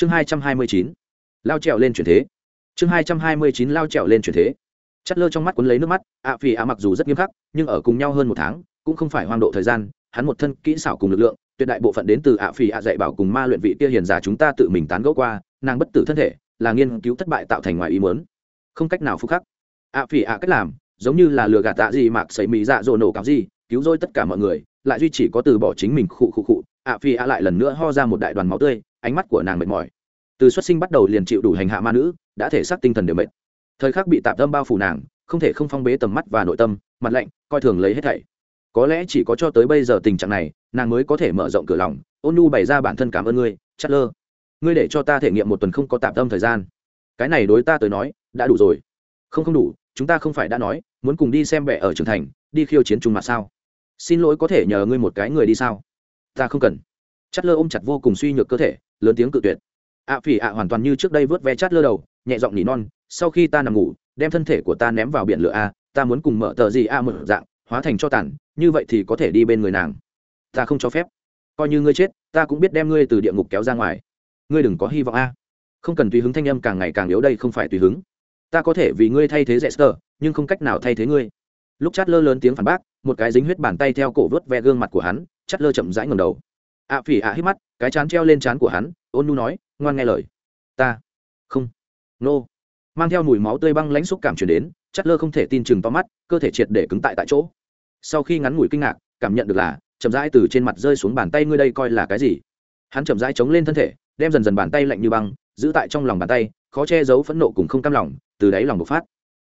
chương hai trăm hai mươi chín. Lao trèo lên chuyển thế. Chương hai trăm hai mươi chín lao trèo lên chuyển thế. Chất lơ trong mắt quấn lấy nước mắt, ạ phi ạ mặc dù rất nghiêm khắc, nhưng ở cùng nhau hơn một tháng, cũng không phải hoang độ thời gian, hắn một thân kỹ xảo cùng lực lượng, tuyệt đại bộ phận đến từ ạ phi ạ dạy bảo cùng ma luyện vị kia hiền giả chúng ta tự mình tán gẫu qua, nàng bất tử thân thể, là nghiên cứu thất bại tạo thành ngoài ý muốn. Không cách nào phúc khắc. Ạ phi ạ cách làm, giống như là lừa gạt tạ gì mạc sấy mỹ dạ dỗ nổ cáo gì, cứu rỗi tất cả mọi người, lại duy chỉ có từ bỏ chính mình khụ khụ khụ. Ạ phi ạ lại lần nữa ho ra một đại đoàn máu tươi ánh mắt của nàng mệt mỏi. Từ xuất sinh bắt đầu liền chịu đủ hành hạ ma nữ, đã thể xác tinh thần đều mệt. Thời khắc bị tạm tâm bao phủ nàng, không thể không phong bế tầm mắt và nội tâm, mặt lạnh, coi thường lấy hết thảy. Có lẽ chỉ có cho tới bây giờ tình trạng này, nàng mới có thể mở rộng cửa lòng. Ôn nhu bày ra bản thân cảm ơn ngươi chát lơ. Ngươi để cho ta thể nghiệm một tuần không có tạm tâm thời gian. Cái này đối ta tới nói, đã đủ rồi. Không không đủ, chúng ta không phải đã nói, muốn cùng đi xem bệ ở trưởng thành, đi khiêu chiến chung mặt sao? Xin lỗi có thể nhờ ngươi một cái người đi sao? Ta không cần chát lơ ôm chặt vô cùng suy nhược cơ thể, lớn tiếng cự tuyệt. Ạ phỉ ạ, hoàn toàn như trước đây vớt ve chát lơ đầu, nhẹ giọng nỉ non, sau khi ta nằm ngủ, đem thân thể của ta ném vào biển lửa a, ta muốn cùng mở tờ gì a một dạng, hóa thành cho tàn, như vậy thì có thể đi bên người nàng. Ta không cho phép. Coi như ngươi chết, ta cũng biết đem ngươi từ địa ngục kéo ra ngoài. Ngươi đừng có hy vọng a. Không cần tùy hứng thanh âm càng ngày càng yếu đây không phải tùy hứng. Ta có thể vì ngươi thay thế dễ sờ nhưng không cách nào thay thế ngươi. Lúc chát lơ lớn tiếng phản bác, một cái dính huyết bàn tay theo cổ vớt ve gương mặt của hắn chát lơ chậm rãi ngầm đầu ạ phỉ ạ hít mắt, cái chán treo lên chán của hắn, ôn nu nói, ngoan nghe lời. Ta. Không. Nô. Mang theo mùi máu tươi băng lãnh xúc cảm chuyển đến chất lơ không thể tin chừng to mắt, cơ thể triệt để cứng tại tại chỗ. Sau khi ngắn ngủi kinh ngạc, cảm nhận được là, chậm rãi từ trên mặt rơi xuống bàn tay ngươi đây coi là cái gì? Hắn chậm rãi chống lên thân thể, đem dần dần bàn tay lạnh như băng, giữ tại trong lòng bàn tay, khó che giấu phẫn nộ cùng không cam lòng, từ đáy lòng bộc phát.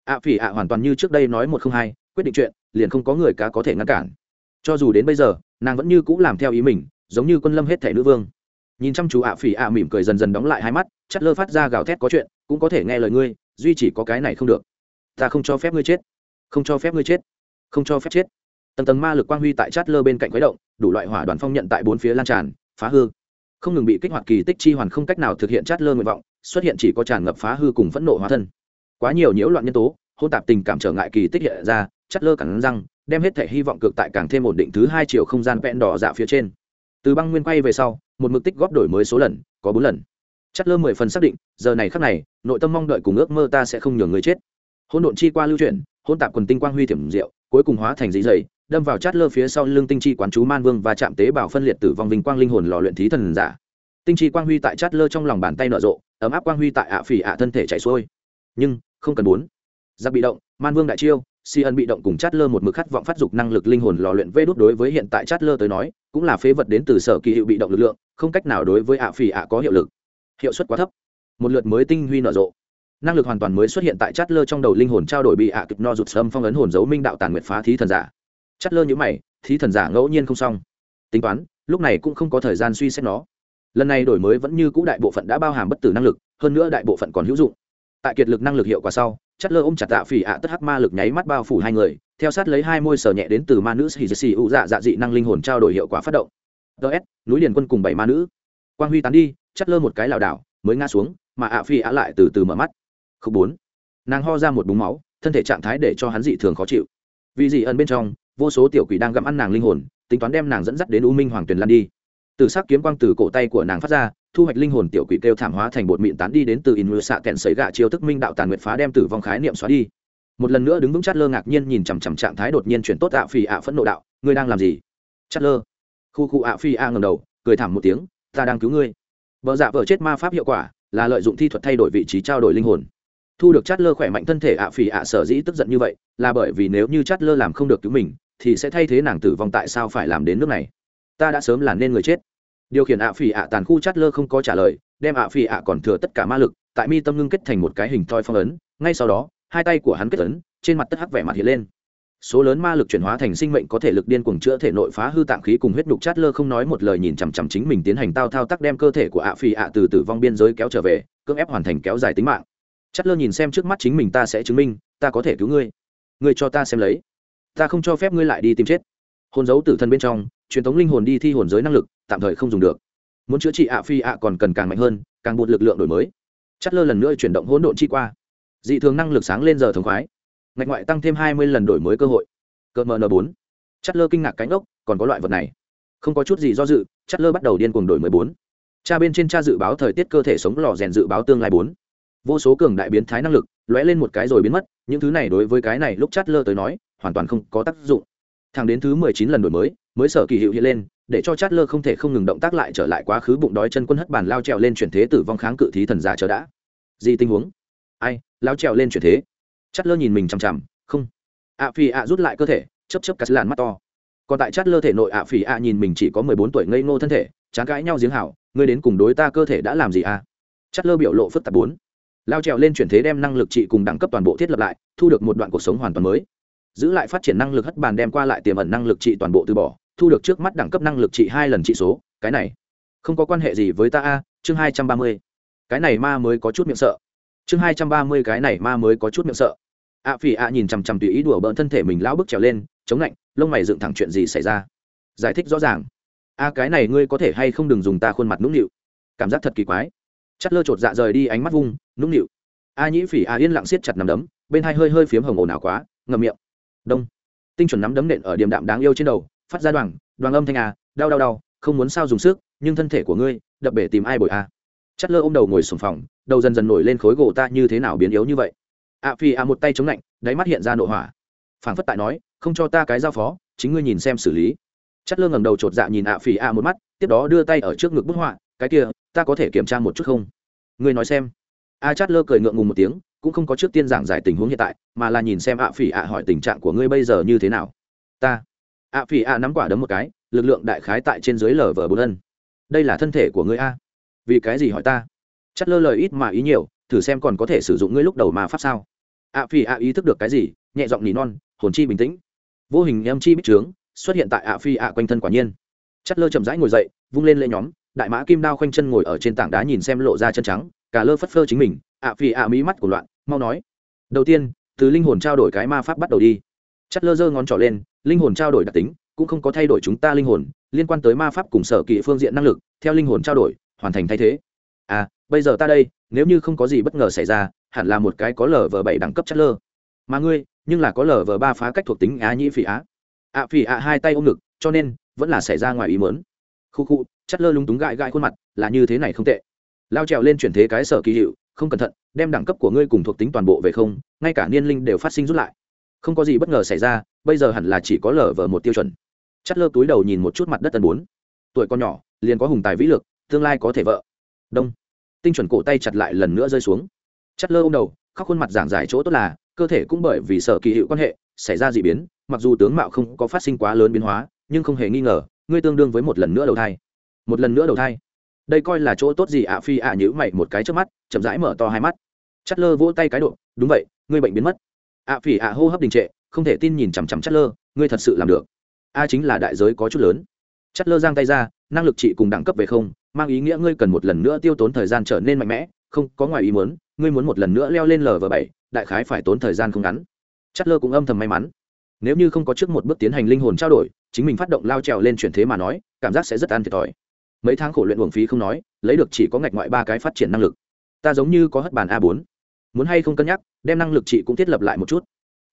Ạ phỉ ạ hoàn toàn như trước đây nói một không hai, quyết định chuyện, liền không có người cá có thể ngăn cản. Cho dù đến bây giờ, nàng vẫn như c ũ làm theo ý mình giống như quân lâm hết thể nữ vương. Nhìn chăm chú ạ phỉ ạ mỉm cười dần dần đóng lại hai mắt chất lơ phát ra gào thét có chuyện, cũng có thể nghe lời ngươi, duy chỉ có cái này không được. Ta không cho phép ngươi chết. Không cho phép ngươi chết. Không cho phép chết. Tầng tầng ma lực quang huy tại chát lơ bên cạnh quái động, đủ loại hỏa đoàn phong nhận tại bốn phía lan tràn, phá hư. Không ngừng bị kích hoạt kỳ tích chi hoàn không cách nào thực hiện chát lơ nguyện vọng, xuất hiện chỉ có tràn ngập phá hư cùng phẫn nộ hóa thân. Quá nhiều nhiễu loạn nhân tố, hôn tạp tình cảm trở ngại kỳ tích hiện ra, chát lơ cẳng răng, đem hết thể hy vọng cực tại càng thêm ổn định thứ hai chiều không gian vẹn đỏ dạ phía trên từ băng nguyên quay về sau, một mực tích góp đổi mới số lần, có bốn lần. Chất lơ mười phần xác định, giờ này khắc này, nội tâm mong đợi cùng ước mơ ta sẽ không nhường người chết. Hôn độn chi qua lưu chuyển hôn tạp quần tinh quang huy thiểm diệu, cuối cùng hóa thành dĩ dày, đâm vào chát lơ phía sau lưng tinh chi quán chú man vương và chạm tế bào phân liệt tử vong vinh quang linh hồn lò luyện thí thần giả. Tinh chi quang huy tại chát lơ trong lòng bàn tay nở rộ, ấm áp quang huy tại ạ phỉ ạ thân thể chạy xuôi. Nhưng, không cần bốn giặc bị động, man vương đại chiêu si ân bị động cùng chát lơ một mực khát vọng phát dục năng lực linh hồn lò luyện vê đốt đối với hiện tại chát lơ tới nói, cũng là phế vật đến từ sở kỳ hiệu bị động lực lượng, không cách nào đối với ạ phỉ ạ có hiệu lực. Hiệu suất quá thấp. Một lượt mới tinh huy nở rộ. Năng lực hoàn toàn mới xuất hiện tại chát lơ trong đầu linh hồn trao đổi bị ạ kịp no rụt sâm phong ấn hồn dấu minh đạo tàn nguyệt phá thí thần giả. Chát lơ nhữ mày, thí thần giả ngẫu nhiên không xong. Tính toán, lúc này cũng không có thời gian suy xét nó. Lần này đổi mới vẫn như cũ đại bộ phận đã bao hàm bất tử năng lực, hơn nữa đại bộ phận còn hữu dụng tại kiệt lực năng lực hiệu quả sau, chất lơ ôm chặt tạ phỉ ạ tất hắc ma lực nháy mắt bao phủ hai người, theo sát lấy hai môi sở nhẹ đến từ ma nữ hì xì ụ dạ dạ dị năng linh hồn trao đổi hiệu quả phát động. Ts núi liền quân cùng bảy ma nữ. Quang huy tán đi, chất lơ một cái lảo đảo, mới ngã xuống, mà ạ phi ạ lại từ từ mở mắt. Không bốn, nàng ho ra một búng máu, thân thể trạng thái để cho hắn dị thường khó chịu. Vì dị ẩn bên trong, vô số tiểu quỷ đang gặm ăn nàng linh hồn, tính toán đem nàng dẫn dắt đến u minh hoàng tuyền lan đi. Từ sắc kiếm quang từ cổ tay của nàng phát ra thu hoạch linh hồn tiểu quỷ kêu thảm hóa thành bột mịn tán đi đến từ in xạ kẹn xấy gạ chiêu tức minh đạo tàn nguyệt phá đem tử vong khái niệm xóa đi. Một lần nữa đứng vững chát lơ ngạc nhiên nhìn chằm chằm trạng thái đột nhiên chuyển tốt ạ phi ạ phẫn nộ đạo, ngươi đang làm gì? Chát lơ khu khu ạ phi ạ ngầm đầu, cười thảm một tiếng, ta đang cứu ngươi. Vợ dạ vợ chết ma pháp hiệu quả, là lợi dụng thi thuật thay đổi vị trí trao đổi linh hồn. Thu được chát lơ khỏe mạnh thân thể ạ phi ạ sở dĩ tức giận như vậy, là bởi vì nếu như chát lơ làm không được cứu mình, thì sẽ thay thế nàng tử vong tại sao phải làm đến nước này? Ta đã sớm là nên người chết điều khiển ạ phỉ ạ tàn khu chát lơ không có trả lời, đem ạ phỉ ạ còn thừa tất cả ma lực, tại mi tâm ngưng kết thành một cái hình thoi phong ấn, ngay sau đó, hai tay của hắn kết ấn, trên mặt tất hắc vẻ mặt hiện lên. Số lớn ma lực chuyển hóa thành sinh mệnh có thể lực điên cuồng chữa thể nội phá hư tạng khí cùng huyết đục chát lơ không nói một lời nhìn chằm chằm chính mình tiến hành tao thao tác đem cơ thể của ạ phỉ ạ từ tử vong biên giới kéo trở về, cưỡng ép hoàn thành kéo dài tính mạng. Chát lơ nhìn xem trước mắt chính mình ta sẽ chứng minh, ta có thể cứu ngươi. Ngươi cho ta xem lấy. Ta không cho phép ngươi lại đi tìm chết. Hồn dấu tử thân bên trong, truyền thống linh hồn đi thi hồn giới năng lực tạm thời không dùng được. Muốn chữa trị ạ phi ạ còn cần càng mạnh hơn, càng bụt lực lượng đổi mới. Chất lơ lần nữa chuyển động hỗn độn chi qua. Dị thường năng lực sáng lên giờ thống khoái. Ngạch ngoại tăng thêm hai mươi lần đổi mới cơ hội. Cợt mờ n bốn. Chất lơ kinh ngạc cánh ốc, còn có loại vật này. Không có chút gì do dự, chất lơ bắt đầu điên cuồng đổi mới bốn. Cha bên trên cha dự báo thời tiết cơ thể sống lò rèn dự báo tương lai bốn. Vô số cường đại biến thái năng lực, lóe lên một cái rồi biến mất, những thứ này đối với cái này lúc chát lơ tới nói, hoàn toàn không có tác dụng. Thẳng đến thứ mười chín lần đổi mới mới sở kỳ hiệu hiện lên để cho chát lơ không thể không ngừng động tác lại trở lại quá khứ bụng đói chân quân hất bàn lao trèo lên chuyển thế tử vong kháng cự thí thần giả chờ đã. Gì tình huống? Ai, lao trèo lên chuyển thế. Chát lơ nhìn mình chằm chằm, không. Ạ phi ạ rút lại cơ thể chấp chấp cắt làn mắt to. Còn tại chát lơ thể nội ạ phi ạ nhìn mình chỉ có mười bốn tuổi ngây ngô thân thể, chán cãi nhau giếng hảo, ngươi đến cùng đối ta cơ thể đã làm gì à? Chát lơ biểu lộ phức tạp bốn. Lao trèo lên chuyển thế đem năng lực trị cùng đẳng cấp toàn bộ thiết lập lại, thu được một đoạn cuộc sống hoàn toàn mới. Giữ lại phát triển năng lực hất bàn đem qua lại tiềm ẩn năng lực trị toàn bộ từ bỏ thu được trước mắt đẳng cấp năng lực trị hai lần trị số, cái này, không có quan hệ gì với ta a, chương hai trăm ba mươi. Cái này ma mới có chút miệng sợ. Chương hai trăm ba mươi cái này ma mới có chút miệng sợ. Ạ phỉ ạ nhìn chằm chằm tùy ý đùa bỡn thân thể mình lão bước trèo lên, chống lạnh, lông mày dựng thẳng chuyện gì xảy ra? Giải thích rõ ràng. A, cái này ngươi có thể hay không đừng dùng ta khuôn mặt nũng nịu. Cảm giác thật kỳ quái. Chắt lơ chột dạ rời đi ánh mắt vung, nũng nịu. A nhĩ phỉ a yên lặng siết chặt nằm đấm, bên hai hơi hơi phiếm hồng ồn ào quá, ngậm miệng. Đông. Tinh chuẩn nắm đấm nện ở điểm đạm đáng yêu trên đầu phát ra đoàn đoàn âm thanh à đau đau đau, không muốn sao dùng sức, nhưng thân thể của ngươi, đập bể tìm ai bội à. chất lơ ôm đầu ngồi sùng phòng, đầu dần dần nổi lên khối gỗ ta như thế nào biến yếu như vậy. A phi à một tay chống lạnh, đáy mắt hiện ra nội hỏa. Phảng phất tại nói, không cho ta cái giao phó, chính ngươi nhìn xem xử lý. Chất lơ ngẩng đầu chột dạ nhìn ạ phỉ à một mắt, tiếp đó đưa tay ở trước ngực bức họa, cái kia, ta có thể kiểm tra một chút không? Ngươi nói xem. A Chất lơ cười ngượng ngùng một tiếng, cũng không có trước tiên giảng giải tình huống hiện tại, mà là nhìn xem ạ phỉ ạ hỏi tình trạng của ngươi bây giờ như thế nào. Ta ạ phỉ ạ nắm quả đấm một cái, lực lượng đại khái tại trên dưới lở vờ bốn ân. Đây là thân thể của ngươi a. Vì cái gì hỏi ta? Chắt lơ lời ít mà ý nhiều, thử xem còn có thể sử dụng ngươi lúc đầu mà pháp sao. Ạ phỉ ạ ý thức được cái gì, nhẹ giọng nỉ non, hồn chi bình tĩnh. Vô hình em chi bích trướng, xuất hiện tại ạ phi ạ quanh thân quả nhiên. Chắt lơ chậm rãi ngồi dậy, vung lên lệ nhóm, đại mã kim đao khoanh chân ngồi ở trên tảng đá nhìn xem lộ ra chân trắng, cả lơ phất phơ chính mình, ạ phi ạ mí mắt của loạn, mau nói. Đầu tiên, từ linh hồn trao đổi cái ma pháp bắt đầu đi. Chất lơ giơ ngón trỏ lên linh hồn trao đổi đặc tính, cũng không có thay đổi chúng ta linh hồn, liên quan tới ma pháp cùng sở kỹ phương diện năng lực, theo linh hồn trao đổi, hoàn thành thay thế. À bây giờ ta đây, nếu như không có gì bất ngờ xảy ra, hẳn là một cái có lờ vờ bảy đẳng cấp chất lơ. Mà ngươi, nhưng là có lờ vờ ba phá cách thuộc tính á nhĩ phỉ á. Ạ phỉ ạ hai tay ôm ngực, cho nên, vẫn là xảy ra ngoài ý mớn khu khu chất lơ lung túng gãi gãi khuôn mặt, là như thế này không tệ. Lao trèo lên chuyển thế cái sở kỳ hiệu, không cẩn thận, đem đẳng cấp của ngươi cùng thuộc tính toàn bộ về không, ngay cả niên linh đều phát sinh rút lại không có gì bất ngờ xảy ra, bây giờ hẳn là chỉ có lờ vờ một tiêu chuẩn. Chất lơ túi đầu nhìn một chút mặt đất tân bốn tuổi con nhỏ, liền có hùng tài vĩ lực, tương lai có thể vợ. Đông. Tinh chuẩn cổ tay chặt lại lần nữa rơi xuống. Chất lơ ô m đầu, khóc khuôn mặt giảng giải chỗ tốt là, cơ thể cũng bởi vì sở kỳ hiệu quan hệ, xảy ra d ị biến, mặc dù tướng mạo không có phát sinh quá lớn biến hóa, nhưng không hề nghi ngờ, ngươi tương đương với một lần nữa đầu thai. Một lần nữa đầu thai. Đây coi là chỗ tốt gì ạ? Phi ạ nhữ mày một cái trước mắt, chậm rãi mở to hai mắt. Chất lơ vỗ tay cái độ, đúng vậy, ngươi bệnh biến mất ạ phỉ ạ hô hấp đình trệ, không thể tin nhìn chằm chằm chất lơ ngươi thật sự làm được. A chính là đại giới có chút lớn. Chất lơ giang tay ra, năng lực trị cùng đẳng cấp về không, mang ý nghĩa ngươi cần một lần nữa tiêu tốn thời gian trở nên mạnh mẽ, không có ngoài ý muốn, ngươi muốn một lần nữa leo lên lv bảy, đại khái phải tốn thời gian không ngắn. Chất lơ cũng âm thầm may mắn. Nếu như không có trước một bước tiến hành linh hồn trao đổi, chính mình phát động lao trèo lên chuyển thế mà nói, cảm giác sẽ rất ăn thiệt thòi. Mấy tháng khổ luyện uổng phí không nói, lấy được chỉ có ngạch ngoại ba cái phát triển năng lực. Ta giống như có hất bàn a bốn. Muốn hay không cân nhắc? Đem năng lực trị cũng thiết lập lại một chút.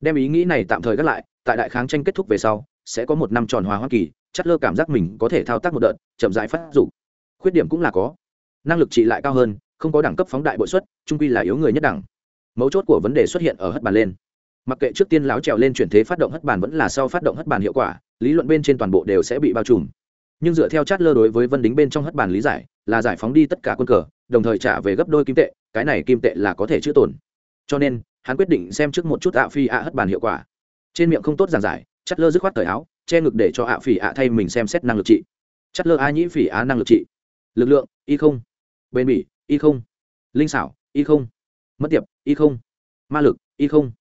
Đem ý nghĩ này tạm thời gác lại, tại đại kháng tranh kết thúc về sau, sẽ có một năm tròn hòa hoa kỳ chất lơ cảm giác mình có thể thao tác một đợt, chậm rãi phát dụng khuyết điểm cũng là có. Năng lực trị lại cao hơn, không có đẳng cấp phóng đại bội suất trung quy là yếu người nhất đẳng. Mấu chốt của vấn đề xuất hiện ở hất bàn lên. Mặc kệ trước tiên láo trèo lên chuyển thế phát động hất bàn vẫn là sau phát động hất bàn hiệu quả, lý luận bên trên toàn bộ đều sẽ bị bao trùm. Nhưng dựa theo chát lơ đối với vân đính bên trong hất bàn lý giải, là giải phóng đi tất cả quân cờ, đồng thời trả về gấp đôi kim tệ, cái này kim tệ là có thể chữ tồn cho nên, hắn quyết định xem trước một chút ạ phi ạ hất bàn hiệu quả. Trên miệng không tốt giảng giải chất lơ dứt khoát thời áo, che ngực để cho ạ phi ạ thay mình xem xét năng lực trị. Chất lơ a nhĩ phỉ á năng lực trị. Lực lượng, y không. Bền bỉ, y không. Linh xảo, y không. Mất tiệp, y không. Ma lực, y không.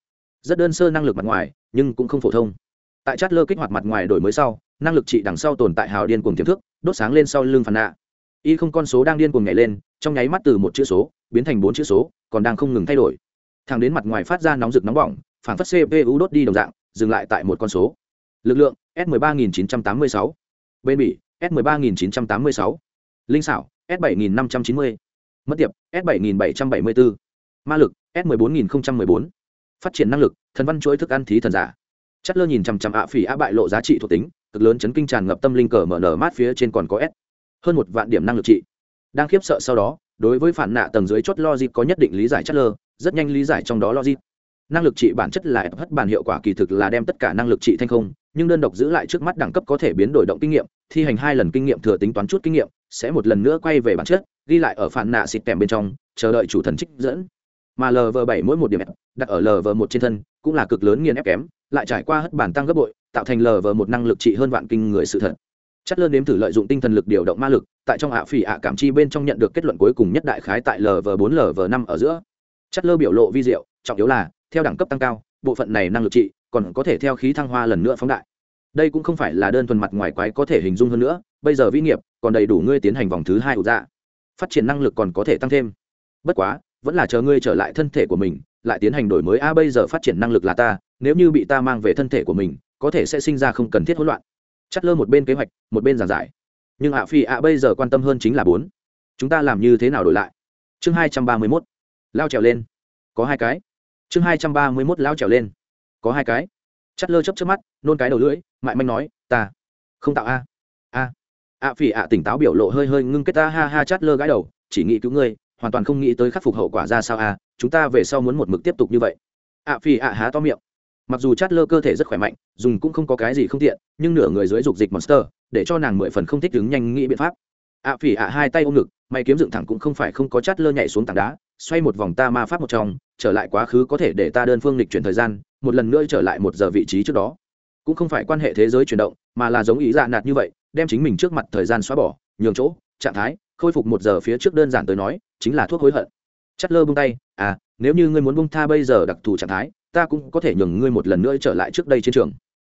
Rất đơn sơ năng lực mặt ngoài, nhưng cũng không phổ thông. Tại chất lơ kích hoạt mặt ngoài đổi mới sau, năng lực trị đằng sau tồn tại hào điên cuồng tiềm thức, đốt sáng lên sau lưng phản nạ. Y không con số đang điên cuồng nhảy lên, trong nháy mắt từ một chữ số, biến thành bốn chữ số, còn đang không ngừng thay đổi thẳng đến mặt ngoài phát ra nóng rực nóng bỏng phản phất cpu đốt đi đồng dạng, dừng lại tại một con số. Lực lượng, s 13986 bên bỉ, s 13986 linh xảo, s 7590 mất tiệp, s 7774 ma lực, s 14014 phát triển năng lực, thần văn chuỗi thức ăn thí thần giả. Chất lơ nhìn chằm chằm ạ phỉ ạ bại lộ giá trị thuộc tính, cực lớn chấn kinh tràn ngập tâm linh cờ mở nở mát phía trên còn có s. Hơn một vạn điểm năng lực trị. Đang khiếp sợ sau đó đối với phản nạ tầng dưới chốt logic có nhất định lý giải chất lơ, rất nhanh lý giải trong đó logic. Năng lực trị bản chất là hất bản hiệu quả kỳ thực là đem tất cả năng lực trị thanh không, nhưng đơn độc giữ lại trước mắt đẳng cấp có thể biến đổi động kinh nghiệm, thi hành hai lần kinh nghiệm thừa tính toán chút kinh nghiệm, sẽ một lần nữa quay về bản chất, ghi lại ở phản nạ xịt kèm bên trong, chờ đợi chủ thần trích dẫn. Mà lv bảy mỗi một điểm ép, đặt ở lv một trên thân, cũng là cực lớn nghiền ép kém, lại trải qua hất bản tăng gấp bội, tạo thành lv một năng lực trị hơn vạn kinh người sự thật chất lơ nếm thử lợi dụng tinh thần lực điều động ma lực, tại trong ạ phỉ ạ cảm chi bên trong nhận được kết luận cuối cùng nhất đại khái tại lv bốn lv năm ở giữa. Chất lơ biểu lộ vi diệu, trọng yếu là, theo đẳng cấp tăng cao, bộ phận này năng lực trị còn có thể theo khí thăng hoa lần nữa phóng đại. Đây cũng không phải là đơn thuần mặt ngoài quái có thể hình dung hơn nữa, bây giờ vĩ nghiệp còn đầy đủ ngươi tiến hành vòng thứ hai ủ dạ. Phát triển năng lực còn có thể tăng thêm. Bất quá, vẫn là chờ ngươi trở lại thân thể của mình, lại tiến hành đổi mới. A, bây giờ phát triển năng lực là ta, nếu như bị ta mang về thân thể của mình, có thể sẽ sinh ra không cần thiết hỗn loạn chắt lơ một bên kế hoạch, một bên giảng giải. Nhưng ạ phi ạ bây giờ quan tâm hơn chính là bốn. Chúng ta làm như thế nào đổi lại? Chương hai trăm ba mươi mốt. Lao trèo lên. Có hai cái. Chương hai trăm ba mươi mốt lao trèo lên. Có hai cái. Chắt lơ chấp chấp mắt, nôn cái đầu lưỡi, mại manh nói, ta không tạo a. A. Ạ phi ạ tỉnh táo biểu lộ hơi hơi ngưng kết ta ha ha chắt lơ gãi đầu, chỉ nghĩ cứu ngươi, hoàn toàn không nghĩ tới khắc phục hậu quả ra sao a, chúng ta về sau muốn một mực tiếp tục như vậy. Ạ phi ạ há to miệng mặc dù chát lơ cơ thể rất khỏe mạnh, dùng cũng không có cái gì không tiện, nhưng nửa người dưới dục dịch monster, để cho nàng mười phần không thích đứng nhanh nghĩ biện pháp. Ạ phỉ ạ, hai tay ôm ngực may kiếm dựng thẳng cũng không phải không có chát lơ nhảy xuống tảng đá, xoay một vòng ta ma pháp một trong, trở lại quá khứ có thể để ta đơn phương lịch chuyển thời gian, một lần nữa trở lại một giờ vị trí trước đó. Cũng không phải quan hệ thế giới chuyển động, mà là giống ý dạ nạt như vậy, đem chính mình trước mặt thời gian xóa bỏ, nhường chỗ, trạng thái, khôi phục một giờ phía trước đơn giản tới nói, chính là thuốc hối hận. Chất lơ bung tay à nếu như ngươi muốn bung tha bây giờ đặc thù trạng thái, ta cũng có thể nhường ngươi một lần nữa trở lại trước đây chiến trường.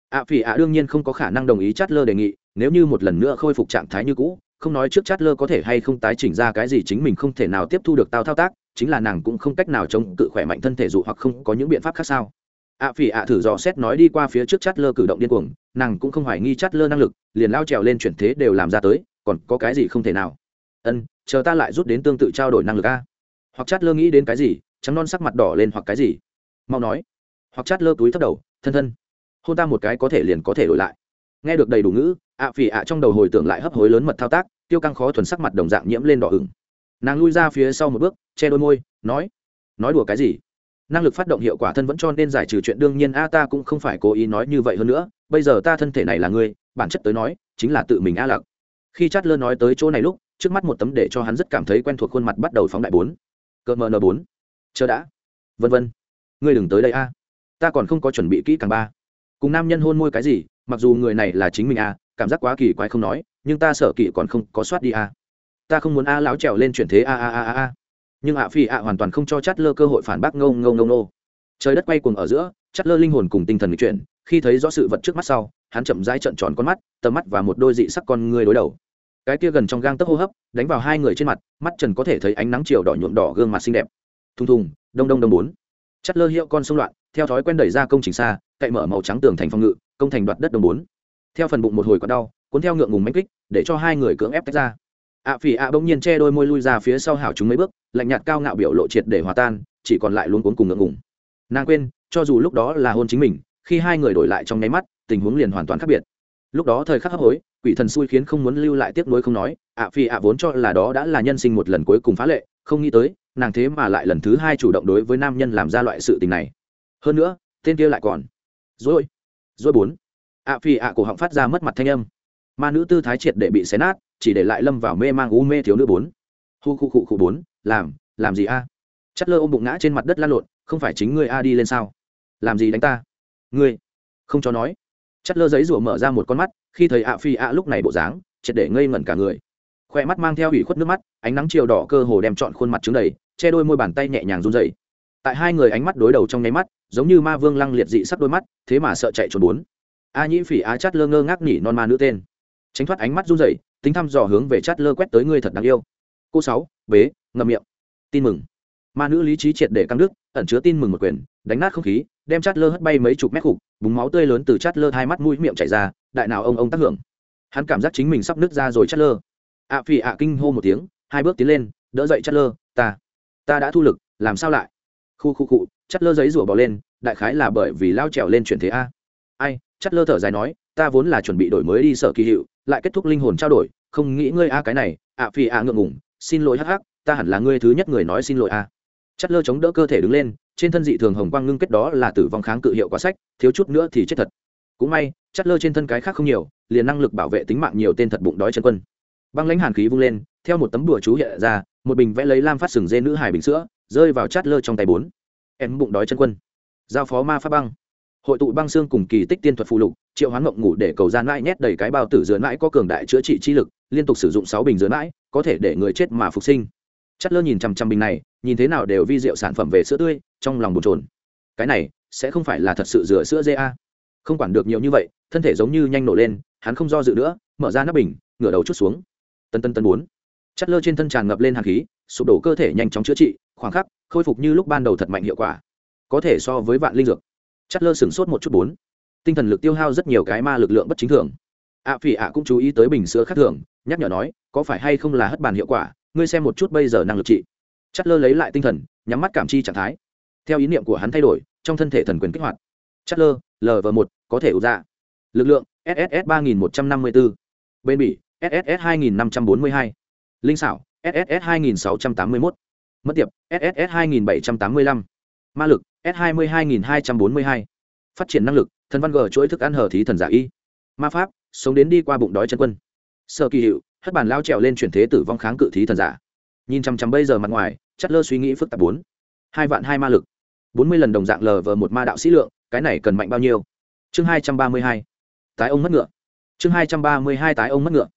Ạ phỉ ạ đương nhiên không có khả năng đồng ý chát lơ đề nghị, nếu như một lần nữa khôi phục trạng thái như cũ, không nói trước chát lơ có thể hay không tái chỉnh ra cái gì chính mình không thể nào tiếp thu được tao thao tác, chính là nàng cũng không cách nào chống cự khỏe mạnh thân thể dụ hoặc không có những biện pháp khác sao. Ạ phỉ ạ thử dò xét nói đi qua phía trước chát lơ cử động điên cuồng, nàng cũng không hoài nghi chát lơ năng lực, liền lao trèo lên chuyển thế đều làm ra tới, còn có cái gì không thể nào. Ân, chờ ta lại rút đến tương tự trao đổi năng lực a hoặc chát lơ nghĩ đến cái gì, trắng non sắc mặt đỏ lên hoặc cái gì. Mau nói. Hoặc chát lơ túi thấp đầu, thân thân. Hôn ta một cái có thể liền có thể đổi lại. Nghe được đầy đủ ngữ, ạ phỉ ạ trong đầu hồi tưởng lại hấp hối lớn mật thao tác, tiêu căng khó thuần sắc mặt đồng dạng nhiễm lên đỏ ửng. Nàng lui ra phía sau một bước, che đôi môi, nói. Nói đùa cái gì? Năng lực phát động hiệu quả thân vẫn cho nên giải trừ chuyện đương nhiên a ta cũng không phải cố ý nói như vậy hơn nữa, bây giờ ta thân thể này là ngươi, bản chất tới nói, chính là tự mình a lặc. Khi chát lơ nói tới chỗ này lúc, trước mắt một tấm để cho hắn rất cảm thấy quen thuộc khuôn mặt bắt đầu phóng đại bốn cỡ mờ n bốn. Chờ đã. Vân vân. Ngươi đừng tới đây a. Ta còn không có chuẩn bị kỹ càng ba. Cùng nam nhân hôn môi cái gì, mặc dù người này là chính mình a, cảm giác quá kỳ quái không nói, nhưng ta sợ kỳ còn không có soát đi a. Ta không muốn a láo trèo lên chuyển thế a a a a a. Nhưng ạ phi ạ hoàn toàn không cho chát lơ cơ hội phản bác ngâu ngâu ngâu nô trời đất quay cuồng ở giữa, chát lơ linh hồn cùng tinh thần chuyển, khi thấy rõ sự vật trước mắt sau, hắn chậm rãi trợn tròn con mắt, tầm mắt và một đôi dị sắc con người đối đầu cái kia gần trong gang tấc hô hấp, đánh vào hai người trên mặt, mắt trần có thể thấy ánh nắng chiều đỏ nhuộm đỏ gương mặt xinh đẹp. Thùng thùng, đông đông đông bốn. Chất lơ hiệu con sông loạn, theo thói quen đẩy ra công trình xa, cậy mở màu trắng tường thành phòng ngự, công thành đoạt đất đồng bốn. Theo phần bụng một hồi còn đau, cuốn theo ngượng ngùng mánh kích, để cho hai người cưỡng ép tách ra. Ạ phỉ ạ bỗng nhiên che đôi môi lui ra phía sau hảo chúng mấy bước, lạnh nhạt cao ngạo biểu lộ triệt để hòa tan, chỉ còn lại luôn cuốn cùng ngượng ngùng. Nàng quên, cho dù lúc đó là hôn chính mình, khi hai người đổi lại trong nháy mắt, tình huống liền hoàn toàn khác biệt lúc đó thời khắc hấp hối, quỷ thần xui khiến không muốn lưu lại tiếc nuối không nói, ạ phi ạ vốn cho là đó đã là nhân sinh một lần cuối cùng phá lệ, không nghĩ tới, nàng thế mà lại lần thứ hai chủ động đối với nam nhân làm ra loại sự tình này. Hơn nữa, tên kia lại còn. Dối dối bốn. Ạ phi ạ cổ họng phát ra mất mặt thanh âm. Ma nữ tư thái triệt để bị xé nát, chỉ để lại lâm vào mê mang u mê thiếu nữ bốn. Hu khu khu khu bốn, làm làm gì a? À? chất lơ ôm bụng ngã trên mặt đất lan lộn, không phải chính ngươi a đi lên sao? Làm gì đánh ta? Ngươi, không cho nói chất lơ giấy rủa mở ra một con mắt, khi thấy ạ phi ạ lúc này bộ dáng, triệt để ngây ngẩn cả người. Khoe mắt mang theo ủy khuất nước mắt, ánh nắng chiều đỏ cơ hồ đem trọn khuôn mặt trứng đầy, che đôi môi bàn tay nhẹ nhàng run dày tại hai người ánh mắt đối đầu trong nháy mắt, giống như ma vương lăng liệt dị sắp đôi mắt, thế mà sợ chạy trốn bốn. A nhĩ phỉ á chát lơ ngơ ngác nỉ non ma nữ tên. Tránh thoát ánh mắt run rẩy, tính thăm dò hướng về chát lơ quét tới ngươi thật đáng yêu. Cô sáu, bế, ngậm miệng. Tin mừng ma nữ lý trí triệt để căng đức ẩn chứa tin mừng một quyền, đánh nát không khí, đem chát lơ hất bay mấy chục mét khục búng máu tươi lớn từ chát lơ hai mắt mũi miệng chảy ra, đại nào ông ông tác hưởng. Hắn cảm giác chính mình sắp nứt ra rồi chát lơ ạ à phì ạ kinh hô một tiếng, hai bước tiến lên, đỡ dậy chát lơ ta ta đã thu lực, làm sao lại? Khu khu cụ chát lơ giấy rủa bỏ lên, đại khái là bởi vì lao trèo lên chuyển thế a. Ai? Chát lơ thở dài nói, ta vốn là chuẩn bị đổi mới đi sở kỳ hiệu, lại kết thúc linh hồn trao đổi, không nghĩ ngươi a cái này ạ phì ạ ngượng ngủng xin lỗi hắc hắc, ta hẳn là ngươi thứ nhất người nói xin lỗi a chất lơ chống đỡ cơ thể đứng lên, trên thân dị thường hồng quang ngưng kết đó là tử vong kháng cự hiệu quả sách, thiếu chút nữa thì chết thật. Cũng may, chất lơ trên thân cái khác không nhiều, liền năng lực bảo vệ tính mạng nhiều tên thật bụng đói chân quân. Băng lãnh hàn khí vung lên, theo một tấm đùa chú hiện ra, một bình vẽ lấy lam phát sừng dê nữ hải bình sữa, rơi vào chát lơ trong tay bốn. Em bụng đói chân quân. Giao phó ma pháp băng. Hội tụ băng xương cùng kỳ tích tiên thuật phụ lục, triệu hoán ngộng ngủ để cầu gian mãi nhét đầy cái bao tử dứa mãi có cường đại chữa trị chi lực, liên tục sử dụng sáu bình dứa mãi, có thể để người chết mà phục sinh chất lơ nhìn chằm chằm bình này, nhìn thế nào đều vi rượu sản phẩm về sữa tươi, trong lòng bồn trồn cái này, sẽ không phải là thật sự rửa sữa da không quản được nhiều như vậy, thân thể giống như nhanh nổ lên, hắn không do dự nữa, mở ra nắp bình, ngửa đầu chút xuống. Tân tân tân bốn chất lơ trên thân tràn ngập lên hàn khí, sụp đổ cơ thể nhanh chóng chữa trị, khoảng khắc, khôi phục như lúc ban đầu thật mạnh hiệu quả. Có thể so với vạn linh dược. Chất lơ sửng sốt một chút bốn. Tinh thần lực tiêu hao rất nhiều cái ma lực lượng bất chính thường. Ạ phỉ ạ cũng chú ý tới bình sữa khác thường, nhắc nhở nói, có phải hay không là hất bàn hiệu quả ngươi xem một chút bây giờ năng lực trị chất lơ lấy lại tinh thần, nhắm mắt cảm chi trạng thái. Theo ý niệm của hắn thay đổi, trong thân thể thần quyền kích hoạt. Chất lơ lv một, có thể ủ ra lực lượng sss ba nghìn một trăm năm mươi bốn bên bỉ sss hai nghìn năm trăm bốn mươi hai. Linh xảo sss hai nghìn sáu trăm tám mươi một mất tiệp sss hai nghìn bảy trăm tám mươi lăm. Ma lực, s hai mươi hai nghìn hai trăm bốn mươi hai. Phát triển năng lực, thần văn g chuỗi thức ăn hở thí thần giả y. Ma pháp, sống đến đi qua bụng đói chân quân. Sợ kỳ hiệu hất bàn lao trèo lên chuyển thế tử vong kháng cự thí thần giả. Nhìn chằm chằm bây giờ mặt ngoài chất lơ suy nghĩ phức tạp bốn. Hai vạn hai ma lực. Bốn mươi lần đồng dạng lờ vờ một ma đạo sĩ lượng, cái này cần mạnh bao nhiêu? Chương hai trăm ba mươi hai. Tái ông mất ngựa. Chương hai trăm ba mươi hai tái ông mất ngựa.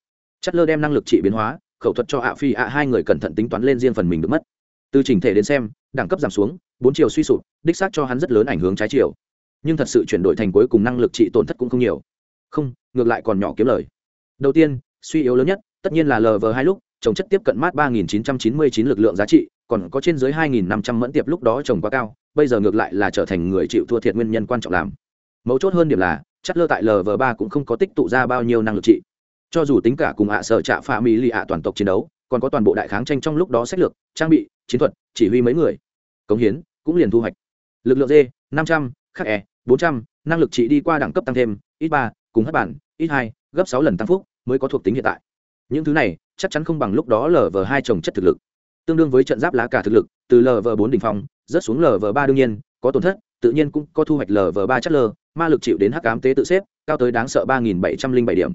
Chất lơ đem năng lực trị biến hóa, khẩu thuật cho ạ phi ạ hai người cẩn thận tính toán lên riêng phần mình được mất. Từ trình thể đến xem, đẳng cấp giảm xuống, bốn chiều suy sụp, đích xác cho hắn rất lớn ảnh hướng trái chiều. Nhưng thật sự chuyển đổi thành cuối cùng năng lực trị tổn thất cũng không nhiều. Không, ngược lại còn nhỏ kiếm lời. Đầu tiên, suy yếu lớn nhất tất nhiên là lv hai lúc, trồng chất tiếp cận mát ba nghìn chín trăm chín mươi chín lực lượng giá trị, còn có trên dưới hai nghìn năm trăm mẫn tiệp lúc đó trồng quá cao, bây giờ ngược lại là trở thành người chịu thua thiệt nguyên nhân quan trọng làm. Mấu chốt hơn điểm là, chất lơ tại lv ba cũng không có tích tụ ra bao nhiêu năng lực trị. Cho dù tính cả cùng ạ sợ trạ phạm mỹ lì ạ toàn tộc chiến đấu, còn có toàn bộ đại kháng tranh trong lúc đó sách lược, trang bị, chiến thuật, chỉ huy mấy người. Cống hiến, cũng liền thu hoạch. Lực lượng d, năm trăm, khắc e bốn trăm, năng lực trị đi qua đẳng cấp tăng thêm, ít ba, cùng hất bản, ít hai, gấp sáu lần tăng phúc, mới có thuộc tính hiện tại những thứ này, chắc chắn không bằng lúc đó lv hai trồng chất thực lực. Tương đương với trận giáp lá cả thực lực, từ lv bốn đ ỉ n h phong, rớt xuống lv ba đương nhiên, có tổn thất, tự nhiên cũng có thu hoạch lv ba chất lơ, ma lực chịu đến hắc cám tế tự xếp, cao tới đáng sợ ba nghìn bảy trăm linh bảy điểm.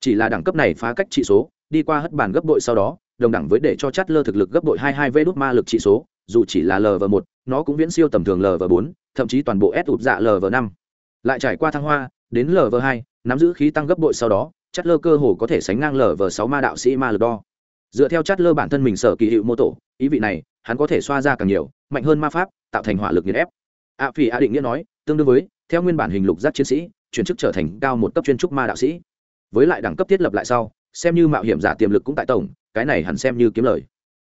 Chỉ là đẳng cấp này phá cách trị số, đi qua hất bàn gấp đội sau đó, đồng đẳng với để cho chát lơ thực lực gấp đội hai hai vê đốt ma lực trị số, dù chỉ là lv một, nó cũng viễn siêu tầm thường lv bốn, thậm chí toàn bộ s ụt dạ lv năm. Lại trải qua thăng hoa, đến lv hai, nắm giữ khí tăng gấp đội sau đó chát lơ cơ hồ có thể sánh ngang lv sáu ma đạo sĩ ma lực đo. Dựa theo chát lơ bản thân mình sở kỳ hiệu mô tổ, ý vị này, hắn có thể xoa ra càng nhiều, mạnh hơn ma pháp, tạo thành hỏa lực nghiền ép. A phi a định nghĩa nói, tương đương với, theo nguyên bản hình lục giác chiến sĩ, chuyển chức trở thành cao một cấp chuyên trúc ma đạo sĩ. Với lại đẳng cấp thiết lập lại sau, xem như mạo hiểm giả tiềm lực cũng tại tổng, cái này hẳn xem như kiếm lời.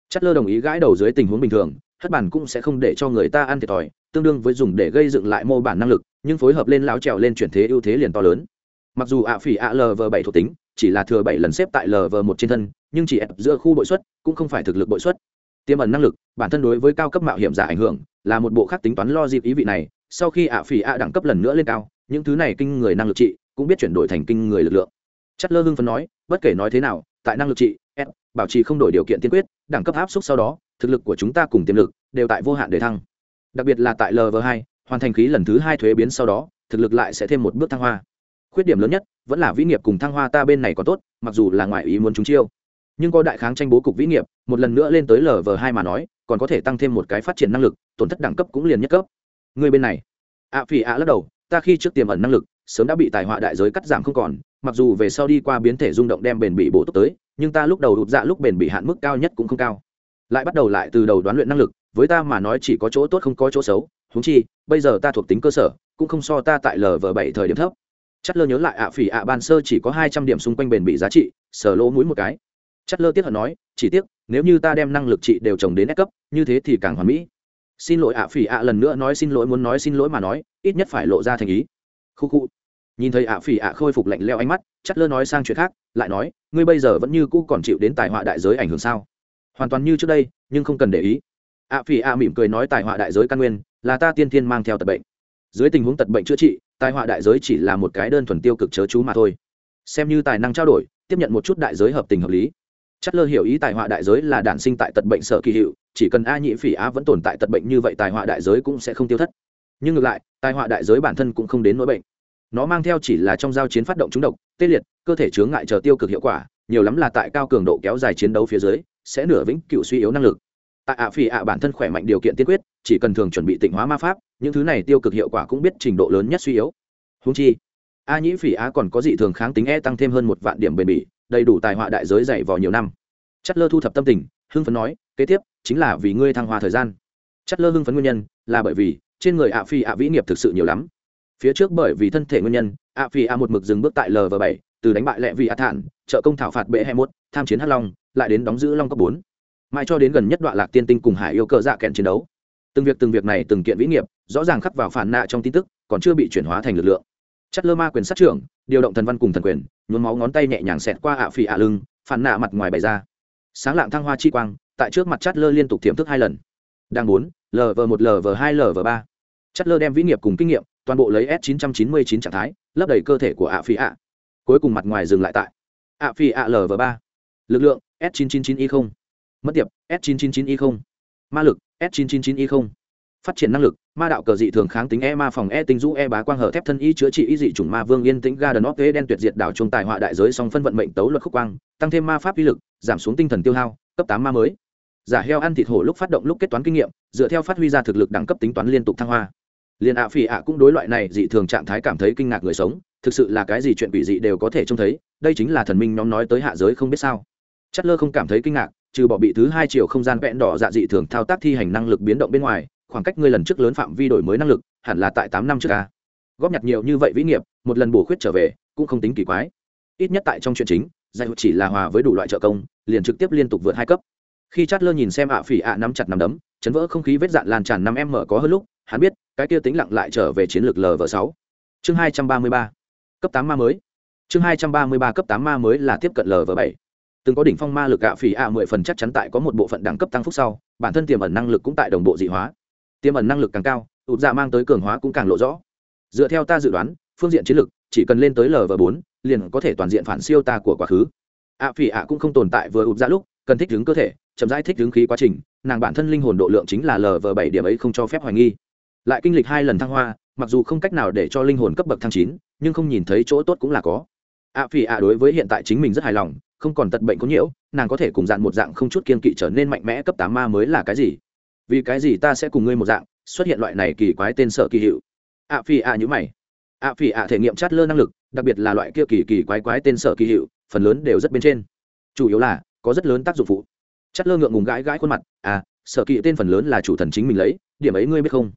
Chất lơ đồng ý gãi đầu dưới tình huống bình thường, hất bản cũng sẽ không để cho người ta ăn thiệt thòi, tương đương với dùng để gây dựng lại mô bản năng lực, nhưng phối hợp lên láo trèo lên chuyển thế ưu thế liền to lớn mặc dù ạ phỉ ạ lv bảy thuộc tính, chỉ là thừa bảy lần xếp tại lv một trên thân, nhưng chỉ ép giữa khu bội xuất, cũng không phải thực lực bội xuất. Tiềm ẩn năng lực, bản thân đối với cao cấp mạo hiểm giả ảnh hưởng, là một bộ khác tính toán lo dịp ý vị này. Sau khi ạ phỉ ạ đẳng cấp lần nữa lên cao, những thứ này kinh người năng lực trị, cũng biết chuyển đổi thành kinh người lực lượng. Chất lơ hưng phấn nói, bất kể nói thế nào, tại năng lực trị, ép, bảo trì không đổi điều kiện tiên quyết, đẳng cấp áp suất sau đó, thực lực của chúng ta cùng tiềm lực, đều tại vô hạn để thăng. Đặc biệt là tại lv hai, hoàn thành khí lần thứ hai thuế biến sau đó, thực lực lại sẽ thêm một bước thăng hoa khuyết điểm lớn nhất vẫn là vĩ nghiệp cùng thăng hoa ta bên này còn tốt, mặc dù là ngoại ý muốn chúng chiêu. Nhưng có đại kháng tranh bố cục vĩ nghiệp, một lần nữa lên tới lv hai mà nói, còn có thể tăng thêm một cái phát triển năng lực, tổn thất đẳng cấp cũng liền nhất cấp. Người bên này. Ạ phỉ ạ lắc đầu, ta khi trước tiềm ẩn năng lực, sớm đã bị tài họa đại giới cắt giảm không còn, mặc dù về sau đi qua biến thể rung động đem bền bị bổ túc tới, nhưng ta lúc đầu đụt dạ lúc bền bị hạn mức cao nhất cũng không cao. Lại bắt đầu lại từ đầu đoán luyện năng lực, với ta mà nói chỉ có chỗ tốt không có chỗ xấu húng chi, bây giờ ta thuộc tính cơ sở, cũng không so ta tại lv bảy thời điểm thấp chất lơ nhớ lại ạ phỉ ạ ban sơ chỉ có hai trăm điểm xung quanh bền bị giá trị, sờ lỗ mũi một cái. Chất lơ tiếc hận nói, chỉ tiếc, nếu như ta đem năng lực trị đều trồng đến ép cấp, như thế thì càng hoàn mỹ. Xin lỗi ạ phỉ ạ lần nữa nói xin lỗi, muốn nói xin lỗi mà nói, ít nhất phải lộ ra thành ý. Khu khu. Nhìn thấy ạ phỉ ạ khôi phục lạnh leo ánh mắt chất lơ nói sang chuyện khác, lại nói, ngươi bây giờ vẫn như cũ còn chịu đến tài họa đại giới ảnh hưởng sao? Hoàn toàn như trước đây, nhưng không cần để ý. Ạ phỉ ạ mỉm cười nói, tài họa đại giới căn nguyên, là ta tiên Thiên mang theo tật bệnh. Dưới tình huống tật bệnh chữa trị tài họa đại giới chỉ là một cái đơn thuần tiêu cực chớ chú mà thôi. Xem như tài năng trao đổi, tiếp nhận một chút đại giới hợp tình hợp lý. Chất lơ hiểu ý tài họa đại giới là đản sinh tại tật bệnh sợ kỳ hiệu, chỉ cần a nhị phỉ a vẫn tồn tại tật bệnh như vậy tài họa đại giới cũng sẽ không tiêu thất. Nhưng ngược lại, tài họa đại giới bản thân cũng không đến nỗi bệnh. Nó mang theo chỉ là trong giao chiến phát động trúng độc, tê liệt, cơ thể chướng ngại chờ tiêu cực hiệu quả, nhiều lắm là tại cao cường độ kéo dài chiến đấu phía dưới, sẽ nửa vĩnh cựu suy yếu năng lực tại ạ phỉ ạ bản thân khỏe mạnh điều kiện tiên quyết, chỉ cần thường chuẩn bị tịnh hóa ma pháp, những thứ này tiêu cực hiệu quả cũng biết trình độ lớn nhất suy yếu. Húng chi, a nhĩ phỉ Á còn có dị thường kháng tính e tăng thêm hơn một vạn điểm bền bỉ, đầy đủ tài họa đại giới dạy vào nhiều năm. Chất lơ thu thập tâm tình, hưng phấn nói, kế tiếp, chính là vì ngươi thăng hoa thời gian. Chất lơ hưng phấn nguyên nhân là bởi vì trên người ạ phi ạ vĩ nghiệp thực sự nhiều lắm. Phía trước bởi vì thân thể nguyên nhân, ạ phi ạ một mực dừng bước tại lv bảy, từ đánh bại lẹ vì ạ thản, trợ công thảo phạt bệ hai mốt, tham chiến hắc long, lại đến đóng giữ long cấp bốn mãi cho đến gần nhất đoạn lạc tiên tinh cùng hải yêu cờ dạ kẹn chiến đấu. Từng việc từng việc này từng kiện vĩ nghiệp, rõ ràng khắc vào phản nạ trong tin tức, còn chưa bị chuyển hóa thành lực lượng. Chất lơ ma quyền sát trưởng, điều động thần văn cùng thần quyền, nhuốm máu ngón tay nhẹ nhàng xẹt qua ạ phỉ ạ lưng, phản nạ mặt ngoài bày ra. Sáng lạng thăng hoa chi quang, tại trước mặt chất lơ liên tục tiềm thức hai lần. Đang bốn lv một lv hai lv ba. Chất lơ đem vĩ nghiệp cùng kinh nghiệm, toàn bộ lấy s 999 trạng thái, lấp đầy cơ thể của ạ phỉ ạ. Cuối cùng mặt ngoài dừng lại tại ạ phỉ ạ lv ba. Lực lượng s 999 y không mất tiệp, s 999 y không. Ma lực, s 999 y không. Phát triển năng lực, ma đạo cờ dị thường kháng tính e ma phòng e tinh rũ e bá quang hở thép thân y chữa trị y dị chủng ma vương yên tĩnh ga đần đen tuyệt diệt đảo trung tài họa đại giới song phân vận mệnh tấu luật khúc quang, tăng thêm ma pháp uy lực, giảm xuống tinh thần tiêu hao, cấp tám ma mới. Giả heo ăn thịt hổ lúc phát động lúc kết toán kinh nghiệm, dựa theo phát huy ra thực lực đẳng cấp tính toán liên tục thăng hoa. Liền ạ phỉ ạ cũng đối loại này dị thường trạng thái cảm thấy kinh ngạc người sống, thực sự là cái gì chuyện quỷ dị đều có thể trông thấy, đây chính là thần minh nhóm nói tới hạ giới không biết sao. Chất lơ không cảm thấy kinh ngạc trừ bỏ bị thứ hai chiều không gian vẹn đỏ dạ dị thường thao tác thi hành năng lực biến động bên ngoài, khoảng cách ngươi lần trước lớn phạm vi đổi mới năng lực, hẳn là tại tám năm trước ca góp nhặt nhiều như vậy vĩ nghiệp, một lần bổ khuyết trở về, cũng không tính kỳ quái. Ít nhất tại trong chuyện chính, giải chỉ là hòa với đủ loại trợ công, liền trực tiếp liên tục vượt hai cấp. Khi chát lơ nhìn xem ạ phỉ ạ nắm chặt nắm đấm, chấn vỡ không khí vết dạn lan tràn năm em mở có hơn lúc, hắn biết, cái kia tính lặng lại trở về chiến lược lv sáu. Chương hai trăm ba mươi ba, cấp tám ma mới. Chương hai trăm ba mươi ba, cấp tám ma mới là tiếp cận lv bảy từng có đỉnh phong ma lực ạ phỉ ạ mười phần chắc chắn tại có một bộ phận đẳng cấp tăng phúc sau, bản thân tiềm ẩn năng lực cũng tại đồng bộ dị hóa. Tiềm ẩn năng lực càng cao, ụt dạ mang tới cường hóa cũng càng lộ rõ. Dựa theo ta dự đoán, phương diện chiến lực, chỉ cần lên tới lv bốn, liền có thể toàn diện phản siêu ta của quá khứ. Ạ phỉ ạ cũng không tồn tại vừa ụt dạ lúc, cần thích ứng cơ thể, chậm rãi thích ứng khí quá trình, nàng bản thân linh hồn độ lượng chính là lv bảy điểm ấy không cho phép hoài nghi. Lại kinh lịch hai lần thăng hoa, mặc dù không cách nào để cho linh hồn cấp bậc thăng chín, nhưng không nhìn thấy chỗ tốt cũng là có. Ạ phỉ ạ đối với hiện tại chính mình rất hài lòng không còn tật bệnh có nhiễu, nàng có thể cùng dạng một dạng không chút kiên kỵ trở nên mạnh mẽ cấp tám ma mới là cái gì? Vì cái gì ta sẽ cùng ngươi một dạng, xuất hiện loại này kỳ quái tên sở kỳ hiệu? Ạ phi ạ nhữ mày. Ạ phi ạ thể nghiệm chát lơ năng lực, đặc biệt là loại kia kỳ kỳ quái quái tên sở kỳ hiệu, phần lớn đều rất bên trên. Chủ yếu là, có rất lớn tác dụng phụ. Chát lơ ngượng ngùng gãi gãi khuôn mặt à sở kỳ tên phần lớn là chủ thần chính mình lấy, điểm ấy ngươi biết không?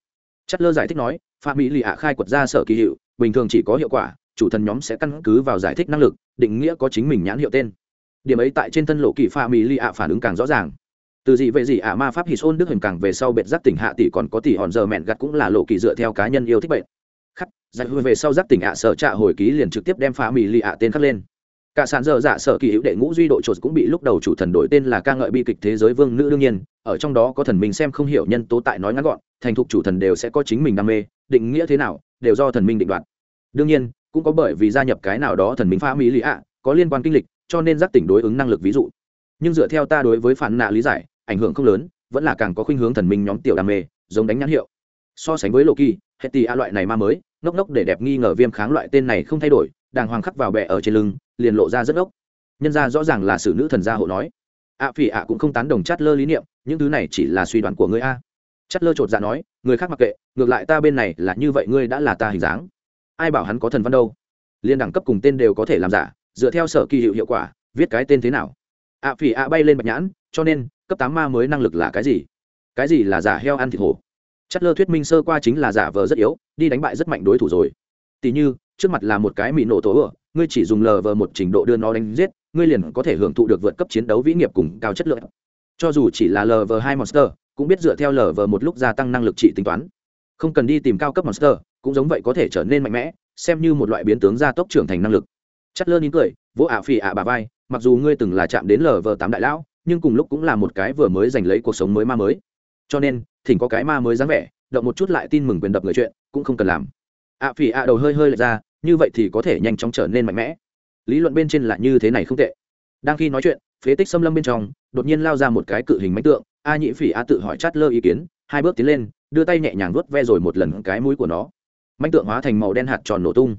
Chát lơ giải thích nói, phạm mỹ lì ạ khai quật ra sở kỳ hiệu, bình thường chỉ có hiệu quả, chủ thần nhóm sẽ căn cứ vào giải thích năng lực, định nghĩa có chính mình nhãn hiệu tên điểm ấy tại trên thân lộ kỳ pha mỹ lì ạ phản ứng càng rõ ràng. Từ gì vậy gì ạ ma pháp hì xôn đức hình càng về sau biệt giác tỉnh hạ tỷ còn có tỷ hòn giờ mẹn gặt cũng là lộ kỳ dựa theo cá nhân yêu thích bệnh. Khắc, giải hư về sau giác tỉnh ạ sở trạ hồi ký liền trực tiếp đem pha mỹ lì ạ tên khắc lên. Cả sàn giờ dạ sở kỳ hữu đệ ngũ duy độ trột cũng bị lúc đầu chủ thần đổi tên là ca ngợi bi kịch thế giới vương nữ đương nhiên, ở trong đó có thần minh xem không hiểu nhân tố tại nói ngắn gọn, thành thục chủ thần đều sẽ có chính mình đam mê, định nghĩa thế nào, đều do thần minh định đoạt. Đương nhiên, cũng có bởi vì gia nhập cái nào đó thần minh pha mỹ lì ạ, có liên quan kinh lịch cho nên giác tỉnh đối ứng năng lực ví dụ. Nhưng dựa theo ta đối với phản nạ lý giải, ảnh hưởng không lớn, vẫn là càng có khuynh hướng thần minh nhóm tiểu đam mê, giống đánh nhãn hiệu. So sánh với lộ kỳ hệ tì a loại này ma mới, ngốc ngốc để đẹp nghi ngờ viêm kháng loại tên này không thay đổi, đàng hoàng khắc vào bẹ ở trên lưng, liền lộ ra rất ngốc. Nhân ra rõ ràng là sử nữ thần gia hộ nói. Ạ phỉ ạ cũng không tán đồng chát lơ lý niệm, những thứ này chỉ là suy đoán của ngươi a. Chát lơ chột dạ nói, người khác mặc kệ, ngược lại ta bên này là như vậy ngươi đã là ta hình dáng. Ai bảo hắn có thần văn đâu? Liên đẳng cấp cùng tên đều có thể làm giả dựa theo sở kỳ hiệu hiệu quả, viết cái tên thế nào? ạ phỉ ạ bay lên bạch nhãn, cho nên, cấp tám ma mới năng lực là cái gì? Cái gì là giả heo ăn thịt hổ? Chất lơ thuyết minh sơ qua chính là giả vờ rất yếu, đi đánh bại rất mạnh đối thủ rồi. Tỉ như, trước mặt là một cái mị nổ tổ ựa, ngươi chỉ dùng lờ vờ một trình độ đưa nó đánh giết, ngươi liền có thể hưởng thụ được vượt cấp chiến đấu vĩ nghiệp cùng cao chất lượng. Cho dù chỉ là lờ vờ hai monster, cũng biết dựa theo lờ vờ một lúc gia tăng năng lực trị tính toán. Không cần đi tìm cao cấp monster, cũng giống vậy có thể trở nên mạnh mẽ, xem như một loại biến tướng gia tốc trưởng thành năng lực chất lơ nín cười, vỗ ạ phì ạ bà vai, mặc dù ngươi từng là chạm đến lờ vờ tám đại lão, nhưng cùng lúc cũng là một cái vừa mới giành lấy cuộc sống mới ma mới. Cho nên, thỉnh có cái ma mới dáng vẻ, động một chút lại tin mừng quyền đập người chuyện, cũng không cần làm. Ạ à phỉ ạ đầu hơi hơi lệch ra, như vậy thì có thể nhanh chóng trở nên mạnh mẽ. Lý luận bên trên là như thế này không tệ. Đang khi nói chuyện, phế tích xâm lâm bên trong, đột nhiên lao ra một cái cự hình mánh tượng, a nhị phỉ a tự hỏi chát lơ ý kiến, hai bước tiến lên, đưa tay nhẹ nhàng vuốt ve rồi một lần cái mũi của nó. Mánh tượng hóa thành màu đen hạt tròn nổ tung.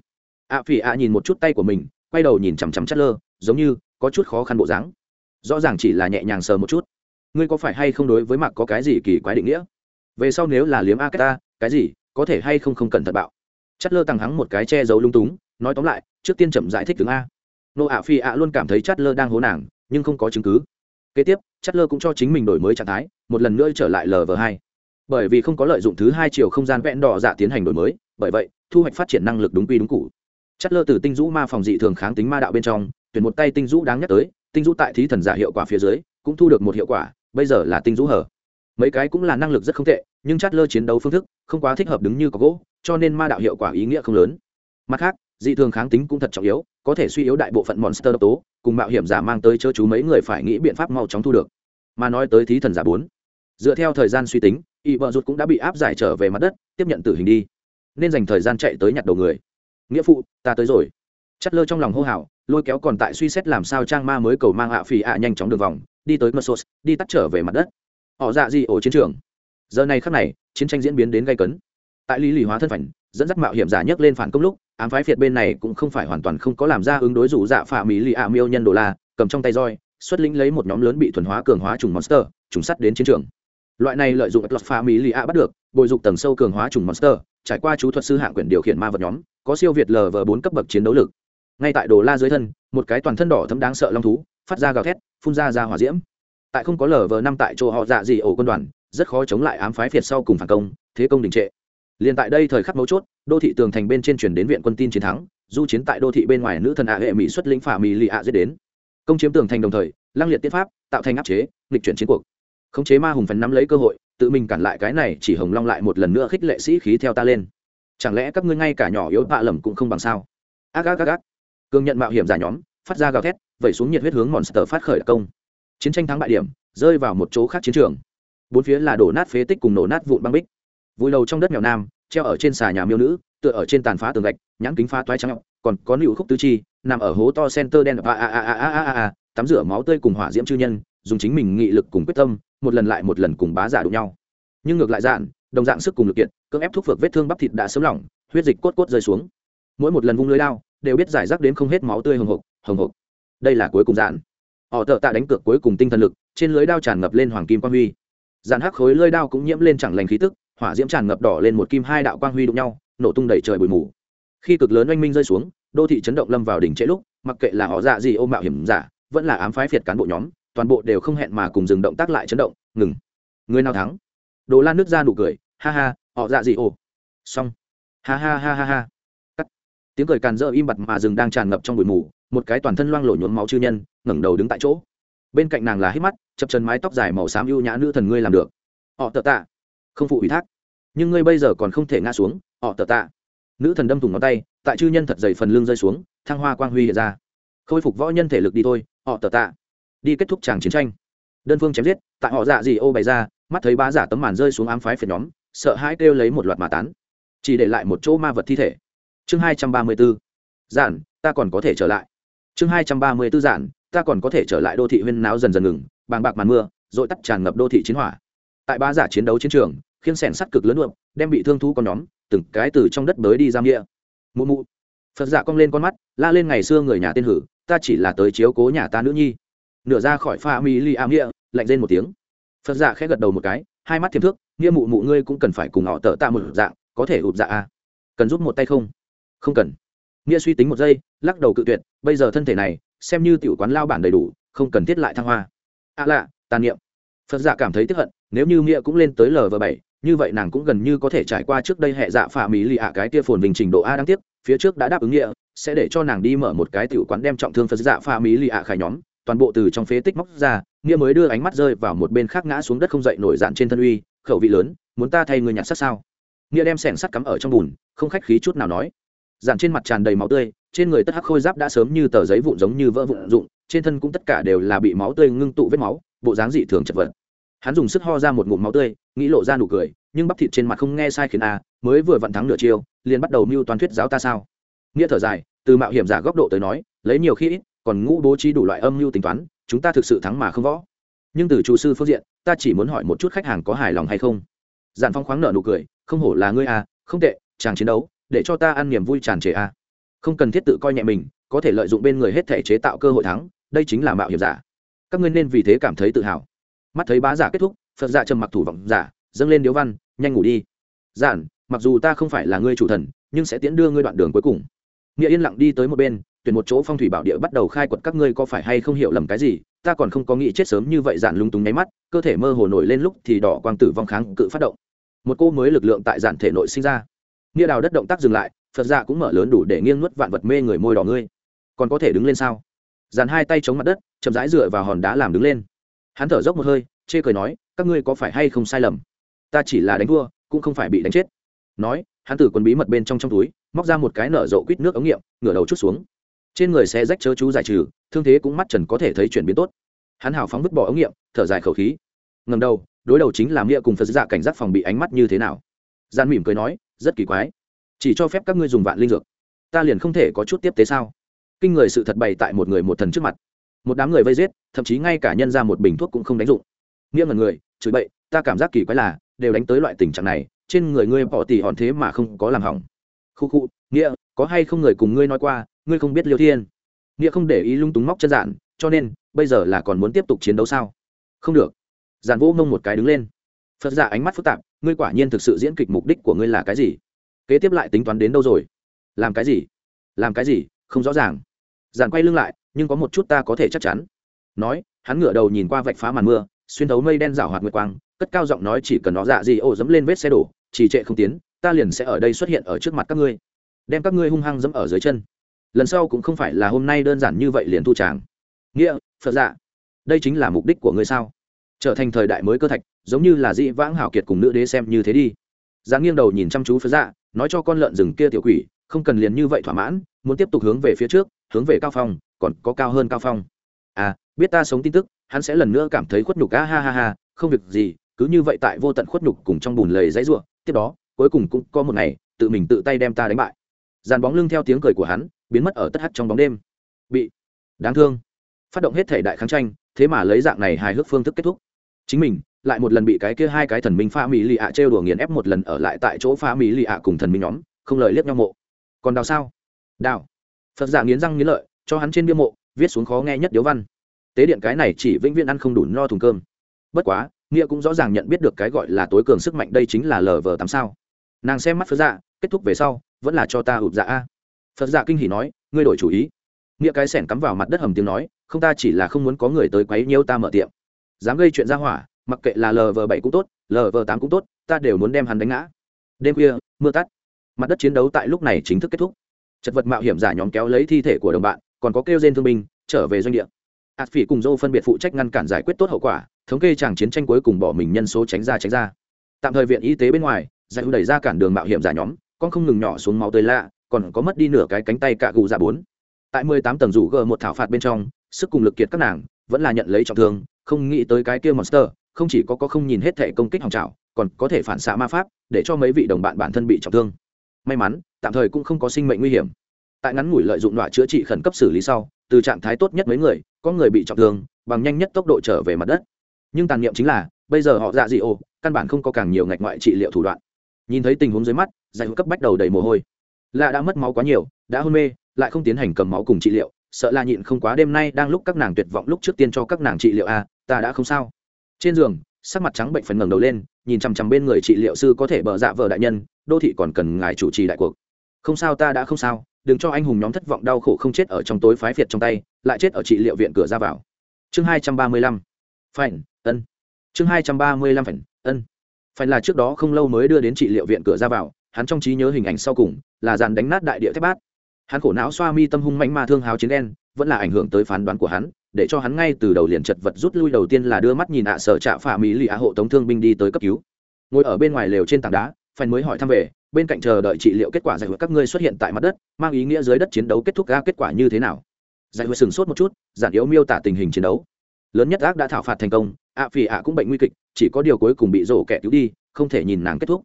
A phỉ a nhìn một chút tay của mình quay đầu nhìn chằm chằm Chất lơ giống như có chút khó khăn bộ dáng. Rõ ràng chỉ là nhẹ nhàng sờ một chút. Ngươi có phải hay không đối với mặc có cái gì kỳ quái định nghĩa? Về sau nếu là liếm a ta cái gì, có thể hay không không cần thận bạo? Chất lơ tăng hắng một cái che giấu lung túng, nói tóm lại, trước tiên chậm giải thích tướng a. Nô ạ phi ạ luôn cảm thấy Chất lơ đang hố nàng, nhưng không có chứng cứ. Kế tiếp Chất lơ cũng cho chính mình đổi mới trạng thái, một lần nữa trở lại lv hai. Bởi vì không có lợi dụng thứ hai chiều không gian vẽn đỏ dạ tiến hành đổi mới, bởi vậy, thu hoạch phát triển năng lực đúng quy đúng cụ chát lơ từ tinh dũ ma phòng dị thường kháng tính ma đạo bên trong, tuyển một tay tinh dũ đáng nhắc tới, tinh dũ tại thí thần giả hiệu quả phía dưới, cũng thu được một hiệu quả, bây giờ là tinh dũ hở. Mấy cái cũng là năng lực rất không tệ, nhưng chát lơ chiến đấu phương thức không quá thích hợp đứng như có gỗ, cho nên ma đạo hiệu quả ý nghĩa không lớn. Mặt khác, dị thường kháng tính cũng thật trọng yếu, có thể suy yếu đại bộ phận monster độc tố, cùng mạo hiểm giả mang tới chớ chú mấy người phải nghĩ biện pháp mau chóng thu được. Mà nói tới thí thần giả bốn, dựa theo thời gian suy tính, y vợ rụt cũng đã bị áp giải trở về mặt đất, tiếp nhận tử hình đi. Nên dành thời gian chạy tới nhặt đầu người nghĩa phụ, ta tới rồi. Chất lơ trong lòng hô hào, lôi kéo còn tại suy xét làm sao trang ma mới cầu mang hạ phì ạ nhanh chóng đường vòng, đi tới mật đi tắt trở về mặt đất. Họ dạ gì ổ chiến trường. Giờ này khắc này, chiến tranh diễn biến đến gây cấn. Tại lý lì hóa thân phảnh dẫn dắt mạo hiểm giả nhấc lên phản công lúc, ám phái phiệt bên này cũng không phải hoàn toàn không có làm ra ứng đối rủ dạ phạ mỹ lì ạ miêu nhân đô la, cầm trong tay roi, xuất lĩnh lấy một nhóm lớn bị thuần hóa cường hóa trùng monster, trùng sắt đến chiến trường. Loại này lợi dụng lọt phạ mỹ lì ạ bắt được, bồi dụng tầng sâu cường hóa trùng monster trải qua chú thuật sư hạng quyền điều khiển ma vật nhóm, có siêu việt lv bốn cấp bậc chiến đấu lực. Ngay tại đồ la dưới thân, một cái toàn thân đỏ thấm đáng sợ long thú, phát ra gào thét, phun ra ra hỏa diễm. Tại không có lv năm tại chỗ họ dạ gì ổ quân đoàn, rất khó chống lại ám phái phiệt sau cùng phản công, thế công đình trệ. Liền tại đây thời khắc mấu chốt, đô thị tường thành bên trên chuyển đến viện quân tin chiến thắng, du chiến tại đô thị bên ngoài nữ thần ạ hệ mỹ xuất lĩnh phả mỹ lì ạ dễ đến. Công chiếm tường thành đồng thời, lăng liệt tiết pháp, tạo thành áp chế, nghịch chuyển chiến cuộc khống chế ma hùng phấn nắm lấy cơ hội, tự mình cản lại cái này chỉ hồng long lại một lần nữa khích lệ sĩ khí theo ta lên. Chẳng lẽ các ngươi ngay cả nhỏ yếu bạ lầm cũng không bằng sao? Ác ác ác ác. Cương nhận mạo hiểm giả nhóm, phát ra gào thét, vẩy xuống nhiệt huyết hướng monster phát khởi công. Chiến tranh thắng bại điểm, rơi vào một chỗ khác chiến trường. Bốn phía là đổ nát phế tích cùng nổ nát vụn băng bích. Vùi đầu trong đất mèo nam, treo ở trên xà nhà miêu nữ, tựa ở trên tàn phá tường gạch, nhãn kính phá toái trắng còn có nịu khúc tứ chi, nằm ở hố to center đen a a a a a a a, tắm rửa máu tươi cùng hỏa diễm chư nhân, dùng chính mình nghị lực cùng quyết tâm một lần lại một lần cùng bá giả đụng nhau. Nhưng ngược lại dạn, đồng dạng sức cùng lực kiện, cưỡng ép thuốc phược vết thương bắp thịt đã sớm lỏng, huyết dịch cốt cốt rơi xuống. Mỗi một lần vung lưới lao đều biết giải rác đến không hết máu tươi hồng hộc hồng hộc. Đây là cuối cùng dạn. Họ tợ tạ đánh cược cuối cùng tinh thần lực, trên lưới đao tràn ngập lên hoàng kim quang huy. Dạn hắc khối lưới đao cũng nhiễm lên chẳng lành khí tức, hỏa diễm tràn ngập đỏ lên một kim hai đạo quang huy đụng nhau, nổ tung đầy trời bụi mù. Khi cực lớn oanh minh rơi xuống, đô thị chấn động lâm vào đỉnh trễ lúc, mặc kệ là họ dạ gì ô mạo hiểm giả, vẫn là ám phái phiệt cán bộ nhóm toàn bộ đều không hẹn mà cùng dừng động tác lại chấn động, ngừng. Người nào thắng? Đồ lan nước ra nụ cười, ha ha, họ dạ gì ô xong. Ha ha ha ha ha. Cắt. Tiếng cười càn rỡ im bặt mà rừng đang tràn ngập trong bụi mù, một cái toàn thân loang lổ nhuốm máu chư nhân, ngẩng đầu đứng tại chỗ. Bên cạnh nàng là hít mắt, chập chân mái tóc dài màu xám ưu nhã nữ thần ngươi làm được. Họ tợ tạ. Không phụ ủy thác. Nhưng ngươi bây giờ còn không thể ngã xuống, họ tờ tạ. Nữ thần đâm thủng ngón tay, tại chư nhân thật dày phần lưng rơi xuống, thăng hoa quang huy hiện ra. Khôi phục võ nhân thể lực đi thôi, họ tờ tạ đi kết thúc tràng chiến tranh. Đơn phương chém giết tại họ dạ gì ô bày ra mắt thấy ba giả tấm màn rơi xuống ám phái phiền nhóm sợ hãi kêu lấy một loạt mà tán. Chỉ để lại một chỗ ma vật thi thể. Chương hai trăm ba mươi b ố giản ta còn có thể trở lại. Chương hai trăm ba mươi b ố giản ta còn có thể trở lại đô thị huyên náo dần dần ngừng bàng bạc màn mưa rồi tắt tràn ngập đô thị chiến hỏa. Tại ba giả chiến đấu chiến trường khiến sẻn sắt cực lớn đượm, đem bị thương thú con nhóm từng cái từ trong đất bới đi giam nghĩa. Mụ mụ. Phật dạ cong lên con mắt la lên ngày xưa người nhà tên hử ta chỉ là tới chiếu cố nhà ta nữ nhi nửa ra khỏi pha mi li am nghĩa, lạnh lên một tiếng. Phật dạ khẽ gật đầu một cái, hai mắt thiềm thước, nghĩa mụ mụ ngươi cũng cần phải cùng họ tợ tạ một dạng, có thể ụp dạ à. Cần giúp một tay không? Không cần. Nghĩa suy tính một giây, lắc đầu cự tuyệt, bây giờ thân thể này, xem như tiểu quán lao bản đầy đủ, không cần thiết lại thăng hoa. Ạ à lạ, tàn niệm. Phật dạ cảm thấy tiếp hận, nếu như nghĩa cũng lên tới lv bảy, như vậy nàng cũng gần như có thể trải qua trước đây hệ dạ phà mỹ lì ạ cái tia phồn bình trình độ a đáng tiếc, phía trước đã đáp ứng nghĩa, sẽ để cho nàng đi mở một cái tiểu quán đem trọng thương phật dạ phà mỹ lì ạ khải nhóm toàn bộ từ trong phế tích móc ra, nghĩa mới đưa ánh mắt rơi vào một bên khác ngã xuống đất không dậy nổi dạn trên thân uy, khẩu vị lớn, muốn ta thay người nhặt sắt sao? Nghĩa đem sẻng sắt cắm ở trong bùn, không khách khí chút nào nói. Dạn trên mặt tràn đầy máu tươi, trên người tất hắc khôi giáp đã sớm như tờ giấy vụn giống như vỡ vụn rụng trên thân cũng tất cả đều là bị máu tươi ngưng tụ vết máu, bộ dáng dị thường chật vật. Hắn dùng sức ho ra một ngụm máu tươi, nghĩ lộ ra nụ cười, nhưng bắp thịt trên mặt không nghe sai khiến a, mới vừa vặn thắng nửa chiêu, liền bắt đầu mưu toàn thuyết giáo ta sao? Nghĩa thở dài, từ mạo hiểm giả góc độ tới nói, lấy nhiều khi ít còn ngũ bố trí đủ loại âm mưu tính toán, chúng ta thực sự thắng mà không võ. Nhưng từ chủ sư phương diện, ta chỉ muốn hỏi một chút khách hàng có hài lòng hay không. Giản phong khoáng nợ nụ cười, không hổ là ngươi à không tệ, chàng chiến đấu, để cho ta ăn niềm vui tràn trề à. Không cần thiết tự coi nhẹ mình, có thể lợi dụng bên người hết thể chế tạo cơ hội thắng, đây chính là mạo hiểm giả. Các ngươi nên vì thế cảm thấy tự hào. Mắt thấy bá giả kết thúc, phật giả trầm mặc thủ vọng giả, dâng lên điếu văn, nhanh ngủ đi. Giản, mặc dù ta không phải là ngươi chủ thần, nhưng sẽ tiễn đưa ngươi đoạn đường cuối cùng. Nghĩa yên lặng đi tới một bên tuyển một chỗ phong thủy bảo địa bắt đầu khai quật các ngươi có phải hay không hiểu lầm cái gì? Ta còn không có nghĩ chết sớm như vậy giản lung túng nháy mắt, cơ thể mơ hồ nổi lên lúc thì đỏ quang tử vong kháng cự phát động. Một cô mới lực lượng tại giản thể nội sinh ra. Nghĩa đào đất động tác dừng lại, phật dạ cũng mở lớn đủ để nghiêng nuốt vạn vật mê người môi đỏ ngươi. Còn có thể đứng lên sao? Dàn hai tay chống mặt đất, chậm rãi dựa vào hòn đá làm đứng lên. Hắn thở dốc một hơi, chê cười nói, các ngươi có phải hay không sai lầm? Ta chỉ là đánh thua cũng không phải bị đánh chết. Nói, hắn từ quần bí mật bên trong trong túi, móc ra một cái nở rộ quýt nước ống nghiệm, ngửa đầu chút xuống trên người xe rách chớ chú giải trừ, thương thế cũng mắt trần có thể thấy chuyển biến tốt. Hắn hào phóng vứt bỏ ống nghiệm, thở dài khẩu khí. Ngầm đầu, đối đầu chính là nghĩa cùng phật dạ cảnh giác phòng bị ánh mắt như thế nào? Gian mỉm cười nói, rất kỳ quái. Chỉ cho phép các ngươi dùng vạn linh dược. Ta liền không thể có chút tiếp tế sao? Kinh người sự thật bày tại một người một thần trước mặt. Một đám người vây giết, thậm chí ngay cả nhân ra một bình thuốc cũng không đánh dụng. Nghĩa ngần người, chửi bậy, ta cảm giác kỳ quái là, đều đánh tới loại tình trạng này, trên người ngươi bỏ tỉ hòn thế mà không có làm hỏng. Khu khu nghĩa có hay không người cùng ngươi nói qua ngươi không biết liêu thiên. Nghĩa không để ý lung túng móc chân dạn, cho nên, bây giờ là còn muốn tiếp tục chiến đấu sao? Không được. Giản vũ mông một cái đứng lên. Phật giả ánh mắt phức tạp, ngươi quả nhiên thực sự diễn kịch mục đích của ngươi là cái gì? Kế tiếp lại tính toán đến đâu rồi? Làm cái gì? Làm cái gì? Không rõ ràng. Giản quay lưng lại, nhưng có một chút ta có thể chắc chắn. Nói, hắn ngửa đầu nhìn qua vạch phá màn mưa, xuyên thấu mây đen rảo hoạt nguyệt quang, cất cao giọng nói chỉ cần nó dạ gì ô dẫm lên vết xe đổ, trì trệ không tiến, ta liền sẽ ở đây xuất hiện ở trước mặt các ngươi. Đem các ngươi hung hăng dẫm ở dưới chân lần sau cũng không phải là hôm nay đơn giản như vậy liền thu tràng. Nghĩa, phật dạ đây chính là mục đích của ngươi sao? Trở thành thời đại mới cơ thạch, giống như là dĩ vãng hảo kiệt cùng nữ đế xem như thế đi. Giáng nghiêng đầu nhìn chăm chú phật dạ nói cho con lợn rừng kia tiểu quỷ, không cần liền như vậy thỏa mãn, muốn tiếp tục hướng về phía trước, hướng về cao phong, còn có cao hơn cao phong. À biết ta sống tin tức, hắn sẽ lần nữa cảm thấy khuất nhục, a ha ha ha, không việc gì, cứ như vậy tại vô tận khuất nhục cùng trong bùn lầy dãy ruộng, tiếp đó, cuối cùng cũng có một ngày, tự mình tự tay đem ta đánh bại. Dàn bóng lưng theo tiếng cười của hắn biến mất ở tất hắt trong bóng đêm. Bị đáng thương. Phát động hết thể đại kháng tranh, thế mà lấy dạng này hài hước phương thức kết thúc. Chính mình lại một lần bị cái kia hai cái thần minh pha mỹ lì ạ trêu đùa nghiền ép một lần ở lại tại chỗ pha mỹ lì ạ cùng thần minh nhóm, không lời liếc nhau mộ. Còn đào sao? Đào. Phật giả nghiến răng nghiến lợi, cho hắn trên bia mộ, viết xuống khó nghe nhất điếu văn. Tế điện cái này chỉ vĩnh viễn ăn không đủ no thùng cơm. Bất quá, nghĩa cũng rõ ràng nhận biết được cái gọi là tối cường sức mạnh đây chính là lờ vờ tám sao. Nàng xem mắt phật dạ kết thúc về sau, vẫn là cho ta ụp dạ a phật dạ kinh hỉ nói, ngươi đổi chủ ý. Nghĩa cái sẻn cắm vào mặt đất hầm tiếng nói, không ta chỉ là không muốn có người tới quấy nhiêu ta mở tiệm. Dám gây chuyện ra hỏa, mặc kệ là lv bảy cũng tốt lv tám cũng tốt, ta đều muốn đem hắn đánh ngã. Đêm khuya, mưa tắt. Mặt đất chiến đấu tại lúc này chính thức kết thúc. Chật vật mạo hiểm giả nhóm kéo lấy thi thể của đồng bạn, còn có kêu gen thương binh, trở về doanh địa. Ạt phỉ cùng dâu phân biệt phụ trách ngăn cản giải quyết tốt hậu quả, thống kê chàng chiến tranh cuối cùng bỏ mình nhân số tránh ra tránh ra. Tạm thời viện y tế bên ngoài, giải hữu đẩy ra cản đường mạo hiểm giả nhóm, con không ngừng nhỏ xuống máu tươi lạ còn có mất đi nửa cái cánh tay cạ gù dạ bốn. Tại mười tám tầng rủ g một thảo phạt bên trong, sức cùng lực kiệt các nàng vẫn là nhận lấy trọng thương, không nghĩ tới cái kia monster, không chỉ có có không nhìn hết thể công kích hòng trào còn có thể phản xạ ma pháp, để cho mấy vị đồng bạn bản thân bị trọng thương. May mắn, tạm thời cũng không có sinh mệnh nguy hiểm. Tại ngắn ngủi lợi dụng đoạn chữa trị khẩn cấp xử lý sau, từ trạng thái tốt nhất mấy người, có người bị trọng thương, bằng nhanh nhất tốc độ trở về mặt đất. Nhưng tàn niệm chính là, bây giờ họ dạ dị ô căn bản không có càng nhiều ngạch ngoại trị liệu thủ đoạn. Nhìn thấy tình huống dưới mắt, giải hữu cấp bách đầu đầy mồ hôi lạ đã mất máu quá nhiều đã hôn mê lại không tiến hành cầm máu cùng trị liệu sợ là nhịn không quá đêm nay đang lúc các nàng tuyệt vọng lúc trước tiên cho các nàng trị liệu a à, ta đã không sao. Trên giường sắc mặt trắng bệnh phần ngẩng đầu lên nhìn chằm chằm bên người trị liệu sư có thể bờ dạ vợ đại nhân đô thị còn cần ngài chủ trì đại cuộc. Không sao ta đã không sao đừng cho anh hùng nhóm thất vọng đau khổ không chết ở trong tối phái phiệt trong tay lại chết ở trị liệu viện cửa ra vào. Chương hai trăm ba mươi lăm. Phảnh ân. Chương hai trăm ba mươi lăm phảnh ân. Phải là trước đó không lâu mới đưa đến trị liệu viện cửa ra vào hắn trong trí nhớ hình ảnh sau cùng là dàn đánh nát đại địa thép bát. Hắn khổ não xoa mi tâm hung mãnh ma thương hào chiến đen, vẫn là ảnh hưởng tới phán đoán của hắn, để cho hắn ngay từ đầu liền chật vật rút lui đầu tiên là đưa mắt nhìn ạ sở trạ phà mỹ lì ạ hộ tống thương binh đi tới cấp cứu. Ngồi ở bên ngoài lều trên tảng đá phanh mới hỏi thăm về, bên cạnh chờ đợi trị liệu kết quả giải quyết các ngươi xuất hiện tại mặt đất, mang ý nghĩa dưới đất chiến đấu kết thúc ra kết quả như thế nào? Giải quyết sừng sốt một chút, giản yếu miêu tả tình hình chiến đấu. Lớn nhất ác đã thảo phạt thành công, ạ phì ạ cũng bệnh nguy kịch, chỉ có điều cuối cùng bị rổ kẻ cứu đi, không thể nhìn nàng kết thúc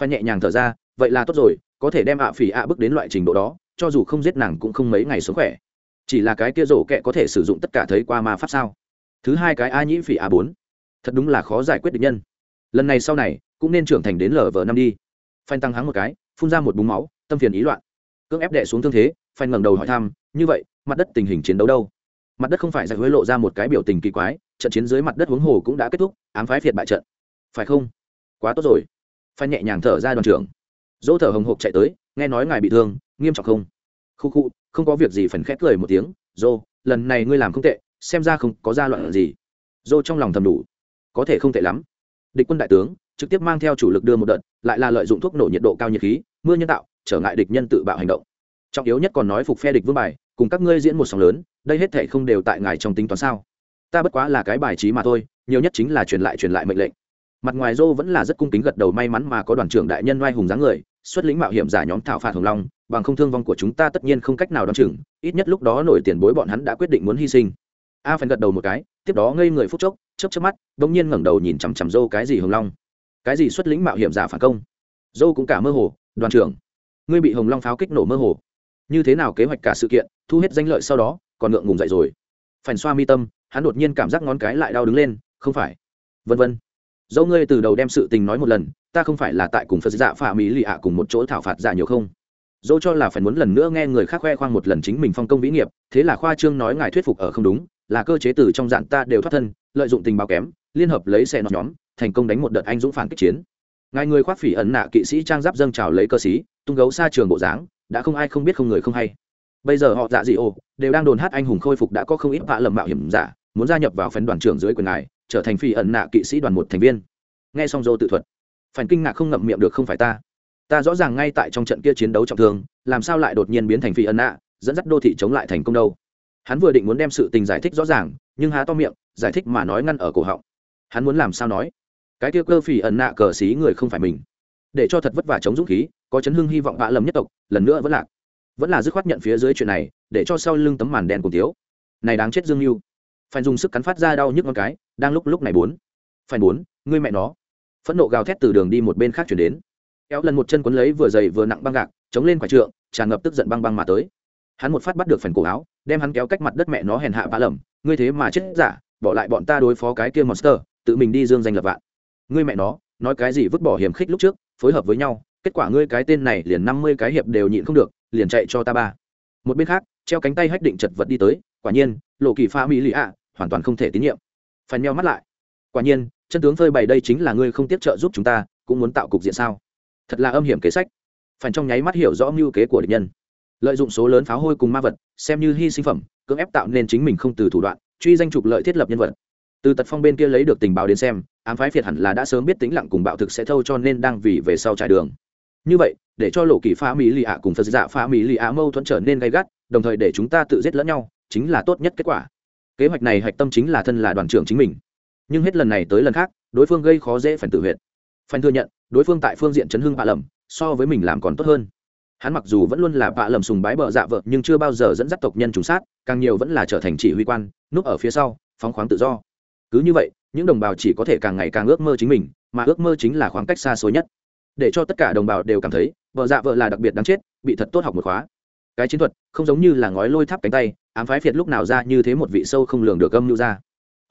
phải nhẹ nhàng thở ra, vậy là tốt rồi, có thể đem ạ phỉ ạ bước đến loại trình độ đó, cho dù không giết nàng cũng không mấy ngày sống khỏe. Chỉ là cái kia rổ kẹ có thể sử dụng tất cả thấy qua ma pháp sao? Thứ hai cái a nhĩ phỉ a bốn. Thật đúng là khó giải quyết được nhân. Lần này sau này, cũng nên trưởng thành đến lở vờ năm đi. Phanh tăng hắng một cái, phun ra một búng máu, tâm phiền ý loạn. Cưỡng ép đệ xuống thương thế, phanh ngẩng đầu hỏi thăm, như vậy, mặt đất tình hình chiến đấu đâu? Mặt đất không phải giải hối lộ ra một cái biểu tình kỳ quái, trận chiến dưới mặt đất huống hồ cũng đã kết thúc, ám phái phiệt bại trận. Phải không? Quá tốt rồi phanh nhẹ nhàng thở ra đoàn trưởng. Dỗ thở hồng hộc chạy tới, nghe nói ngài bị thương, nghiêm trọng không? Khu khu, không có việc gì phần khét cười một tiếng. Dô lần này ngươi làm không tệ, xem ra không có ra loạn gì. Dô trong lòng thầm đủ. Có thể không tệ lắm. Địch quân đại tướng, trực tiếp mang theo chủ lực đưa một đợt, lại là lợi dụng thuốc nổ nhiệt độ cao nhiệt khí, mưa nhân tạo, trở ngại địch nhân tự bạo hành động. Trọng yếu nhất còn nói phục phe địch vương bài, cùng các ngươi diễn một sóng lớn, đây hết thể không đều tại ngài trong tính toán sao? Ta bất quá là cái bài trí mà thôi, nhiều nhất chính là truyền lại truyền lại mệnh lệnh mặt ngoài dô vẫn là rất cung kính gật đầu may mắn mà có đoàn trưởng đại nhân oai hùng dáng người, xuất lĩnh mạo hiểm giả nhóm thảo phạt hồng long, bằng không thương vong của chúng ta tất nhiên không cách nào đ o chừng, ít nhất lúc đó nổi tiền bối bọn hắn đã quyết định muốn hy sinh. A phải gật đầu một cái, tiếp đó ngây người phút chốc, chớp chớp mắt đ ỗ n g nhiên ngẩng đầu nhìn chằm chằm dô cái gì hồng long. Cái gì xuất lĩnh mạo hiểm giả phản công? Dô cũng cả mơ hồ, đoàn trưởng, ngươi bị hồng long pháo kích nổ mơ hồ. Như thế nào kế hoạch cả sự kiện, thu hết danh lợi sau đó, còn ngượng ngùng dậy rồi. Phản xoa mi tâm, hắn đột nhiên cảm giác ngón cái lại đau đứng lên, không phải. Vân vân dẫu ngươi từ đầu đem sự tình nói một lần, ta không phải là tại cùng phật dạ phả mỹ lì ạ cùng một chỗ thảo phạt giả nhiều không? Dẫu cho là phải muốn lần nữa nghe người khác khoe khoang một lần chính mình phong công vĩ nghiệp, thế là khoa trương nói ngài thuyết phục ở không đúng, là cơ chế từ trong dạng ta đều thoát thân, lợi dụng tình báo kém, liên hợp lấy xe nọ nhóm, thành công đánh một đợt anh dũng phản kích chiến. Ngài người khoác phỉ ẩn nạ kỵ sĩ trang giáp dâng trào lấy cơ sĩ, tung gấu xa trường bộ dáng, đã không ai không biết không người không hay. Bây giờ họ dạ dị ô đều đang đồn hát anh hùng khôi phục đã có không ít vạ lầm mạo hiểm giả, muốn gia nhập vào phấn đoàn trưởng dưới quyền ngài trở thành phi ẩn nạ kỵ sĩ đoàn một thành viên. Nghe xong dô tự thuật, phản kinh ngạc không ngậm miệng được không phải ta. Ta rõ ràng ngay tại trong trận kia chiến đấu trọng thương, làm sao lại đột nhiên biến thành phi ẩn nạ, dẫn dắt đô thị chống lại thành công đâu? Hắn vừa định muốn đem sự tình giải thích rõ ràng, nhưng há to miệng, giải thích mà nói ngăn ở cổ họng. Hắn muốn làm sao nói? Cái kia cơ phỉ ẩn nạ cờ xí người không phải mình. Để cho thật vất vả chống dũng khí, có chấn hưng hy vọng vạ lầm nhất tộc, lần nữa vẫn lạc. Vẫn là dứt khoát nhận phía dưới chuyện này, để cho sau lưng tấm màn đen cùng tiếu này đáng chết dương mưu phải dùng sức cắn phát ra đau nhức con cái, đang lúc lúc này bốn. Phải bốn, ngươi mẹ nó. Phẫn nộ gào thét từ đường đi một bên khác chuyển đến. Kéo lần một chân quấn lấy vừa dày vừa nặng băng gạc, chống lên quả trượng, tràn ngập tức giận băng băng mà tới. Hắn một phát bắt được phần cổ áo, đem hắn kéo cách mặt đất mẹ nó hèn hạ bá lầm. Ngươi thế mà chết giả, bỏ lại bọn ta đối phó cái kia monster, tự mình đi dương danh lập vạn. Ngươi mẹ nó, nói cái gì vứt bỏ hiểm khích lúc trước, phối hợp với nhau, kết quả ngươi cái tên này liền năm mươi cái hiệp đều nhịn không được, liền chạy cho ta ba. Một bên khác, treo cánh tay hách định chật vật đi tới, quả nhiên lộ kỳ pha mỹ lì ạ hoàn toàn không thể tín nhiệm. Phải neo mắt lại. Quả nhiên, chân tướng phơi bày đây chính là ngươi không tiếp trợ giúp chúng ta, cũng muốn tạo cục diện sao? Thật là âm hiểm kế sách. Phải trong nháy mắt hiểu rõ mưu kế của địch nhân. Lợi dụng số lớn pháo hôi cùng ma vật, xem như hy sinh phẩm, cưỡng ép tạo nên chính mình không từ thủ đoạn, truy danh trục lợi thiết lập nhân vật. Từ tật phong bên kia lấy được tình báo đến xem, ám phái phiệt hẳn là đã sớm biết tính lặng cùng bạo thực sẽ thâu cho nên đang vì về sau trải đường. Như vậy, để cho lộ kỳ pha mỹ lì ạ cùng phật dạ pha mỹ lì ạ mâu thuẫn trở nên gay gắt, đồng thời để chúng ta tự giết lẫn nhau, chính là tốt nhất kết quả kế hoạch này hạch tâm chính là thân là đoàn trưởng chính mình. Nhưng hết lần này tới lần khác, đối phương gây khó dễ phần tự huyện phần thừa nhận, đối phương tại phương diện chấn hưng bạ lầm, so với mình làm còn tốt hơn. Hắn mặc dù vẫn luôn là bạ lầm sùng bái bợ dạ vợ, nhưng chưa bao giờ dẫn dắt tộc nhân trùng sát, càng nhiều vẫn là trở thành chỉ huy quan, núp ở phía sau, phóng khoáng tự do. Cứ như vậy, những đồng bào chỉ có thể càng ngày càng ước mơ chính mình, mà ước mơ chính là khoảng cách xa xôi nhất. Để cho tất cả đồng bào đều cảm thấy vợ dạ vợ là đặc biệt đáng chết, bị thật tốt học một khóa cái chiến thuật không giống như là ngói lôi tháp cánh tay, ám phái phiệt lúc nào ra như thế một vị sâu không lường được âm lưu ra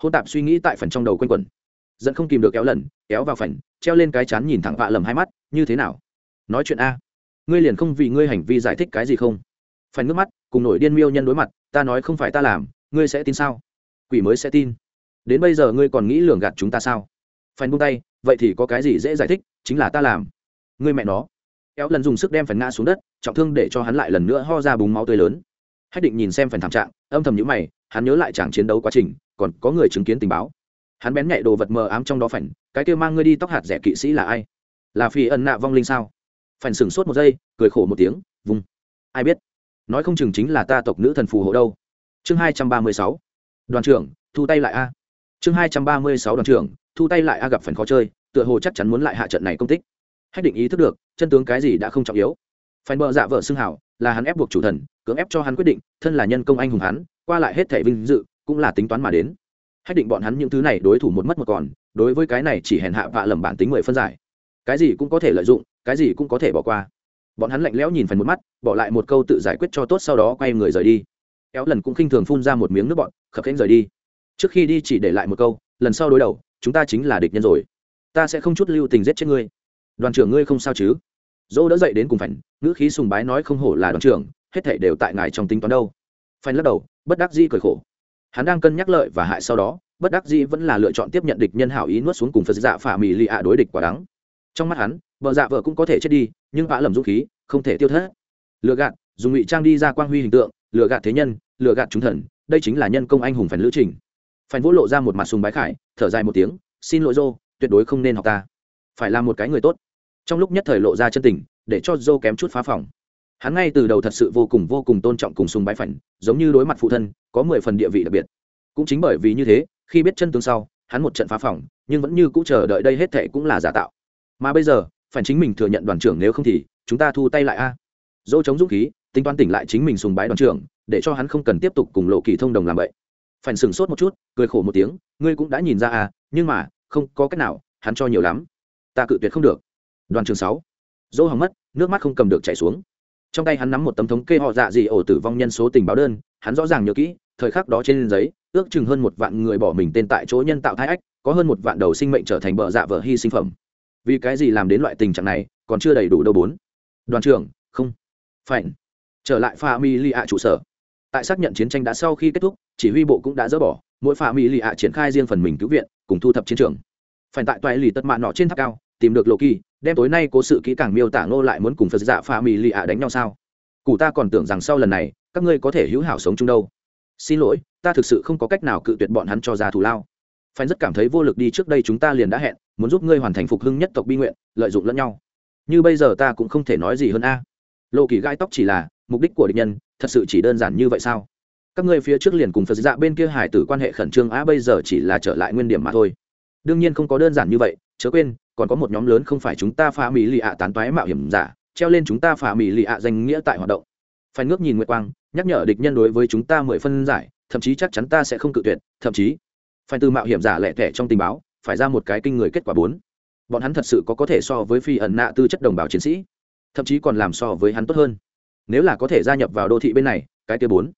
hôn tạp suy nghĩ tại phần trong đầu quanh quẩn. Dẫn không kìm được kéo lần, kéo vào phần, treo lên cái chán nhìn thẳng vạ lầm hai mắt, như thế nào? Nói chuyện a. Ngươi liền không vì ngươi hành vi giải thích cái gì không? Phần nước mắt, cùng nổi điên miêu nhân đối mặt, ta nói không phải ta làm, ngươi sẽ tin sao? Quỷ mới sẽ tin. Đến bây giờ ngươi còn nghĩ lường gạt chúng ta sao? Phần buông tay, vậy thì có cái gì dễ giải thích, chính là ta làm. Ngươi mẹ nó kéo lần dùng sức đem phần ngã xuống đất, trọng thương để cho hắn lại lần nữa ho ra búng máu tươi lớn. Hách định nhìn xem phần thảm trạng, âm thầm nhữ mày, hắn nhớ lại chàng chiến đấu quá trình, còn có người chứng kiến tình báo. Hắn bén nhạy đồ vật mờ ám trong đó phảnh cái kêu mang ngươi đi tóc hạt rẻ kỵ sĩ là ai? Là phi ân nạ vong linh sao? Phảnh sửng sốt một giây, cười khổ một tiếng vùng ai biết? Nói không chừng chính là ta tộc nữ thần phù hộ đâu. Chương hai trăm ba mươi sáu. Đoàn trưởng, thu tay lại a. Chương hai trăm ba mươi sáu, đoàn trưởng, thu tay lại a gặp phần khó chơi, tựa hồ chắc chắn muốn lại hạ trận này công tích hách định ý thức được, chân tướng cái gì đã không trọng yếu. Phải bờ dạ vợ xưng hảo, là hắn ép buộc chủ thần, cưỡng ép cho hắn quyết định, thân là nhân công anh hùng hắn, qua lại hết thể vinh dự, cũng là tính toán mà đến. Hách định bọn hắn những thứ này đối thủ một mất một còn, đối với cái này chỉ hèn hạ vạ lầm bản tính mười phân giải. Cái gì cũng có thể lợi dụng, cái gì cũng có thể bỏ qua. Bọn hắn lạnh lẽo nhìn phần một mắt, bỏ lại một câu tự giải quyết cho tốt sau đó quay người rời đi. Éo lần cũng khinh thường phun ra một miếng nước bọn khập khánh rời đi. Trước khi đi chỉ để lại một câu, lần sau đối đầu, chúng ta chính là địch nhân rồi. Ta sẽ không chút lưu tình giết chết ngươi đoàn trưởng ngươi không sao chứ? Dỗ đỡ dậy đến cùng phảnh ngữ khí sùng bái nói không hổ là đoàn trưởng, hết thể đều tại ngài trong tính toán đâu. Phanh lắc đầu, bất đắc dĩ cười khổ. Hắn đang cân nhắc lợi và hại sau đó, bất đắc dĩ vẫn là lựa chọn tiếp nhận địch nhân hảo ý nuốt xuống cùng phật dạ phả mì lì ạ đối địch quả đắng. Trong mắt hắn, vợ dạ vợ cũng có thể chết đi, nhưng vã lầm dũng khí, không thể tiêu thất. Lựa gạt, dùng ngụy trang đi ra quang huy hình tượng lựa gạt thế nhân lựa gạt chúng thần, đây chính là nhân công anh hùng phản lữ trình. Phản vỗ lộ ra một mặt sùng bái khải, thở dài một tiếng, xin lỗi dô, tuyệt đối không nên học ta phải là một cái người tốt. Trong lúc nhất thời lộ ra chân tình, để cho dô kém chút phá phòng. Hắn ngay từ đầu thật sự vô cùng vô cùng tôn trọng cùng sùng bái phản, giống như đối mặt phụ thân, có mười phần địa vị đặc biệt. Cũng chính bởi vì như thế, khi biết chân tướng sau, hắn một trận phá phòng, nhưng vẫn như cũ chờ đợi đây hết thệ cũng là giả tạo. Mà bây giờ phải chính mình thừa nhận đoàn trưởng nếu không thì, chúng ta thu tay lại a. Dỗ chống dũng khí, tính toán tỉnh lại chính mình sùng bái đoàn trưởng, để cho hắn không cần tiếp tục cùng lộ kỳ thông đồng làm vậy. Phải sừng sốt một chút, cười khổ một tiếng, ngươi cũng đã nhìn ra à nhưng mà, không có cách nào, hắn cho nhiều lắm ta cự tuyệt không được. Đoàn trường sáu, dỗ hỏng mất, nước mắt không cầm được chảy xuống. Trong tay hắn nắm một tấm thống kê họ dạ dị ổ tử vong nhân số tình báo đơn, hắn rõ ràng nhớ kỹ, thời khắc đó trên giấy, ước chừng hơn một vạn người bỏ mình tên tại chỗ nhân tạo thai ách, có hơn một vạn đầu sinh mệnh trở thành bờ dạ vợ hy sinh phẩm. Vì cái gì làm đến loại tình trạng này, còn chưa đầy đủ đâu bốn. Đoàn trưởng, không. Phải trở lại pha mi li ạ trụ sở. Tại xác nhận chiến tranh đã sau khi kết thúc, chỉ huy bộ cũng đã dỡ bỏ, mỗi pha mi li ạ triển khai riêng phần mình cứu viện, cùng thu thập chiến trường. Phải tại toại lì tất mạ nọ trên tháp cao tìm được lộ kỳ đem tối nay cố sự kỹ càng miêu tả ngô lại muốn cùng phật dạ pha mi li ạ đánh nhau sao? Cụ ta còn tưởng rằng sau lần này, các ngươi có thể hữu hảo sống chung đâu. Xin lỗi, ta thực sự không có cách nào cự tuyệt bọn hắn cho ra thù lao. Phanh rất cảm thấy vô lực đi trước đây chúng ta liền đã hẹn, muốn giúp ngươi hoàn thành phục hưng nhất tộc bi nguyện, lợi dụng lẫn nhau. Như bây giờ ta cũng không thể nói gì hơn a. Lộ kỳ gai tóc chỉ là mục đích của địch nhân, thật sự chỉ đơn giản như vậy sao? Các ngươi phía trước liền cùng phật dạ bên kia hải tử quan hệ khẩn trương á, bây giờ chỉ là trở lại nguyên điểm mà thôi. Đương nhiên không có đơn giản như vậy chớ quên, còn có một nhóm lớn không phải chúng ta phá mỹ lì ạ tán toái mạo hiểm giả, treo lên chúng ta phá mỹ lì ạ danh nghĩa tại hoạt động. Phải ngước nhìn nguyệt quang, nhắc nhở địch nhân đối với chúng ta mười phân giải, thậm chí chắc chắn ta sẽ không cự tuyệt, thậm chí. Phải từ mạo hiểm giả lẻ tẻ trong tình báo, phải ra một cái kinh người kết quả bốn. Bọn hắn thật sự có có thể so với phi ẩn nạ tư chất đồng bào chiến sĩ, thậm chí còn làm so với hắn tốt hơn. Nếu là có thể gia nhập vào đô thị bên này, cái kia bốn.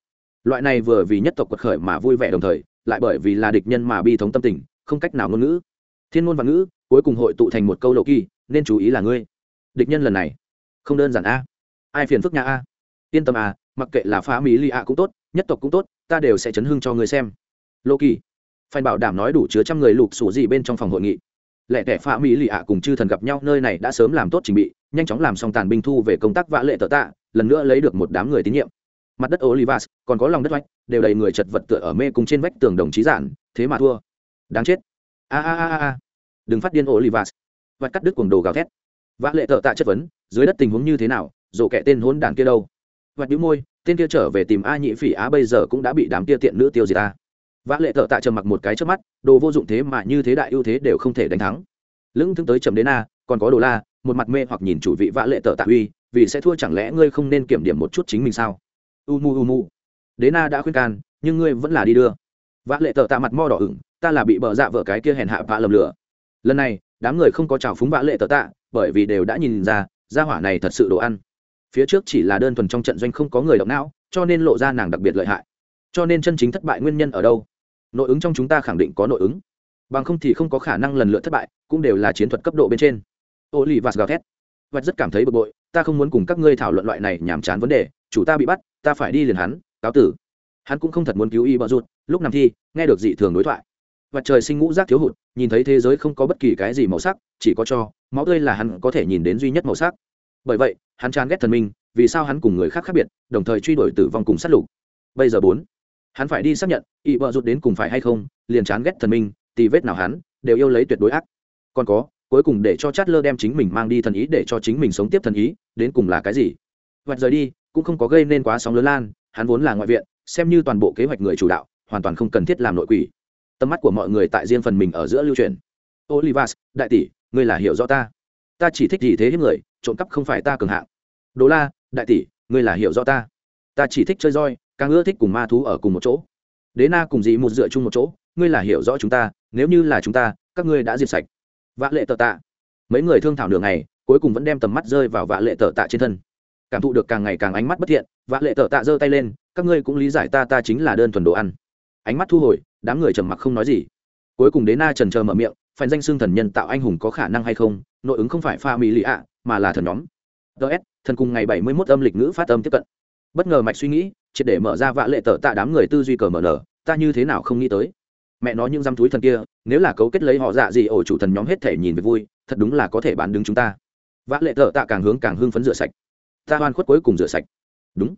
Loại này vừa vì nhất tộc quật khởi mà vui vẻ đồng thời, lại bởi vì là địch nhân mà bi thống tâm tình, không cách nào ngôn ngữ thiên ngôn và ngữ, cuối cùng hội tụ thành một câu lộ kỳ, nên chú ý là ngươi. Địch nhân lần này, không đơn giản a. Ai phiền phức nhà a? Yên tâm a, mặc kệ là phá mỹ lì a cũng tốt, nhất tộc cũng tốt, ta đều sẽ chấn hưng cho ngươi xem. Lộ kỳ. Phải bảo đảm nói đủ chứa trăm người lục sủ gì bên trong phòng hội nghị. Lẽ tẻ phá mỹ lì a cùng chư thần gặp nhau nơi này đã sớm làm tốt trình bị, nhanh chóng làm xong tàn binh thu về công tác vã lệ tờ tạ, lần nữa lấy được một đám người tín nhiệm. Mặt đất olivas, còn có lòng đất vách, đều đầy người chật vật tựa ở mê cùng trên vách tường đồng chí giản, thế mà thua. Đáng chết. A a a a đừng phát điên olivas. Và cắt đứt cuồng đồ gào thét. Vã lệ thợ tạ chất vấn, dưới đất tình huống như thế nào rổ kẻ tên hôn đàn kia đâu? Vặt đĩu môi, tên kia trở về tìm a nhị phỉ á bây giờ cũng đã bị đám kia tiện nữ tiêu diệt ta. Vã lệ thợ tạ trầm mặc một cái trước mắt, đồ vô dụng thế mà như thế đại ưu thế đều không thể đánh thắng. Lưng thương tới trầm đến a, còn có đồ la, một mặt mê hoặc nhìn chủ vị vã lệ thợ tạ uy, vì sẽ thua chẳng lẽ ngươi không nên kiểm điểm một chút chính mình sao? U mu u mu. Đế na đã khuyên can, nhưng ngươi vẫn là đi đưa. Vã lệ thợ tạ mặt mo đỏ ửng, ta là bị bợ dạ vợ cái kia hèn hạ vạ lầm lửa lần này, đám người không có trào phúng vã lệ tờ tạ, bởi vì đều đã nhìn ra, gia hỏa này thật sự đồ ăn. Phía trước chỉ là đơn thuần trong trận doanh không có người động não, cho nên lộ ra nàng đặc biệt lợi hại. Cho nên chân chính thất bại nguyên nhân ở đâu? Nội ứng trong chúng ta khẳng định có nội ứng. Bằng không thì không có khả năng lần lượt thất bại, cũng đều là chiến thuật cấp độ bên trên. Ô lì vạt gào thét vạch rất cảm thấy bực bội, ta không muốn cùng các ngươi thảo luận loại này nhàm chán vấn đề, chủ ta bị bắt, ta phải đi liền hắn, cáo tử. Hắn cũng không thật muốn cứu y bờ rụt, lúc nằm thi, nghe được dị thường đối thoại và trời sinh ngũ rác thiếu hụt, nhìn thấy thế giới không có bất kỳ cái gì màu sắc, chỉ có cho, máu tươi là hắn có thể nhìn đến duy nhất màu sắc. Bởi vậy, hắn chán ghét thần minh, vì sao hắn cùng người khác khác biệt, đồng thời truy đuổi tử vong cùng sát lục. Bây giờ bốn, hắn phải đi xác nhận ỵ vợ rụt đến cùng phải hay không, liền chán ghét thần minh, tì vết nào hắn, đều yêu lấy tuyệt đối ác. Còn có, cuối cùng để cho chát lơ đem chính mình mang đi thần ý để cho chính mình sống tiếp thần ý, đến cùng là cái gì? Vạch rời đi, cũng không có gây nên quá sóng lớn lan, hắn vốn là ngoại viện, xem như toàn bộ kế hoạch người chủ đạo, hoàn toàn không cần thiết làm nội quỷ tầm mắt của mọi người tại riêng phần mình ở giữa lưu truyền. Olivas, đại tỷ, ngươi là hiểu rõ ta. Ta chỉ thích gì thế hiếp người, trộm cắp không phải ta cường hạng. Đô la, đại tỷ, ngươi là hiểu rõ ta. Ta chỉ thích chơi roi, càng ưa thích cùng ma thú ở cùng một chỗ. Đế na cùng dì một dựa chung một chỗ, ngươi là hiểu rõ chúng ta, nếu như là chúng ta, các ngươi đã diệt sạch. Vạ lệ tờ tạ. Mấy người thương thảo đường này cuối cùng vẫn đem tầm mắt rơi vào vạ lệ tờ tạ trên thân. Cảm thụ được càng ngày càng ánh mắt bất thiện, vạ lệ tờ tạ giơ tay lên, các ngươi cũng lý giải ta ta chính là đơn thuần đồ ăn. Ánh mắt thu hồi đám người trầm mặc không nói gì. Cuối cùng đến na trần chờ mở miệng, phản danh xương thần nhân tạo anh hùng có khả năng hay không, nội ứng không phải pha mỹ lì ạ, mà là thần nhóm. Ts thần cùng ngày bảy mươi mốt âm lịch ngữ phát âm tiếp cận. Bất ngờ mạch suy nghĩ, triệt để mở ra vạ lệ tờ tạ đám người tư duy cờ mở nở, ta như thế nào không nghĩ tới. Mẹ nói những dăm túi thần kia, nếu là cấu kết lấy họ dạ gì ổ chủ thần nhóm hết thể nhìn về vui, thật đúng là có thể bán đứng chúng ta. Vã lệ tờ tạ càng hướng càng hưng phấn rửa sạch. Ta hoan khuất cuối cùng rửa sạch. Đúng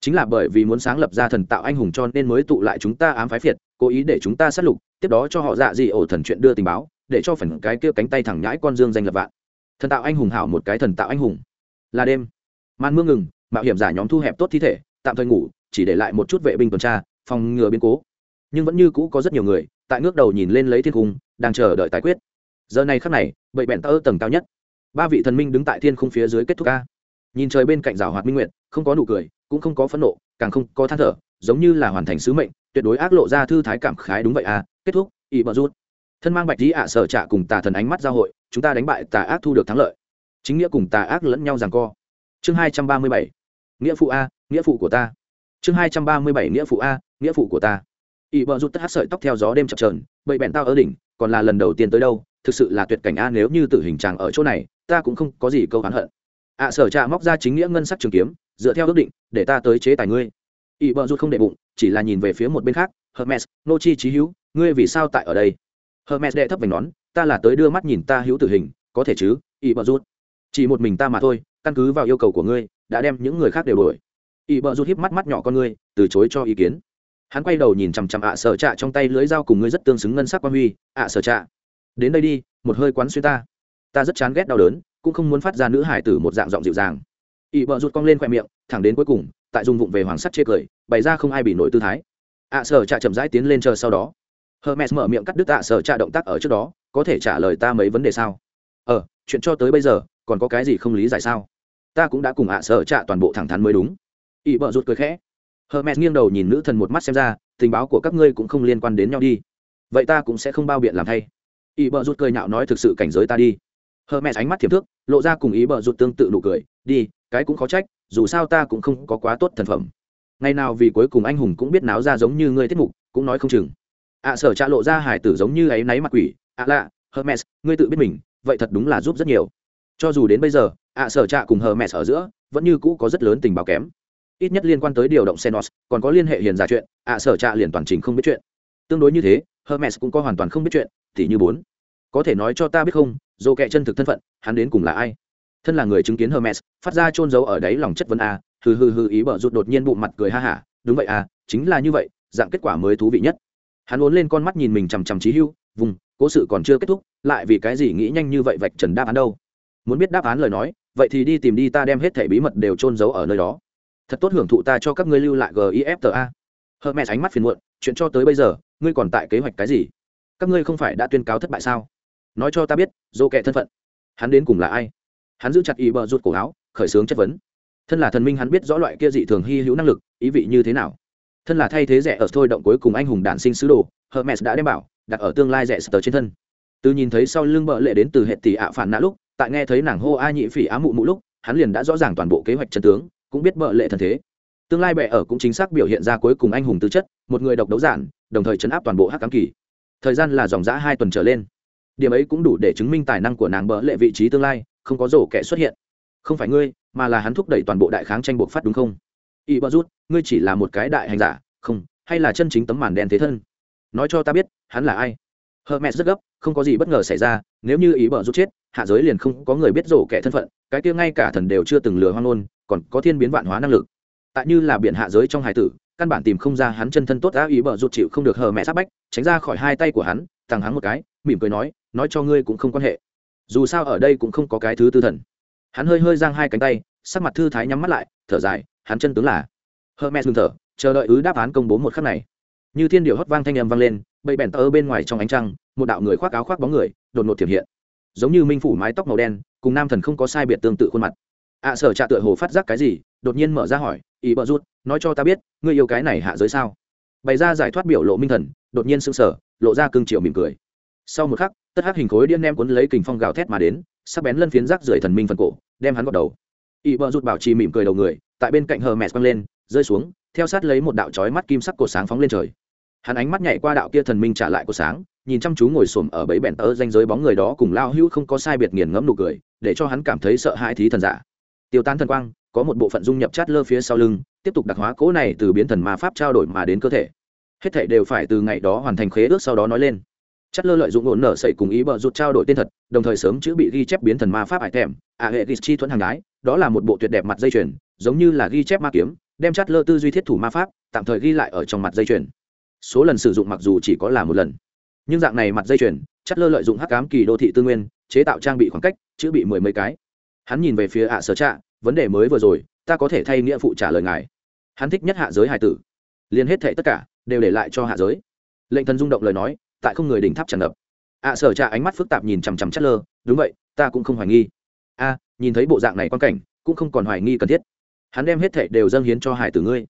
chính là bởi vì muốn sáng lập ra thần tạo anh hùng cho nên mới tụ lại chúng ta ám phái phiệt, cố ý để chúng ta sát lục, tiếp đó cho họ dạ dị ổ thần chuyện đưa tình báo, để cho phần cái kia cánh tay thẳng nhãi con dương danh lập vạn. Thần tạo anh hùng hảo một cái thần tạo anh hùng. Là đêm. Màn mưa ngừng, mạo hiểm giả nhóm thu hẹp tốt thi thể, tạm thời ngủ, chỉ để lại một chút vệ binh tuần tra, phòng ngừa biến cố. Nhưng vẫn như cũ có rất nhiều người, tại ngước đầu nhìn lên lấy thiên cung, đang chờ đợi tài quyết. Giờ này khắc này, bậy bẹn tơ tầng cao nhất. Ba vị thần minh đứng tại thiên khung phía dưới kết thúc ca nhìn trời bên cạnh rào hoạt minh nguyện không có nụ cười, cũng không có phẫn nộ, càng không có than thở, giống như là hoàn thành sứ mệnh, tuyệt đối ác lộ ra thư thái cảm khái đúng vậy à kết thúc ỵ bờ rút. Thân mang bạch dĩ ạ sở trạ cùng tà thần ánh mắt giao hội, chúng ta đánh bại tà ác thu được thắng lợi. Chính nghĩa cùng tà ác lẫn nhau rằng co. Chương hai trăm ba mươi bảy. Nghĩa phụ a, nghĩa phụ của ta. Chương hai trăm ba mươi bảy, nghĩa phụ a, nghĩa phụ của ta. Ỵ bờ rút tất hát sợi tóc theo gió đêm chập trờn bậy bẹn tao ở đỉnh, còn là lần đầu tiên tới đâu, thực sự là tuyệt cảnh a nếu như tử hình chàng ở chỗ này, ta cũng không có gì câu hắn hận ạ sở trạ móc ra chính nghĩa ngân sắc trường kiếm, dựa theo ước định, để ta tới chế tài ngươi. Ỵ bờ rút không đệ bụng, chỉ là nhìn về phía một bên khác, hermes nô chi trí hữu, ngươi vì sao tại ở đây? Hermes đệ thấp vành nón, ta là tới đưa mắt nhìn ta hữu tử hình, có thể chứ ỵ bờ rút chỉ một mình ta mà thôi, căn cứ vào yêu cầu của ngươi, đã đem những người khác đều đuổi. Ỵ bờ rút híp mắt mắt nhỏ con ngươi, từ chối cho ý kiến. Hắn quay đầu nhìn chằm chằm ạ sở trạ trong tay lưới dao cùng ngươi rất tương xứng ngân sắc quan huy, ạ sở trạ. Đến đây đi, một hơi quán xuyên ta. Ta rất chán ghét đau đớn cũng không muốn phát ra nữ hải tử một dạng giọng dịu dàng. Ỵ vợ rụt cong lên khoe miệng, thẳng đến cuối cùng, tại dùng vụng về hoàng sắt chê cười, bày ra không ai bị nổi tư thái. Ạ sở trạ chậm rãi tiến lên chờ sau đó. Hermes mở miệng cắt đứt ạ sở trạ động tác ở trước đó, có thể trả lời ta mấy vấn đề sao? Ờ chuyện cho tới bây giờ, còn có cái gì không lý giải sao? Ta cũng đã cùng ạ sở trạ toàn bộ thẳng thắn mới đúng. Ỵ vợ rụt cười khẽ. Hermes nghiêng đầu nhìn nữ thần một mắt xem ra, tình báo của các ngươi cũng không liên quan đến nhau đi. Vậy ta cũng sẽ không bao biện làm thay. Ý vợ rụt cười nhạo nói, thực sự cảnh giới ta đi hermes ánh mắt thiệp thước lộ ra cùng ý bờ rụt tương tự nụ cười đi cái cũng khó trách dù sao ta cũng không có quá tốt thần phẩm ngày nào vì cuối cùng anh hùng cũng biết náo ra giống như ngươi tiết mục cũng nói không chừng ạ sở trạ lộ ra hải tử giống như ấy náy mặt quỷ ạ lạ hermes ngươi tự biết mình vậy thật đúng là giúp rất nhiều cho dù đến bây giờ ạ sở trạ cùng hermes ở giữa vẫn như cũ có rất lớn tình báo kém ít nhất liên quan tới điều động senos, còn có liên hệ hiền giả chuyện, ạ sở trạ liền toàn trình không biết chuyện. Tương đối như thế, Hermes cũng có hoàn toàn không biết chuyện, thì như bốn. Có thể nói cho ta biết không, dồ kệ chân thực thân phận, hắn đến cùng là ai? Thân là người chứng kiến Hermes, phát ra trôn giấu ở đáy lòng chất vấn a, hừ hừ hừ ý bở rụt đột nhiên bụng mặt cười ha hả, đúng vậy à, chính là như vậy, dạng kết quả mới thú vị nhất. Hắn uốn lên con mắt nhìn mình chằm chằm trí Hưu, vùng, cố sự còn chưa kết thúc, lại vì cái gì nghĩ nhanh như vậy vạch trần đáp án đâu? Muốn biết đáp án lời nói, vậy thì đi tìm đi ta đem hết thẻ bí mật đều trôn giấu ở nơi đó thật tốt hưởng thụ ta cho các ngươi lưu lại gifta hermes ánh mắt phiền muộn chuyện cho tới bây giờ ngươi còn tại kế hoạch cái gì các ngươi không phải đã tuyên cáo thất bại sao nói cho ta biết, dô kệ thân phận. Hắn đến cùng là ai? Hắn giữ chặt ý bờ rụt cổ áo, khởi xướng chất vấn. Thân là thần minh hắn biết rõ loại kia dị thường hy hữu năng lực, ý vị như thế nào? Thân là thay thế rẻ ở thôi động cuối cùng anh hùng đản sinh sứ đồ, hermes đã đem bảo, đặt ở tương lai rẻ sờ trên thân. Từ nhìn thấy sau lưng bợ lệ đến từ hệ tỷ ạ phản nã lúc, tại nghe thấy nàng hô a nhị phỉ á mụ mụ lúc, hắn liền đã rõ ràng toàn bộ kế hoạch chân tướng, cũng biết bợ lệ thần thế. Tương lai bệ ở cũng chính xác biểu hiện ra cuối cùng anh hùng tư chất, một người độc đấu giản, đồng thời chấn áp toàn bộ hắc cám kỳ. Thời gian là dòng giã hai tuần trở lên điểm ấy cũng đủ để chứng minh tài năng của nàng bỡ lệ vị trí tương lai, không có rổ kẻ xuất hiện. Không phải ngươi, mà là hắn thúc đẩy toàn bộ đại kháng tranh buộc phát đúng không? Y bờ rút, ngươi chỉ là một cái đại hành giả, không, hay là chân chính tấm màn đen thế thân? Nói cho ta biết, hắn là ai? Hermes rất gấp, không có gì bất ngờ xảy ra, nếu như ý bờ rút chết, hạ giới liền không có người biết rổ kẻ thân phận, cái kia ngay cả thần đều chưa từng lừa hoang ngôn, còn có thiên biến vạn hóa năng lực. Tại như là biện hạ giới trong hải tử, căn bản tìm không ra hắn chân thân tốt đã ý bờ rút chịu không được hờ mẹ sát bách, tránh ra khỏi hai tay của hắn thằng hắn một cái mỉm cười nói nói cho ngươi cũng không quan hệ. Dù sao ở đây cũng không có cái thứ tư thần. Hắn hơi hơi giang hai cánh tay, sắc mặt thư thái nhắm mắt lại, thở dài, hắn chân tướng là. Hermes ngừng thở, chờ đợi ứ đáp án công bố một khắc này. Như thiên điệu hót vang thanh âm vang lên bậy bèn tơ bên ngoài trong ánh trăng, một đạo người khoác áo khoác bóng người, đột ngột thiểm hiện. Giống như minh phủ mái tóc màu đen, cùng nam thần không có sai biệt tương tự khuôn mặt. Ạ sở trạ tựa hồ phát giác cái gì, đột nhiên mở ra hỏi, ý bợ rút, nói cho ta biết, ngươi yêu cái này hạ giới sao? Bày ra giải thoát biểu lộ minh thần, đột nhiên sưng sở lộ ra cương triều mỉm cười sau một khắc, tất hắc hình khối điên đem cuốn lấy kình phong gào thét mà đến, sắc bén lân phiến rác rưởi thần minh phần cổ, đem hắn gọt đầu. Ý bợ rụt bảo trì mỉm cười đầu người, tại bên cạnh hờ mẹ quăng lên, rơi xuống, theo sát lấy một đạo chói mắt kim sắc cột sáng phóng lên trời. Hắn ánh mắt nhảy qua đạo kia thần minh trả lại của sáng, nhìn chăm chú ngồi xổm ở bẫy bèn tơ danh giới bóng người đó cùng lao hữu không có sai biệt nghiền ngẫm nụ cười, để cho hắn cảm thấy sợ hãi thí thần giả. Tiêu tan thần quang, có một bộ phận dung nhập chát lơ phía sau lưng, tiếp tục đặc hóa cỗ này từ biến thần ma pháp trao đổi mà đến cơ thể. Hết thể đều phải từ ngày đó hoàn thành khế ước sau đó nói lên chất lơ lợi dụng ổn nở sậy cùng ý bờ rụt trao đổi tên thật, đồng thời sớm chữ bị ghi chép biến thần ma pháp ải thèm ạ hệ ghi chi thuẫn hàng gái đó là một bộ tuyệt đẹp mặt dây chuyền, giống như là ghi chép ma kiếm, đem chất lơ tư duy thiết thủ ma pháp, tạm thời ghi lại ở trong mặt dây chuyền. Số lần sử dụng mặc dù chỉ có là một lần, nhưng dạng này mặt dây chuyền, chất lơ lợi dụng hắc ám kỳ đô thị tư nguyên, chế tạo trang bị khoảng cách chữ bị mười mấy cái. Hắn nhìn về phía ạ sở trạ, vấn đề mới vừa rồi, ta có thể thay nghĩa phụ trả lời ngài. Hắn thích nhất hạ giới hải tử. Liền hết thệ tất cả, đều để lại cho hạ giới. Lệnh thần rung động lời nói tại không người đỉnh tháp tràn ngập. Ạ sở trạ ánh mắt phức tạp nhìn chằm chằm chất lơ đúng vậy, ta cũng không hoài nghi. A, nhìn thấy bộ dạng này quan cảnh, cũng không còn hoài nghi cần thiết. Hắn đem hết thệ đều dâng hiến cho hải tử ngươi.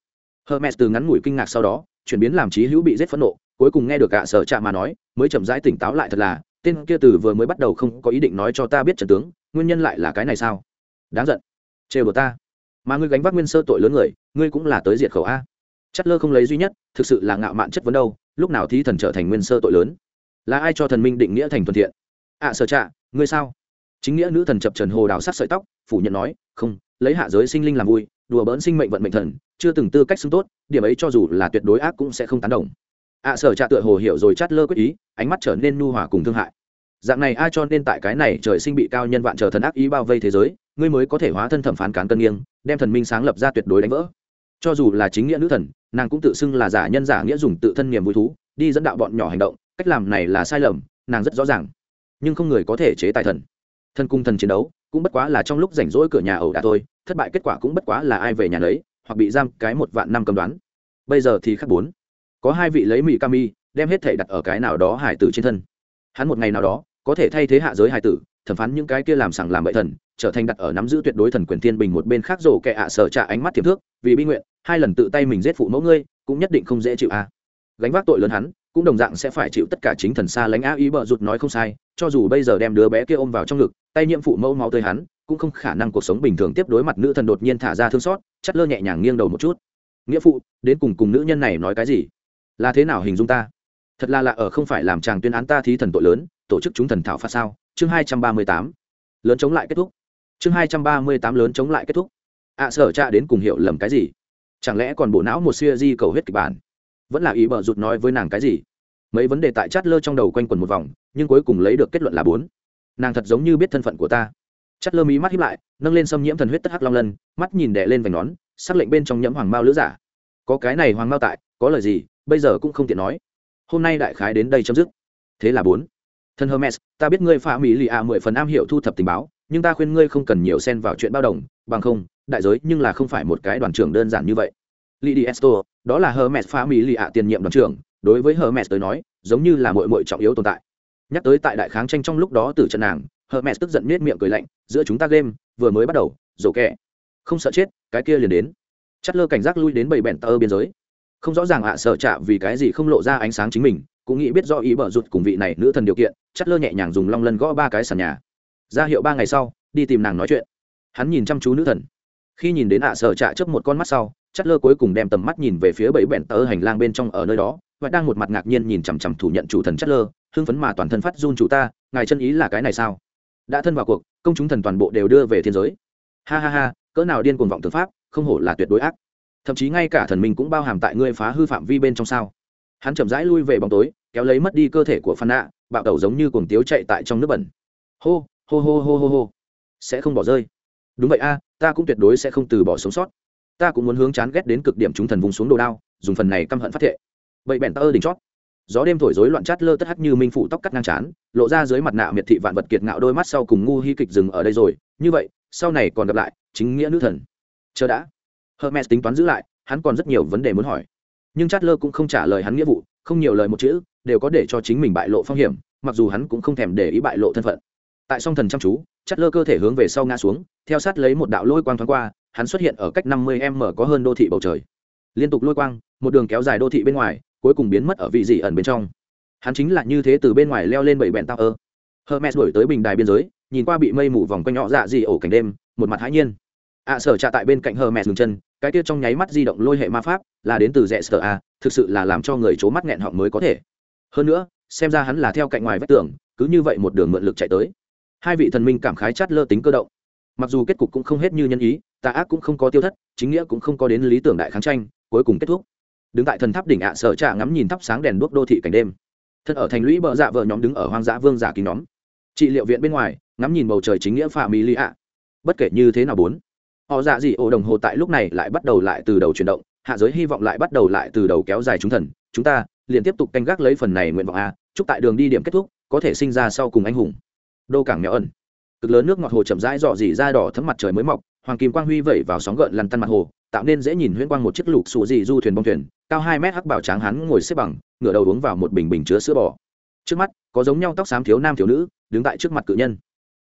Hermes từ ngắn ngủi kinh ngạc sau đó, chuyển biến làm trí hữu bị giết phẫn nộ, cuối cùng nghe được ạ, sở trạ mà nói, mới chậm rãi tỉnh táo lại thật là, tên kia từ vừa mới bắt đầu không có ý định nói cho ta biết trận tướng, nguyên nhân lại là cái này sao? Đáng giận. Trêu của ta. Mà ngươi gánh vác nguyên sơ tội lớn người, ngươi cũng là tới diệt khẩu a. Chất lơ không lấy duy nhất, thực sự là ngạo mạn chất vấn đâu lúc nào thí thần trở thành nguyên sơ tội lớn? Là ai cho thần minh định nghĩa thành thuần thiện? Ạ à, sở trạ ngươi sao? Chính nghĩa nữ thần chập trần hồ đào sắc sợi tóc phủ nhận nói không lấy hạ giới sinh linh làm vui đùa bỡn sinh mệnh vận mệnh thần chưa từng tư cách xưng tốt điểm ấy cho dù là tuyệt đối ác cũng sẽ không tán đồng. Ạ à, sở trạ tựa hồ hiểu rồi chát lơ quyết ý ánh mắt trở nên nu hòa cùng thương hại. Dạng này ai cho nên tại cái này trời sinh bị cao nhân vạn chờ thần ác ý bao vây thế giới ngươi mới có thể hóa thân thẩm phán cán cân nghiêng đem thần minh sáng lập ra tuyệt đối đánh vỡ. Cho dù là chính nghĩa nữ thần nàng cũng tự xưng là giả nhân giả nghĩa dùng tự thân niềm vui thú, đi dẫn đạo bọn nhỏ hành động, cách làm này là sai lầm, nàng rất rõ ràng. Nhưng không người có thể chế tài thần. Thân cung thần chiến đấu, cũng bất quá là trong lúc rảnh rỗi cửa nhà ẩu đả thôi, thất bại kết quả cũng bất quá là ai về nhà lấy hoặc bị giam cái một vạn năm cầm đoán. Bây giờ thì khác bốn. Có hai vị lấy mỹ cami đem hết thể đặt ở cái nào đó hải tử trên thân. Hắn một ngày nào đó, có thể thay thế hạ giới hải tử thẩm phán những cái kia làm sằng làm bậy thần, trở thành đặt ở nắm giữ tuyệt đối thần quyền thiên bình một bên khác rổ kẻ ạ sở trả ánh mắt tiềm thước, vì bi nguyện, hai lần tự tay mình giết phụ mẫu ngươi, cũng nhất định không dễ chịu a. À. gánh vác tội lớn hắn, cũng đồng dạng sẽ phải chịu tất cả chính thần xa lánh á ý bợ rụt nói không sai, cho dù bây giờ đem đứa bé kia ôm vào trong ngực, tay nhiễm phụ mẫu máu tươi hắn, cũng không khả năng cuộc sống bình thường tiếp đối mặt nữ thần đột nhiên thả ra thương xót, chắt lơ nhẹ nhàng nghiêng đầu một chút. Nghĩa phụ, đến cùng cùng nữ nhân này nói cái gì? Là thế nào hình dung ta? Thật là lạ, ở không phải làm chàng tuyên án ta thí thần tội lớn, tổ chức chúng thần thảo phạt sao? Chương hai trăm ba mươi tám lớn chống lại kết thúc. chương hai trăm ba mươi tám lớn chống lại kết thúc. ạ à, sở cha đến cùng hiểu lầm cái gì? Chẳng lẽ còn bộ não một siêu di cầu hết kịch bản? Vẫn là ý bờ rụt nói với nàng cái gì? Mấy vấn đề tại chát lơ trong đầu quanh quần một vòng nhưng cuối cùng lấy được kết luận là bốn. Nàng thật giống như biết thân phận của ta. Chát lơ mí mắt hiếp lại nâng lên xâm nhiễm thần huyết tất hắc long lân mắt nhìn đẻ lên vành nón sắc lệnh bên trong nhẫm hoàng mao lữ giả. Có cái này hoàng mao tại có lời gì bây giờ cũng không tiện nói. Hôm nay đại khái đến đây chấm dứt. Thế là bốn thân hermes, ta biết ngươi pha mỹ lì ạ mười phần am hiểu thu thập tình báo, nhưng ta khuyên ngươi không cần nhiều xen vào chuyện bao đồng, bằng không, đại giới nhưng là không phải một cái đoàn trưởng đơn giản như vậy. Lady esto, đó là hermes pha mỹ lì ạ tiền nhiệm đoàn trưởng, đối với hermes tới nói, giống như là mội mội trọng yếu tồn tại. Nhắc tới tại đại kháng tranh trong lúc đó từ trận nàng, hermes tức giận nết miệng cười lạnh, giữa chúng ta game, vừa mới bắt đầu rổ kẹ. Không sợ chết, cái kia liền đến. Chất lơ cảnh giác lui đến bảy bẹn tơ biên giới. Không rõ ràng ạ, sợ chạ vì cái gì không lộ ra ánh sáng chính mình cũng nghĩ biết do ý bở rụt cùng vị này nữ thần điều kiện, chắt lơ nhẹ nhàng dùng long lân gõ ba cái sàn nhà. Ra hiệu ba ngày sau, đi tìm nàng nói chuyện. Hắn nhìn chăm chú nữ thần. Khi nhìn đến ạ sợ trạ trước một con mắt sau, chắt lơ cuối cùng đem tầm mắt nhìn về phía bẫy bẹn tơ hành lang bên trong ở nơi đó, và đang một mặt ngạc nhiên nhìn chằm chằm thủ nhận chủ thần chắt lơ, hưng phấn mà toàn thân phát run chủ ta, ngài chân ý là cái này sao? Đã thân vào cuộc, công chúng thần toàn bộ đều đưa về thiên giới. Ha ha ha, cỡ nào điên cuồng vọng thực pháp, không hổ là tuyệt đối ác. Thậm chí ngay cả thần minh cũng bao hàm tại ngươi phá hư phạm vi bên trong sao? Hắn chậm rãi lui về bóng tối, kéo lấy mất đi cơ thể của phan nạ bạo tẩu giống như cuồng tiếu chạy tại trong nước bẩn. Hô hô hô hô hô hô. Sẽ không bỏ rơi. Đúng vậy a, ta cũng tuyệt đối sẽ không từ bỏ sống sót. Ta cũng muốn hướng chán ghét đến cực điểm chúng thần vùng xuống đồ đao, dùng phần này căm hận phát thệ. Vậy bèn ta ơ đỉnh chót. Gió đêm thổi rối loạn chát lơ tất hắc như minh phụ tóc cắt ngang chán, lộ ra dưới mặt nạ miệt thị vạn vật kiệt ngạo đôi mắt sau cùng ngu hy kịch dừng ở đây rồi. Như vậy, sau này còn gặp lại chính nghĩa nữ thần. Chờ đã. Hermes tính toán giữ lại, hắn còn rất nhiều vấn đề muốn hỏi nhưng chát lơ cũng không trả lời hắn nghĩa vụ, không nhiều lời một chữ, đều có để cho chính mình bại lộ phong hiểm, mặc dù hắn cũng không thèm để ý bại lộ thân phận. Tại song thần chăm chú, chát lơ cơ thể hướng về sau ngã xuống, theo sát lấy một đạo lôi quang thoáng qua, hắn xuất hiện ở cách năm mươi m có hơn đô thị bầu trời. Liên tục lôi quang, một đường kéo dài đô thị bên ngoài, cuối cùng biến mất ở vị dị ẩn bên trong. Hắn chính là như thế từ bên ngoài leo lên bảy bẹn tao ơ hermes đổi tới bình đài biên giới, nhìn qua bị mây mù vòng quanh nhỏ dạ dị ổ cảnh đêm, một mặt hãi nhiên. Ạ sở trạ tại bên cạnh hermes dừng chân cái kia trong nháy mắt di động lôi hệ ma pháp là đến từ rẽ sở a, thực sự là làm cho người c mắt nghẹn họng mới có thể. Hơn nữa, xem ra hắn là theo cạnh ngoài vách tường, cứ như vậy một đường mượn lực chạy tới. Hai vị thần minh cảm khái chát lơ tính cơ động. Mặc dù kết cục cũng không hết như nhân ý, tà ác cũng không có tiêu thất, chính nghĩa cũng không có đến lý tưởng đại kháng tranh, cuối cùng kết thúc. Đứng tại thần tháp đỉnh ạ à, sở trà ngắm nhìn thắp sáng đèn đuốc đô thị cảnh đêm. Thân ở thành lũy bờ dạ vợ nhóm đứng ở hoang dã vương giả kín nhóm. Trị liệu viện bên ngoài, ngắm nhìn bầu trời chính nghĩa phạm mỹ lì ạ. Bất kể như thế nào bốn họ dạ dị ổ đồng hồ tại lúc này lại bắt đầu lại từ đầu chuyển động, hạ giới hy vọng lại bắt đầu lại từ đầu kéo dài chúng thần. Chúng ta liền tiếp tục canh gác lấy phần này nguyện vọng a, chúc tại đường đi điểm kết thúc, có thể sinh ra sau cùng anh hùng. Đô cảng mèo ẩn cực lớn nước ngọt hồ chậm rãi dọ dỉ ra đỏ thấm mặt trời mới mọc, hoàng kim quang huy vẩy vào sóng gợn lăn tăn mặt hồ, tạo nên dễ nhìn huyễn quang một chiếc lục sụ dị du thuyền bong thuyền, cao hai mét hắc bảo tráng hắn ngồi xếp bằng, ngửa đầu uống vào một bình bình chứa sữa bò. Trước mắt, có giống nhau tóc xám thiếu nam thiếu nữ, đứng tại trước mặt cự nhân.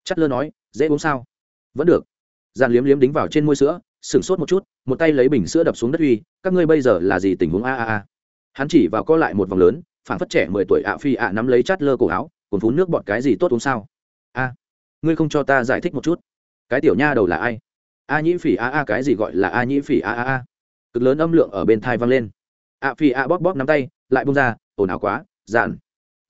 Chắt lơ nói, dễ uống sao? Vẫn được dàn liếm liếm đính vào trên môi sữa, sửng sốt một chút, một tay lấy bình sữa đập xuống đất uy, các ngươi bây giờ là gì tình huống? A a a. Hắn chỉ vào co lại một vòng lớn phản phất trẻ mười tuổi ạ phi ạ nắm lấy chát lơ cổ áo còn phú nước bọt cái gì tốt uống sao? A, ngươi không cho ta giải thích một chút. Cái tiểu nha đầu là ai? A nhĩ phỉ a a, cái gì gọi là a nhĩ phỉ a a a? Cực lớn âm lượng ở bên thai vang lên. A phi a bóp bóp nắm tay, lại bung ra, ồn ào quá dàn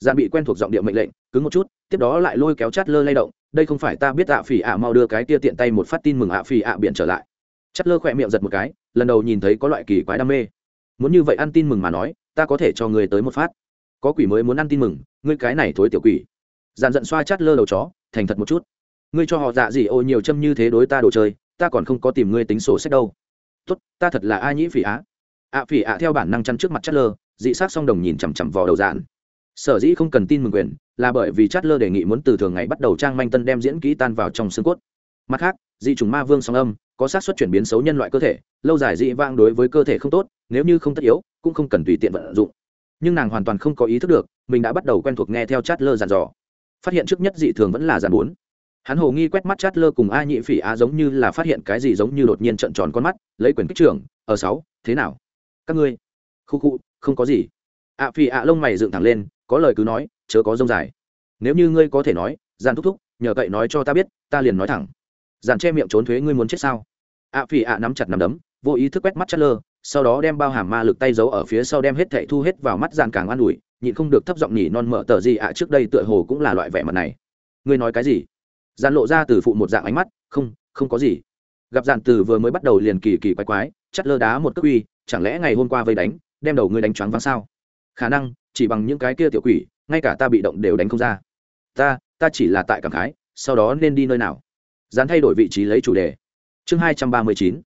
dàn bị quen thuộc giọng điệu mệnh lệnh, cứng một chút. Tiếp đó lại lôi kéo chát lơ lay động đây không phải ta biết ạ phỉ ạ mau đưa cái tia tiện tay một phát tin mừng ạ phỉ ạ biển trở lại. Chát lơ khỏe miệng giật một cái, lần đầu nhìn thấy có loại kỳ quái đam mê. Muốn như vậy ăn tin mừng mà nói, ta có thể cho người tới một phát. Có quỷ mới muốn ăn tin mừng, ngươi cái này thối tiểu quỷ. Dàn giận xoa chát lơ đầu chó, thành thật một chút. Ngươi cho họ dạ gì ô nhiều châm như thế đối ta đồ chơi, ta còn không có tìm ngươi tính sổ sách đâu. Tốt, ta thật là a nhĩ phỉ á. Ạ phỉ ạ theo bản năng chăn trước mặt chát lơ, dị sát song đồng nhìn chằm chằm vào đầu dạn. Sở dĩ không cần tin mừng quyền là bởi vì chát lơ đề nghị muốn từ thường ngày bắt đầu trang manh tân đem diễn kỹ tan vào trong xương cốt. Mặt khác, dị trùng ma vương song âm, có sát xuất chuyển biến xấu nhân loại cơ thể, lâu dài dị vang đối với cơ thể không tốt, nếu như không tất yếu, cũng không cần tùy tiện vận dụng. Nhưng nàng hoàn toàn không có ý thức được, mình đã bắt đầu quen thuộc nghe theo chát lơ dàn dò. Phát hiện trước nhất dị thường vẫn là dàn bốn hắn hồ nghi quét mắt chát lơ cùng a nhị phỉ a giống như là phát hiện cái gì giống như đột nhiên trận tròn con mắt, lấy quyền kích trưởng ở sáu, thế nào? Các ngươi? Khu khu, không có gì. A phỉ a lông mày dựng thẳng lên, có lời cứ nói chớ có rông dài. Nếu như ngươi có thể nói, giàn thúc thúc, nhờ cậy nói cho ta biết, ta liền nói thẳng. Giàn che miệng trốn thuế ngươi muốn chết sao? Ạ phỉ ạ nắm chặt nắm đấm, vô ý thức quét mắt chát lơ, sau đó đem bao hàm ma lực tay giấu ở phía sau đem hết thệ thu hết vào mắt giàn càng an ủi, nhịn không được thấp giọng nhỉ non mở tờ gì ạ trước đây tựa hồ cũng là loại vẻ mặt này. Ngươi nói cái gì? Giàn lộ ra từ phụ một dạng ánh mắt, không không có gì. Gặp giàn từ vừa mới bắt đầu liền kỳ kỳ quái quái, chất lơ đá một cước uy, chẳng lẽ ngày hôm qua vây đánh, đem đầu ngươi đánh choáng váng sao? Khả năng, chỉ bằng những cái kia tiểu quỷ ngay cả ta bị động đều đánh không ra. Ta ta chỉ là tại cảm khái, sau đó nên đi nơi nào? Dán thay đổi vị trí lấy chủ đề. Chương hai trăm ba mươi chín,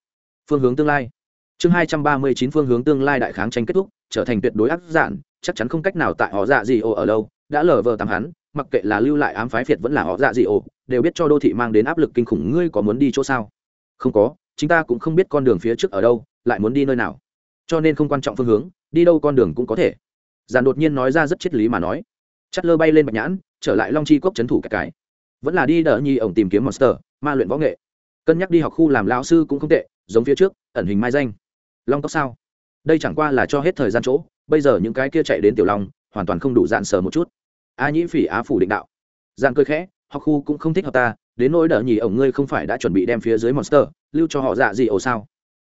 phương hướng tương lai. Chương hai trăm ba mươi chín, phương hướng tương lai đại kháng tranh kết thúc, trở thành tuyệt đối áp giản, chắc chắn không cách nào tại họ dạ gì ồ ở lâu, đã lờ vờ tám hắn, mặc kệ là lưu lại ám phái phiệt vẫn là họ dạ gì ồ đều biết cho đô thị mang đến áp lực kinh khủng, ngươi có muốn đi chỗ sao? Không có chúng ta cũng không biết con đường phía trước ở đâu, lại muốn đi nơi nào. Cho nên không quan trọng phương hướng, đi đâu con đường cũng có thể. Giản đột nhiên nói ra rất triết lý mà nói chất lơ bay lên bạch nhãn, trở lại long chi cốc trấn thủ cái cái. Vẫn là đi đỡ nhi ổng tìm kiếm monster, ma luyện võ nghệ. Cân nhắc đi học khu làm lão sư cũng không tệ, giống phía trước, ẩn hình mai danh. Long tóc sao? Đây chẳng qua là cho hết thời gian chỗ, bây giờ những cái kia chạy đến tiểu long, hoàn toàn không đủ dạn sờ một chút. A nhĩ phỉ á phủ định đạo. Dạn cười khẽ, học khu cũng không thích hợp ta, đến nỗi đỡ nhì ổng ngươi không phải đã chuẩn bị đem phía dưới monster, lưu cho họ dạ gì ồ sao?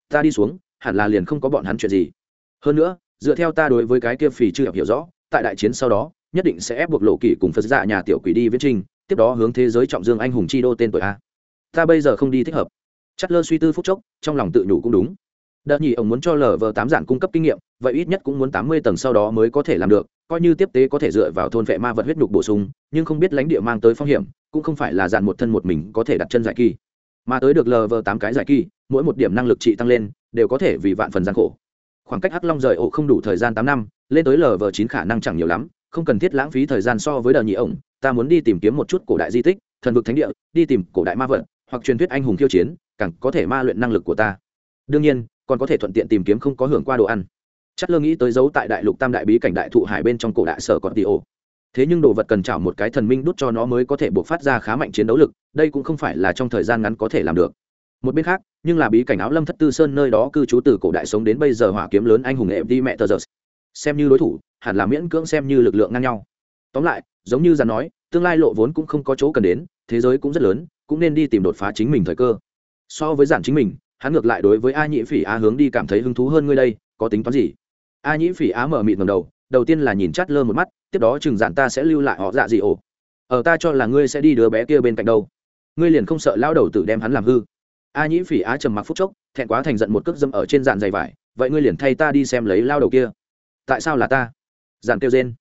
Ta đi xuống, hẳn là liền không có bọn hắn chuyện gì. Hơn nữa, dựa theo ta đối với cái kia phỉ chưa hiểu rõ, tại đại chiến sau đó nhất định sẽ ép buộc lộ kỷ cùng phật dạ nhà tiểu quỷ đi viễn trình, tiếp đó hướng thế giới trọng dương anh hùng chi đô tên tuổi a. Ta bây giờ không đi thích hợp. Chất lơ suy tư phút chốc, trong lòng tự nhủ cũng đúng. Đợt nhì ông muốn cho lờ vờ tám giản cung cấp kinh nghiệm, vậy ít nhất cũng muốn tám mươi tầng sau đó mới có thể làm được, coi như tiếp tế có thể dựa vào thôn vệ ma vật huyết nhục bổ sung, nhưng không biết lãnh địa mang tới phong hiểm, cũng không phải là dàn một thân một mình có thể đặt chân giải kỳ. Mà tới được lờ vờ tám cái giải kỳ, mỗi một điểm năng lực trị tăng lên, đều có thể vì vạn phần gian khổ. Khoảng cách hắc long rời ổ không đủ thời gian tám năm, lên tới lờ vờ chín khả năng chẳng nhiều lắm không cần thiết lãng phí thời gian so với đời nhị ổng, ta muốn đi tìm kiếm một chút cổ đại di tích, thần vực thánh địa, đi tìm cổ đại ma vật, hoặc truyền thuyết anh hùng khiêu chiến, càng có thể ma luyện năng lực của ta. Đương nhiên, còn có thể thuận tiện tìm kiếm không có hưởng qua đồ ăn. Chất lơ nghĩ tới dấu tại đại lục tam đại bí cảnh đại thụ hải bên trong cổ đại sở còn tì ổ. Thế nhưng đồ vật cần chảo một cái thần minh đút cho nó mới có thể buộc phát ra khá mạnh chiến đấu lực, đây cũng không phải là trong thời gian ngắn có thể làm được. Một bên khác, nhưng là bí cảnh áo lâm thất tư sơn nơi đó cư trú từ cổ đại sống đến bây giờ hỏa kiếm lớn anh hùng ệm đi mẹ tờ giờ xem như đối thủ, hẳn là miễn cưỡng xem như lực lượng ngang nhau. Tóm lại, giống như già nói, tương lai lộ vốn cũng không có chỗ cần đến, thế giới cũng rất lớn, cũng nên đi tìm đột phá chính mình thời cơ. So với giản chính mình, hắn ngược lại đối với a nhĩ phỉ á hướng đi cảm thấy hứng thú hơn ngươi đây, có tính toán gì? A nhĩ phỉ á mở mịt ngầm đầu đầu tiên là nhìn chát lơ một mắt, tiếp đó chừng dạn ta sẽ lưu lại họ dạ gì ổ. Ở ta cho là ngươi sẽ đi đứa bé kia bên cạnh đâu. Ngươi liền không sợ lao đầu tử đem hắn làm hư. A nhĩ phỉ á trầm mặc phút chốc, thẹn quá thành giận một cước dâm ở trên dàn giày vải, vậy ngươi liền thay ta đi xem lấy lao đầu kia tại sao là ta? Giàn kêu rên.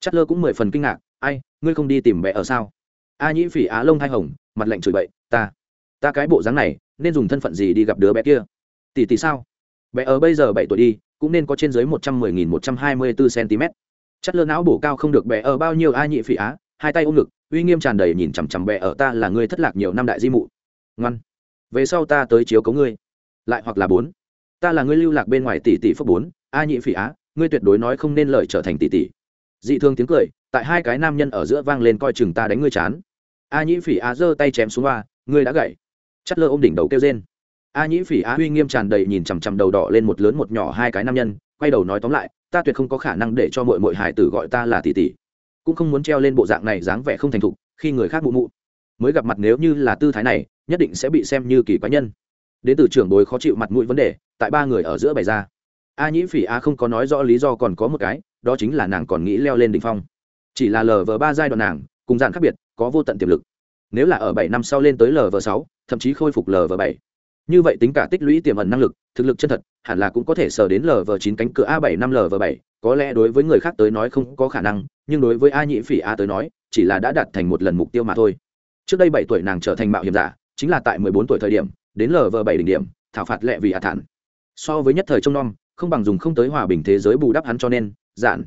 Chất lơ cũng mười phần kinh ngạc, ai, ngươi không đi tìm mẹ ở sao? A nhĩ phỉ á lông thai hồng, mặt lạnh chửi bậy, ta ta cái bộ dáng này, nên dùng thân phận gì đi gặp đứa bé kia? Tỷ tỷ sao? Bé ở bây giờ bảy tuổi đi, cũng nên có trên dưới một trăm mười nghìn một trăm hai mươi bốn cm chất lơ não bổ cao không được bé ở bao nhiêu? A nhĩ phỉ á, hai tay ôm ngực, uy nghiêm tràn đầy nhìn chằm chằm bé ở ta là ngươi thất lạc nhiều năm đại di mụ. Ngoan, về sau ta tới chiếu cấu ngươi. Lại hoặc là bốn. Ta là ngươi lưu lạc bên ngoài tỷ tỷ phước bốn. A nhị phỉ á ngươi tuyệt đối nói không nên lời trở thành tỷ tỷ. Dị thương tiếng cười, tại hai cái nam nhân ở giữa vang lên coi chừng ta đánh ngươi chán. A nhĩ phỉ á giơ tay chém xuống hoa, ngươi đã gậy Chắt lơ ôm đỉnh đầu kêu rên. A nhĩ phỉ á uy nghiêm tràn đầy nhìn chằm chằm đầu đỏ lên một lớn một nhỏ hai cái nam nhân, quay đầu nói tóm lại, ta tuyệt không có khả năng để cho mọi mọi hải tử gọi ta là tỷ tỷ. Cũng không muốn treo lên bộ dạng này dáng vẻ không thành thục, khi người khác mụ mụ. Mới gặp mặt nếu như là tư thái này, nhất định sẽ bị xem như kỳ quái nhân. Đến từ trưởng bối khó chịu mặt mũi vấn đề, tại ba người ở giữa bày ra a nhĩ phỉ a không có nói rõ lý do còn có một cái, đó chính là nàng còn nghĩ leo lên đ ỉ n h phong. Chỉ là lờ vờ ba giai đoạn nàng, cùng dạng khác biệt, có vô tận tiềm lực. Nếu là ở bảy năm sau lên tới lv sáu, thậm chí khôi phục lv bảy. Như vậy tính cả tích lũy tiềm ẩn năng lực, thực lực chân thật, hẳn là cũng có thể sờ đến lv chín cánh cửa a bảy năm lv bảy. Có lẽ đối với người khác tới nói không có khả năng, nhưng đối với a nhĩ phỉ a tới nói, chỉ là đã đạt thành một lần mục tiêu mà thôi. Trước đây bảy tuổi nàng trở thành mạo hiểm giả, chính là tại mười bốn tuổi thời điểm, đến lv bảy đỉnh điểm, thảo phạt lệ vì hạ thản. So với nhất thời trông nom không bằng dùng không tới hòa bình thế giới bù đắp hắn cho nên giản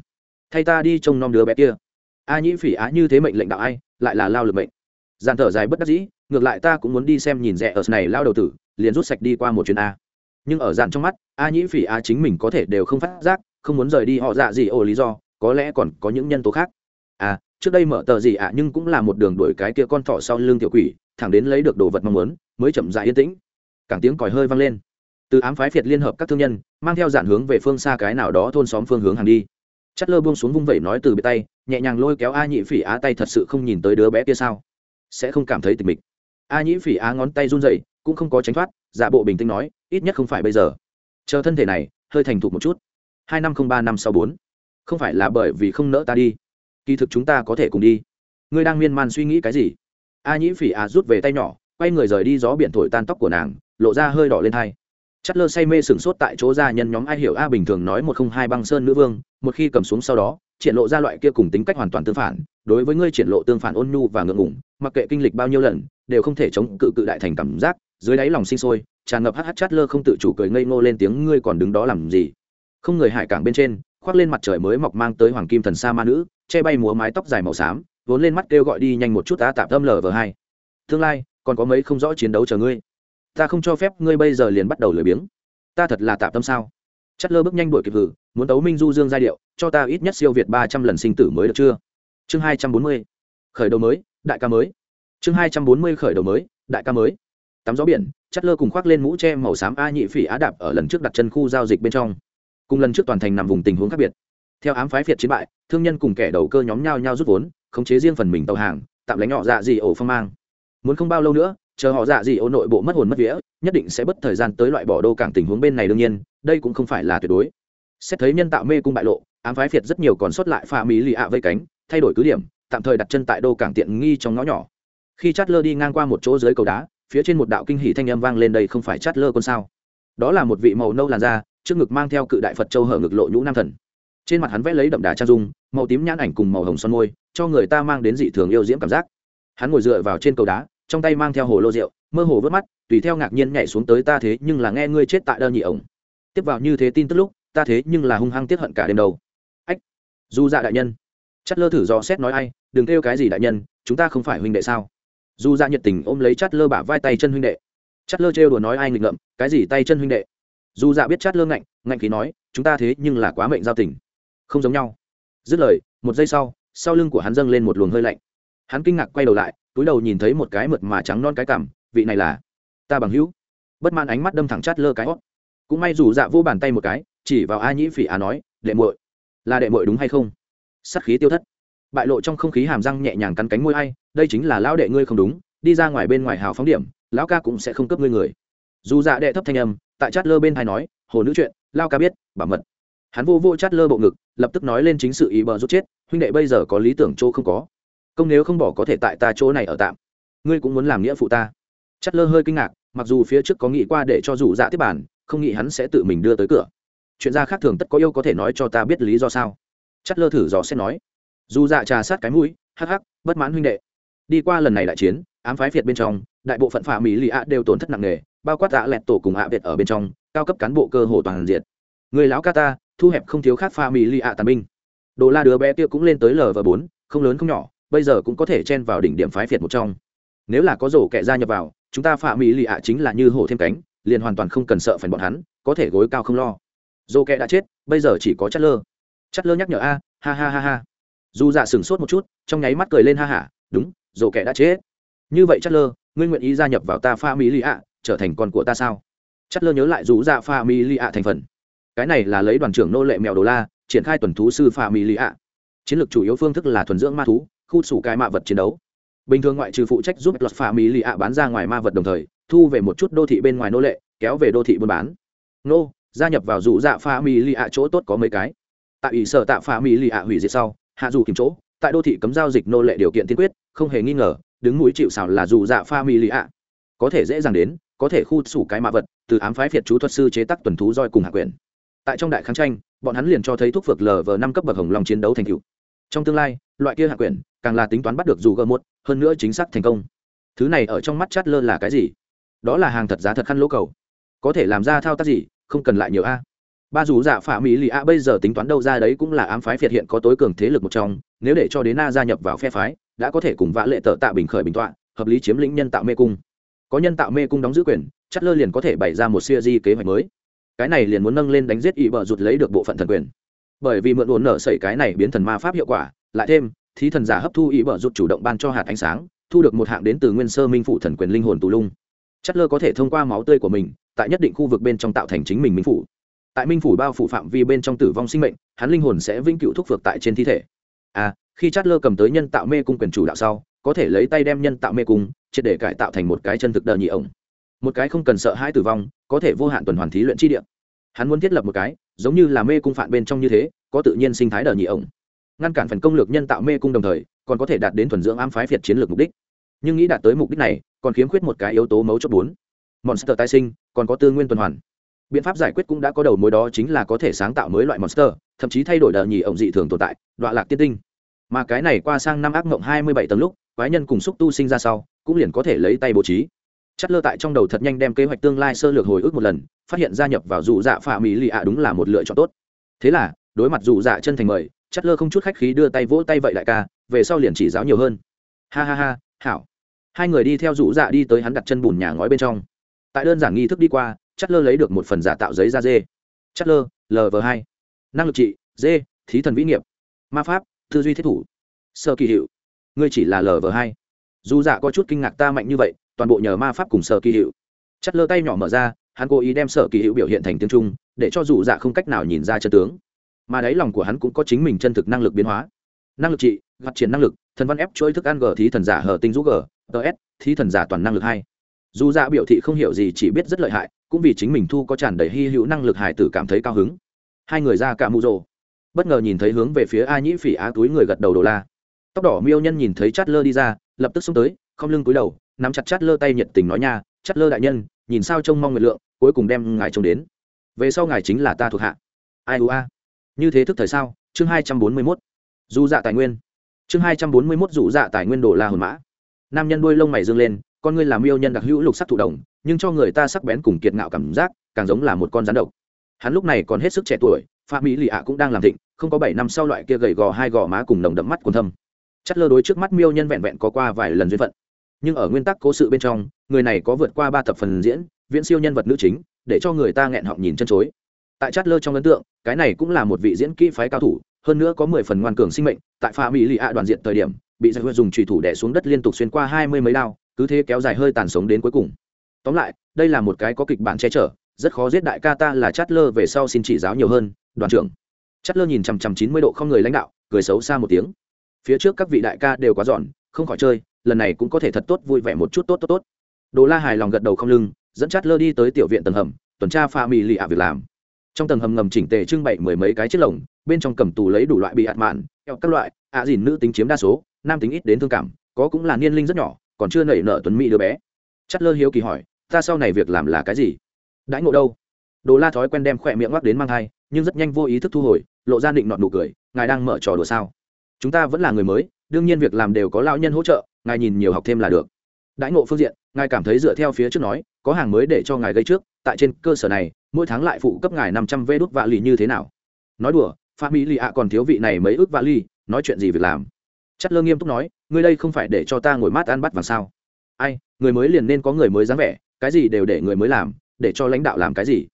thay ta đi trông nom đứa bé kia. A nhĩ phỉ á như thế mệnh lệnh đạo ai, lại là lao lực mệnh. Giản thở dài bất đắc dĩ, ngược lại ta cũng muốn đi xem nhìn rẻ ở này lao đầu tử, liền rút sạch đi qua một chuyến a. Nhưng ở giản trong mắt, a nhĩ phỉ á chính mình có thể đều không phát giác, không muốn rời đi họ dạ gì ồ lý do, có lẽ còn có những nhân tố khác. À trước đây mở tờ gì ạ, nhưng cũng là một đường đuổi cái kia con thỏ sau lưng tiểu quỷ, thẳng đến lấy được đồ vật mong muốn, mới chậm dại yên tĩnh. Cảng tiếng còi hơi vang lên từ ám phái phiệt liên hợp các thương nhân, mang theo dạn hướng về phương xa cái nào đó thôn xóm phương hướng hàng đi. Chất lơ buông xuống vung vẩy nói từ bề tay, nhẹ nhàng lôi kéo a nhị phỉ á tay thật sự không nhìn tới đứa bé kia sao? Sẽ không cảm thấy tịch mịch. A nhị phỉ á ngón tay run rẩy, cũng không có tránh thoát, giả bộ bình tĩnh nói, ít nhất không phải bây giờ. Chờ thân thể này, hơi thành thục một chút. Hai năm không ba năm sau bốn. Không phải là bởi vì không nỡ ta đi. Kỳ thực chúng ta có thể cùng đi. Ngươi đang miên man suy nghĩ cái gì? A nhĩ phỉ á rút về tay nhỏ, quay người rời đi gió biển thổi tan tóc của nàng, lộ ra hơi đỏ lên thai chất lơ say mê sửng sốt tại chỗ gia nhân nhóm ai hiểu a bình thường nói một không hai băng sơn nữ vương, một khi cầm xuống sau đó, triển lộ ra loại kia cùng tính cách hoàn toàn tương phản, đối với ngươi triển lộ tương phản ôn nhu và ngượng ngủng mặc kệ kinh lịch bao nhiêu lần, đều không thể chống cự cự đại thành cảm giác, dưới đáy lòng sinh sôi, tràn ngập hh chát lơ không tự chủ cười ngây ngô lên tiếng, ngươi còn đứng đó làm gì? Không người hải cảng bên trên, khoác lên mặt trời mới mọc mang tới hoàng kim thần sa ma nữ, che bay múa mái tóc dài màu xám, vốn lên mắt kêu gọi đi nhanh một chút ta tạm tâm lờ vờ hai. Tương lai, còn có mấy không rõ chiến đấu chờ ngươi? Ta không cho phép ngươi bây giờ liền bắt đầu lười biếng. Ta thật là tạm tâm sao? Chất lơ bước nhanh đuổi kịp hử, muốn tấu minh du dương giai điệu, cho ta ít nhất siêu việt ba trăm lần sinh tử mới được chưa? Chương hai trăm bốn mươi, khởi đầu mới, đại ca mới. Chương hai trăm bốn mươi, khởi đầu mới, đại ca mới. Tắm gió biển, chất lơ cùng khoác lên mũ tre màu xám a nhị phỉ á đạp ở lần trước đặt chân khu giao dịch bên trong. Cùng lần trước toàn thành nằm vùng tình huống khác biệt. Theo ám phái phiệt chiến bại, thương nhân cùng kẻ đầu cơ nhóm nhau nhau rút vốn, khống chế riêng phần mình tàu hàng, tạm lánh nhỏ dạ gì ổ phong mang. Muốn không bao lâu nữa chờ họ dạ gì ô nội bộ mất hồn mất vía, nhất định sẽ bất thời gian tới loại bỏ đô cảng tình huống bên này đương nhiên, đây cũng không phải là tuyệt đối. Xét thấy nhân tạo mê cung bại lộ, ám phái phiệt rất nhiều còn sót lại pha mỹ lì ạ vây cánh, thay đổi cứ điểm, tạm thời đặt chân tại đô cảng tiện nghi trong ngõ nhỏ. Khi chát lơ đi ngang qua một chỗ dưới cầu đá, phía trên một đạo kinh hỷ thanh âm vang lên đây không phải chát lơ con sao? Đó là một vị màu nâu làn da, trước ngực mang theo cự đại phật châu hở ngực lộ nhũ nam thần. Trên mặt hắn vẽ lấy đậm đà trang dung, màu tím nhãn ảnh cùng màu hồng son môi, cho người ta mang đến dị thường yêu diễm cảm giác. Hắn ngồi dựa vào trên cầu đá trong tay mang theo hồ lô rượu, mơ hồ vớt mắt, tùy theo ngạc nhiên nhảy xuống tới ta thế nhưng là nghe ngươi chết tại đơn nhị ổng. Tiếp vào như thế tin tức lúc, ta thế nhưng là hung hăng tiếp hận cả đêm đầu. Ách du dạ đại nhân. Chất lơ thử dò xét nói ai, đừng kêu cái gì đại nhân, chúng ta không phải huynh đệ sao? Du dạ nhiệt tình ôm lấy chát lơ bả vai tay chân huynh đệ. Chát lơ trêu đùa nói ai nghịch ngợm, cái gì tay chân huynh đệ? Du dạ biết chát lơ ngạnh ngạnh khí nói, chúng ta thế nhưng là quá mệnh giao tình. Không giống nhau. Dứt lời, một giây sau sau lưng của hắn dâng lên một luồng hơi lạnh hắn kinh ngạc quay đầu lại, túi đầu nhìn thấy một cái mượt mà trắng non cái cảm vị này là ta bằng hữu. Bất man ánh mắt đâm thẳng chát lơ cái hót. Cũng may dù dạ vô bàn tay một cái, chỉ vào a nhĩ phỉ á nói, đệ muội, là đệ muội đúng hay không? Sắt khí tiêu thất. Bại lộ trong không khí hàm răng nhẹ nhàng cắn cánh môi ai, đây chính là lão đệ ngươi không đúng, đi ra ngoài bên ngoài hào phóng điểm, lão ca cũng sẽ không cướp ngươi người. Dù dạ đệ thấp thanh âm, tại chát lơ bên hai nói, hồ nữ chuyện lao ca biết, bảo mật. Hắn vô vô chát lơ bộ ngực, lập tức nói lên chính sự ý bờ rút chết, huynh đệ bây giờ có lý tưởng chỗ không có công nếu không bỏ có thể tại ta chỗ này ở tạm. Ngươi cũng muốn làm nghĩa phụ ta. Chất lơ hơi kinh ngạc, mặc dù phía trước có nghĩ qua để cho dù dạ tiếp bản, không nghĩ hắn sẽ tự mình đưa tới cửa. Chuyện ra khác thường tất có yêu có thể nói cho ta biết lý do sao? Chất lơ thử dò xét nói. Dù dạ trà sát cái mũi, hắc hắc, bất mãn huynh đệ. Đi qua lần này đại chiến, ám phái việt bên trong, đại bộ phận phạm mỹ lì ạ đều tổn thất nặng nề, bao quát ạ lẹt tổ cùng ạ việt ở bên trong, cao cấp cán bộ cơ hồ toàn diện người lão ca ta, thu hẹp không thiếu khác pha mỹ lì ạ tàn binh. Đồ la đứa bé kia cũng lên tới lv bốn, không lớn không nhỏ bây giờ cũng có thể chen vào đỉnh điểm phái việt một trong. Nếu là có rổ kẻ ra nhập vào, chúng ta phạm mỹ lì ạ chính là như hổ thêm cánh, liền hoàn toàn không cần sợ phải bọn hắn, có thể gối cao không lo. Rổ kẻ đã chết, bây giờ chỉ có chất lơ. Chất lơ nhắc nhở a, ha ha ha ha. Dù dạ sửng sốt một chút, trong nháy mắt cười lên ha hả đúng, rổ kẻ đã chết. Như vậy chất lơ, ngươi nguyện ý gia nhập vào ta pha mỹ lì ạ, trở thành con của ta sao? Chất lơ nhớ lại rủ dạ pha mỹ lì ạ thành phần. Cái này là lấy đoàn trưởng nô lệ mèo đô la, triển khai tuần thú sư pha mỹ lì ạ. Chiến lược chủ yếu phương thức là thuần dưỡng ma thú khu sủ cái mạ vật chiến đấu. Bình thường ngoại trừ phụ trách giúp luật phàm mỹ lì ạ bán ra ngoài ma vật đồng thời, thu về một chút đô thị bên ngoài nô lệ, kéo về đô thị buôn bán. Nô, gia nhập vào rủ dạ phàm mỹ lì ạ chỗ tốt có mấy cái. Tại ủy sở tạ phàm mỹ lì ạ hủy diệt sau, hạ dù kìm chỗ, tại đô thị cấm giao dịch nô lệ điều kiện tiên quyết, không hề nghi ngờ, đứng mũi chịu xảo là dù dạ phàm mỹ lì ạ. Có thể dễ dàng đến, có thể khu sủ cái mạ vật, từ ám phái phiệt chú thuật sư chế tác tuần thú roi cùng hạ quyền tại trong đại kháng tranh, bọn hắn liền cho thấy thuốc phược lờ vờ năm cấp bậc hồng lòng chiến đấu thành cựu trong tương lai, loại kia hạ quyền càng là tính toán bắt được dù gỡ một hơn nữa chính xác thành công. Thứ này ở trong mắt chát lơ là cái gì? Đó là hàng thật giá thật khăn lỗ cầu. Có thể làm ra thao tác gì? Không cần lại nhiều a. Ba dù dạ phạm mỹ lì a bây giờ tính toán đâu ra đấy cũng là ám phái phiệt hiện có tối cường thế lực một trong, nếu để cho đến na gia nhập vào phe phái, đã có thể cùng vã lệ tờ tạ bình khởi bình tọa, hợp lý chiếm lĩnh nhân tạo mê cung. Có nhân tạo mê cung đóng giữ quyền chất lơ liền có thể bày ra một siêu di kế hoạch mới. Cái này liền muốn nâng lên đánh giết ỵ bờ rụt lấy được bộ phận thần quyền. Bởi vì mượn ổn nở sẩy cái này biến thần ma pháp hiệu quả, lại thêm thí thần giả hấp thu ý bờ rụt chủ động ban cho hạt ánh sáng, thu được một hạng đến từ nguyên sơ minh phụ thần quyền linh hồn tù lung. Chất lơ có thể thông qua máu tươi của mình, tại nhất định khu vực bên trong tạo thành chính mình minh phủ. Tại minh phủ bao phủ phạm vi bên trong tử vong sinh mệnh, hắn linh hồn sẽ vĩnh cựu thúc phược tại trên thi thể. À khi chát lơ cầm tới nhân tạo mê cung quyền chủ đạo sau, có thể lấy tay đem nhân tạo mê cung, triệt để cải tạo thành một cái chân thực đờ nhị ổng. Một cái không cần sợ hãi tử vong, có thể vô hạn tuần hoàn thí luyện chi địa. Hắn muốn thiết lập một cái, giống như là mê cung phản bên trong như thế, có tự nhiên sinh thái đờ nhị ổng ngăn cản phần công lược nhân tạo mê cung đồng thời, còn có thể đạt đến thuần dưỡng ám phái phiệt chiến lược mục đích. Nhưng nghĩ đạt tới mục đích này, còn khiếm khuyết một cái yếu tố mấu chốt bốn. Monster tái sinh, còn có tư nguyên tuần hoàn. Biện pháp giải quyết cũng đã có đầu mối đó chính là có thể sáng tạo mới loại monster, thậm chí thay đổi đờ nhì ổng dị thường tồn tại đoạn lạc tiên tinh. Mà cái này qua sang năm ác mộng hai mươi bảy tầng lúc, quái nhân cùng xúc tu sinh ra sau, cũng liền có thể lấy tay bố trí. Chất lơ tại trong đầu thật nhanh đem kế hoạch tương lai sơ lược hồi ức một lần, phát hiện gia nhập vào dù dạ phạm mỹ lì ạ đúng là một lựa chọn tốt. Thế là, đối mặt dù dạ chân thành mời chất lơ không chút khách khí đưa tay vỗ tay vậy đại ca, về sau liền chỉ giáo nhiều hơn. Ha ha ha, hảo. Hai người đi theo rủ dạ đi tới hắn đặt chân bùn nhà ngói bên trong. Tại đơn giản nghi thức đi qua, chất lơ lấy được một phần giả tạo giấy da dê. Chất lơ lv hai. Năng lực trị dê thí thần vĩ nghiệp. Ma pháp, tư duy thiết thủ. Sơ kỳ hiệu. Ngươi chỉ là lv hai. Dù dạ có chút kinh ngạc ta mạnh như vậy, toàn bộ nhờ ma pháp cùng sở kỳ hiệu. Chất lơ tay nhỏ mở ra, hắn cố ý đem sở kỳ hiệu biểu hiện thành tiếng trung, để cho dù dạ không cách nào nhìn ra chân tướng mà đáy lòng của hắn cũng có chính mình chân thực năng lực biến hóa. Năng lực trị phát triển năng lực, thần văn ép chuỗi thức ăn g, thí thần giả hờ tinh rũ g ts thí thần giả toàn năng lực hai. Dù dạ biểu thị không hiểu gì chỉ biết rất lợi hại, cũng vì chính mình thu có tràn đầy hy hữu năng lực hải tử cảm thấy cao hứng. Hai người ra cả mù rồ. Bất ngờ nhìn thấy hướng về phía a nhĩ phỉ á túi người gật đầu đồ la. Tóc đỏ miêu nhân nhìn thấy chát lơ đi ra, lập tức xông tới không lưng cúi đầu, nắm chặt chát lơ tay nhiệt tình nói nha chát lơ đại nhân, nhìn sao trông mong nguyện lượng, cuối cùng đem ngài trông đến. Về sau ngài chính là ta thuộc hạ. Ai u a? Như thế thức thời sao? Chương hai trăm bốn mươi mốt. Dù dạ tài nguyên. Chương hai trăm bốn mươi mốt dù dạ tài nguyên đồ la hồn mã. Nam nhân đuôi lông mày dương lên, con ngươi làm miêu nhân đặc hữu lục sắc thụ động, nhưng cho người ta sắc bén cùng kiệt ngạo cảm giác, càng giống là một con rắn độc. Hắn lúc này còn hết sức trẻ tuổi pha mỹ lì ạ cũng đang làm thịnh, không có bảy năm sau loại kia gầy gò hai gò má cùng nồng đậm mắt còn thâm. Chất lơ đối trước mắt miêu nhân vẹn vẹn có qua vài lần duyên phận. Nhưng ở nguyên tắc cố sự bên trong, người này có vượt qua ba tập phần diễn, viễn siêu nhân vật nữ chính, để cho người ta nghẹn họng nhìn chân chối tại chát lơ trong ấn tượng, cái này cũng là một vị diễn kỹ phái cao thủ, hơn nữa có mười phần ngoan cường sinh mệnh, tại pha mỹ lì ạ đoàn diện thời điểm, bị giặc dùng trùy thủ đẻ xuống đất liên tục xuyên qua hai mươi mấy đao, cứ thế kéo dài hơi tàn sống đến cuối cùng. Tóm lại, đây là một cái có kịch bản che chở, rất khó giết đại ca ta là chát lơ về sau xin chỉ giáo nhiều hơn, đoàn trưởng. Chát lơ nhìn chằm chằm chín mươi độ không người lãnh đạo, cười xấu xa một tiếng. Phía trước các vị đại ca đều quá giòn, không khỏi chơi, lần này cũng có thể thật tốt vui vẻ một chút tốt tốt tốt. Đồ la hài lòng gật đầu không lưng, dẫn chát lơ đi tới tiểu viện tầng hầm, tuần tra pha mỹ lì ạ việc làm trong tầng hầm ngầm chỉnh tề trưng bày mười mấy cái chiếc lồng, bên trong cầm tù lấy đủ loại bị hạt mạn theo các loại, ạ à dìn nữ tính chiếm đa số, nam tính ít đến thương cảm, có cũng là niên linh rất nhỏ, còn chưa nảy nở tuấn mỹ đứa bé. Chất lơ hiếu kỳ hỏi, ta sau này việc làm là cái gì? Đãi ngộ đâu? Đồ la thói quen đem khỏe miệng ngoắc đến mang thai, nhưng rất nhanh vô ý thức thu hồi, lộ ra định nọt nụ cười, ngài đang mở trò đùa sao? Chúng ta vẫn là người mới, đương nhiên việc làm đều có lao nhân hỗ trợ, ngài nhìn nhiều học thêm là được. Đãi ngộ phương diện ngài cảm thấy dựa theo phía trước nói, có hàng mới để cho ngài gây trước, tại trên cơ sở này, mỗi tháng lại phụ cấp ngài năm trăm vê đốt vạ lì như thế nào? Nói đùa, pha mỹ lì ạ còn thiếu vị này mấy ước vạ lì, nói chuyện gì việc làm? Chất lơ nghiêm túc nói, ngươi đây không phải để cho ta ngồi mát ăn bắt vàng sao? Ai, người mới liền nên có người mới dáng vẻ, cái gì đều để người mới làm, để cho lãnh đạo làm cái gì?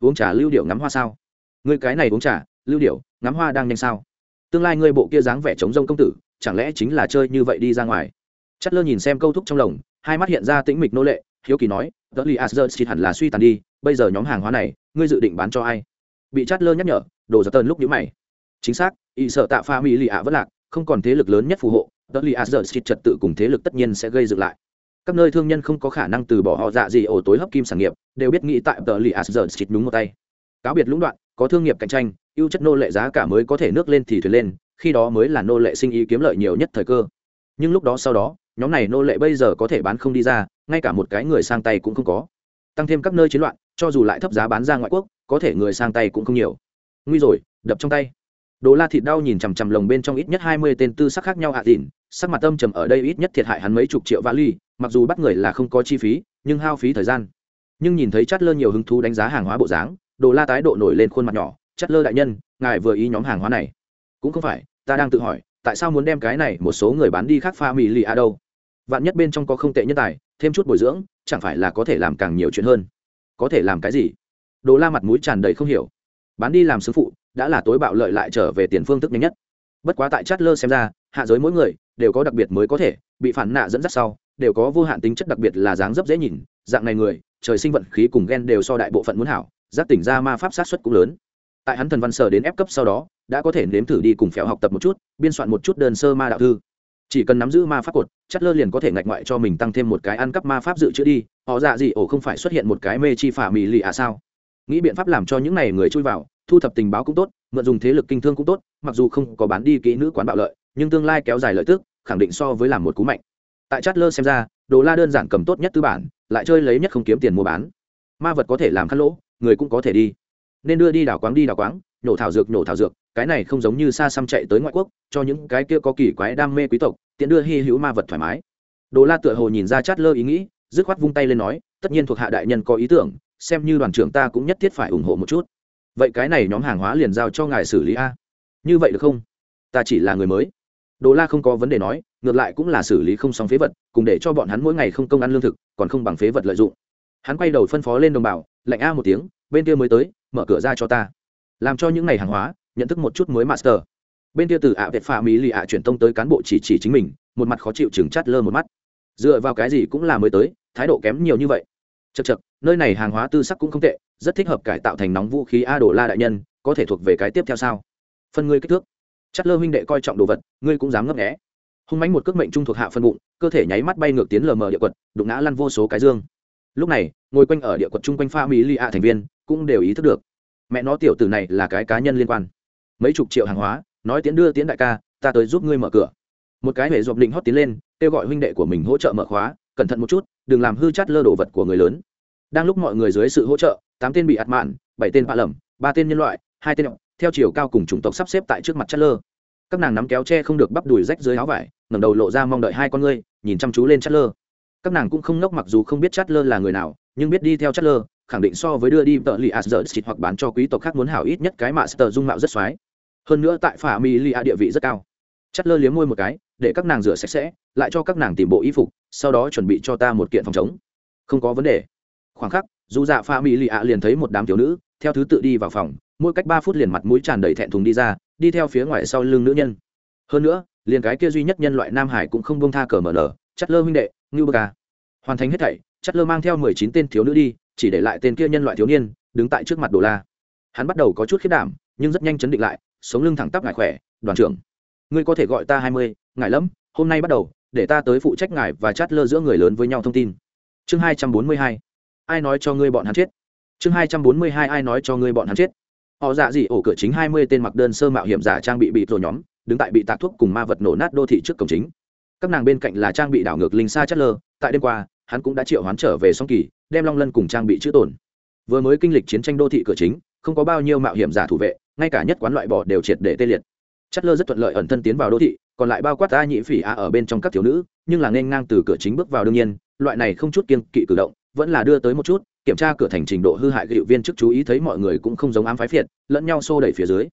Uống trà lưu điệu ngắm hoa sao? Ngươi cái này uống trà, lưu điệu, ngắm hoa đang nhanh sao? Tương lai ngươi bộ kia dáng vẻ chống rông công tử, chẳng lẽ chính là chơi như vậy đi ra ngoài? Chất lơ nhìn xem câu thúc trong lồng hai mắt hiện ra tĩnh mịch nô lệ, hiếu kỳ nói, tớ li asher xịt hẳn là suy tàn đi, bây giờ nhóm hàng hóa này, ngươi dự định bán cho ai? Bị chát lơ nhắc nhở, đồ giật tơn lúc nhữ mày. Chính xác, y sợ tạ pha mỹ lì ạ vất lạc, không còn thế lực lớn nhất phù hộ, tớ li asher xịt trật tự cùng thế lực tất nhiên sẽ gây dựng lại. Các nơi thương nhân không có khả năng từ bỏ họ dạ gì ổ tối hấp kim sản nghiệp, đều biết nghĩ tại tờ li asher xịt đúng một tay. Cáo biệt lũng đoạn, có thương nghiệp cạnh tranh, ưu chất nô lệ giá cả mới có thể nước lên thì thuyền lên, khi đó mới là nô lệ sinh ý kiếm lợi nhiều nhất thời cơ. Nhưng lúc đó sau đó nhóm này nô lệ bây giờ có thể bán không đi ra, ngay cả một cái người sang tay cũng không có. Tăng thêm các nơi chiến loạn, cho dù lại thấp giá bán ra ngoại quốc, có thể người sang tay cũng không nhiều. Nguy rồi, đập trong tay. Đồ la thịt đau nhìn chằm chằm lồng bên trong ít nhất hai mươi tên tư sắc khác nhau hạ à sắc mặt âm trầm ở đây ít nhất thiệt hại hắn mấy chục triệu vali mặc dù bắt người là không có chi phí, nhưng hao phí thời gian. Nhưng nhìn thấy chát lơ nhiều hứng thú đánh giá hàng hóa bộ dáng, đồ la tái độ nổi lên khuôn mặt nhỏ chát lơ đại nhân, ngài vừa ý nhóm hàng hóa này. Cũng không phải, ta đang tự hỏi, tại sao muốn đem cái này một số người bán đi khác pha mì lì a đâu? Vạn nhất bên trong có không tệ nhân tài, thêm chút bồi dưỡng, chẳng phải là có thể làm càng nhiều chuyện hơn. Có thể làm cái gì? Đồ la mặt mũi tràn đầy không hiểu. Bán đi làm sứ phụ, đã là tối bạo lợi lại trở về tiền phương thức nhanh nhất. Bất quá tại chát lơ xem ra, hạ giới mỗi người đều có đặc biệt mới có thể, bị phản nạ dẫn dắt sau, đều có vô hạn tính chất đặc biệt là dáng dấp dễ nhìn, dạng này người, trời sinh vận khí cùng ghen đều so đại bộ phận muốn hảo, giác tỉnh ra ma pháp sát xuất cũng lớn. Tại hắn thần văn sở đến ép cấp sau đó, đã có thể nếm thử đi cùng phèo học tập một chút, biên soạn một chút đơn sơ ma đạo thư chỉ cần nắm giữ ma pháp cột, chất lơ liền có thể ngạch ngoại cho mình tăng thêm một cái ăn cắp ma pháp dự trữ đi. Họ dạ gì, ổ không phải xuất hiện một cái mê chi phả mì lì à sao? Nghĩ biện pháp làm cho những này người chui vào, thu thập tình báo cũng tốt, mượn dùng thế lực kinh thương cũng tốt, mặc dù không có bán đi kỹ nữ quán bạo lợi, nhưng tương lai kéo dài lợi tức, khẳng định so với làm một cú mạnh. Tại chất lơ xem ra, đồ la đơn giản cầm tốt nhất tư bản, lại chơi lấy nhất không kiếm tiền mua bán. Ma vật có thể làm khăn lỗ, người cũng có thể đi. Nên đưa đi đảo quáng, đi đảo quáng nhổ thảo dược nhổ thảo dược, cái này không giống như xa xăm chạy tới ngoại quốc, cho những cái kia có kỳ quái đam mê quý tộc, tiện đưa hy hữu ma vật thoải mái. Đồ la tựa hồ nhìn ra chát lơ ý nghĩ, dứt khoát vung tay lên nói, tất nhiên thuộc hạ đại nhân có ý tưởng, xem như đoàn trưởng ta cũng nhất thiết phải ủng hộ một chút. Vậy cái này nhóm hàng hóa liền giao cho ngài xử lý a. Như vậy được không? Ta chỉ là người mới. Đồ la không có vấn đề nói, ngược lại cũng là xử lý không xong phế vật, cùng để cho bọn hắn mỗi ngày không công ăn lương thực, còn không bằng phế vật lợi dụng. Hắn quay đầu phân phó lên đồng bào, lạnh a một tiếng, bên kia mới tới, mở cửa ra cho ta làm cho những ngày hàng hóa, nhận thức một chút mới master. Bên kia từ ạ việt pha mỹ lì ạ chuyển tông tới cán bộ chỉ chỉ chính mình, một mặt khó chịu chừng chát lơ một mắt. Dựa vào cái gì cũng là mới tới, thái độ kém nhiều như vậy. Chật chật nơi này hàng hóa tư sắc cũng không tệ, rất thích hợp cải tạo thành nóng vũ khí a đồ la đại nhân, có thể thuộc về cái tiếp theo sao? Phân ngươi kích thước. Chát lơ huynh đệ coi trọng đồ vật, ngươi cũng dám ngấp nghẽ hung mánh một cước mệnh trung thuộc hạ phân bụng, cơ thể nháy mắt bay ngược tiến lờ mờ địa quật, đụng ngã lăn vô số cái dương. Lúc này, ngồi quanh ở địa quật chung quanh pha mỹ lì ạ thành viên, cũng đều ý thức được mẹ nó tiểu tử này là cái cá nhân liên quan. Mấy chục triệu hàng hóa, nói tiến đưa tiến đại ca, ta tới giúp ngươi mở cửa. Một cái hệ dọc định hót tiến lên, kêu gọi huynh đệ của mình hỗ trợ mở khóa, cẩn thận một chút, đừng làm hư chát lơ đồ vật của người lớn. Đang lúc mọi người dưới sự hỗ trợ, tám tên bị ạt mạn, bảy tên bạ lầm, ba tên nhân loại, hai tên theo chiều cao cùng chủng tộc sắp xếp tại trước mặt chát lơ. Các nàng nắm kéo tre không được bắp đùi rách dưới áo vải, ngẩng đầu lộ ra mong đợi hai con ngươi, nhìn chăm chú lên chát lơ. Các nàng cũng không nốc mặc dù không biết chát lơ là người nào, nhưng biết đi theo chát lơ khẳng định so với đưa đi tợ lì a dở xịt hoặc bán cho quý tộc khác muốn hảo ít nhất cái mạ sờ dung mạo rất xoái. Hơn nữa tại phả mỹ a địa vị rất cao. Chất lơ liếm môi một cái, để các nàng rửa sạch sẽ, lại cho các nàng tìm bộ y phục, sau đó chuẩn bị cho ta một kiện phòng chống. Không có vấn đề. Khoảng khắc, dù dạ pha mỹ lì ạ liền thấy một đám thiếu nữ, theo thứ tự đi vào phòng, mỗi cách ba phút liền mặt mũi tràn đầy thẹn thùng đi ra, đi theo phía ngoài sau lưng nữ nhân. Hơn nữa, liền cái kia duy nhất nhân loại nam hải cũng không bông tha cờ mở nở, chất lơ huynh đệ, ngưu bơ ca. Hoàn thành hết thảy, chất lơ mang theo mười chín tên thiếu nữ đi chỉ để lại tên kia nhân loại thiếu niên, đứng tại trước mặt đồ la. Hắn bắt đầu có chút khiết đảm, nhưng rất nhanh chấn định lại, sống lưng thẳng tắp ngài khỏe, đoàn trưởng. Ngươi có thể gọi ta hai mươi, ngài lẫm, hôm nay bắt đầu, để ta tới phụ trách ngài và chát lơ giữa người lớn với nhau thông tin. Chương hai trăm bốn mươi hai. Ai nói cho ngươi bọn hắn chết? Chương hai trăm bốn mươi hai, ai nói cho ngươi bọn hắn chết? Họ dạ gì ổ cửa chính hai mươi tên mặc đơn sơ mạo hiểm giả trang bị bị rồi nhóm, đứng tại bị tạc thuốc cùng ma vật nổ nát đô thị trước cổng chính. Các nàng bên cạnh là trang bị đảo ngược linh xa chất lơ, tại đêm qua hắn cũng đã triệu hoán trở về song kỳ, đem long lân cùng trang bị chữ tổn vừa mới kinh lịch chiến tranh đô thị cửa chính, không có bao nhiêu mạo hiểm giả thủ vệ, ngay cả nhất quán loại bỏ đều triệt để tê liệt. Chất lơ rất thuận lợi ẩn thân tiến vào đô thị, còn lại bao quát ta nhị phỉ a ở bên trong các thiếu nữ, nhưng là nên ngang từ cửa chính bước vào đương nhiên, loại này không chút kiên kỵ cử động, vẫn là đưa tới một chút, kiểm tra cửa thành trình độ hư hại hiệu viên chức chú ý thấy mọi người cũng không giống ám phái phiệt, lẫn nhau xô đẩy phía dưới.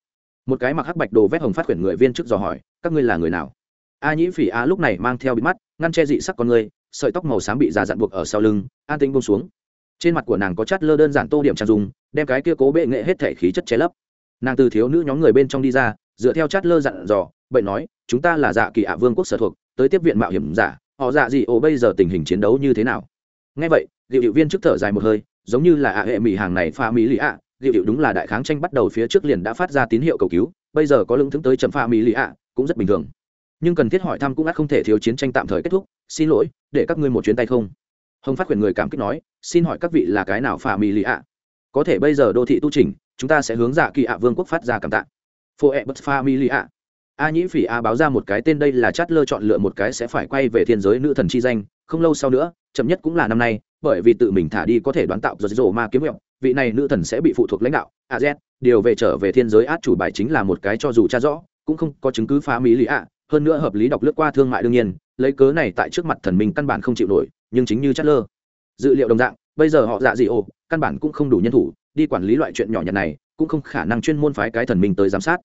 Một cái mặc hắc bạch đồ vét hồng phát quyển người viên chức dò hỏi, các ngươi là người nào? A nhĩ phỉ a lúc này mang theo bị mắt, ngăn che dị sắc con người sợi tóc màu xám bị già dặn buộc ở sau lưng, an tinh bông xuống. Trên mặt của nàng có chát lơ đơn giản tô điểm trang dùng đem cái kia cố bệ nghệ hết thể khí chất che lấp. Nàng từ thiếu nữ nhóm người bên trong đi ra, dựa theo chát lơ dặn dò bệnh nói, chúng ta là dạ kỳ ạ vương quốc sở thuộc, tới tiếp viện mạo hiểm giả, họ dạ gì ồ bây giờ tình hình chiến đấu như thế nào? Ngay vậy liệu hiệu viên trước thở dài một hơi, giống như là ạ hệ mỹ hàng này pha mỹ lì ạ. Liệu hiệu đúng là đại kháng tranh bắt đầu phía trước liền đã phát ra tín hiệu cầu cứu, bây giờ có lưng thứng tới chậm pha mỹ lì ạ, cũng rất bình thường nhưng cần thiết hỏi thăm cũng ắt không thể thiếu chiến tranh tạm thời kết thúc, xin lỗi, để các ngươi một chuyến tay không? Hồng phát quyền người cảm kích nói, xin hỏi các vị là cái nào phà mỹ lì ạ? Có thể bây giờ đô thị tu trình chúng ta sẽ hướng dạ kỳ ạ vương quốc phát ra cảm tạ. Phô e bất pha mỹ lì ạ. A nhĩ phỉ a báo ra một cái tên đây là chát lơ chọn lựa một cái sẽ phải quay về thiên giới nữ thần chi danh, không lâu sau nữa, chậm nhất cũng là năm nay, bởi vì tự mình thả đi có thể đoán tạo rồi rồ ma kiếm hiệu vị này nữ thần sẽ bị phụ thuộc lãnh đạo, a z, điều về trở về thiên giới át chủ bài chính là một cái cho dù cha rõ, cũng không có chứng cứ phá mỹ lý ạ hơn nữa hợp lý đọc lướt qua thương mại đương nhiên, lấy cớ này tại trước mặt thần minh căn bản không chịu nổi, nhưng chính như chất lơ dự liệu đồng dạng, bây giờ họ dạ gì ồ căn bản cũng không đủ nhân thủ, đi quản lý loại chuyện nhỏ nhặt này, cũng không khả năng chuyên môn phái cái thần minh tới giám sát.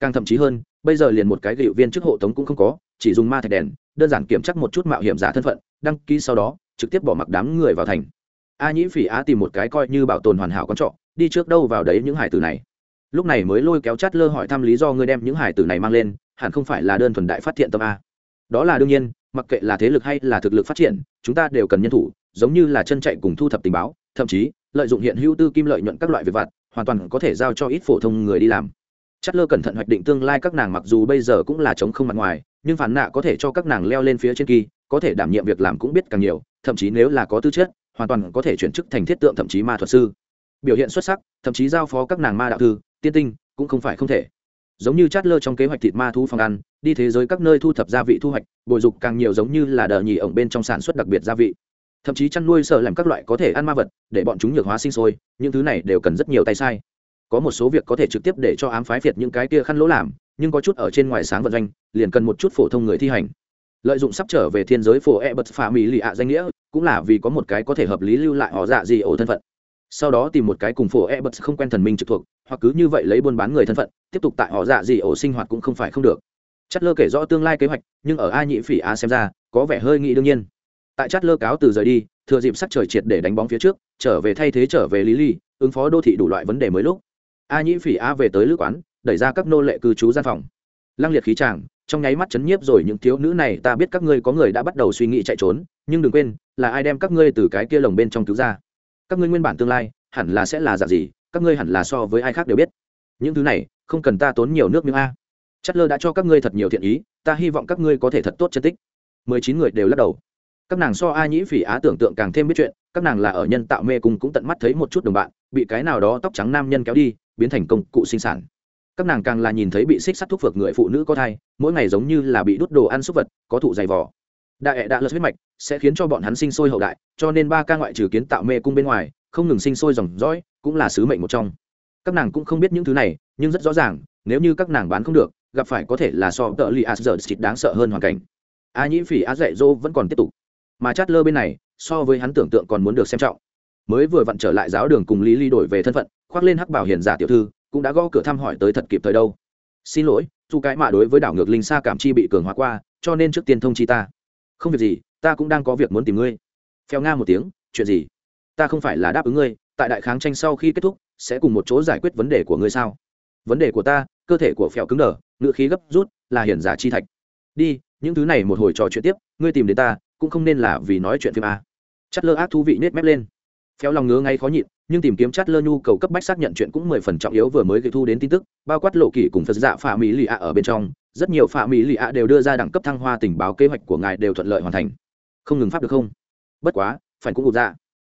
Càng thậm chí hơn, bây giờ liền một cái gịu viên chức hộ tống cũng không có, chỉ dùng ma thạch đèn, đơn giản kiểm tra một chút mạo hiểm giả thân phận, đăng ký sau đó, trực tiếp bỏ mặc đám người vào thành. A nhĩ phỉ á tìm một cái coi như bảo tồn hoàn hảo con trọ, đi trước đâu vào đấy những hải tử này. Lúc này mới lôi kéo chát lơ hỏi thăm lý do ngươi đem những hải tử này mang lên hẳn không phải là đơn thuần đại phát thiện tâm a. Đó là đương nhiên, mặc kệ là thế lực hay là thực lực phát triển, chúng ta đều cần nhân thủ, giống như là chân chạy cùng thu thập tình báo, thậm chí, lợi dụng hiện hữu tư kim lợi nhuận các loại việc vặt, hoàn toàn có thể giao cho ít phổ thông người đi làm. Chất lơ cẩn thận hoạch định tương lai các nàng mặc dù bây giờ cũng là chống không mặt ngoài, nhưng phản nạ có thể cho các nàng leo lên phía trên kỳ, có thể đảm nhiệm việc làm cũng biết càng nhiều, thậm chí nếu là có tư chất, hoàn toàn có thể chuyển chức thành thiết tượng thậm chí ma thuật sư. Biểu hiện xuất sắc, thậm chí giao phó các nàng ma đạo thư, tiên tinh, cũng không phải không thể giống như chát lơ trong kế hoạch thịt ma thu phòng ăn, đi thế giới các nơi thu thập gia vị thu hoạch, bồi dục càng nhiều giống như là đờ nhì ổng bên trong sản xuất đặc biệt gia vị. Thậm chí chăn nuôi sợ làm các loại có thể ăn ma vật, để bọn chúng nhược hóa sinh sôi, những thứ này đều cần rất nhiều tay sai. Có một số việc có thể trực tiếp để cho ám phái phiệt những cái kia khăn lỗ làm, nhưng có chút ở trên ngoài sáng vận doanh, liền cần một chút phổ thông người thi hành. Lợi dụng sắp trở về thiên giới phổ e bật phà mỹ lì ạ danh nghĩa, cũng là vì có một cái có thể hợp lý lưu lại họ dạ gì ổ thân phận sau đó tìm một cái cùng phổ e bật không quen thần minh trực thuộc, hoặc cứ như vậy lấy buôn bán người thân phận, tiếp tục tại họ dạ gì ổ sinh hoạt cũng không phải không được. Chất lơ kể rõ tương lai kế hoạch, nhưng ở a nhị phỉ a xem ra, có vẻ hơi nghĩ đương nhiên. Tại chất lơ cáo từ rời đi, thừa dịp sắc trời triệt để đánh bóng phía trước, trở về thay thế trở về lý ly ứng phó đô thị đủ loại vấn đề mới lúc. A nhị phỉ a về tới lữ quán, đẩy ra các nô lệ cư trú gian phòng. Lăng liệt khí tràng trong nháy mắt chấn nhiếp rồi những thiếu nữ này, ta biết các ngươi có người đã bắt đầu suy nghĩ chạy trốn, nhưng đừng quên, là ai đem các ngươi từ cái kia lồng bên trong cứu ra các ngươi nguyên bản tương lai hẳn là sẽ là dạng gì, các ngươi hẳn là so với ai khác đều biết. Những thứ này, không cần ta tốn nhiều nước miếng a. Chất lơ đã cho các ngươi thật nhiều thiện ý, ta hy vọng các ngươi có thể thật tốt chân tích. Mười chín người đều lắc đầu. Các nàng so a nhĩ phỉ á tưởng tượng càng thêm biết chuyện, các nàng là ở nhân tạo mê cung cũng tận mắt thấy một chút đồng bạn, bị cái nào đó tóc trắng nam nhân kéo đi, biến thành công cụ sinh sản. Các nàng càng là nhìn thấy bị xích sắt thuốc phược người phụ nữ có thai, mỗi ngày giống như là bị đút đồ ăn súc vật, có thụ dày vỏ đại hệ đã lật huyết mạch sẽ khiến cho bọn hắn sinh sôi hậu đại, cho nên ba ca ngoại trừ kiến tạo mê cung bên ngoài, không ngừng sinh sôi dòng dõi, cũng là sứ mệnh một trong. Các nàng cũng không biết những thứ này, nhưng rất rõ ràng, nếu như các nàng bán không được, gặp phải có thể là so tợ li a giờ đáng sợ hơn hoàn cảnh. A nhĩ phỉ a dạy dô vẫn còn tiếp tục. Mà chát lơ bên này, so với hắn tưởng tượng còn muốn được xem trọng. Mới vừa vặn trở lại giáo đường cùng lý ly đổi về thân phận, khoác lên hắc bảo hiền giả tiểu thư, cũng đã gõ cửa thăm hỏi tới thật kịp thời đâu. Xin lỗi dù cái mạ đối với đảo ngược linh xa cảm chi bị cường hóa qua, cho nên trước tiên thông chi ta không việc gì, ta cũng đang có việc muốn tìm ngươi. Phèo nga một tiếng, chuyện gì? Ta không phải là đáp ứng ngươi, tại đại kháng tranh sau khi kết thúc, sẽ cùng một chỗ giải quyết vấn đề của ngươi sao? Vấn đề của ta, cơ thể của phèo cứng đờ, ngựa khí gấp rút, là hiển giả chi thạch. Đi, những thứ này một hồi trò chuyện tiếp, ngươi tìm đến ta, cũng không nên là vì nói chuyện phim a chất lơ ác thú vị nết mép lên. Phèo lòng ngứa ngay khó nhịn, nhưng tìm kiếm chát lơ nhu cầu cấp bách xác nhận chuyện cũng mười phần trọng yếu vừa mới gây thu đến tin tức, bao quát lộ kỷ cùng phật dạ phạ mỹ lì ạ ở bên trong rất nhiều phạm mỹ lì ạ đều đưa ra đẳng cấp thăng hoa tình báo kế hoạch của ngài đều thuận lợi hoàn thành. Không ngừng pháp được không? Bất quá phải cũng gục ra.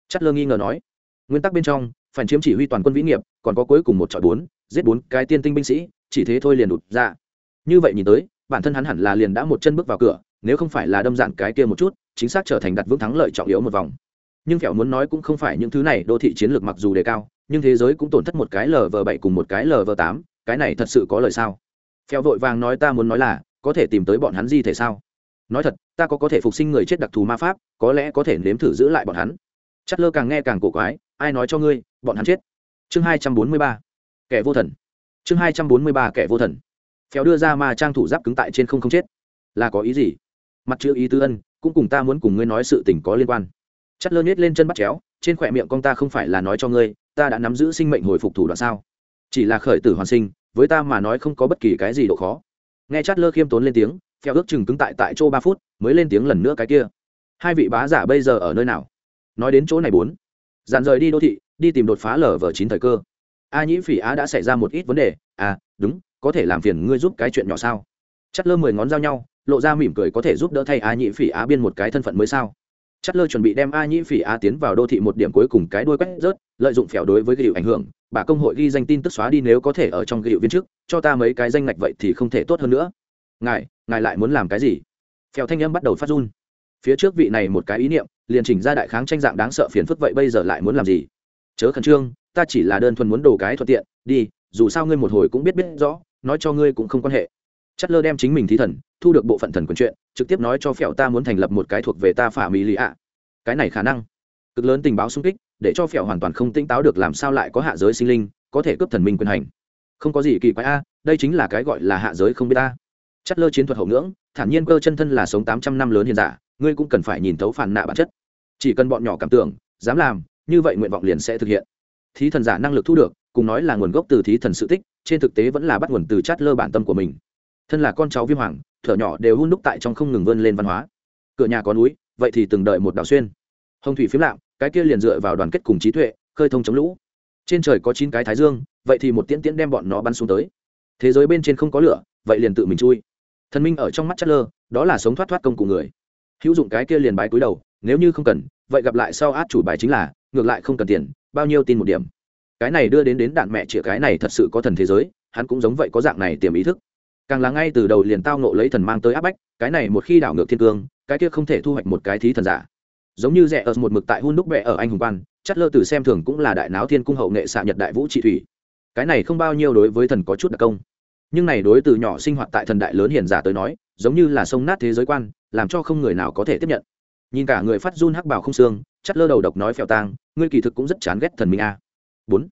Chất lơ nghi ngờ nói, nguyên tắc bên trong, phản chiếm chỉ huy toàn quân vĩ nghiệp, còn có cuối cùng một trọi bốn, giết bốn cái tiên tinh binh sĩ, chỉ thế thôi liền đụt ra. Như vậy nhìn tới, bản thân hắn hẳn là liền đã một chân bước vào cửa, nếu không phải là đâm dạn cái kia một chút, chính xác trở thành đặt vững thắng lợi trọng yếu một vòng. Nhưng phèo muốn nói cũng không phải những thứ này, đô thị chiến lược mặc dù đề cao, nhưng thế giới cũng tổn thất một cái lv bảy cùng một cái lv tám, cái này thật sự có lời sao? Phèo vội vàng nói ta muốn nói là, có thể tìm tới bọn hắn di thể sao? Nói thật, ta có có thể phục sinh người chết đặc thù ma pháp, có lẽ có thể nếm thử giữ lại bọn hắn. Chất lơ càng nghe càng cổ quái, ai nói cho ngươi, bọn hắn chết? Chương hai trăm bốn mươi ba. Kẻ vô thần. Chương hai trăm bốn mươi ba, kẻ vô thần. Phèo đưa ra ma trang thủ giáp cứng tại trên không không chết. Là có ý gì? Mặt chữ ý tư ân, cũng cùng ta muốn cùng ngươi nói sự tình có liên quan. Chất lơ nhét lên chân bắt chéo, trên khỏe miệng con ta không phải là nói cho ngươi, ta đã nắm giữ sinh mệnh hồi phục thủ đoạn sao? Chỉ là khởi tử hoàn sinh với ta mà nói không có bất kỳ cái gì độ khó. Nghe chát lơ khiêm tốn lên tiếng theo ước chừng cứng tại tại chỗ ba phút, mới lên tiếng lần nữa cái kia. Hai vị bá giả bây giờ ở nơi nào? Nói đến chỗ này bốn. Dàn rời đi đô thị, đi tìm đột phá lở vở chín thời cơ. A nhĩ phỉ á đã xảy ra một ít vấn đề. À đúng, có thể làm phiền ngươi giúp cái chuyện nhỏ sao? Chất lơ mười ngón giao nhau, lộ ra mỉm cười có thể giúp đỡ thay a nhĩ phỉ á biên một cái thân phận mới sao? Chất lơ chuẩn bị đem a nhĩ phỉ A tiến vào đô thị một điểm cuối cùng cái đuôi quét rớt, lợi dụng phèo đối với ghi ảnh hưởng, bà công hội ghi danh tin tức xóa đi nếu có thể ở trong ghi viên trước, cho ta mấy cái danh ngạch vậy thì không thể tốt hơn nữa. Ngài ngài lại muốn làm cái gì? Phèo thanh âm bắt đầu phát run. Phía trước vị này một cái ý niệm, liền chỉnh ra đại kháng tranh dạng đáng sợ phiền phức vậy bây giờ lại muốn làm gì? Chớ khẩn trương, ta chỉ là đơn thuần muốn đồ cái thuận tiện, đi, dù sao ngươi một hồi cũng biết biết rõ, nói cho ngươi cũng không quan hệ chất lơ đem chính mình thí thần, thu được bộ phận thần quyền chuyện trực tiếp nói cho phèo ta muốn thành lập một cái thuộc về ta phả mỹ lì ạ. Cái này khả năng. Cực lớn tình báo xung kích, để cho phèo hoàn toàn không tỉnh táo được làm sao lại có hạ giới sinh linh, có thể cướp thần minh quyền hành. Không có gì kỳ quái a, đây chính là cái gọi là hạ giới không biết ta chất lơ chiến thuật hậu ngưỡng, thản nhiên cơ chân thân là sống tám trăm năm lớn hiện giả, ngươi cũng cần phải nhìn thấu phản nạ bản chất. Chỉ cần bọn nhỏ cảm tưởng, dám làm, như vậy nguyện vọng liền sẽ thực hiện. Thí thần giả năng lực thu được, cùng nói là nguồn gốc từ thí thần sự tích, trên thực tế vẫn là bắt nguồn từ chát lơ bản tâm của mình thân là con cháu viêm hoàng, thở nhỏ đều hun đúc tại trong không ngừng vươn lên văn hóa. Cửa nhà có núi, vậy thì từng đợi một đảo xuyên. Hồng thủy phiếm lạm cái kia liền dựa vào đoàn kết cùng trí tuệ, khơi thông chống lũ. Trên trời có chín cái thái dương, vậy thì một tiễn tiễn đem bọn nó bắn xuống tới. Thế giới bên trên không có lửa, vậy liền tự mình chui. Thần minh ở trong mắt chất lơ, đó là sống thoát thoát công cụ người. Hữu dụng cái kia liền bái cúi đầu, nếu như không cần, vậy gặp lại sau át chủ bài chính là, ngược lại không cần tiền, bao nhiêu tin một điểm. Cái này đưa đến đến đạn mẹ chĩa cái này thật sự có thần thế giới, hắn cũng giống vậy có dạng này tiềm ý thức càng là ngay từ đầu liền tao nộ lấy thần mang tới áp bách, cái này một khi đảo ngược thiên cương, cái kia không thể thu hoạch một cái thí thần giả. Giống như rẻ ở một mực tại hun đúc bệ ở anh hùng quan, chất lơ từ xem thường cũng là đại náo thiên cung hậu nghệ xạ nhật đại vũ trị thủy. Cái này không bao nhiêu đối với thần có chút đặc công. Nhưng này đối từ nhỏ sinh hoạt tại thần đại lớn hiền giả tới nói, giống như là sông nát thế giới quan, làm cho không người nào có thể tiếp nhận. Nhìn cả người phát run hắc bảo không xương, chất lơ đầu độc nói phèo tang, ngươi kỳ thực cũng rất chán ghét thần minh a. Bốn.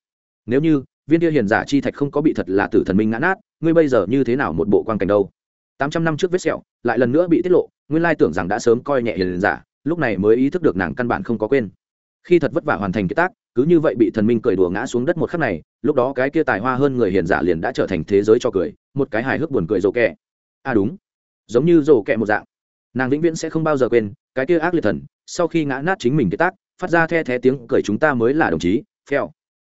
Nếu như viên kia hiền giả chi thạch không có bị thật là tử thần minh ngã nát, ngươi bây giờ như thế nào một bộ quan cảnh đâu? Tám trăm năm trước vết sẹo, lại lần nữa bị tiết lộ, nguyên lai tưởng rằng đã sớm coi nhẹ hiền giả, lúc này mới ý thức được nàng căn bản không có quên. Khi thật vất vả hoàn thành cái tác, cứ như vậy bị thần minh cười đùa ngã xuống đất một khắc này, lúc đó cái kia tài hoa hơn người hiền giả liền đã trở thành thế giới cho cười, một cái hài hước buồn cười rồ kẹ. À đúng, giống như rồ kẹ một dạng. Nàng vĩnh viễn sẽ không bao giờ quên, cái kia ác liệt thần, sau khi ngã nát chính mình cái tác, phát ra the thé tiếng cười chúng ta mới là đồng chí, phèo.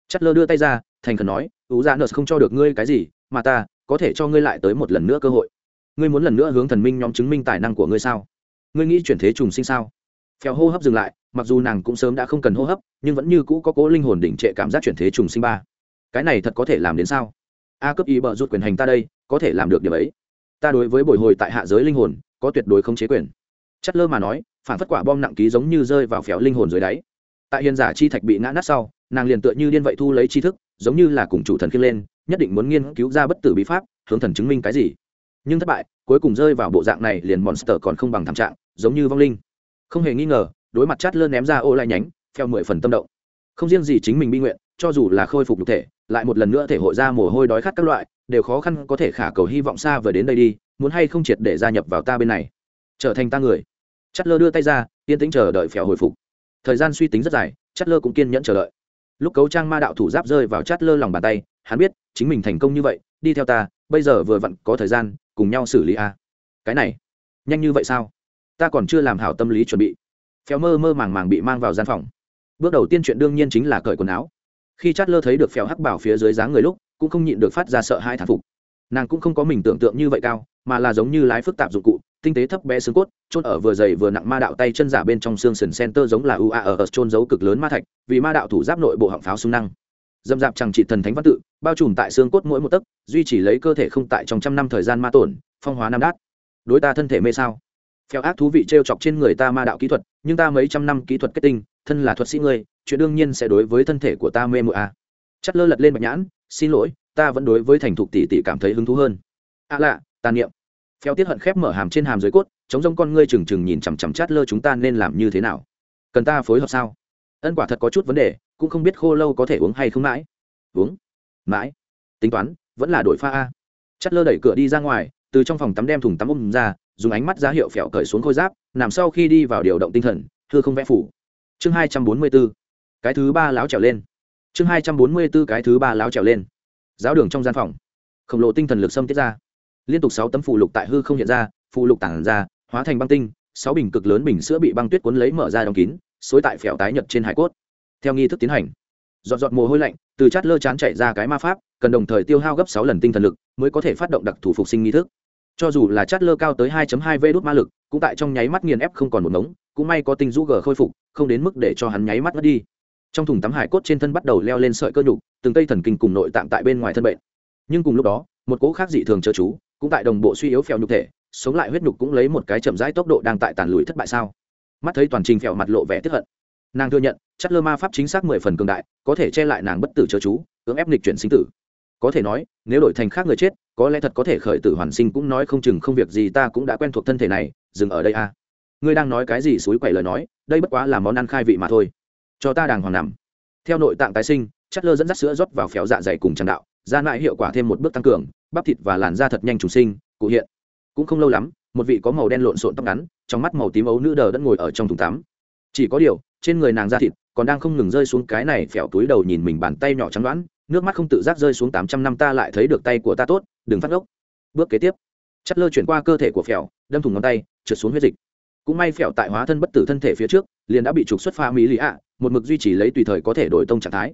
Chất lơ đưa tay ra thành khẩn nói ú ra nợ không cho được ngươi cái gì, mà ta có thể cho ngươi lại tới một lần nữa cơ hội. Ngươi muốn lần nữa hướng thần minh nhóm chứng minh tài năng của ngươi sao? Ngươi nghĩ chuyển thế trùng sinh sao? Phèo hô hấp dừng lại, mặc dù nàng cũng sớm đã không cần hô hấp, nhưng vẫn như cũ có cố linh hồn đỉnh trệ cảm giác chuyển thế trùng sinh ba. Cái này thật có thể làm đến sao? A cấp y bợ rút quyền hành ta đây, có thể làm được điều ấy. Ta đối với bồi hồi tại hạ giới linh hồn, có tuyệt đối không chế quyền. Chất lơ mà nói, phản phất quả bom nặng ký giống như rơi vào phèo linh hồn dưới đáy. Tại hiền giả chi thạch bị ngã nát sau, nàng liền tựa như điên vậy thu lấy tri thức giống như là cùng chủ thần khiêng lên, nhất định muốn nghiên cứu ra bất tử bí pháp, hướng thần chứng minh cái gì. Nhưng thất bại, cuối cùng rơi vào bộ dạng này liền monster còn không bằng thảm trạng, giống như vong linh. Không hề nghi ngờ, đối mặt chát lơ ném ra ô lai nhánh theo mười phần tâm động. Không riêng gì chính mình bi nguyện, cho dù là khôi phục nhục thể, lại một lần nữa thể hội ra mồ hôi đói khát các loại, đều khó khăn có thể khả cầu hy vọng xa vừa đến đây đi, muốn hay không triệt để gia nhập vào ta bên này. Trở thành ta người. Chát lơ đưa tay ra, yên tĩnh chờ đợi phèo hồi phục. Thời gian suy tính rất dài chát lơ cũng kiên nhẫn chờ đợi lúc cấu trang ma đạo thủ giáp rơi vào chát lơ lòng bàn tay, hắn biết, chính mình thành công như vậy, đi theo ta, bây giờ vừa vặn có thời gian, cùng nhau xử lý a. Cái này, nhanh như vậy sao? Ta còn chưa làm hảo tâm lý chuẩn bị. Phèo mơ mơ màng màng bị mang vào gian phòng. Bước đầu tiên chuyện đương nhiên chính là cởi quần áo. Khi chát lơ thấy được phèo hắc bảo phía dưới dáng người lúc, cũng không nhịn được phát ra sợ hai thản phục. Nàng cũng không có mình tưởng tượng như vậy cao, mà là giống như lái phức tạp dụng cụ tinh tế thấp bé xương cốt trôn ở vừa dày vừa nặng ma đạo tay chân giả bên trong xương sườn center giống là UA ở trôn dấu cực lớn ma thạch, vì ma đạo thủ giáp nội bộ họng pháo xung năng. Dâm dạp chẳng trị thần thánh văn tự, bao trùm tại xương cốt mỗi một tấc, duy trì lấy cơ thể không tại trong trăm năm thời gian ma tổn, phong hóa nam đát. Đối ta thân thể mê sao? Phèo ác thú vị t r e o chọc trên người ta ma đạo kỹ thuật, nhưng ta mấy trăm năm kỹ thuật kết tinh, thân là thuật sĩ ngươi, chuyện đương nhiên sẽ đối với thân thể của ta mê mụa a. À. chất lơ lật lên bạch nhãn, xin lỗi, ta vẫn đối với thành thục tỷ tỷ cảm thấy hứng thú hơn. A à lạ, tàn niệm phèo tiết hận khép mở hàm trên hàm dưới cốt, chống rông con ngươi trừng trừng nhìn chằm chằm chát lơ chúng ta nên làm như thế nào? Cần ta phối hợp sao? Ân quả thật có chút vấn đề, cũng không biết khô lâu có thể uống hay không mãi. Uống? Mãi. Tính toán, vẫn là đổi pha a. Chát lơ đẩy cửa đi ra ngoài, từ trong phòng tắm đem thùng tắm ôm ra, dùng ánh mắt ra hiệu phèo cởi xuống khôi giáp, nằm sau khi đi vào điều động tinh thần, thưa không vẽ phủ. Chương hai trăm bốn mươi b ố cái thứ ba láo trèo lên. Chương hai trăm bốn mươi b ố cái thứ ba láo trèo lên. Giáo đường trong gian phòng. Khổng lồ tinh thần lực xâm tiết ra liên tục sáu tấm phụ lục tại hư không hiện ra, phụ lục tản ra, hóa thành băng tinh, sáu bình cực lớn bình sữa bị băng tuyết cuốn lấy mở ra đóng kín, xối tại phèo tái nhật trên hải cốt. Theo nghi thức tiến hành, giọt giọt mồ hôi lạnh từ chát lơ chán chạy ra cái ma pháp, cần đồng thời tiêu hao gấp sáu lần tinh thần lực mới có thể phát động đặc thủ phục sinh nghi thức. Cho dù là chát lơ cao tới 2.2 v đốt ma lực, cũng tại trong nháy mắt nghiền ép không còn một ngống, cũng may có tinh rũ g khôi phục, không đến mức để cho hắn nháy mắt mất đi. Trong thùng tắm hải cốt trên thân bắt đầu leo lên sợi cơ nhục, từng cây thần kinh cùng nội tạng tại bên ngoài thân bệnh. Nhưng cùng lúc đó, một cỗ khác dị thường chớ chú cũng tại đồng bộ suy yếu phèo nhục thể, sống lại huyết nhục cũng lấy một cái chậm rãi tốc độ đang tại tàn lùi thất bại sao? Mắt thấy toàn trình phèo mặt lộ vẻ tiếp hận. Nàng thừa nhận, chất lơ ma pháp chính xác mười phần cường đại, có thể che lại nàng bất tử chớ chú, cưỡng ép nghịch chuyển sinh tử. Có thể nói, nếu đổi thành khác người chết, có lẽ thật có thể khởi tử hoàn sinh cũng nói không chừng không việc gì ta cũng đã quen thuộc thân thể này, dừng ở đây a. À. ngươi đang nói cái gì suối quậy lời nói, đây bất quá là món ăn khai vị mà thôi. Cho ta đàng hoàng nằm. Theo nội tạng tái sinh, chất lơ dẫn dắt sữa rót vào phéo dạ dày cùng tràn đạo gian lại hiệu quả thêm một bước tăng cường, bắp thịt và làn da thật nhanh trùng sinh, cụ hiện. Cũng không lâu lắm, một vị có màu đen lộn xộn tóc ngắn, trong mắt màu tím ấu nữ đờ đất ngồi ở trong thùng tắm. Chỉ có điều, trên người nàng da thịt còn đang không ngừng rơi xuống cái này phèo túi đầu nhìn mình bàn tay nhỏ trắng đoán, nước mắt không tự giác rơi xuống tám trăm năm ta lại thấy được tay của ta tốt, đừng phát ngốc. Bước kế tiếp. Chất lơ chuyển qua cơ thể của phèo, đâm thủng ngón tay, trượt xuống huyết dịch. Cũng may phèo tại hóa thân bất tử thân thể phía trước, liền đã bị trục xuất pha mỹ lý ạ, một mực duy trì lấy tùy thời có thể đổi tông trạng thái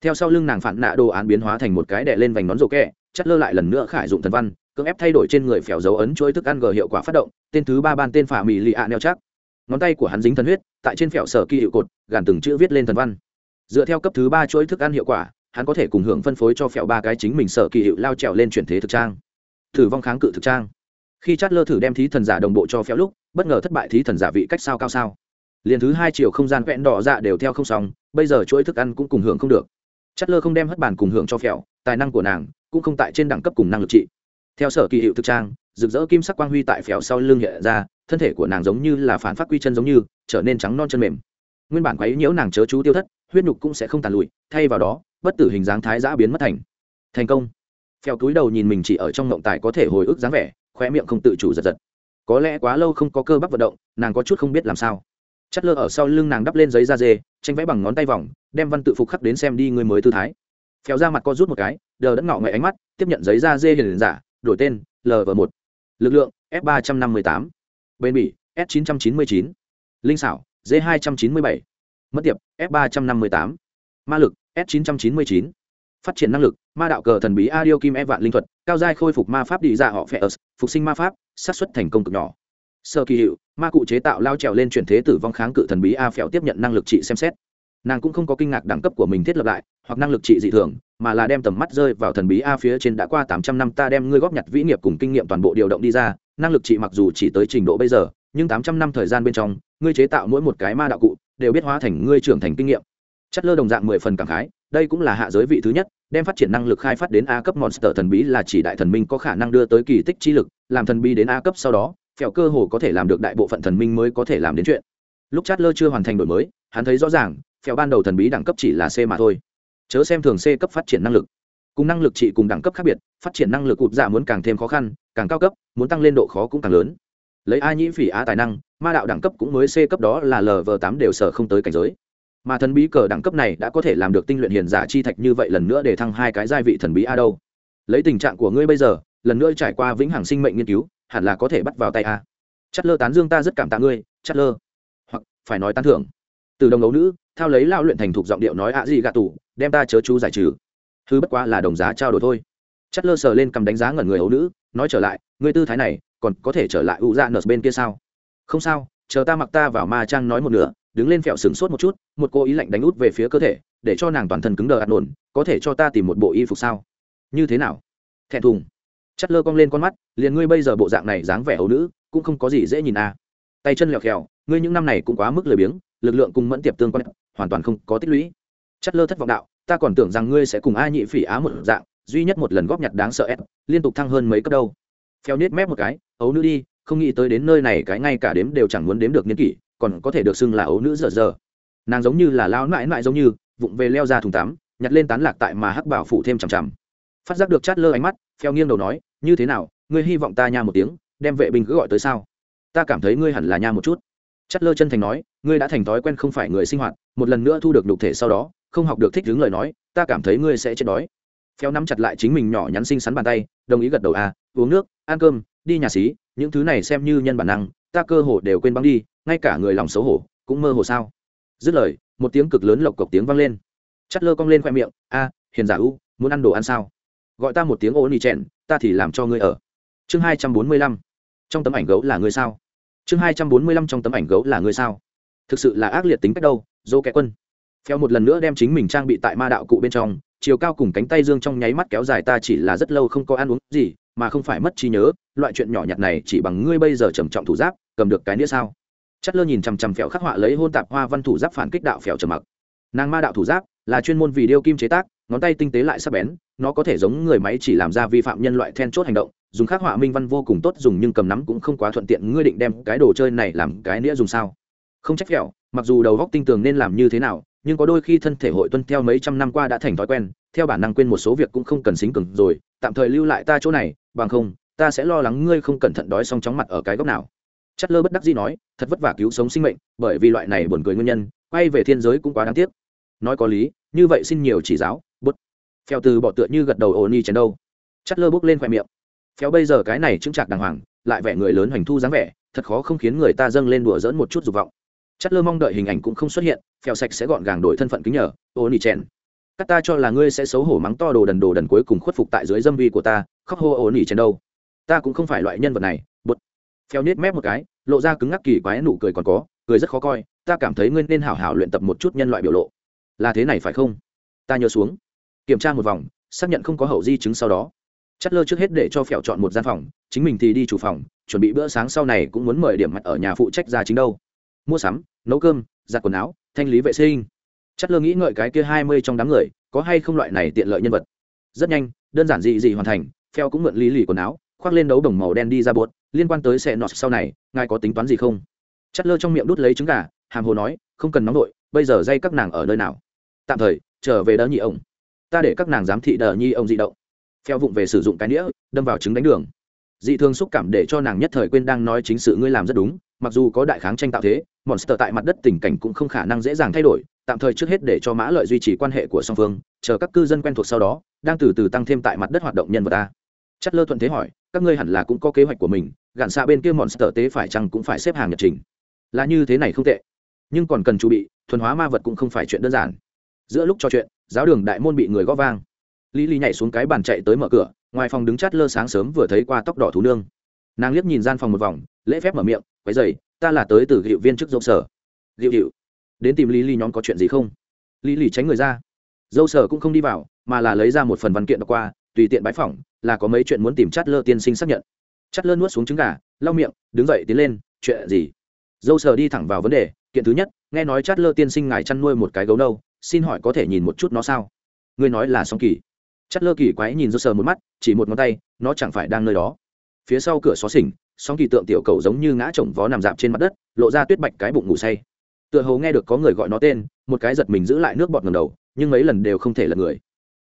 theo sau lưng nàng phản nạ đồ án biến hóa thành một cái đè lên vành nón rổ kẹ, chất lơ lại lần nữa khải dụng thần văn, cưỡng ép thay đổi trên người phèo dấu ấn chuỗi thức ăn g hiệu quả phát động, tên thứ ba ban tên phả mỹ lì ạ neo chắc. Ngón tay của hắn dính thần huyết, tại trên phèo sở kỳ hiệu cột, gàn từng chữ viết lên thần văn. Dựa theo cấp thứ ba chuỗi thức ăn hiệu quả, hắn có thể cùng hưởng phân phối cho phèo ba cái chính mình sở kỳ hiệu lao trèo lên chuyển thế thực trang. Thử vong kháng cự thực trang. Khi chát lơ thử đem thí thần giả đồng bộ cho phèo lúc, bất ngờ thất bại thí thần giả vị cách sao cao sao. Liền thứ hai chiều không gian vẹn đỏ dạ đều theo không xong, bây giờ chuỗi thức ăn cũng cùng hưởng không được. Chất lơ không đem hất bàn cùng hưởng cho phèo, tài năng của nàng cũng không tại trên đẳng cấp cùng năng lực trị. Theo sở kỳ hiệu thực trang, rực rỡ kim sắc quang huy tại phèo sau lưng hiện ra, thân thể của nàng giống như là phản phát quy chân giống như, trở nên trắng non chân mềm. Nguyên bản quấy nhiễu nàng chớ chú tiêu thất, huyết nhục cũng sẽ không tàn lụi, thay vào đó, bất tử hình dáng thái giã biến mất thành. Thành công. Phèo túi đầu nhìn mình chỉ ở trong ngộng tài có thể hồi ức dáng vẻ khoe miệng không tự chủ giật giật. Có lẽ quá lâu không có cơ bắp vận động, nàng có chút không biết làm sao chất lơ ở sau lưng nàng đắp lên giấy da dê, tranh vẽ bằng ngón tay vòng, đem văn tự phục khắc đến xem đi người mới tư thái. Phèo ra mặt co rút một cái, đờ đẫn ngọ ngậy ánh mắt, tiếp nhận giấy da dê hiền giả, đổi tên lv một. Lực lượng, f ba trăm năm mươi tám. Bên bỉ, s chín trăm chín mươi chín. Linh xảo d hai trăm chín mươi bảy. Mất tiệp, f ba trăm năm mươi tám. Ma lực, s chín trăm chín mươi chín. Phát triển năng lực, ma đạo cờ thần bí a điêu kim e vạn linh thuật, cao giai khôi phục ma pháp đi ra họ phe ớt phục sinh ma pháp sát xuất thành công cực nhỏ sơ kỳ hiệu, ma cụ chế tạo lao trèo lên chuyển thế tử vong kháng cự thần bí a phèo tiếp nhận năng lực trị xem xét. Nàng cũng không có kinh ngạc đẳng cấp của mình thiết lập lại, hoặc năng lực trị dị thường, mà là đem tầm mắt rơi vào thần bí a phía trên đã qua tám trăm năm ta đem ngươi góp nhặt vĩ nghiệp cùng kinh nghiệm toàn bộ điều động đi ra, năng lực trị mặc dù chỉ tới trình độ bây giờ, nhưng tám trăm năm thời gian bên trong, ngươi chế tạo mỗi một cái ma đạo cụ, đều biết hóa thành ngươi trưởng thành kinh nghiệm. Chất lơ đồng dạng mười phần cảm khái, đây cũng là hạ giới vị thứ nhất, đem phát triển năng lực khai phát đến a cấp monster thần bí là chỉ đại thần minh có khả năng đưa tới kỳ tích chi lực, làm thần bí đến a cấp sau đó phèo cơ hồ có thể làm được đại bộ phận thần minh mới có thể làm đến chuyện. Lúc chát lơ chưa hoàn thành đổi mới, hắn thấy rõ ràng, phèo ban đầu thần bí đẳng cấp chỉ là c mà thôi. Chớ xem thường c cấp phát triển năng lực. Cùng năng lực trị cùng đẳng cấp khác biệt, phát triển năng lực cụt dạ muốn càng thêm khó khăn, càng cao cấp, muốn tăng lên độ khó cũng càng lớn. Lấy a nhĩ phỉ a tài năng, ma đạo đẳng cấp cũng mới c cấp đó là lv tám đều sở không tới cảnh giới. Mà thần bí cờ đẳng cấp này đã có thể làm được tinh luyện hiền giả chi thạch như vậy lần nữa để thăng hai cái gia vị thần bí a đâu. Lấy tình trạng của ngươi bây giờ, lần nữa trải qua vĩnh hằng sinh mệnh nghiên cứu hẳn là có thể bắt vào tay a. Chất lơ tán dương ta rất cảm tạ ngươi chất lơ. Hoặc, phải nói tán thưởng. Từ đồng ấu nữ, thao lấy lao luyện thành thục giọng điệu nói ạ gì gạ tủ, đem ta chớ chú giải trừ. Thứ bất quá là đồng giá trao đổi thôi. Chất lơ sờ lên cầm đánh giá ngẩn người ấu nữ, nói trở lại, ngươi tư thái này, còn có thể trở lại u ra nợ bên kia sao? Không sao, chờ ta mặc ta vào ma trang nói một nửa, đứng lên phèo sừng sốt một chút, một cô ý lạnh đánh út về phía cơ thể, để cho nàng toàn thân cứng đờ ăn ổn, có thể cho ta tìm một bộ y phục sao? Như thế nào? Thẹn thùng chất lơ cong lên con mắt, liền ngươi bây giờ bộ dạng này dáng vẻ hầu nữ, cũng không có gì dễ nhìn à. tay chân lẹo khèo ngươi những năm này cũng quá mức lười biếng, lực lượng cùng mẫn tiệp tương quan, hoàn toàn không có tích lũy. Chất lơ thất vọng đạo, ta còn tưởng rằng ngươi sẽ cùng ai nhị phỉ á một dạng, duy nhất một lần góp nhặt đáng sợ ép, liên tục thăng hơn mấy cấp đâu. Phèo nết mép một cái, ấu nữ đi, không nghĩ tới đến nơi này cái ngay cả đếm đều chẳng muốn đếm được niên kỷ, còn có thể được xưng là ấu nữ dở dở. Nàng giống như là lao mãi mãi giống như, vụng về leo ra thùng tắm, nhặt lên tán lạc tại mà hắc bảo phủ thêm chằm chằm. Phát giác được chát lơ ánh mắt phèo nghiêng đầu nói, như thế nào, ngươi hy vọng ta nha một tiếng, đem vệ binh cứ gọi tới sao? Ta cảm thấy ngươi hẳn là nha một chút. Chất lơ chân thành nói, ngươi đã thành thói quen không phải người sinh hoạt, một lần nữa thu được đục thể sau đó, không học được thích đứng lời nói, ta cảm thấy ngươi sẽ chết đói. Phèo nắm chặt lại chính mình nhỏ nhắn xinh xắn bàn tay, đồng ý gật đầu à uống nước, ăn cơm, đi nhà xí, những thứ này xem như nhân bản năng, ta cơ hồ đều quên băng đi, ngay cả người lòng xấu hổ, cũng mơ hồ sao? Dứt lời, một tiếng cực lớn lộc cộc tiếng vang lên. Chất lơ cong lên khoe miệng a hiền giả u, muốn ăn đồ ăn sao? Gọi ta một tiếng ô ni trẻn ta thì làm cho ngươi ở. Chương hai trăm bốn mươi lăm. Trong tấm ảnh gấu là ngươi sao? Chương hai trăm bốn mươi lăm trong tấm ảnh gấu là ngươi sao? Thực sự là ác liệt tính cách đâu, dô kẻ quân. Phèo một lần nữa đem chính mình trang bị tại ma đạo cụ bên trong, chiều cao cùng cánh tay dương trong nháy mắt kéo dài ta chỉ là rất lâu không có ăn uống gì, mà không phải mất trí nhớ, loại chuyện nhỏ nhặt này chỉ bằng ngươi bây giờ trầm trọng thủ giáp, cầm được cái nữa sao? Chất lơ nhìn chằm chằm phèo khắc họa lấy hôn tạp hoa văn thủ giáp phản kích đạo phèo trầm mặc. Nàng ma đạo thủ giáp là chuyên môn vì điêu kim chế tác, ngón tay tinh tế lại sắc bén, nó có thể giống người máy chỉ làm ra vi phạm nhân loại then chốt hành động, dùng khắc họa minh văn vô cùng tốt, dùng nhưng cầm nắm cũng không quá thuận tiện, ngươi định đem cái đồ chơi này làm cái nĩa dùng sao không trách kẹo. mặc dù đầu góc tinh tường nên làm như thế nào, nhưng có đôi khi thân thể hội tuân theo mấy trăm năm qua đã thành thói quen, theo bản năng quên một số việc cũng không cần xính cứng rồi, tạm thời lưu lại ta chỗ này, bằng không, ta sẽ lo lắng ngươi không cẩn thận đói xong chóng mặt ở cái góc nào chất lơ bất đắc dĩ nói, thật vất vả cứu sống sinh mệnh, bởi vì loại này buồn cười nguyên nhân, quay về thiên giới cũng quá đáng tiếc nói có lý, như vậy xin nhiều chỉ giáo, bút. Phèo từ bỏ tựa như gật đầu ồn ni chén đâu. Chắt lơ bước lên khoe miệng. Phéo bây giờ cái này chứng chạc đàng hoàng, lại vẻ người lớn hoành thu dáng vẻ, thật khó không khiến người ta dâng lên đùa dỡn một chút dục vọng. Chắt lơ mong đợi hình ảnh cũng không xuất hiện, phèo sạch sẽ gọn gàng đổi thân phận kính nhờ ô nỉ chèn. Các ta cho là ngươi sẽ xấu hổ mắng to đồ đần đồ đần cuối cùng khuất phục tại dưới dâm vi của ta, khóc hô ô nỉ chèn đâu. Ta cũng không phải loại nhân vật này, bút. Phèo nết mép một cái, lộ ra cứng ngắc kỳ quái nụ cười còn có, cười rất khó coi, ta cảm thấy ngươi nên hảo hảo luyện tập một chút nhân loại biểu lộ là thế này phải không? Ta nhớ xuống. Kiểm tra một vòng, xác nhận không có hậu di chứng sau đó. Chất lơ trước hết để cho phèo chọn một gian phòng, chính mình thì đi chủ phòng, chuẩn bị bữa sáng sau này cũng muốn mời điểm mặt ở nhà phụ trách ra chính đâu. Mua sắm, nấu cơm, giặt quần áo, thanh lý vệ sinh. Chất lơ nghĩ ngợi cái kia hai mươi trong đám người, có hay không loại này tiện lợi nhân vật. Rất nhanh, đơn giản dị dị hoàn thành, phèo cũng mượn lý lì quần áo, khoác lên đấu đồng màu đen đi ra buột liên quan tới xe nọt sau này, ngài có tính toán gì không? Chất lơ trong miệng đút lấy trứng gà, hàm hồ nói, không cần nóng đội bây giờ dây các nàng ở nơi nào? Tạm thời, trở về đỡ nhị ông. Ta để các nàng giám thị đờ nhi ông dị động. Phèo vụng về sử dụng cái nĩa, đâm vào trứng đánh đường. Dị thường xúc cảm để cho nàng nhất thời quên đang nói chính sự ngươi làm rất đúng, mặc dù có đại kháng tranh tạo thế, monster tại mặt đất tình cảnh cũng không khả năng dễ dàng thay đổi, tạm thời trước hết để cho mã lợi duy trì quan hệ của song phương, chờ các cư dân quen thuộc sau đó, đang từ từ tăng thêm tại mặt đất hoạt động nhân vật ta. Chất lơ thuận thế hỏi, các ngươi hẳn là cũng có kế hoạch của mình, gạn xạ bên kia monster tế phải chăng cũng phải xếp hàng nhật trình. Là như thế này không tệ. Nhưng còn cần chuẩn bị, thuần hóa ma vật cũng không phải chuyện đơn giản giữa lúc trò chuyện, giáo đường đại môn bị người gõ vang. Lý lý nhảy xuống cái bàn chạy tới mở cửa, ngoài phòng đứng chát lơ sáng sớm vừa thấy qua tóc đỏ thú nương. Nàng liếc nhìn gian phòng một vòng, lễ phép mở miệng, quấy dày ta là tới từ hiệu viên chức dâu sở. Hiệu hiệu đến tìm lý lý nhóm có chuyện gì không? Lý lý tránh người ra. Dâu sở cũng không đi vào, mà là lấy ra một phần văn kiện đọc qua, tùy tiện bãi phỏng, là có mấy chuyện muốn tìm chát lơ tiên sinh xác nhận. Chát lơ nuốt xuống trứng gà, lau miệng, đứng dậy tiến lên, chuyện gì? Dâu sở đi thẳng vào vấn đề, kiện thứ nhất, nghe nói chát lơ tiên sinh ngài chăn nuôi một cái gấu nâu xin hỏi có thể nhìn một chút nó sao? Ngươi nói là song kỳ. Chất lơ kỳ quái nhìn dâu sờ một mắt, chỉ một ngón tay, nó chẳng phải đang nơi đó. Phía sau cửa xó xỉnh song kỳ tượng tiểu cầu giống như ngã chồng vó nằm dạp trên mặt đất, lộ ra tuyết bạch cái bụng ngủ say. Tựa hầu nghe được có người gọi nó tên, một cái giật mình giữ lại nước bọt ngầm đầu, nhưng mấy lần đều không thể lật người.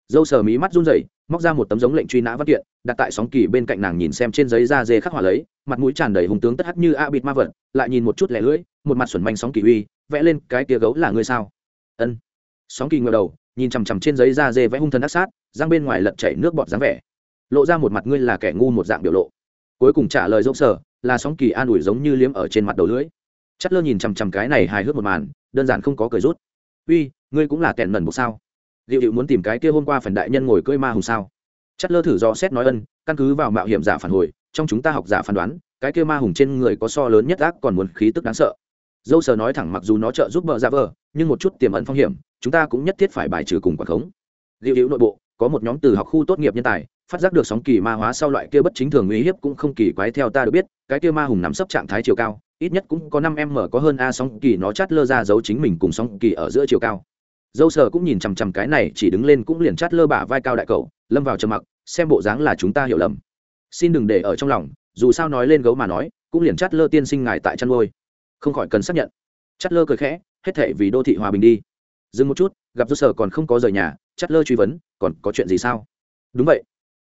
Dâu sờ mí mắt run rẩy, móc ra một tấm giống lệnh truy nã văn kiện, đặt tại sóng kỳ bên cạnh nàng nhìn xem trên giấy da dê khắc hỏa lấy, mặt mũi tràn đầy hùng tướng tất hắc như a bịt ma vật, lại nhìn một chút lẻ lưỡi, một mặt xuẩn manh sóng kỳ uy, vẽ lên cái tia gấu là ngươi sao? Ân sóng kỳ ngờ đầu, nhìn chằm chằm trên giấy da dê vẽ hung thần ác sát, răng bên ngoài lật chảy nước bọt dáng vẻ. Lộ ra một mặt ngươi là kẻ ngu một dạng biểu lộ. Cuối cùng trả lời dốc sở, là sóng kỳ an ủi giống như liếm ở trên mặt đầu lưỡi. Chất lơ nhìn chằm chằm cái này hài hước một màn, đơn giản không có cười rút. Uy, ngươi cũng là kẻ nần một sao? Liệu hiệu muốn tìm cái kia hôm qua phần đại nhân ngồi cưỡi ma hùng sao? Chất lơ thử do xét nói ân, căn cứ vào mạo hiểm giả phản hồi, trong chúng ta học giả phán đoán, cái kia ma hùng trên người có so lớn nhất ác còn muốn khí tức đáng sợ dâu sờ nói thẳng mặc dù nó trợ giúp bờ ra vờ, nhưng một chút tiềm ẩn phong hiểm, chúng ta cũng nhất thiết phải bài trừ cùng quả khống. Liệu hữu nội bộ, có một nhóm từ học khu tốt nghiệp nhân tài, phát giác được sóng kỳ ma hóa sau loại kia bất chính thường uy hiếp cũng không kỳ quái theo ta được biết, cái kia ma hùng nắm sấp trạng thái chiều cao, ít nhất cũng có năm em mở có hơn a sóng kỳ nó chát lơ ra giấu chính mình cùng sóng kỳ ở giữa chiều cao. Dâu sờ cũng nhìn chằm chằm cái này, chỉ đứng lên cũng liền chát lơ bả vai cao đại cậu, lâm vào trầm mặc, xem bộ dáng là chúng ta hiểu lầm. Xin đừng để ở trong lòng, dù sao nói lên gấu mà nói, cũng liền chát lơ tiên sinh ngài tại chăn ngôi không khỏi cần xác nhận. Chất lơ cười khẽ, hết thệ vì đô thị hòa bình đi. Dừng một chút, gặp dâu sờ còn không có rời nhà chất lơ truy vấn, còn có chuyện gì sao? Đúng vậy.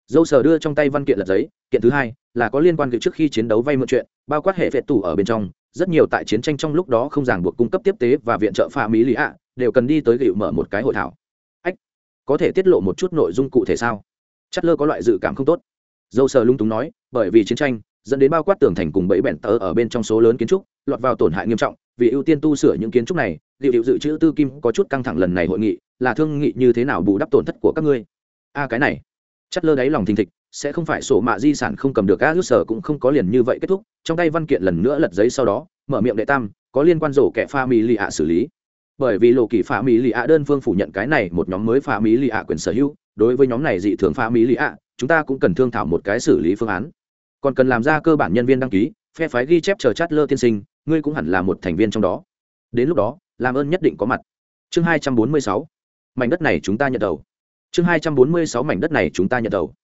Dâu sờ đưa trong tay văn kiện lật giấy, kiện thứ hai là có liên quan việc trước khi chiến đấu vay mượn chuyện, bao quát hệ vệ tủ ở bên trong. Rất nhiều tại chiến tranh trong lúc đó không ràng buộc cung cấp tiếp tế và viện trợ pha mỹ lý ạ, đều cần đi tới gịu mở một cái hội thảo. Ách, có thể tiết lộ một chút nội dung cụ thể sao? Chất lơ có loại dự cảm không tốt. Dâu sờ lung túng nói, bởi vì chiến tranh dẫn đến bao quát tường thành cùng bẫy bẹn tờ ở bên trong số lớn kiến trúc, lọt vào tổn hại nghiêm trọng, vì ưu tiên tu sửa những kiến trúc này, liệu hiệu dự trữ tư kim có chút căng thẳng lần này hội nghị, là thương nghị như thế nào bù đắp tổn thất của các ngươi? A, cái này. Chất lơ đáy lòng thình thịch, sẽ không phải sổ mạ di sản không cầm được các sở cũng không có liền như vậy kết thúc. Trong tay văn kiện lần nữa lật giấy sau đó, mở miệng đệ tam, có liên quan rổ kẻ pha mỹ lì ạ xử lý. Bởi vì lộ kỳ pha mỹ lì ạ đơn phương phủ nhận cái này, một nhóm mới pha mỹ lì ạ quyền sở hữu, đối với nhóm này dị thường pha mỹ lì ạ, chúng ta cũng cần thương thảo một cái xử lý phương án còn cần làm ra cơ bản nhân viên đăng ký, phe phái ghi chép chờ chát lơ tiên sinh, ngươi cũng hẳn là một thành viên trong đó. Đến lúc đó, làm ơn nhất định có mặt. Chương hai trăm bốn mươi sáu, mảnh đất này chúng ta nhận đầu. Chương hai trăm bốn mươi sáu, mảnh đất này chúng ta nhận đầu.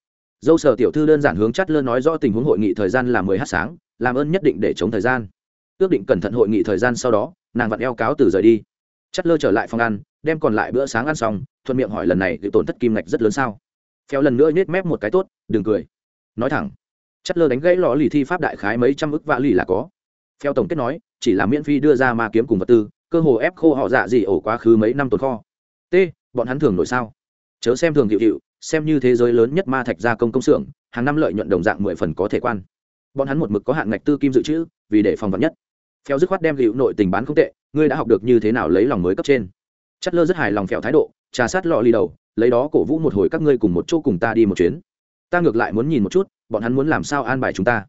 Dâu sở tiểu thư đơn giản hướng chát lơ nói rõ tình huống hội nghị thời gian là mười h sáng, làm ơn nhất định để chống thời gian. Ước định cẩn thận hội nghị thời gian sau đó, nàng vặn eo cáo từ rời đi. Chát lơ trở lại phòng ăn, đem còn lại bữa sáng ăn xong, thuận miệng hỏi lần này thì tổn thất kim ngạch rất lớn sao? Phèo lần nữa nhét mép một cái tốt, đừng cười. Nói thẳng. Chất lơ đánh gãy lò lì thi pháp đại khái mấy trăm ức vạ lì là có. Theo tổng kết nói, chỉ là miễn phí đưa ra ma kiếm cùng vật tư, cơ hồ ép khô họ dạ gì ổ quá khứ mấy năm tồn kho. T, bọn hắn thường nổi sao? Chớ xem thường hiệu hiệu, xem như thế giới lớn nhất ma thạch gia công công xưởng, hàng năm lợi nhuận đồng dạng mười phần có thể quan. Bọn hắn một mực có hạn ngạch tư kim dự trữ, vì để phòng vật nhất. Phèo dứt khoát đem hiệu nội tình bán không tệ, ngươi đã học được như thế nào lấy lòng mới cấp trên. Chất lơ rất hài lòng phèo thái độ, trà sát lọ ly đầu, lấy đó cổ vũ một hồi các ngươi cùng một chỗ cùng ta đi một chuyến. Ta ngược lại muốn nhìn một chút bọn hắn muốn làm sao an bài chúng ta?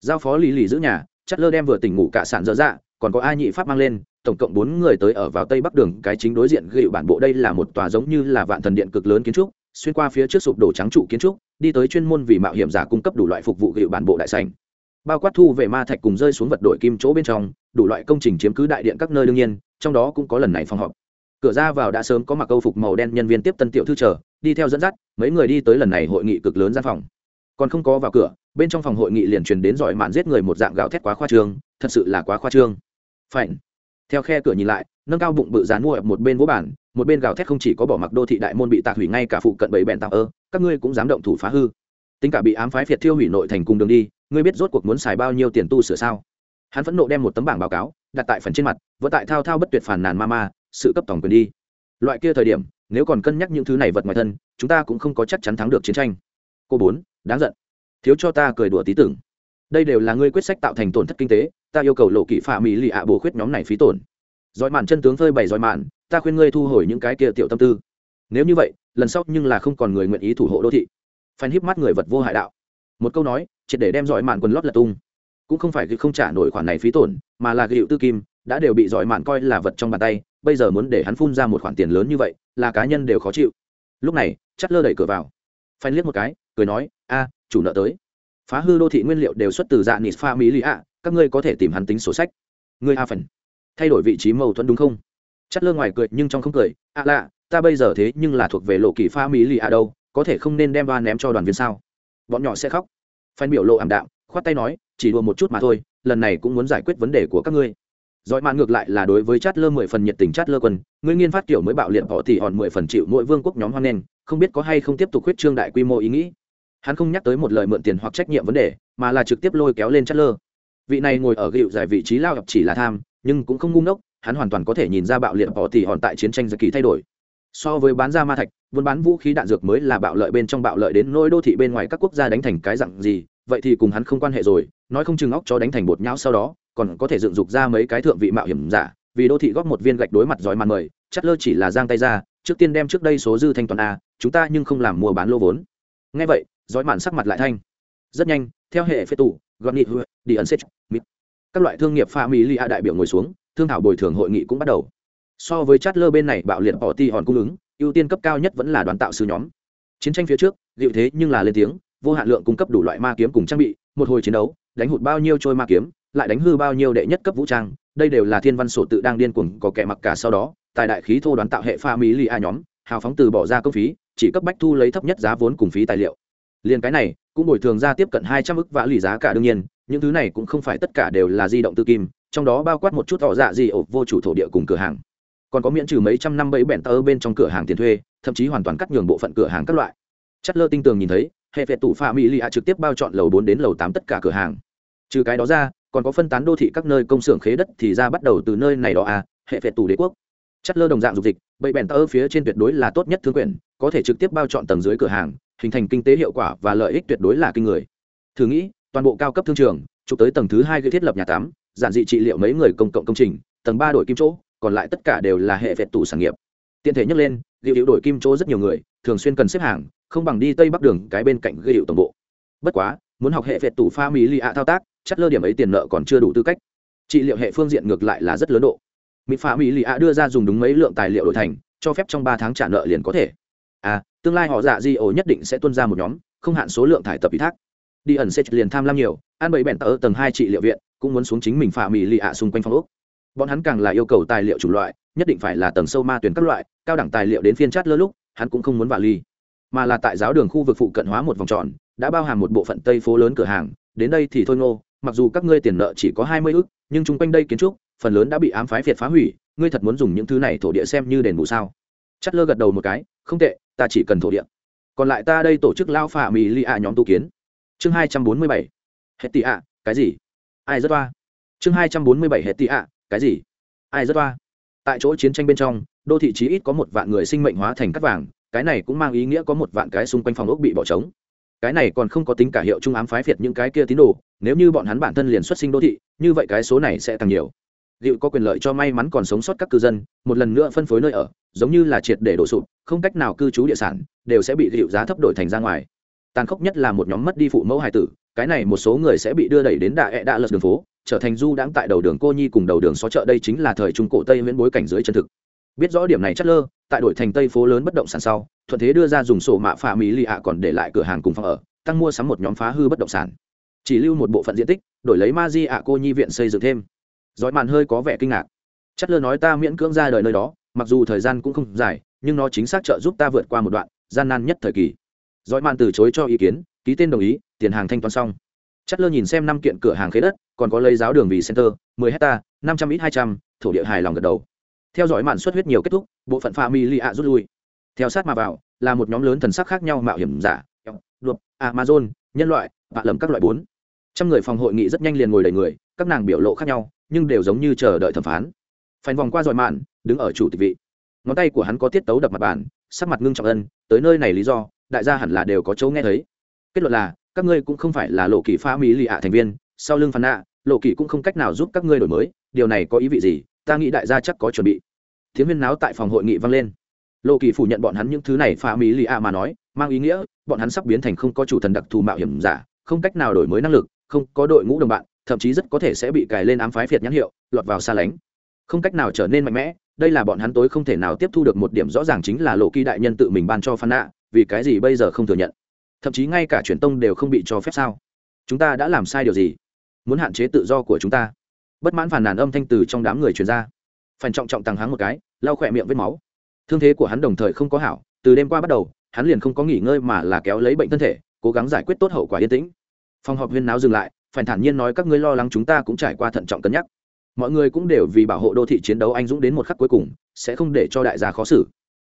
Giao phó lì lì giữ nhà chất lơ đem vừa tỉnh ngủ cả sản dở dạ còn có ai nhị pháp mang lên, tổng cộng bốn người tới ở vào tây bắc đường, cái chính đối diện gịu bản bộ đây là một tòa giống như là vạn thần điện cực lớn kiến trúc, xuyên qua phía trước sụp đổ trắng trụ kiến trúc, đi tới chuyên môn vì mạo hiểm giả cung cấp đủ loại phục vụ gịu bản bộ đại sành bao quát thu về ma thạch cùng rơi xuống vật đổi kim chỗ bên trong, đủ loại công trình chiếm cứ đại điện các nơi đương nhiên, trong đó cũng có lần này phòng họp. Cửa ra vào đã sớm có mặc câu phục màu đen nhân viên tiếp tân tiểu thư chờ, đi theo dẫn dắt, mấy người đi tới lần này hội nghị cực lớn gian phòng còn không có vào cửa, bên trong phòng hội nghị liền truyền đến giỏi mạn giết người một dạng gạo thét quá khoa trương, thật sự là quá khoa trương. Phảnh theo khe cửa nhìn lại, nâng cao bụng bự dán mua một bên vỗ bản một bên gào thét không chỉ có bỏ mặc đô thị đại môn bị tạc hủy ngay cả phụ cận bảy bèn tạc ơ, các ngươi cũng dám động thủ phá hư. Tính cả bị ám phái phiệt thiêu hủy nội thành cùng đường đi, ngươi biết rốt cuộc muốn xài bao nhiêu tiền tu sửa sao? Hắn phẫn nộ đem một tấm bảng báo cáo, đặt tại phần trên mặt vẫn tại thao thao bất tuyệt phản nàn ma ma, sự cấp tổng quyền đi. Loại kia thời điểm, nếu còn cân nhắc những thứ này vật ngoài thân, chúng ta cũng không có chắc chắn thắng được chiến tranh. Cô bốn đáng giận. Thiếu cho ta cười đùa tí tưởng. Đây đều là ngươi quyết sách tạo thành tổn thất kinh tế, ta yêu cầu lộ kỵ phạm mỹ lì ạ bổ khuyết nhóm này phí tổn. Giỏi mạn chân tướng phơi bày giỏi mạn, ta khuyên ngươi thu hồi những cái kia tiểu tâm tư. Nếu như vậy, lần sau nhưng là không còn người nguyện ý thủ hộ đô thị. Phan híp mắt người vật vô hại đạo. Một câu nói, triệt để đem giỏi mạn quần lót lật tung. Cũng không phải không trả nổi khoản này phí tổn, mà là gịu tư kim, đã đều bị giỏi mạn coi là vật trong bàn tay, bây giờ muốn để hắn phun ra một khoản tiền lớn như vậy, là cá nhân đều khó chịu. Lúc này chắt lơ đẩy cửa vào phanh liếc một cái, cười nói, a, chủ nợ tới. Phá hư đô thị nguyên liệu đều xuất từ dạ nịt pha mỹ lì ạ, các ngươi có thể tìm hắn tính sổ sách. Ngươi a phần thay đổi vị trí mâu thuẫn đúng không? Chất lơ ngoài cười nhưng trong không cười ạ lạ, ta bây giờ thế nhưng là thuộc về lộ kỳ pha mỹ lì ạ đâu, có thể không nên đem ba ném cho đoàn viên sao? Bọn nhỏ sẽ khóc. Phan biểu lộ ảm đạm, khoát tay nói, chỉ đùa một chút mà thôi, lần này cũng muốn giải quyết vấn đề của các ngươi. Giỏi mạn ngược lại là đối với chát lơ mười phần nhiệt tình chát lơ quân, ngươi nghiên phát kiểu mới bạo liệt họ thì hòn mười phần chịu mỗi vương quốc nhóm hoan nghênh, không biết có hay không tiếp tục huyết trương đại quy mô ý nghĩ. Hắn không nhắc tới một lời mượn tiền hoặc trách nhiệm vấn đề, mà là trực tiếp lôi kéo lên chát lơ. Vị này ngồi ở gịu giải vị trí lao gặp chỉ là tham, nhưng cũng không ngu ngốc, hắn hoàn toàn có thể nhìn ra bạo liệt họ thì hòn tại chiến tranh giật kỳ thay đổi. So với bán ra ma thạch, buôn bán vũ khí đạn dược mới là bạo lợi bên trong bạo lợi đến nỗi đô thị bên ngoài các quốc gia đánh thành cái dạng gì, vậy thì cùng hắn không quan hệ rồi, nói không chừng óc cho đánh thành bột nhão sau đó, còn có thể dựng dục ra mấy cái thượng vị mạo hiểm giả, vì đô thị góp một viên gạch đối mặt giỏi màn mời chất lơ chỉ là giang tay ra, trước tiên đem trước đây số dư thanh toán a, chúng ta nhưng không làm mua bán lô vốn. Ngay vậy, giỏi mạn sắc mặt lại thanh. Rất nhanh, theo hệ phế tủ gọn nghị đi ẩn xếp các loại thương nghiệp pha mỹ lia đại biểu ngồi xuống, thương thảo bồi thường hội nghị cũng bắt đầu. So với chát lơ bên này bạo liệt bỏ ti hòn cung ứng, ưu tiên cấp cao nhất vẫn là đoàn tạo sư nhóm. Chiến tranh phía trước, liệu thế nhưng là lên tiếng, vô hạn lượng cung cấp đủ loại ma kiếm cùng trang bị, một hồi chiến đấu, đánh hụt bao nhiêu trôi ma kiếm lại đánh hư bao nhiêu đệ nhất cấp vũ trang, đây đều là thiên văn sổ tự đang điên cuồng có kẻ mặc cả sau đó, tài đại khí thô đoán tạo hệ pha mỹ lì a nhóm, hào phóng từ bỏ ra công phí, chỉ cấp bách thu lấy thấp nhất giá vốn cùng phí tài liệu. Liền cái này, cũng bồi thường ra tiếp cận hai trăm ức vã lì giá cả đương nhiên, những thứ này cũng không phải tất cả đều là di động tư kim, trong đó bao quát một chút tỏ dạ gì ổ vô chủ thổ địa cùng cửa hàng. Còn có miễn trừ mấy trăm năm bẫy bẹn tơ bên trong cửa hàng tiền thuê, thậm chí hoàn toàn cắt nhường bộ phận cửa hàng các loại. Chất lơ tinh tường nhìn thấy, hệ vệ tủ pha mỹ lì a trực tiếp bao chọn lầu bốn đến lầu tám tất cả cửa hàng. Trừ cái đó ra còn có phân tán đô thị các nơi công xưởng khế đất thì ra bắt đầu từ nơi này đó à hệ vệ tủ đế quốc. Chất lơ đồng dạng dục dịch, bậy bèn tơ phía trên tuyệt đối là tốt nhất thương quyền có thể trực tiếp bao chọn tầng dưới cửa hàng, hình thành kinh tế hiệu quả và lợi ích tuyệt đối là kinh người. Thử nghĩ, toàn bộ cao cấp thương trường, chụp tới tầng thứ hai gây thiết lập nhà tám giản dị trị liệu mấy người công cộng công trình, tầng ba đổi kim chỗ, còn lại tất cả đều là hệ vẹt tủ sản nghiệp. Tiện thể nhắc lên liệu hiệu đổi kim chỗ rất nhiều người, thường xuyên cần xếp hàng, không bằng đi tây bắc đường cái bên cạnh gây hiệu tổng bộ. Bất quá, muốn học hệ vẹt tủ pha mỹ lì ạ thao tác chắt lơ điểm ấy tiền nợ còn chưa đủ tư cách. Trị liệu hệ phương diện ngược lại là rất lớn độ. Mỹ pha mỹ lì ạ đưa ra dùng đúng mấy lượng tài liệu đổi thành, cho phép trong ba tháng trả nợ liền có thể. À tương lai họ dạ di ổ nhất định sẽ tuân ra một nhóm, không hạn số lượng thải tập ủy thác. Đi ẩn sẽ liền tham lam nhiều an bảy bẹn tờ tầng hai trị liệu viện, cũng muốn xuống chính mình phà mỹ lì ạ xung quanh phòng úc. bọn hắn càng là yêu cầu tài liệu chủng loại, nhất định phải là tầng sâu ma tuyển các loại, cao đẳng tài liệu đến phiên chát lơ lúc, hắn cũng không muốn vạ ly mà là tại giáo đường khu vực phụ cận hóa một vòng tròn, đã bao hàm một bộ phận tây phố lớn cửa hàng, đến đây thì thôi ngô mặc dù các ngươi tiền nợ chỉ có hai mươi ước nhưng chung quanh đây kiến trúc, phần lớn đã bị ám phái phiệt phá hủy, ngươi thật muốn dùng những thứ này thổ địa xem như đền bù sao? Chất lơ gật đầu một cái, không tệ, ta chỉ cần thổ địa. Còn lại ta đây tổ chức lao phả mì li ạ nhóm tu kiến. Chương hai trăm bốn mươi bảy. Hết tị ạ, cái gì? Ai rất toa chương hai trăm bốn mươi bảy hết tị ạ, cái gì? Ai rất toa tại chỗ chiến tranh bên trong, đô thị chí ít có một vạn người sinh mệnh hóa thành cắt vàng, cái này cũng mang ý nghĩa có một vạn cái xung quanh phòng ốc bị bỏ trống cái này còn không có tính cả hiệu trung ám phái phiệt những cái kia tín đồ, nếu như bọn hắn bản thân liền xuất sinh đô thị, như vậy cái số này sẽ càng nhiều. Liệu có quyền lợi cho may mắn còn sống sót các cư dân, một lần nữa phân phối nơi ở, giống như là triệt để đổ sụp, không cách nào cư trú địa sản, đều sẽ bị liệu giá thấp đổi thành ra ngoài. Tàn khốc nhất là một nhóm mất đi phụ mẫu hài tử, cái này một số người sẽ bị đưa đẩy đến đà ẹ e đạ lật đường phố, trở thành du đãng tại đầu đường cô nhi cùng đầu đường xó chợ, đây chính là thời trung cổ tây miễn bối cảnh dưới chân thực. Biết rõ điểm này chất lơ, tại đổi thành tây phố lớn bất động sản sau thuận thế đưa ra dùng sổ mạ phà mỹ lì ạ còn để lại cửa hàng cùng phòng ở, tăng mua sắm một nhóm phá hư bất động sản. Chỉ lưu một bộ phận diện tích, đổi lấy ma di ạ cô nhi viện xây dựng thêm. Dõi màn hơi có vẻ kinh ngạc. Chất lơ nói ta miễn cưỡng ra đời nơi đó, mặc dù thời gian cũng không dài, nhưng nó chính xác trợ giúp ta vượt qua một đoạn, gian nan nhất thời kỳ. Dõi màn từ chối cho ý kiến, ký tên đồng ý, tiền hàng thanh toán xong. Chất lơ nhìn xem năm kiện cửa hàng khế đất, còn có lấy giáo đường vì center, mười hecta, năm trăm ít hai trăm, thổ địa hài lòng gật đầu. Theo dõi màn xuất huyết nhiều kết thúc, bộ phận pha mi lì ạ rút lui theo sát mà vào, là một nhóm lớn thần sắc khác nhau mạo hiểm giả đuộc amazon, nhân loại bạ lầm các loại bốn. Trăm người phòng hội nghị rất nhanh liền ngồi đầy người, các nàng biểu lộ khác nhau, nhưng đều giống như chờ đợi thẩm phán. Phanh vòng qua dọi mạn, đứng ở chủ tịch vị. Ngón tay của hắn có tiết tấu đập mặt bàn, sắc mặt ngưng trọng ân, tới nơi này lý do, đại gia hẳn là đều có chỗ nghe thấy. Kết luận là, các ngươi cũng không phải là lộ kỳ pha mỹ lì ạ thành viên, sau lưng phán nạ, lộ kỳ cũng không cách nào giúp các ngươi đổi mới, điều này có ý vị gì, ta nghĩ đại gia chắc có chuẩn bị. Tiếng viên náo tại phòng hội nghị vang lên lộ kỳ phủ nhận bọn hắn những thứ này pha mỹ lì a mà nói, mang ý nghĩa, bọn hắn sắp biến thành không có chủ thần đặc thù mạo hiểm giả, không cách nào đổi mới năng lực, không có đội ngũ đồng bạn, thậm chí rất có thể sẽ bị cài lên ám phái phiệt nhãn hiệu, lọt vào xa lánh. Không cách nào trở nên mạnh mẽ, đây là bọn hắn tối không thể nào tiếp thu được một điểm rõ ràng chính là lộ kỳ đại nhân tự mình ban cho phan nạ vì cái gì bây giờ không thừa nhận? Thậm chí ngay cả truyền tông đều không bị cho phép sao? Chúng ta đã làm sai điều gì? Muốn hạn chế tự do của chúng ta. Bất mãn phản nàn âm thanh từ trong đám người truyền ra. Phần trọng trọng tăng háng một cái, lau khỏe miệng vết máu thương thế của hắn đồng thời không có hảo, từ đêm qua bắt đầu, hắn liền không có nghỉ ngơi mà là kéo lấy bệnh thân thể, cố gắng giải quyết tốt hậu quả yên tĩnh. Phòng họp huyên náo dừng lại, phải thản nhiên nói các ngươi lo lắng chúng ta cũng trải qua thận trọng cân nhắc. Mọi người cũng đều vì bảo hộ đô thị chiến đấu anh dũng đến một khắc cuối cùng, sẽ không để cho đại gia khó xử.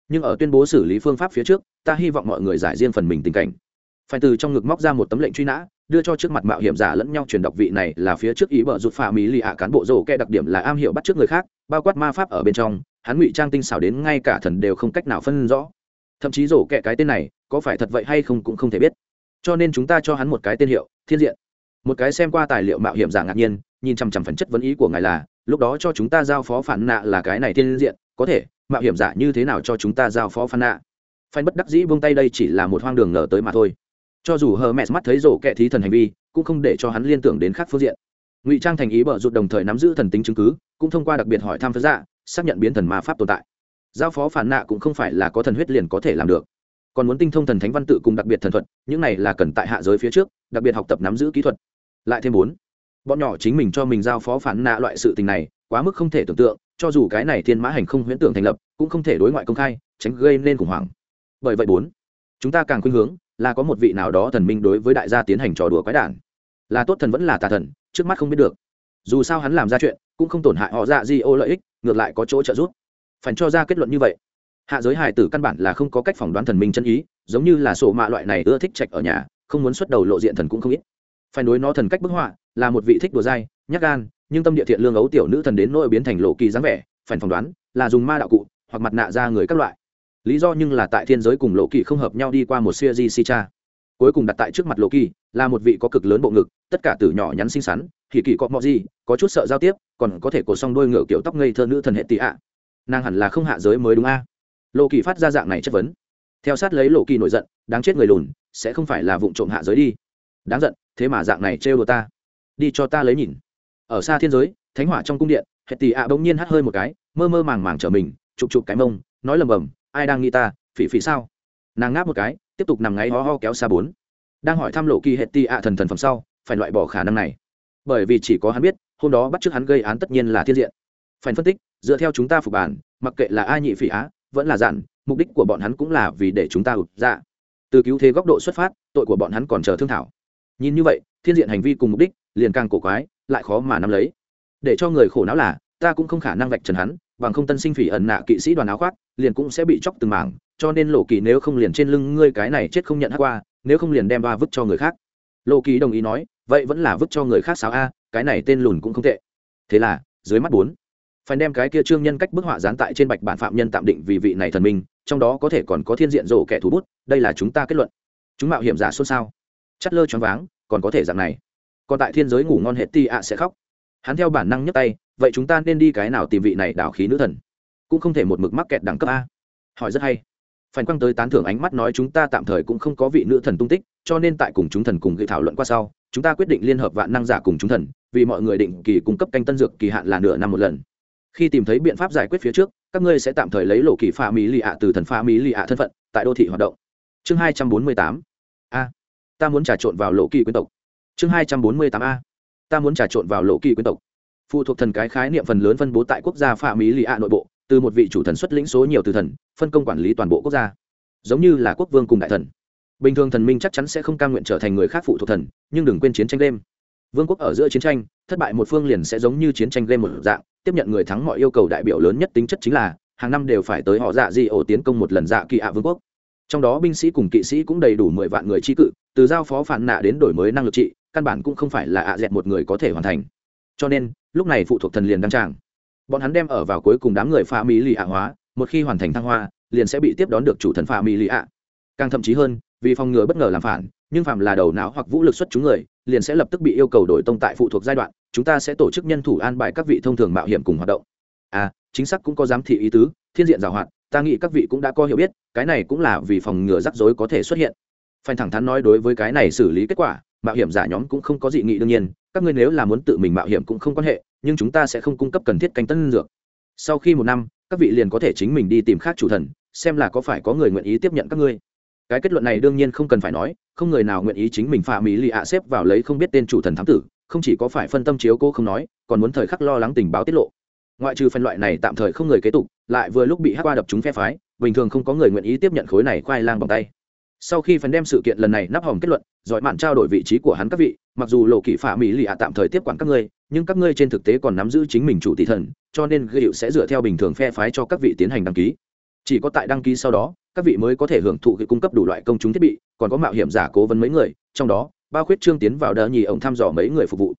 Nhưng ở tuyên bố xử lý phương pháp phía trước, ta hy vọng mọi người giải riêng phần mình tình cảnh. Phải từ trong ngực móc ra một tấm lệnh truy nã, đưa cho trước mặt mạo hiểm giả lẫn nhau truyền đọc vị này là phía trước ý bờ rụt phà mỹ lì ạ cán bộ rổ kẹ đặc điểm là am hiểu bắt trước người khác, bao quát ma pháp ở bên trong hắn ngụy trang tinh xảo đến ngay cả thần đều không cách nào phân rõ. Thậm chí rổ kẹ cái tên này, có phải thật vậy hay không cũng không thể biết. Cho nên chúng ta cho hắn một cái tên hiệu, thiên diện. Một cái xem qua tài liệu mạo hiểm giả ngạc nhiên, nhìn chằm chằm phần chất vấn ý của ngài là, lúc đó cho chúng ta giao phó phản nạ là cái này thiên diện, có thể, mạo hiểm giả như thế nào cho chúng ta giao phó phản nạ? Phanh bất đắc dĩ buông tay đây chỉ là một hoang đường ngờ tới mà thôi. Cho dù hờ mẹ mắt thấy rổ kẹ thí thần hành vi, cũng không để cho hắn liên tưởng đến khác phương diện. Ngụy trang thành ý bở rụt đồng thời nắm giữ thần tính chứng cứ, cũng thông qua đặc biệt hỏi thăm phật dạ xác nhận biến thần ma pháp tồn tại. Giao phó phản nạ cũng không phải là có thần huyết liền có thể làm được. Còn muốn tinh thông thần thánh văn tự cùng đặc biệt thần thuật, những này là cần tại hạ giới phía trước, đặc biệt học tập nắm giữ kỹ thuật. Lại thêm bốn, bọn nhỏ chính mình cho mình giao phó phản nạ loại sự tình này, quá mức không thể tưởng tượng, cho dù cái này thiên mã hành không huyễn tưởng thành lập, cũng không thể đối ngoại công khai, tránh gây nên khủng hoảng. Bởi vậy bốn, chúng ta càng khuynh hướng là có một vị nào đó thần minh đối với đại gia tiến hành trò đùa quái đản. Là tốt thần vẫn là tà thần, trước mắt không biết được. Dù sao hắn làm ra chuyện, cũng không tổn hại họ dạ di ô lợi ích ngược lại có chỗ trợ giúp. Phải cho ra kết luận như vậy, hạ giới hài tử căn bản là không có cách phỏng đoán thần minh chân ý, giống như là sổ mạ loại này ưa thích trạch ở nhà, không muốn xuất đầu lộ diện thần cũng không ít. Phải đối nó thần cách bức họa là một vị thích đùa dai nhắc gan, nhưng tâm địa thiện lương ấu tiểu nữ thần đến nỗi biến thành lộ kỳ dáng vẻ phải phỏng đoán là dùng ma đạo cụ hoặc mặt nạ ra người các loại. Lý do nhưng là tại thiên giới cùng lộ kỳ không hợp nhau đi qua một siêu di si cha cuối cùng đặt tại trước mặt lộ kỳ, là một vị có cực lớn bộ ngực, tất cả từ nhỏ nhắn xinh xắn, thì kỳ có mọi gì, có chút sợ giao tiếp, còn có thể cổ song đôi ngựa kiểu tóc ngây thơ nữ thần hệ tị ạ. Nàng hẳn là không hạ giới mới đúng a. Lộ kỳ phát ra dạng này chất vấn. Theo sát lấy lộ kỳ nổi giận, đáng chết người lùn, sẽ không phải là vụ trộm hạ giới đi. Đáng giận, thế mà dạng này trêu đồ ta. Đi cho ta lấy nhìn. Ở xa thiên giới, thánh hỏa trong cung điện, hệ tị ạ bỗng nhiên hắt hơi một cái, mơ mơ màng màng trở mình, chụp chụp cái mông, nói lầm bầm, ai đang nghĩ ta, phỉ phỉ sao? Nàng ngáp một cái tiếp tục nằm ngáy ho ho kéo xa bốn. Đang hỏi thăm lộ kỳ hệ ti ạ thần thần phẩm sau, phải loại bỏ khả năng này. Bởi vì chỉ có hắn biết, hôm đó bắt chước hắn gây án tất nhiên là thiên diện. Phải phân tích, dựa theo chúng ta phục bản, mặc kệ là ai nhị phỉ á, vẫn là giản mục đích của bọn hắn cũng là vì để chúng ta ụt ra dạ. từ cứu thế góc độ xuất phát, tội của bọn hắn còn chờ thương thảo. Nhìn như vậy, thiên diện hành vi cùng mục đích, liền càng cổ quái, lại khó mà nắm lấy. Để cho người khổ não là, ta cũng không khả năng vạch trần hắn, bằng không tân sinh phỉ ẩn nạ kỵ sĩ đoàn áo khoác, liền cũng sẽ bị chóc từng mảng cho nên lộ kỳ nếu không liền trên lưng ngươi cái này chết không nhận hát qua, nếu không liền đem ba vứt cho người khác. Lộ kỳ đồng ý nói, vậy vẫn là vứt cho người khác sao a, cái này tên lùn cũng không tệ. Thế là, dưới mắt bốn, phải đem cái kia trương nhân cách bức họa dán tại trên bạch bản phạm nhân tạm định vì vị này thần minh, trong đó có thể còn có thiên diện rổ kẻ thú bút, đây là chúng ta kết luận. Chúng mạo hiểm giả xôn xao. Chắt lơ choáng váng, còn có thể dạng này. Còn tại thiên giới ngủ ngon hệ ti ạ sẽ khóc. Hắn theo bản năng nhấc tay, vậy chúng ta nên đi cái nào tìm vị này đảo khí nữ thần? Cũng không thể một mực mắc kẹt đẳng cấp a. Hỏi rất hay phản quang tới tán thưởng ánh mắt nói chúng ta tạm thời cũng không có vị nữ thần tung tích, cho nên tại cùng chúng thần cùng ghi thảo luận qua sau, chúng ta quyết định liên hợp vạn năng giả cùng chúng thần, vì mọi người định kỳ cung cấp canh tân dược kỳ hạn là nửa năm một lần. Khi tìm thấy biện pháp giải quyết phía trước, các ngươi sẽ tạm thời lấy lộ kỳ pha mỹ lì ạ từ thần pha mỹ lì ạ thân phận, tại đô thị hoạt động. Chương hai trăm bốn mươi tám a. Ta muốn trà trộn vào lộ kỳ quyến tộc. Chương hai trăm bốn mươi tám a. Ta muốn trà trộn vào lộ kỳ quyến tộc. Phụ thuộc thần cái khái niệm phần lớn phân bố tại quốc gia pha mỹ lì ạ nội bộ từ một vị chủ thần xuất lĩnh số nhiều từ thần, phân công quản lý toàn bộ quốc gia. Giống như là quốc vương cùng đại thần. Bình thường thần minh chắc chắn sẽ không cam nguyện trở thành người khác phụ thuộc thần, nhưng đừng quên chiến tranh đêm vương quốc ở giữa chiến tranh, thất bại một phương liền sẽ giống như chiến tranh game một dạng, tiếp nhận người thắng mọi yêu cầu đại biểu lớn nhất tính chất chính là, hàng năm đều phải tới họ dạ di ổ tiến công một lần dạ kỳ ạ vương quốc. Trong đó binh sĩ cùng kỵ sĩ cũng đầy đủ mười vạn người chi cự, từ giao phó phản nạ đến đổi mới năng lực trị, căn bản cũng không phải là ạ dẹt một người có thể hoàn thành. Cho nên, lúc này phụ thuộc thần liền đăng tràng bọn hắn đem ở vào cuối cùng đám người pha mỹ lì ạ hóa, một khi hoàn thành thăng hoa, liền sẽ bị tiếp đón được chủ thần pha mỹ lì ạ. Càng thậm chí hơn, vì phòng ngừa bất ngờ làm phản, nhưng phạm là đầu não hoặc vũ lực xuất chúng người, liền sẽ lập tức bị yêu cầu đổi tông tại phụ thuộc giai đoạn, chúng ta sẽ tổ chức nhân thủ an bài các vị thông thường mạo hiểm cùng hoạt động. À chính xác cũng có giám thị ý tứ, thiên diện giảo hoạt, ta nghĩ các vị cũng đã có hiểu biết, cái này cũng là vì phòng ngừa rắc rối có thể xuất hiện. Phanh thẳng thắn nói đối với cái này xử lý kết quả mạo hiểm giả nhóm cũng không có dị nghị đương nhiên, các ngươi nếu là muốn tự mình mạo hiểm cũng không quan hệ, nhưng chúng ta sẽ không cung cấp cần thiết canh tân dược. Sau khi một năm, các vị liền có thể chính mình đi tìm khác chủ thần, xem là có phải có người nguyện ý tiếp nhận các ngươi. Cái kết luận này đương nhiên không cần phải nói, không người nào nguyện ý chính mình phạm mỹ lì ạ xếp vào lấy không biết tên chủ thần thám tử, không chỉ có phải phân tâm chiếu cô không nói, còn muốn thời khắc lo lắng tình báo tiết lộ. Ngoại trừ phân loại này tạm thời không người kế tục, lại vừa lúc bị hát qua đập chúng phe phái, bình thường không có người nguyện ý tiếp nhận khối này khoai lang bằng tay sau khi phần đem sự kiện lần này nắp hỏng kết luận, giỏi mạn trao đổi vị trí của hắn các vị, mặc dù lộ kỷ phạm mỹ lì ạ tạm thời tiếp quản các ngươi, nhưng các ngươi trên thực tế còn nắm giữ chính mình chủ tỷ thần, cho nên gây hiệu sẽ dựa theo bình thường phe phái cho các vị tiến hành đăng ký. Chỉ có tại đăng ký sau đó, các vị mới có thể hưởng thụ cung cấp đủ loại công chúng thiết bị, còn có mạo hiểm giả cố vấn mấy người, trong đó, bao khuyết trương tiến vào đỡ nhì ông thăm dò mấy người phục vụ.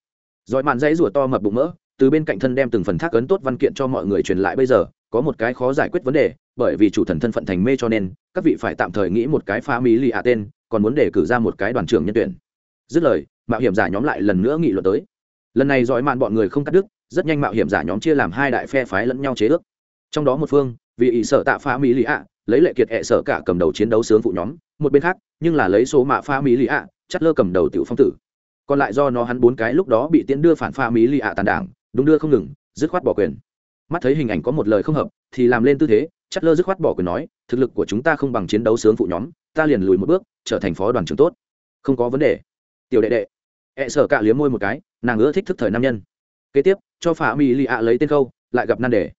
Giỏi mạn dãy rủa to mập bụng mỡ, từ bên cạnh thân đem từng phần thác ấn tốt văn kiện cho mọi người truyền lại bây giờ, có một cái khó giải quyết vấn đề bởi vì chủ thần thân phận thành mê cho nên, các vị phải tạm thời nghĩ một cái phá mỹ lì ạ tên, còn muốn để cử ra một cái đoàn trưởng nhân tuyển. Dứt lời, mạo hiểm giả nhóm lại lần nữa nghị luận tới. Lần này giỏi mạn bọn người không cắt đứt, rất nhanh mạo hiểm giả nhóm chia làm hai đại phe phái lẫn nhau chế ước. Trong đó một phương, vì ỷ sợ tạ phá mỹ lì ạ, lấy lệ kiệt hệ sở cả cầm đầu chiến đấu sướng phụ nhóm, một bên khác, nhưng là lấy số mạ phá mỹ lì ạ chắt lơ cầm đầu tiểu phong tử. Còn lại do nó hắn bốn cái lúc đó bị tiễn đưa phản pha mỹ lì ạ tàn đảng, đúng đưa không ngừng, dứt khoát bỏ quyền. Mắt thấy hình ảnh có một lời không hợp, thì làm lên tư thế chất lơ dứt khoát bỏ quyền nói, thực lực của chúng ta không bằng chiến đấu sướng phụ nhóm, ta liền lùi một bước, trở thành phó đoàn trưởng tốt. Không có vấn đề. Tiểu đệ đệ. Ẹ e sở cạ liếm môi một cái, nàng ưa thích thức thời nam nhân. Kế tiếp, cho phà mỹ lì ạ lấy tên câu lại gặp nan đề.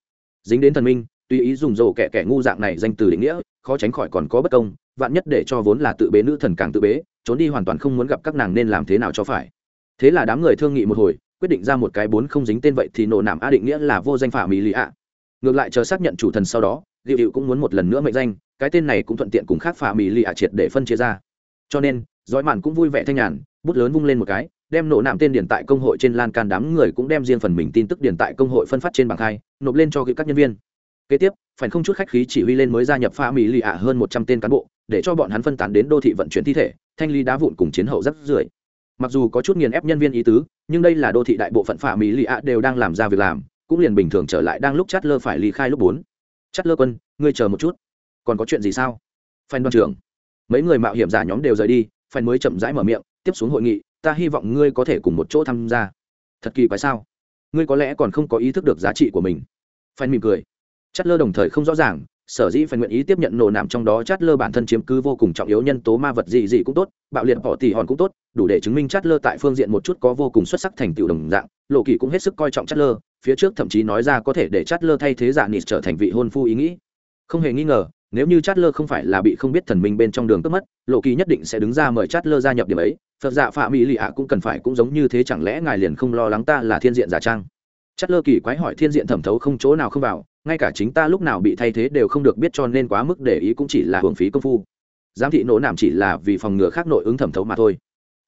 Dính đến thần minh, tùy ý dùng rổ kẻ kẻ ngu dạng này danh từ định nghĩa, khó tránh khỏi còn có bất công, vạn nhất để cho vốn là tự bế nữ thần càng tự bế, trốn đi hoàn toàn không muốn gặp các nàng nên làm thế nào cho phải. Thế là đám người thương nghị một hồi, quyết định ra một cái bốn không dính tên vậy thì nổ nảm a định nghĩa là vô danh phả mỹ lì ạ. Ngược lại chờ xác nhận chủ thần sau đó liệu dịu cũng muốn một lần nữa mệnh danh, cái tên này cũng thuận tiện cùng khác phà mỹ lì ạ triệt để phân chia ra. Cho nên dõi mạn cũng vui vẻ thanh nhàn, bút lớn vung lên một cái, đem nổ nạm tên điển tại công hội trên lan can đám người cũng đem riêng phần mình tin tức điển tại công hội phân phát trên bảng khai, nộp lên cho các nhân viên. Kế tiếp, phải không chút khách khí chỉ huy lên mới gia nhập pha mỹ lì ạ hơn một trăm tên cán bộ, để cho bọn hắn phân tán đến đô thị vận chuyển thi thể, thanh lý đá vụn cùng chiến hậu rất rưởi. Mặc dù có chút nghiền ép nhân viên ý tứ, nhưng đây là đô thị đại bộ phận pha mỹ lì ạ đều đang làm ra việc làm, cũng liền bình thường trở lại đang lúc chát lơ phải ly khai lúc bốn. Chất lơ quân, ngươi chờ một chút. Còn có chuyện gì sao? Phan đoàn trưởng. Mấy người mạo hiểm giả nhóm đều rời đi phan mới chậm rãi mở miệng, tiếp xuống hội nghị, ta hy vọng ngươi có thể cùng một chỗ tham gia. Thật kỳ quái sao? Ngươi có lẽ còn không có ý thức được giá trị của mình. Phan mỉm cười. Chất lơ đồng thời không rõ ràng sở dĩ phải nguyện ý tiếp nhận nổ nằm trong đó chát lơ bản thân chiếm cứ vô cùng trọng yếu nhân tố ma vật gì gì cũng tốt, bạo liệt bỏ tỉ hòn cũng tốt, đủ để chứng minh chát lơ tại phương diện một chút có vô cùng xuất sắc thành tựu đồng dạng, lộ kỳ cũng hết sức coi trọng chát lơ, phía trước thậm chí nói ra có thể để chát lơ thay thế giả nịt trở thành vị hôn phu ý nghĩ. Không hề nghi ngờ, nếu như chát lơ không phải là bị không biết thần minh bên trong đường cướp mất, lộ kỳ nhất định sẽ đứng ra mời chát lơ gia nhập điểm ấy, phật dạ phạm mỹ lì ạ cũng cần phải cũng giống như thế chẳng lẽ ngài liền không lo lắng ta là thiên diện giả trang? Chát lơ kỳ quái hỏi thiên diện thẩm thấu không chỗ nào không vào ngay cả chính ta lúc nào bị thay thế đều không được biết cho nên quá mức để ý cũng chỉ là hưởng phí công phu. Giám thị nổ nảm chỉ là vì phòng ngừa khác nội ứng thẩm thấu mà thôi.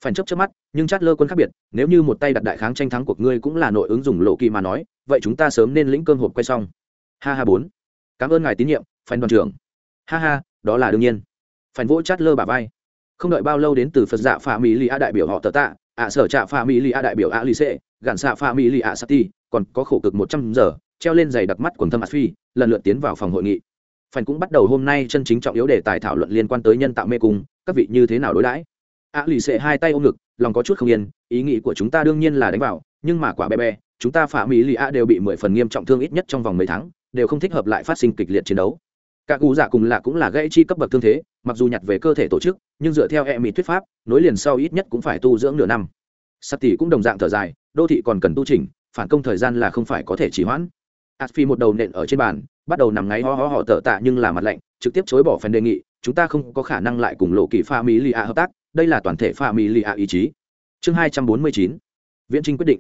Phản chấp trước mắt, nhưng chát lơ quân khác biệt, nếu như một tay đặt đại kháng tranh thắng cuộc ngươi cũng là nội ứng dùng lộ kỳ mà nói, vậy chúng ta sớm nên lĩnh cơm hộp quay xong. Ha ha bốn. Cảm ơn ngài tín nhiệm, phản đoàn trưởng. Ha ha, đó là đương nhiên. Phản vỗ chát lơ bà vai. Không đợi bao lâu đến từ phật dạ pha mỹ lì a đại biểu họ tờ tạ, ạ sở trạ pha mỹ lì a đại biểu a lì xê gạn xạ pha mỹ lì a sati, còn có khổ cực một trăm giờ treo lên giày đặc mắt quần thâm ạt phi lần lượt tiến vào phòng hội nghị. Phần cũng bắt đầu hôm nay chân chính trọng yếu đề tài thảo luận liên quan tới nhân tạo mê cung, các vị như thế nào đối đãi. A lì xệ hai tay ôm ngực, lòng có chút không yên, ý nghĩ của chúng ta đương nhiên là đánh vào, nhưng mà quả bé bé chúng ta phạm mỹ lì a đều bị mười phần nghiêm trọng thương ít nhất trong vòng mấy tháng, đều không thích hợp lại phát sinh kịch liệt chiến đấu. Các cụ giả cùng là cũng là gãy chi cấp bậc thương thế, mặc dù nhặt về cơ thể tổ chức, nhưng dựa theo e mỹ thuyết pháp, nối liền sau ít nhất cũng phải tu dưỡng nửa năm. Sắt tỷ cũng đồng dạng thở dài, đô thị còn cần tu trình phản công thời gian là không phải có thể chỉ hoãn. Aspi một đầu nện ở trên bàn, bắt đầu nằm ngáy ho ho họ tở tạ nhưng là mặt lạnh, trực tiếp chối bỏ phần đề nghị, chúng ta không có khả năng lại cùng lộ kỳ pha mỹ lì hợp tác, đây là toàn thể pha mỹ lì ý chí. Chương 249. Viễn Trinh quyết định.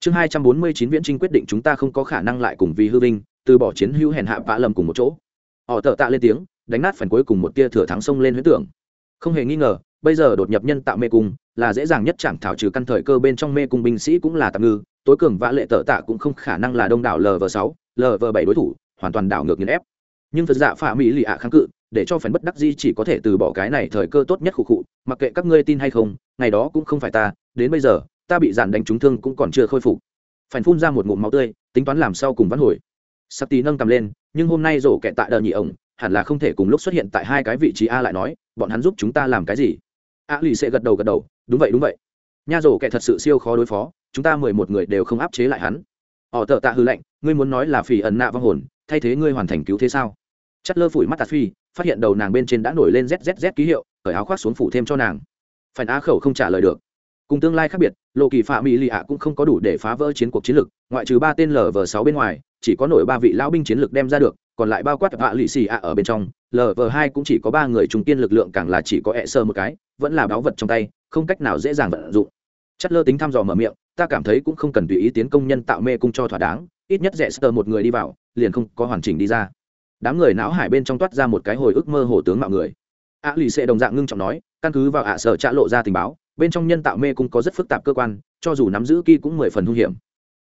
Chương 249 Viễn Trinh quyết định chúng ta không có khả năng lại cùng vì hư vinh, từ bỏ chiến hữu hèn hạ vã lầm cùng một chỗ. Họ tở tạ lên tiếng, đánh nát phần cuối cùng một tia thừa thắng sông lên huyễn tưởng. Không hề nghi ngờ, bây giờ đột nhập nhân tạo mê cung là dễ dàng nhất chẳng thảo trừ căn thời cơ bên trong mê cung binh sĩ cũng là tạm ngư tối cường vã lệ tở tạ cũng không khả năng là đông đảo lv sáu lv bảy đối thủ, hoàn toàn đảo ngược nghiền ép. Nhưng phật dạ phạ mỹ lì ạ kháng cự, để cho phần bất đắc di chỉ có thể từ bỏ cái này thời cơ tốt nhất khụ khụ, mặc kệ các ngươi tin hay không, ngày đó cũng không phải ta, đến bây giờ, ta bị giàn đánh trúng thương cũng còn chưa khôi phục. Phản phun ra một ngụm máu tươi, tính toán làm sau cùng vắn hồi. Sắp tí nâng cầm lên, nhưng hôm nay rổ kẹ tại đờ nhị ổng, hẳn là không thể cùng lúc xuất hiện tại hai cái vị trí a lại nói, bọn hắn giúp chúng ta làm cái gì? A lì sẽ gật đầu gật đầu, đúng vậy đúng vậy nha rổ kẻ thật sự siêu khó đối phó, chúng ta mười một người đều không áp chế lại hắn. Họ tợ tạ hư lệnh ngươi muốn nói là phỉ ẩn nạ vong hồn, thay thế ngươi hoàn thành cứu thế sao? Chất lơ phủi mắt tạt phi, phát hiện đầu nàng bên trên đã nổi lên zzz ký hiệu, cởi áo khoác xuống phủ thêm cho nàng. Phản á khẩu không trả lời được. Cùng tương lai khác biệt, lộ kỳ phạm mỹ lì ạ cũng không có đủ để phá vỡ chiến cuộc chiến lược, ngoại trừ ba tên lv sáu bên ngoài, chỉ có nổi ba vị lão binh chiến lược đem ra được, còn lại bao quát hạ lì xì ạ ở bên trong. Lv hai cũng chỉ có ba người trung tiên lực lượng càng là chỉ có ẹ sơ một cái, vẫn là báu vật trong tay không cách nào dễ dàng vận dụng. Chất lơ tính thăm dò mở miệng, ta cảm thấy cũng không cần tùy ý tiến công nhân tạo mê cung cho thỏa đáng, ít nhất rẽ sơ một người đi vào, liền không có hoàn chỉnh đi ra. Đám người não hải bên trong toát ra một cái hồi ức mơ hồ tướng mạo người. Ạ lì xệ đồng dạng ngưng trọng nói, căn cứ vào ạ sở trả lộ ra tình báo, bên trong nhân tạo mê cung có rất phức tạp cơ quan, cho dù nắm giữ kỳ cũng mười phần hung hiểm.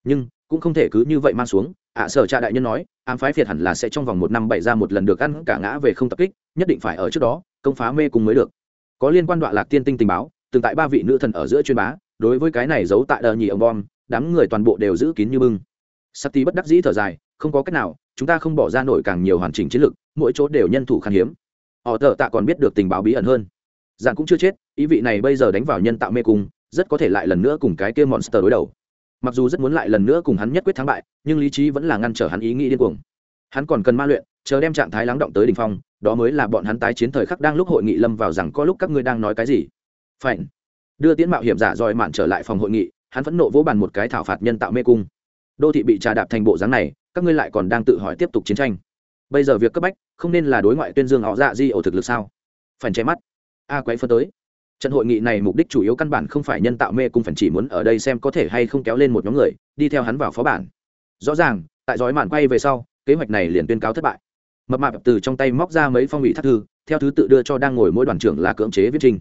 Nhưng, cũng không thể cứ như vậy mang xuống, ạ sở trạ đại nhân nói, ám phái phiệt hẳn là sẽ trong vòng một năm bảy ra một lần được ăn cả ngã về không tập kích, nhất định phải ở trước đó, công phá mê cung mới được. Có liên quan đoạn lạc tiên tinh tình báo từng tại ba vị nữ thần ở giữa chuyên bá, đối với cái này giấu tại đờ nhì ông bom, đám người toàn bộ đều giữ kín như bưng. Sắc tí bất đắc dĩ thở dài, không có cách nào, chúng ta không bỏ ra nổi càng nhiều hoàn chỉnh chiến lược mỗi chỗ đều nhân thủ khan hiếm. Họ thợ tạ còn biết được tình báo bí ẩn hơn. Dạng cũng chưa chết, ý vị này bây giờ đánh vào nhân tạo mê cung, rất có thể lại lần nữa cùng cái kia monster đối đầu. Mặc dù rất muốn lại lần nữa cùng hắn nhất quyết thắng bại, nhưng lý trí vẫn là ngăn trở hắn ý nghĩ điên cuồng. Hắn còn cần ma luyện, chờ đem trạng thái lắng động tới đ ỉ n h phong, đó mới là bọn hắn tái chiến thời khắc đang lúc hội nghị lâm vào rằng có lúc các ngươi đang nói cái gì phải đưa tiễn mạo hiểm giả roi mạn trở lại phòng hội nghị, hắn phẫn nộ vỗ bàn một cái thảo phạt nhân tạo mê cung. Đô thị bị trà đạp thành bộ dáng này, các ngươi lại còn đang tự hỏi tiếp tục chiến tranh. Bây giờ việc cấp bách, không nên là đối ngoại tuyên dương họ dạ di ổ thực lực sao? Phản che mắt. A quấy phân tới. Trận hội nghị này mục đích chủ yếu căn bản không phải nhân tạo mê cung phần chỉ muốn ở đây xem có thể hay không kéo lên một nhóm người, đi theo hắn vào phó bản. Rõ ràng, tại dõi mạn quay về sau, kế hoạch này liền tuyên cáo thất bại. Mập mạp từ trong tay móc ra mấy phong vị thác thư, theo thứ tự đưa cho đang ngồi mỗi đoàn trưởng là cưỡng chế viết trình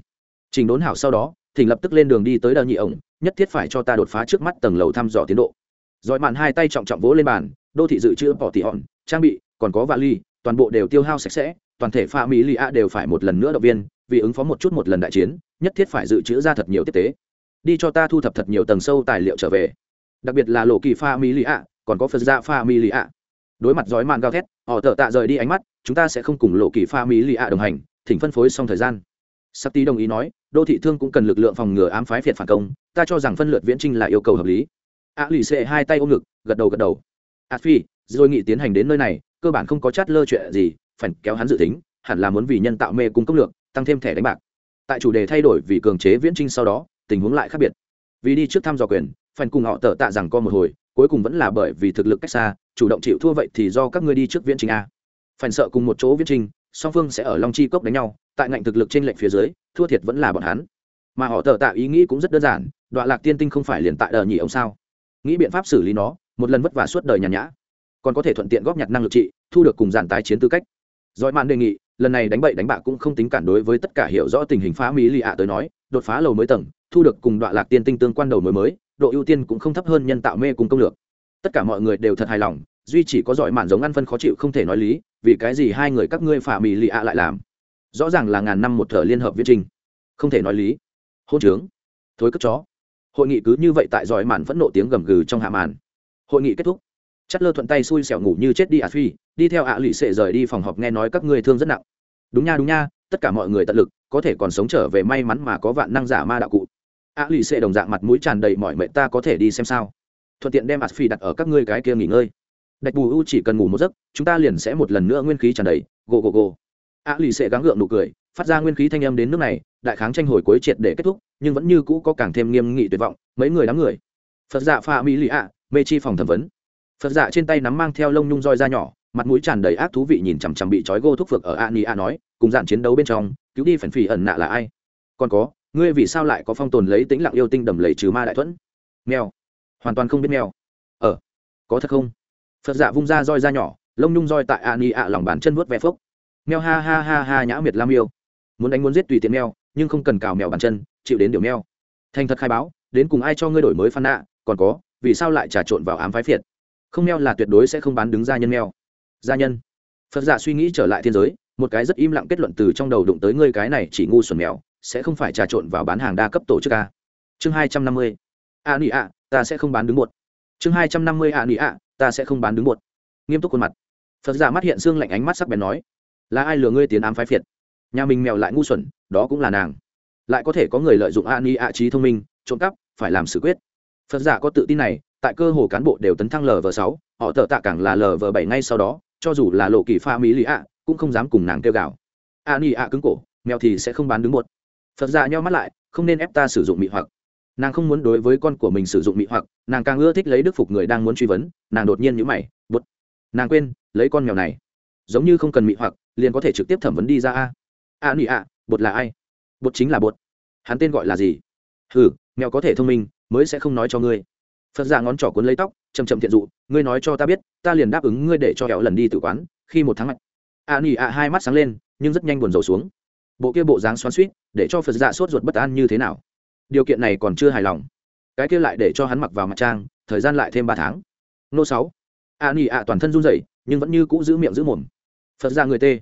trình đốn hảo sau đó, thỉnh lập tức lên đường đi tới đờ nhị ổng, nhất thiết phải cho ta đột phá trước mắt tầng lầu thăm dò tiến độ. Dõi Mạn hai tay trọng trọng vỗ lên bàn, đô thị dự trữ bỏ tỉ hòn, trang bị, còn có vali, toàn bộ đều tiêu hao sạch sẽ, toàn thể pha mỹ lì a đều phải một lần nữa động viên, vì ứng phó một chút một lần đại chiến, nhất thiết phải dự trữ ra thật nhiều tiếp tế. Đi cho ta thu thập thật nhiều tầng sâu tài liệu trở về. Đặc biệt là lộ kỳ pha mỹ lì a còn có phật gia pha mỹ lì a đối mặt giói Mạn gào thét, họ tợ tạ rời đi ánh mắt, chúng ta sẽ không cùng lộ kỳ pha mỹ lì a đồng hành, thỉnh phân phối xong thời gian sắc tí đồng ý nói, đô thị thương cũng cần lực lượng phòng ngừa ám phái phiệt phản công, ta cho rằng phân lượt viễn trinh là yêu cầu hợp lý. A lì xệ hai tay ôm ngực, gật đầu gật đầu. A phi, rồi nghị tiến hành đến nơi này, cơ bản không có chát lơ chuyện gì phải kéo hắn dự tính, hẳn là muốn vì nhân tạo mê cung cấp lượng tăng thêm thẻ đánh bạc. Tại chủ đề thay đổi vì cường chế viễn trinh sau đó, tình huống lại khác biệt. Vì đi trước thăm dò quyền phần cùng họ tờ tạ rằng co một hồi, cuối cùng vẫn là bởi vì thực lực cách xa, chủ động chịu thua vậy thì do các ngươi đi trước viễn trinh a. Phần sợ cùng một chỗ viễn trinh song phương sẽ ở long chi cốc đánh nhau, tại ngạnh thực lực trên lệnh phía dưới, thua thiệt vẫn là bọn hắn. Mà họ tờ tạ ý nghĩ cũng rất đơn giản, đoạn lạc tiên tinh không phải liền tại đờ nhỉ ông sao? Nghĩ biện pháp xử lý nó, một lần vất vả suốt đời nhàn nhã. Còn có thể thuận tiện góp nhặt năng lực trị, thu được cùng giàn tái chiến tư cách. Giỏi mạn đề nghị, lần này đánh bậy đánh bạ cũng không tính cản đối với tất cả hiểu rõ tình hình phá mỹ lì ạ tới nói, đột phá lầu mới tầng, thu được cùng đoạn lạc tiên tinh tương quan đầu mới mới, độ ưu tiên cũng không thấp hơn nhân tạo mê cùng công lược. Tất cả mọi người đều thật hài lòng, duy chỉ có giỏi mạn giống ăn phân khó chịu không thể nói lý vì cái gì hai người các ngươi phá mì lì ạ lại làm? Rõ ràng là ngàn năm một thợ liên hợp viết trình. Không thể nói lý. Hôn trướng. Thối cất chó. Hội nghị cứ như vậy tại giỏi màn phẫn nộ tiếng gầm gừ trong hạ màn. Hội nghị kết thúc. Chất lơ thuận tay xui xẻo ngủ như chết đi à phi đi theo ạ à lụy sệ rời đi phòng họp nghe nói các ngươi thương rất nặng. Đúng nha đúng nha, tất cả mọi người tận lực, có thể còn sống trở về may mắn mà có vạn năng giả ma đạo cụ. Ạ à lụy sệ đồng dạng mặt mũi tràn đầy mọi mệnh ta có thể đi xem sao. Thuận tiện đem ạt phi đặt ở các ngươi cái kia nghỉ ngơi đạch bù u chỉ cần ngủ một giấc, chúng ta liền sẽ một lần nữa nguyên khí tràn đầy. Gồ gồ gồ. A lì sẽ gắng gượng nụ cười, phát ra nguyên khí thanh âm đến nước này, đại kháng tranh hồi cuối triệt để kết thúc, nhưng vẫn như cũ có càng thêm nghiêm nghị tuyệt vọng, mấy người đám người. Phật dạ pha mỹ lì ạ, mê chi phòng thẩm vấn. Phật dạ trên tay nắm mang theo lông nhung roi da nhỏ, mặt mũi tràn đầy ác thú vị nhìn chằm chằm bị trói gô thuốc phược ở a ni a nói, cùng dạn chiến đấu bên trong, cứu đi phần phỉ ẩn nạ là ai? Còn có, ngươi vì sao lại có phong tồn lấy tính lặng yêu tinh đầm lầy trừ ma đại thuẫn? Mèo. Hoàn toàn không biết mèo. Ờ có thật không? Phật dạ vung ra roi da nhỏ, lông nhung roi tại a ni ạ lòng bàn chân vuốt ve phốc. Mèo ha ha ha ha nhã miệt lam yêu. Muốn đánh muốn giết tùy tiện mèo nhưng không cần cào mèo bàn chân, chịu đến điều mèo thành thật khai báo, đến cùng ai cho ngươi đổi mới phan nạ, còn có, vì sao lại trà trộn vào ám phái phiệt? Không mèo là tuyệt đối sẽ không bán đứng gia nhân mèo. gia nhân. Phật giả suy nghĩ trở lại thiên giới, một cái rất im lặng kết luận từ trong đầu đụng tới ngươi cái này chỉ ngu xuẩn mèo, sẽ không phải trà trộn vào bán hàng đa cấp tổ chức a. Chương hai trăm năm mươi. A nị ạ, ta sẽ không bán đứng một. Chương hai trăm năm mươi a nị ạ ta sẽ không bán đứng một nghiêm túc khuôn mặt. Phật giả mắt hiện xương lạnh ánh mắt sắc bén nói, là ai lừa ngươi tiến ám phái phiệt? Nhà mình mèo lại ngu xuẩn, đó cũng là nàng. Lại có thể có người lợi dụng a ni a trí thông minh, trộm cắp, phải làm xử quyết. Phật giả có tự tin này, tại cơ hồ cán bộ đều tấn thăng lv sáu, họ thợ tạ càng là lv bảy ngay sau đó, cho dù là lộ kỳ pha mỹ lý ạ, cũng không dám cùng nàng kêu gào. A ni a cứng cổ, mèo thì sẽ không bán đứng một phật giả nhau mắt lại, không nên ép ta sử dụng mị hoặc nàng không muốn đối với con của mình sử dụng mị hoặc, nàng càng ưa thích lấy đức phục người đang muốn truy vấn, nàng đột nhiên nhữ mày bút nàng quên, lấy con mèo này. Giống như không cần mị hoặc, liền có thể trực tiếp thẩm vấn đi ra a. A nị ạ bột là ai? Bột chính là bột hắn tên gọi là gì? Hừ, mèo có thể thông minh, mới sẽ không nói cho ngươi. Phật giả ngón trỏ cuốn lấy tóc chầm chậm thiện dụ, ngươi nói cho ta biết, ta liền đáp ứng ngươi để cho hẹo lần đi tử quán, khi một tháng mạnh a nị a hai mắt sáng lên, nhưng rất nhanh buồn rầu xuống. Bộ kia bộ dáng xoắn suýt để cho phật giả sốt ruột bất an như thế nào? Điều kiện này còn chưa hài lòng. Cái kia lại để cho hắn mặc vào mặt trang thời gian lại thêm ba tháng. Nô sáu. A nỉ ạ toàn thân run rẩy nhưng vẫn như cũ giữ miệng giữ mồm. Phật ra người tê.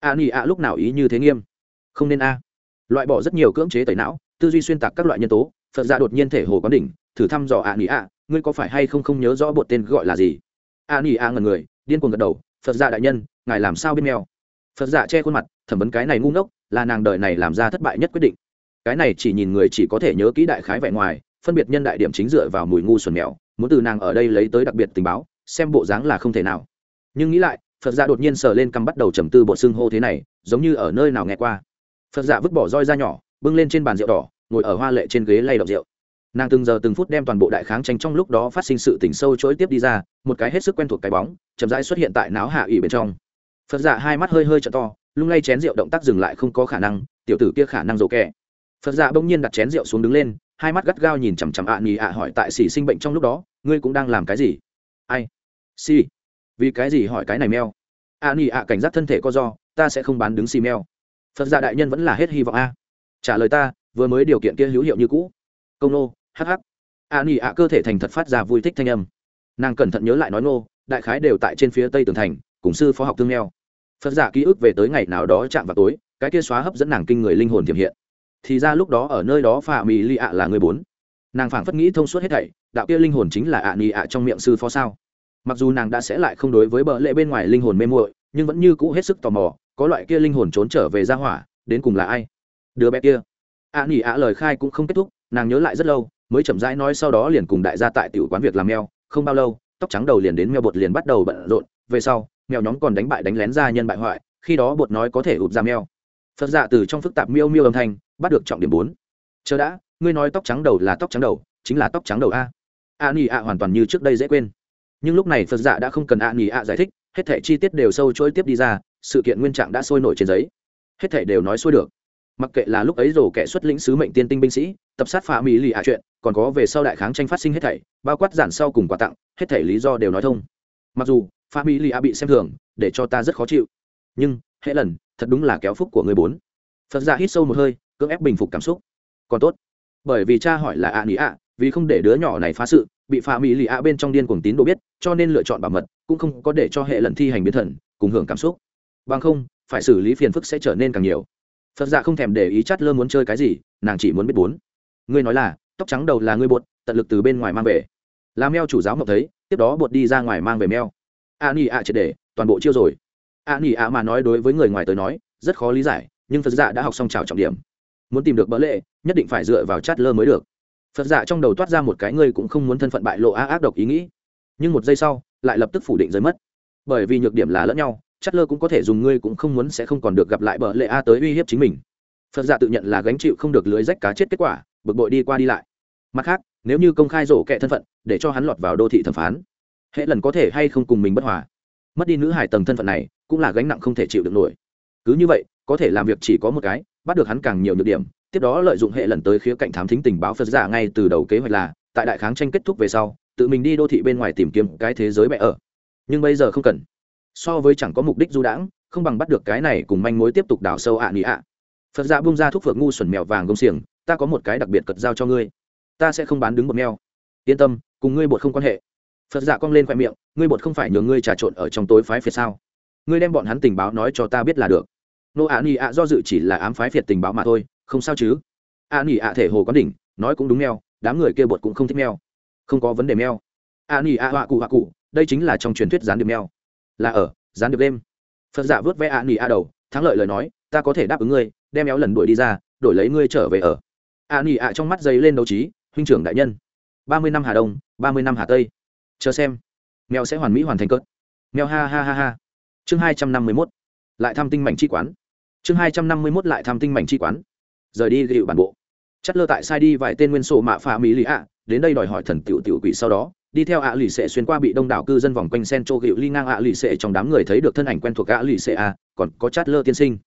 A nỉ ạ lúc nào ý như thế nghiêm? Không nên a. Loại bỏ rất nhiều cưỡng chế tẩy não tư duy xuyên tạc các loại nhân tố phật ra đột nhiên thể hồ quán đỉnh thử thăm dò a nỉ ạ, ngươi có phải hay không không nhớ rõ bột tên gọi là gì? A nỉ ạ ngần người điên cuồng gật đầu phật ra đại nhân ngài làm sao biết mèo? Phật dạ che khuôn mặt thẩm vấn cái này ngu ngốc là nàng đời này làm ra thất bại nhất quyết định cái này chỉ nhìn người chỉ có thể nhớ kỹ đại khái vẻ ngoài, phân biệt nhân đại điểm chính dựa vào mùi ngu xuẩn mèo, muốn từ nàng ở đây lấy tới đặc biệt tình báo, xem bộ dáng là không thể nào. Nhưng nghĩ lại, phật giả đột nhiên sờ lên cằm bắt đầu trầm tư bộ xương hô thế này, giống như ở nơi nào nghe qua. Phật giả vứt bỏ roi ra nhỏ, bưng lên trên bàn rượu đỏ, ngồi ở hoa lệ trên ghế lay động rượu. Nàng từng giờ từng phút đem toàn bộ đại kháng tranh trong lúc đó phát sinh sự tỉnh sâu chối tiếp đi ra, một cái hết sức quen thuộc cái bóng, chậm rãi xuất hiện tại náo hạ ủy bên trong. Phật giả hai mắt hơi hơi t to, lung lay chén rượu động tác dừng lại không có khả năng, tiểu tử kia khả năng dỗ kẻ phật dạ bỗng nhiên đặt chén rượu xuống đứng lên, hai mắt gắt gao nhìn chằm chằm ạ à nhì ạ hỏi tại xỉ sinh bệnh trong lúc đó, ngươi cũng đang làm cái gì? Ai? Xì vì cái gì hỏi cái này meo ạ nhì ạ cảnh giác thân thể có do, ta sẽ không bán đứng xì meo phật dạ đại nhân vẫn là hết hy vọng a. Trả lời ta, vừa mới điều kiện kia hữu hiệu như cũ. Công nô hh ạ nhì ạ cơ thể thành thật phát ra vui thích thanh âm. Nàng cẩn thận nhớ lại nói nô đại khái đều tại trên phía tây tường thành, cùng sư phó học thương meo. phật giả ký ức về tới ngày nào đó chạm vào tối, cái kia xóa hấp dẫn nàng kinh người linh hồn tiềm hiện thì ra lúc đó ở nơi đó phà mì li ạ là người bốn. Nàng phảng phất nghĩ thông suốt hết thảy, đạo kia linh hồn chính là ạ nì ạ trong miệng sư phó sao? Mặc dù nàng đã sẽ lại không đối với bờ lệ bên ngoài linh hồn mê muội, nhưng vẫn như cũ hết sức tò mò, có loại kia linh hồn trốn trở về ra hỏa, đến cùng là ai? Đứa bé kia. ạ nỉ ạ lời khai cũng không kết thúc, nàng nhớ lại rất lâu, mới chậm rãi nói sau đó liền cùng đại gia tại tiểu quán việc làm mèo, không bao lâu, tóc trắng đầu liền đến mèo bột liền bắt đầu bận rộn, về sau, mèo nhóm còn đánh bại đánh lén ra nhân bại hoại, khi đó bột nói có thể ụp ra mèo. Phật dạ từ trong phức tạp miêu miêu âm thanh bắt được trọng điểm bốn. Chờ đã, ngươi nói tóc trắng đầu là tóc trắng đầu, chính là tóc trắng đầu a. A nỉ a hoàn toàn như trước đây dễ quên. Nhưng lúc này phật dạ đã không cần a nỉ a giải thích, hết thể chi tiết đều sâu chối tiếp đi ra, sự kiện nguyên trạng đã sôi nổi trên giấy. Hết thể đều nói xuôi được. Mặc kệ là lúc ấy rổ kẻ xuất lĩnh sứ mệnh tiên tinh binh sĩ, tập sát phá mỹ lì ạ chuyện, còn có về sau đại kháng tranh phát sinh hết thảy, bao quát giản sau cùng quà tặng, hết thảy lý do đều nói thông. Mặc dù, phá mỹ lì ạ bị xem thường, để cho ta rất khó chịu. Nhưng, hệ lần, thật đúng là kéo phúc của người bốn. Phật ra hít sâu một hơi cưỡng ép bình phục cảm xúc. Còn tốt, bởi vì cha hỏi là ạ nỉ ạ, vì không để đứa nhỏ này phá sự, bị phá mỹ lì ạ bên trong điên cuồng tín đồ biết, cho nên lựa chọn bảo mật, cũng không có để cho hệ lần thi hành biến thần, cùng hưởng cảm xúc. Bằng không, phải xử lý phiền phức sẽ trở nên càng nhiều. Phật dạ không thèm để ý chát lơ muốn chơi cái gì, nàng chỉ muốn biết bốn. Ngươi nói là, tóc trắng đầu là ngươi bột, tận lực từ bên ngoài mang về. Làm meo chủ giáo ngọc thấy, tiếp đó bột đi ra ngoài mang về meo. A nỉ ạ triệt để, toàn bộ chiêu rồi. A nỉ ạ mà nói đối với người ngoài tới nói, rất khó lý giải, nhưng phật dạ đã học xong trào trọng điểm muốn tìm được bỡ lệ, nhất định phải dựa vào chát lơ mới được. Phật dạ trong đầu toát ra một cái ngươi cũng không muốn thân phận bại lộ á ác độc ý nghĩ. Nhưng một giây sau, lại lập tức phủ định rơi mất. Bởi vì nhược điểm là lẫn nhau chát lơ cũng có thể dùng ngươi cũng không muốn sẽ không còn được gặp lại bờ lệ a tới uy hiếp chính mình. Phật giả tự nhận là gánh chịu không được lưới rách cá chết kết quả, bực bội đi qua đi lại. Mặt khác, nếu như công khai rổ kẹ thân phận, để cho hắn lọt vào đô thị thẩm phán, hệ lần có thể hay không cùng mình bất hòa. Mất đi nữ hải tầng thân phận này, cũng là gánh nặng không thể chịu được nổi. Cứ như vậy, có thể làm việc chỉ có một cái bắt được hắn càng nhiều nhược điểm, tiếp đó lợi dụng hệ lần tới khía cạnh thám thính tình báo phật giả ngay từ đầu kế hoạch là, tại đại kháng tranh kết thúc về sau, tự mình đi đô thị bên ngoài tìm kiếm cái thế giới mẹ ở. Nhưng bây giờ không cần. So với chẳng có mục đích du đãng, không bằng bắt được cái này cùng manh mối tiếp tục đào sâu ạ à nị ạ. Phật giả bung ra thuốc phượng ngu xuẩn mèo vàng gông xiềng, ta có một cái đặc biệt cật giao cho ngươi. Ta sẽ không bán đứng một mèo. Yên tâm, cùng ngươi bột không quan hệ. Phật giả cong lên khoe miệng, ngươi bột không phải nhường ngươi trà trộn ở trong tối phái phiệt sao? Ngươi đem bọn hắn tình báo nói cho ta biết là được nô ạ nỉ ạ do dự chỉ là ám phái phiệt tình báo mà thôi, không sao chứ? Ạ nỉ ạ thể hồ có đỉnh, nói cũng đúng mèo, đám người kia bột cũng không thích mèo. Không có vấn đề mèo. Ạ nỉ ạ họa cụ họa cụ, đây chính là trong truyền thuyết gián điệp mèo. Là ở, gián điệp đêm. Phật giả vớt vẽ ạ nỉ ạ đầu, thắng lợi lời nói, ta có thể đáp ứng ngươi, đem éo lần đuổi đi ra, đổi lấy ngươi trở về ở. Ạ nỉ ạ trong mắt dây lên đấu trí, huynh trưởng đại nhân, ba mươi năm hà đông, ba mươi năm hà tây. Chờ xem. Mèo sẽ hoàn mỹ hoàn thành cớt mèo ha ha ha ha. Chương hai trăm năm mươi mốt lại tham tinh mảnh chi quán. Chương hai trăm năm mươi mốt lại tham tinh mảnh chi quán. Rời đi gịu bản bộ. Chất lơ tại sai đi vài tên nguyên sổ mạ phà mỹ lì ạ, đến đây đòi hỏi thần tiểu tiểu quỷ sau đó, đi theo ạ lì xệ xuyên qua bị đông đảo cư dân vòng quanh sen trô gịu ly ngang ạ lì xệ trong đám người thấy được thân ảnh quen thuộc ạ lì xệ a còn có chát lơ tiên sinh.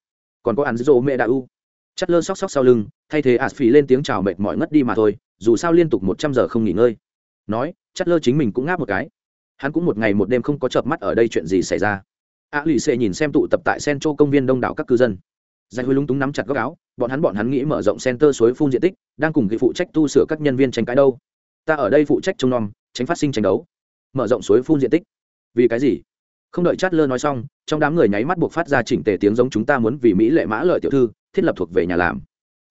Còn có ăn dỗ mẹ đạo u. Chát lơ sóc sóc sau lưng, thay thế ạt phì lên tiếng chào mệt mỏi ngất đi mà thôi, dù sao liên tục một trăm giờ không nghỉ ngơi. Nói chát lơ chính mình cũng ngáp một cái. Hắn cũng một ngày một đêm không có chợp mắt ở đây chuyện gì xảy ra a lì xệ nhìn xem tụ tập tại sen châu công viên đông đảo các cư dân. Giải hơi lúng túng nắm chặt góc áo, bọn hắn bọn hắn nghĩ mở rộng center suối phun diện tích, đang cùng ghi phụ trách tu sửa các nhân viên tranh cãi đâu. Ta ở đây phụ trách trông nom, tránh phát sinh tranh đấu. Mở rộng suối phun diện tích. Vì cái gì? Không đợi chát lơ nói xong, trong đám người nháy mắt buộc phát ra chỉnh tề tiếng giống chúng ta muốn vì mỹ lệ mã lợi tiểu thư, thiết lập thuộc về nhà làm.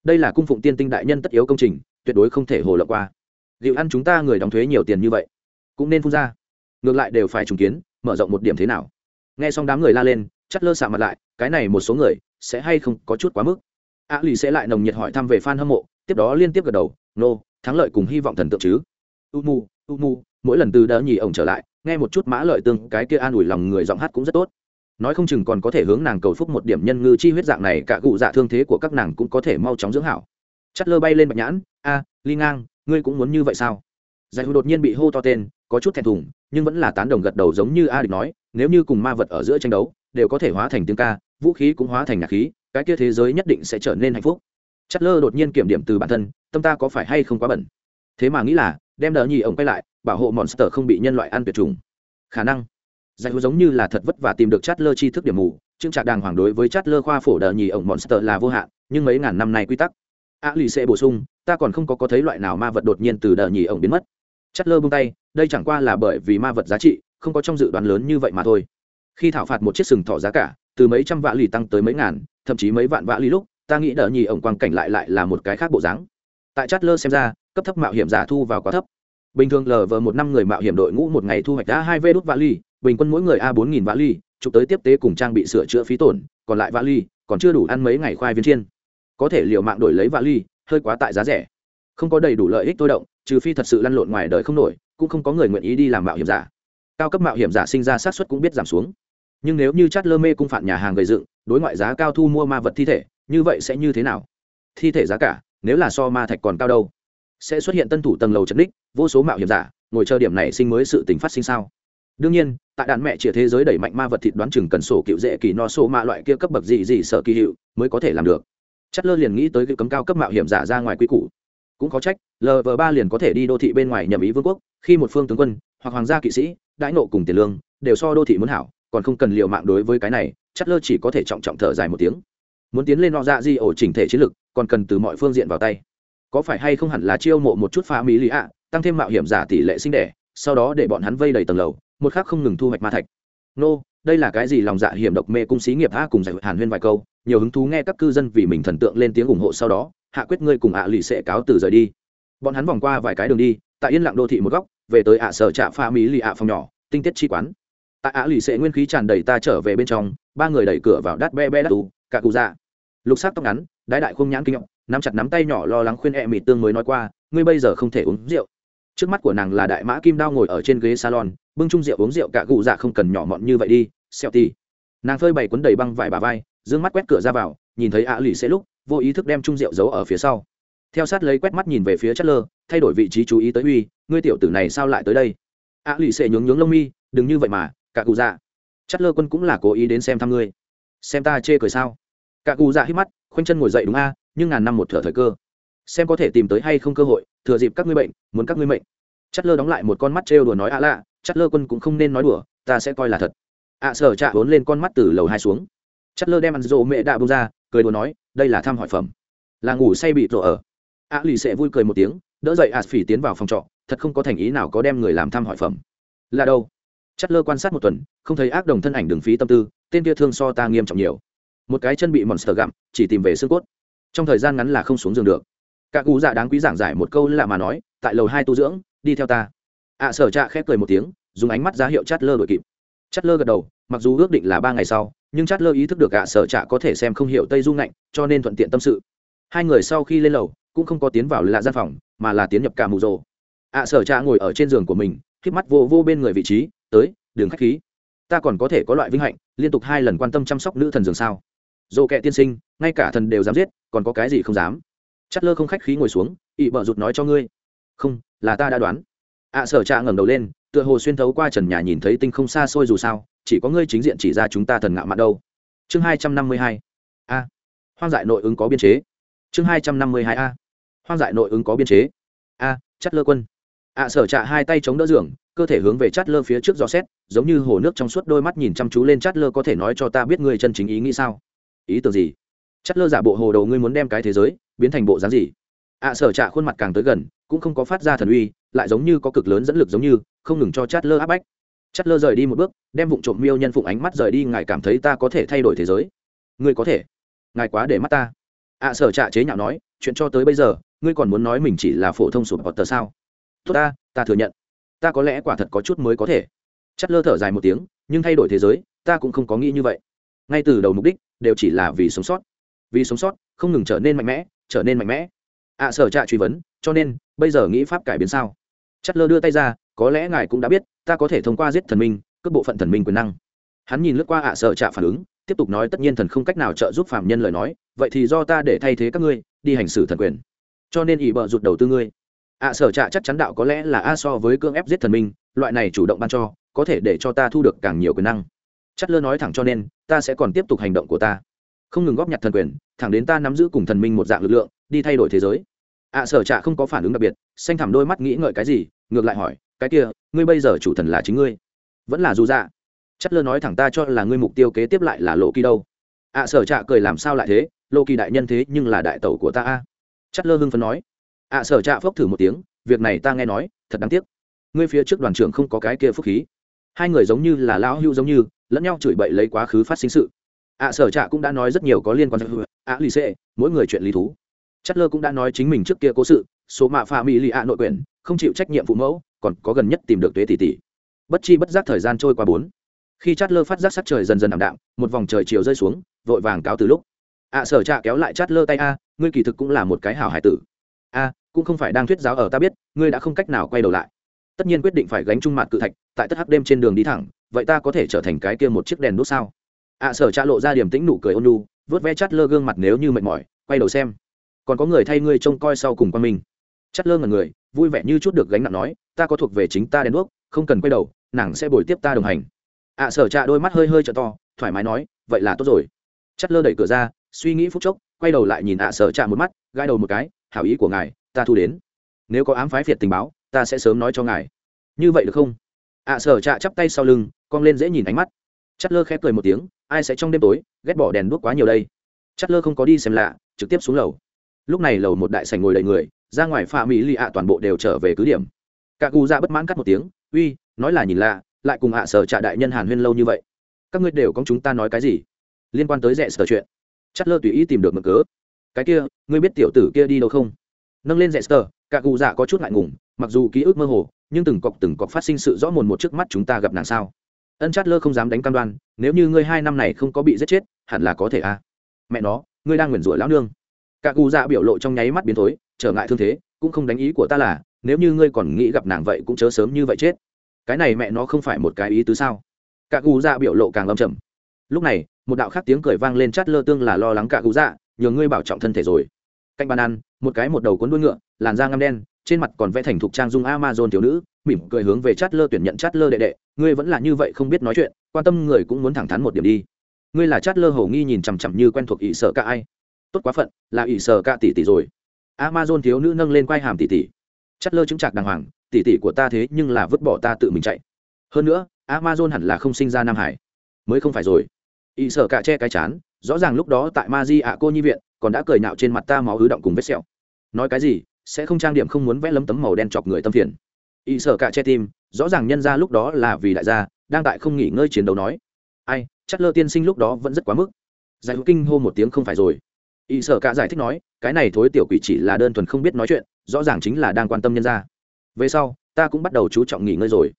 Đây là cung phụng tiên tinh đại nhân tất yếu công trình, tuyệt đối không thể hồ lộ qua. Liệu ăn chúng ta người đóng thuế nhiều tiền như vậy, cũng nên phun ra. Ngược lại đều phải trùng kiến, mở rộng một điểm thế nào? Nghe xong đám người la lên chắt lơ xạ mặt lại, cái này một số người, sẽ hay không có chút quá mức. A lì sẽ lại nồng nhiệt hỏi thăm về fan hâm mộ, tiếp đó liên tiếp gật đầu, nô, thắng lợi cùng hy vọng thần tượng chứ. U mu u mu. Mỗi lần từ đỡ nhì ổng trở lại, nghe một chút mã lợi tương, cái kia an ủi lòng người giọng hát cũng rất tốt. Nói không chừng còn có thể hướng nàng cầu phúc một điểm nhân ngư chi huyết dạng này, cả cụ dạ thương thế của các nàng cũng có thể mau chóng dưỡng hảo. Chắt lơ bay lên bạch nhãn, a, ly ngang, ngươi cũng muốn như vậy sao? Giải hữu đột nhiên bị hô to tên, có chút thẹn thùng, nhưng vẫn là tán đồng gật đầu giống như a địch nói nếu như cùng ma vật ở giữa tranh đấu, đều có thể hóa thành tiếng ca, vũ khí cũng hóa thành nhạc khí, cái kia thế giới nhất định sẽ trở nên hạnh phúc. Chất lơ đột nhiên kiểm điểm từ bản thân, tâm ta có phải hay không quá bẩn? Thế mà nghĩ là, đem đỡ nhì ổng quay lại, bảo hộ monster không bị nhân loại ăn tuyệt chủng. Khả năng, giải hữu giống như là thật vất và tìm được chát lơ chi thức điểm mù chương trạc đàng hoàng đối với chát lơ khoa phổ đờ nhì ổng monster là vô hạn, nhưng mấy ngàn năm nay quy tắc. A lì sẽ bổ sung, ta còn không có có thấy loại nào ma vật đột nhiên từ đờ nhì ổng biến mất. Chát lơ bung tay, đây chẳng qua là bởi vì ma vật giá trị không có trong dự đoán lớn như vậy mà thôi. Khi thảo phạt một chiếc sừng thỏ giá cả từ mấy trăm vạ lì tăng tới mấy ngàn thậm chí mấy vạn vạ lì lúc ta nghĩ đỡ nhì ổng quang cảnh lại lại là một cái khác bộ dáng. Tại chát lơ xem ra cấp thấp mạo hiểm giả thu vào quá thấp. Bình thường lờ vờ một năm người mạo hiểm đội ngũ một ngày thu hoạch đã hai vê đốt vạ lì bình quân mỗi người a bốn nghìn vạ lì, chụp tới tiếp tế cùng trang bị sửa chữa phí tổn còn lại vạ lì còn chưa đủ ăn mấy ngày khoai viên chiên. Có thể liệu mạng đổi lấy vạ lì, hơi quá tại giá rẻ. Không có đầy đủ lợi ích tôi động trừ phi thật sự lăn lộn ngoài đời không nổi cũng không có người nguyện ý đi làm mạo hiểm giả cao cấp mạo hiểm giả sinh ra sát xuất cũng biết giảm xuống. Nhưng nếu như chát lơ mê cung phản nhà hàng gầy dựng, đối ngoại giá cao thu mua ma vật thi thể, như vậy sẽ như thế nào? Thi thể giá cả, nếu là so ma thạch còn cao đâu? Sẽ xuất hiện tân thủ tầng lầu chấn đích, vô số mạo hiểm giả, ngồi chờ điểm này sinh mới sự tình phát sinh sao? Đương nhiên, tại đạn mẹ chĩa thế giới đẩy mạnh ma vật thịt đoán chừng cần sổ cựu dễ kỳ no sổ ma loại kia cấp bậc gì gì sợ kỳ hiệu mới có thể làm được. Chất lơ liền nghĩ tới cái cấm cao cấp mạo hiểm giả ra ngoài quy củ cũng có trách lv ba liền có thể đi đô thị bên ngoài nhậm ý vương quốc khi một phương tướng quân hoặc hoàng gia kỵ sĩ đãi nộ cùng tiền lương đều so đô thị muốn hảo còn không cần liệu mạng đối với cái này chất lơ chỉ có thể trọng trọng thở dài một tiếng. Muốn tiến lên nọ dạ di ổ chỉnh thể chiến lược còn cần từ mọi phương diện vào tay. Có phải hay không hẳn là chiêu mộ một chút phá mỹ lý ạ tăng thêm mạo hiểm giả tỷ lệ sinh đẻ sau đó để bọn hắn vây đầy tầng lầu một khác không ngừng thu hoạch ma thạch. Nô、no, đây là cái gì lòng dạ hiểm độc mê cung xí nghiệp a cùng giải hàn huyên vài câu nhiều hứng thú nghe các cư dân vì mình thần tượng lên tiếng ủng hộ sau đó hạ quyết ngươi cùng ạ lì sẽ cáo từ rời đi. Bọn hắn vòng qua vài cái đường đi, tại yên lặng đô thị một góc, về tới ạ sở trạ pha mỹ lì ạ phòng nhỏ, tinh tiết chi quán. Tại ạ lì sẽ nguyên khí tràn đầy ta trở về bên trong, ba người đẩy cửa vào đắt be be đắt tù cả cụ dạ. Lục sắc tóc ngắn, đái đại không nhãn kinh ngộng nắm chặt nắm tay nhỏ lo lắng khuyên e mị tương mới nói qua, ngươi bây giờ không thể uống rượu. Trước mắt của nàng là đại mã kim đao ngồi ở trên ghế salon, bưng chung rượu uống rượu cả cụ dạ không cần nhỏ mọn như vậy đi, xẹo ti nàng phơi bày cuốn đầy băng vải bà vai d mắt quét cửa ra vào, nhìn thấy ạ lì sẽ lúc vô ý thức đem chung rượu giấu ở phía sau. Theo sát lấy quét mắt nhìn về phía chất lơ, thay đổi vị trí chú ý tới uy, ngươi tiểu tử này sao lại tới đây? À lì xệ nhướng nhướng lông mi, đừng như vậy mà, cả cụ dạ. Chất lơ quân cũng là cố ý đến xem thăm ngươi. Xem ta chê cười sao? Cả cụ dạ hít mắt, khoanh chân ngồi dậy đúng a, nhưng ngàn năm một thở thời cơ. Xem có thể tìm tới hay không cơ hội, thừa dịp các ngươi bệnh, muốn các ngươi mệnh. Chất lơ đóng lại một con mắt trêu đùa nói ạ lạ, chất lơ quân cũng không nên nói đùa, ta sẽ coi là thật. Ạ sở chạ vốn lên con mắt từ lầu hai xuống. Chất lơ đem ăn rộ mẹ đạ bông ra, cười đùa nói đây là thăm hỏi phẩm. Là ngủ say bị rộ ở. Ạ lì sẽ vui cười một tiếng đỡ dậy a phỉ tiến vào phòng trọ thật không có thành ý nào có đem người làm thăm hỏi phẩm. Là đâu? Chất lơ quan sát một tuần không thấy ác đồng thân ảnh đường phí tâm tư tên kia thương so ta nghiêm trọng nhiều. Một cái chân bị monster gặm chỉ tìm về xương cốt. Trong thời gian ngắn là không xuống giường được. Cả cụ dạ đáng quý giảng giải một câu lạ mà nói tại lầu hai tu dưỡng đi theo ta. Ạ à, sở trạ khép cười một tiếng dùng ánh mắt giá hiệu chát lơ đội kịp. Chát lơ gật đầu mặc dù ước định là ba ngày sau nhưng chát lơ ý thức được ạ sở trạ có thể xem không hiểu tây du ngạnh cho nên thuận tiện tâm sự. Hai người sau khi lên lầu cũng không có tiến vào lạ gian phòng mà là tiến nhập cả mù rồ. Ạ sở trạ ngồi ở trên giường của mình k mắt vô vô bên người vị trí tới đường khách khí. Ta còn có thể có loại vinh hạnh liên tục hai lần quan tâm chăm sóc nữ thần giường sao. Dồ kệ tiên sinh ngay cả thần đều dám giết còn có cái gì không dám? Chát lơ không khách khí ngồi xuống ị bợ rụt nói cho ngươi. Không là ta đã đoán. Ạ à, sở trạ ngẩng đầu lên tựa hồ xuyên thấu qua trần nhà nhìn thấy tinh không xa xôi dù sao chỉ có ngươi chính diện chỉ ra chúng ta thần ngạo mạn đâu. Chương hai trăm năm mươi hai. A. Hoang dại nội ứng có biên chế. Chương hai trăm năm mươi hai a. Hoang dại nội ứng có biên chế. A chắt lơ quân. Ạ à, sở trạ hai tay chống đỡ giường cơ thể hướng về chát lơ phía trước gió xét giống như hồ nước trong suốt đôi mắt nhìn chăm chú lên chát lơ có thể nói cho ta biết ngươi chân chính ý nghĩ sao? Ý tưởng gì? Chát lơ giả bộ hồ đầu ngươi muốn đem cái thế giới biến thành bộ dáng gì? Ạ à, sở trạ khuôn mặt càng tới gần cũng không có phát ra thần uy lại giống như có cực lớn dẫn lực giống như không ngừng cho chát lơ áp bách chất lơ rời đi một bước đem vụ trộm miêu nhân phụng ánh mắt rời đi ngài cảm thấy ta có thể thay đổi thế giới? Ngươi có thể. Ngài quá để mắt ta. Ạ à, sở trạ chế nhạo nói chuyện cho tới bây giờ ngươi còn muốn nói mình chỉ là phổ thông sụp hoặc tờ sao? Tốt ta ta thừa nhận. Ta có lẽ quả thật có chút mới có thể. Chất lơ thở dài một tiếng nhưng thay đổi thế giới ta cũng không có nghĩ như vậy. Ngay từ đầu mục đích đều chỉ là vì sống sót. Vì sống sót không ngừng trở nên mạnh mẽ trở nên mạnh mẽ. Ạ sở trạ truy vấn cho nên bây giờ nghĩ pháp cải biến sao? Chất lơ đưa tay ra có lẽ ngài cũng đã biết, ta có thể thông qua giết thần minh, cướp bộ phận thần minh quyền năng. Hắn nhìn lướt qua ạ sở trạ phản ứng, tiếp tục nói tất nhiên thần không cách nào trợ giúp phạm nhân lời nói, vậy thì do ta để thay thế các ngươi, đi hành xử thần quyền. Cho nên ỷ bợ rụt đầu tư ngươi. Ạ sở trạ chắc chắn đạo có lẽ là a so với cưỡng ép giết thần minh, loại này chủ động ban cho, có thể để cho ta thu được càng nhiều quyền năng. Chất lơ nói thẳng cho nên, ta sẽ còn tiếp tục hành động của ta. Không ngừng góp nhặt thần quyền, thẳng đến ta nắm giữ cùng thần minh một dạng lực lượng, đi thay đổi thế giới. Ạ sở trạ không có phản ứng đặc biệt, xanh thẳm đôi mắt nghĩ ngợi cái gì, ngược lại hỏi cái kia, ngươi bây giờ chủ thần là chính ngươi. Vẫn là dù dạ. Chất lơ nói thẳng ta cho là ngươi mục tiêu kế tiếp lại là lộ kỳ đâu. Ạ sở trạ cười làm sao lại thế? Lộ kỳ đại nhân thế nhưng là đại tẩu của ta a. Chất lơ hưng phấn nói. Ạ sở trạ phốc thử một tiếng, việc này ta nghe nói, thật đáng tiếc. Ngươi phía trước đoàn trưởng không có cái kia phúc khí. Hai người giống như là lão hưu giống như, lẫn nhau chửi bậy lấy quá khứ phát sinh sự. Ạ sở trạ cũng đã nói rất nhiều có liên quan tới ạ lì xệ mỗi người chuyện lý thú. Chất lơ cũng đã nói chính mình trước kia cố sự, số mạ pha mỹ lì ạ nội quyền, không chịu trách nhiệm phụ mẫu còn có gần nhất tìm được tuế tỷ tỷ. Bất chi bất giác thời gian trôi qua bốn. Khi chát lơ phát giác sắc trời dần dần ảm đạm một vòng trời chiều rơi xuống vội vàng cáo từ lúc. Ạ sở trạ kéo lại chát lơ tay a ngươi kỳ thực cũng là một cái hảo hải tử. A cũng không phải đang thuyết giáo ở ta biết ngươi đã không cách nào quay đầu lại. Tất nhiên quyết định phải gánh chung mặt cự thạch tại tất hắc đêm trên đường đi thẳng vậy ta có thể trở thành cái kia một chiếc đèn đốt sao? Ạ sở trạ lộ ra điểm tĩnh nụ cười ôn nhu, vớt ve chát lơ gương mặt nếu như mệt mỏi quay đầu xem. Còn có người thay ngươi trông coi sau cùng qua mình. Chát lơ ngần người vui vẻ như chút được gánh nặng nói ta có thuộc về chính ta đèn đuốc, không cần quay đầu, nàng sẽ bồi tiếp ta đồng hành. ạ, sở trạ đôi mắt hơi hơi trợ to, thoải mái nói, vậy là tốt rồi. Chất lơ đẩy cửa ra, suy nghĩ phút chốc, quay đầu lại nhìn ạ, sở trạ một mắt, gãi đầu một cái, hảo ý của ngài, ta thu đến. Nếu có ám phái phiệt tình báo, ta sẽ sớm nói cho ngài. Như vậy được không? ạ, sở trạ chắp tay sau lưng, cong lên dễ nhìn ánh mắt. Chất lơ khép cười một tiếng, ai sẽ trong đêm tối, ghét bỏ đèn đuốc quá nhiều đây? Chất lơ không có đi xem lạ, trực tiếp xuống lầu. Lúc này lầu một đại sảnh ngồi đầy người, ra ngoài pha mỹ lì ạ, toàn bộ đều trở về cứ điểm cả cụ ra dạ bất mãn cắt một tiếng, uy, nói là nhìn lạ, lại cùng ạ sở trạ đại nhân hàn huyên lâu như vậy, các ngươi đều có chúng ta nói cái gì? Liên quan tới rẻ sở chuyện chất lơ tùy ý tìm được mực cớ. Cái kia, ngươi biết tiểu tử kia đi đâu không? Nâng lên rẻ sở, cả cụ dạ có chút ngại ngùng, mặc dù ký ức mơ hồ, nhưng từng cọc từng cọc phát sinh sự rõ mồn một trước mắt chúng ta gặp nàng sao? Ân chát lơ không dám đánh cam đoan, nếu như ngươi hai năm này không có bị giết chết, hẳn là có thể a à. mẹ nó, ngươi đang nguyền rủa lão nương. Cả cụ dạ biểu lộ trong nháy mắt biến thối, trở ngại thương thế, cũng không đánh ý của ta là nếu như ngươi còn nghĩ gặp nàng vậy cũng chớ sớm như vậy chết. Cái này mẹ nó không phải một cái ý tứ sao? Cả cụ dạ biểu lộ càng lâm trầm. Lúc này, một đạo khác tiếng cười vang lên chát lơ tương là lo lắng cả cụ dạ nhường ngươi bảo trọng thân thể rồi. Cạnh bàn ăn, một cái một đầu cuốn đuôi ngựa, làn da ngăm đen, trên mặt còn vẽ thành thục trang dung amazon thiếu nữ, mỉm cười hướng về chát lơ tuyển nhận chát lơ đệ đệ, ngươi vẫn là như vậy không biết nói chuyện, quan tâm người cũng muốn thẳng thắn một điểm đi. Ngươi là chát lơ hầu nghi nhìn chằm chằm như quen thuộc ỷ sợ cả ai? Tốt quá phận, là ỷ sợ cả tỷ tỷ rồi. Amazon thiếu nữ nâng lên quay hàm tỷ tỷ Chắt lơ chứng chạc đàng hoàng tỷ tỷ của ta thế nhưng là vứt bỏ ta tự mình chạy. Hơn nữa, amazon hẳn là không sinh ra nam hải. Mới không phải rồi. Ỷ sợ cả che cái chán, rõ ràng lúc đó tại ma di ạ cô nhi viện, còn đã cười nhạo trên mặt ta máu ứ động cùng vết sẹo. Nói cái gì, sẽ không trang điểm không muốn vẽ lấm tấm màu đen chọc người tâm phiền. Y sở cả che tim, rõ ràng nhân ra lúc đó là vì đại gia, đang tại không nghỉ ngơi chiến đấu nói. Ai chắc lơ tiên sinh lúc đó vẫn rất quá mức. Giải hữu kinh hô một tiếng không phải rồi. Y sở cả giải thích nói, cái này thối tiểu quỷ chỉ là đơn thuần không biết nói chuyện rõ ràng chính là đang quan tâm nhân ra về sau, ta cũng bắt đầu chú trọng nghỉ ngơi rồi.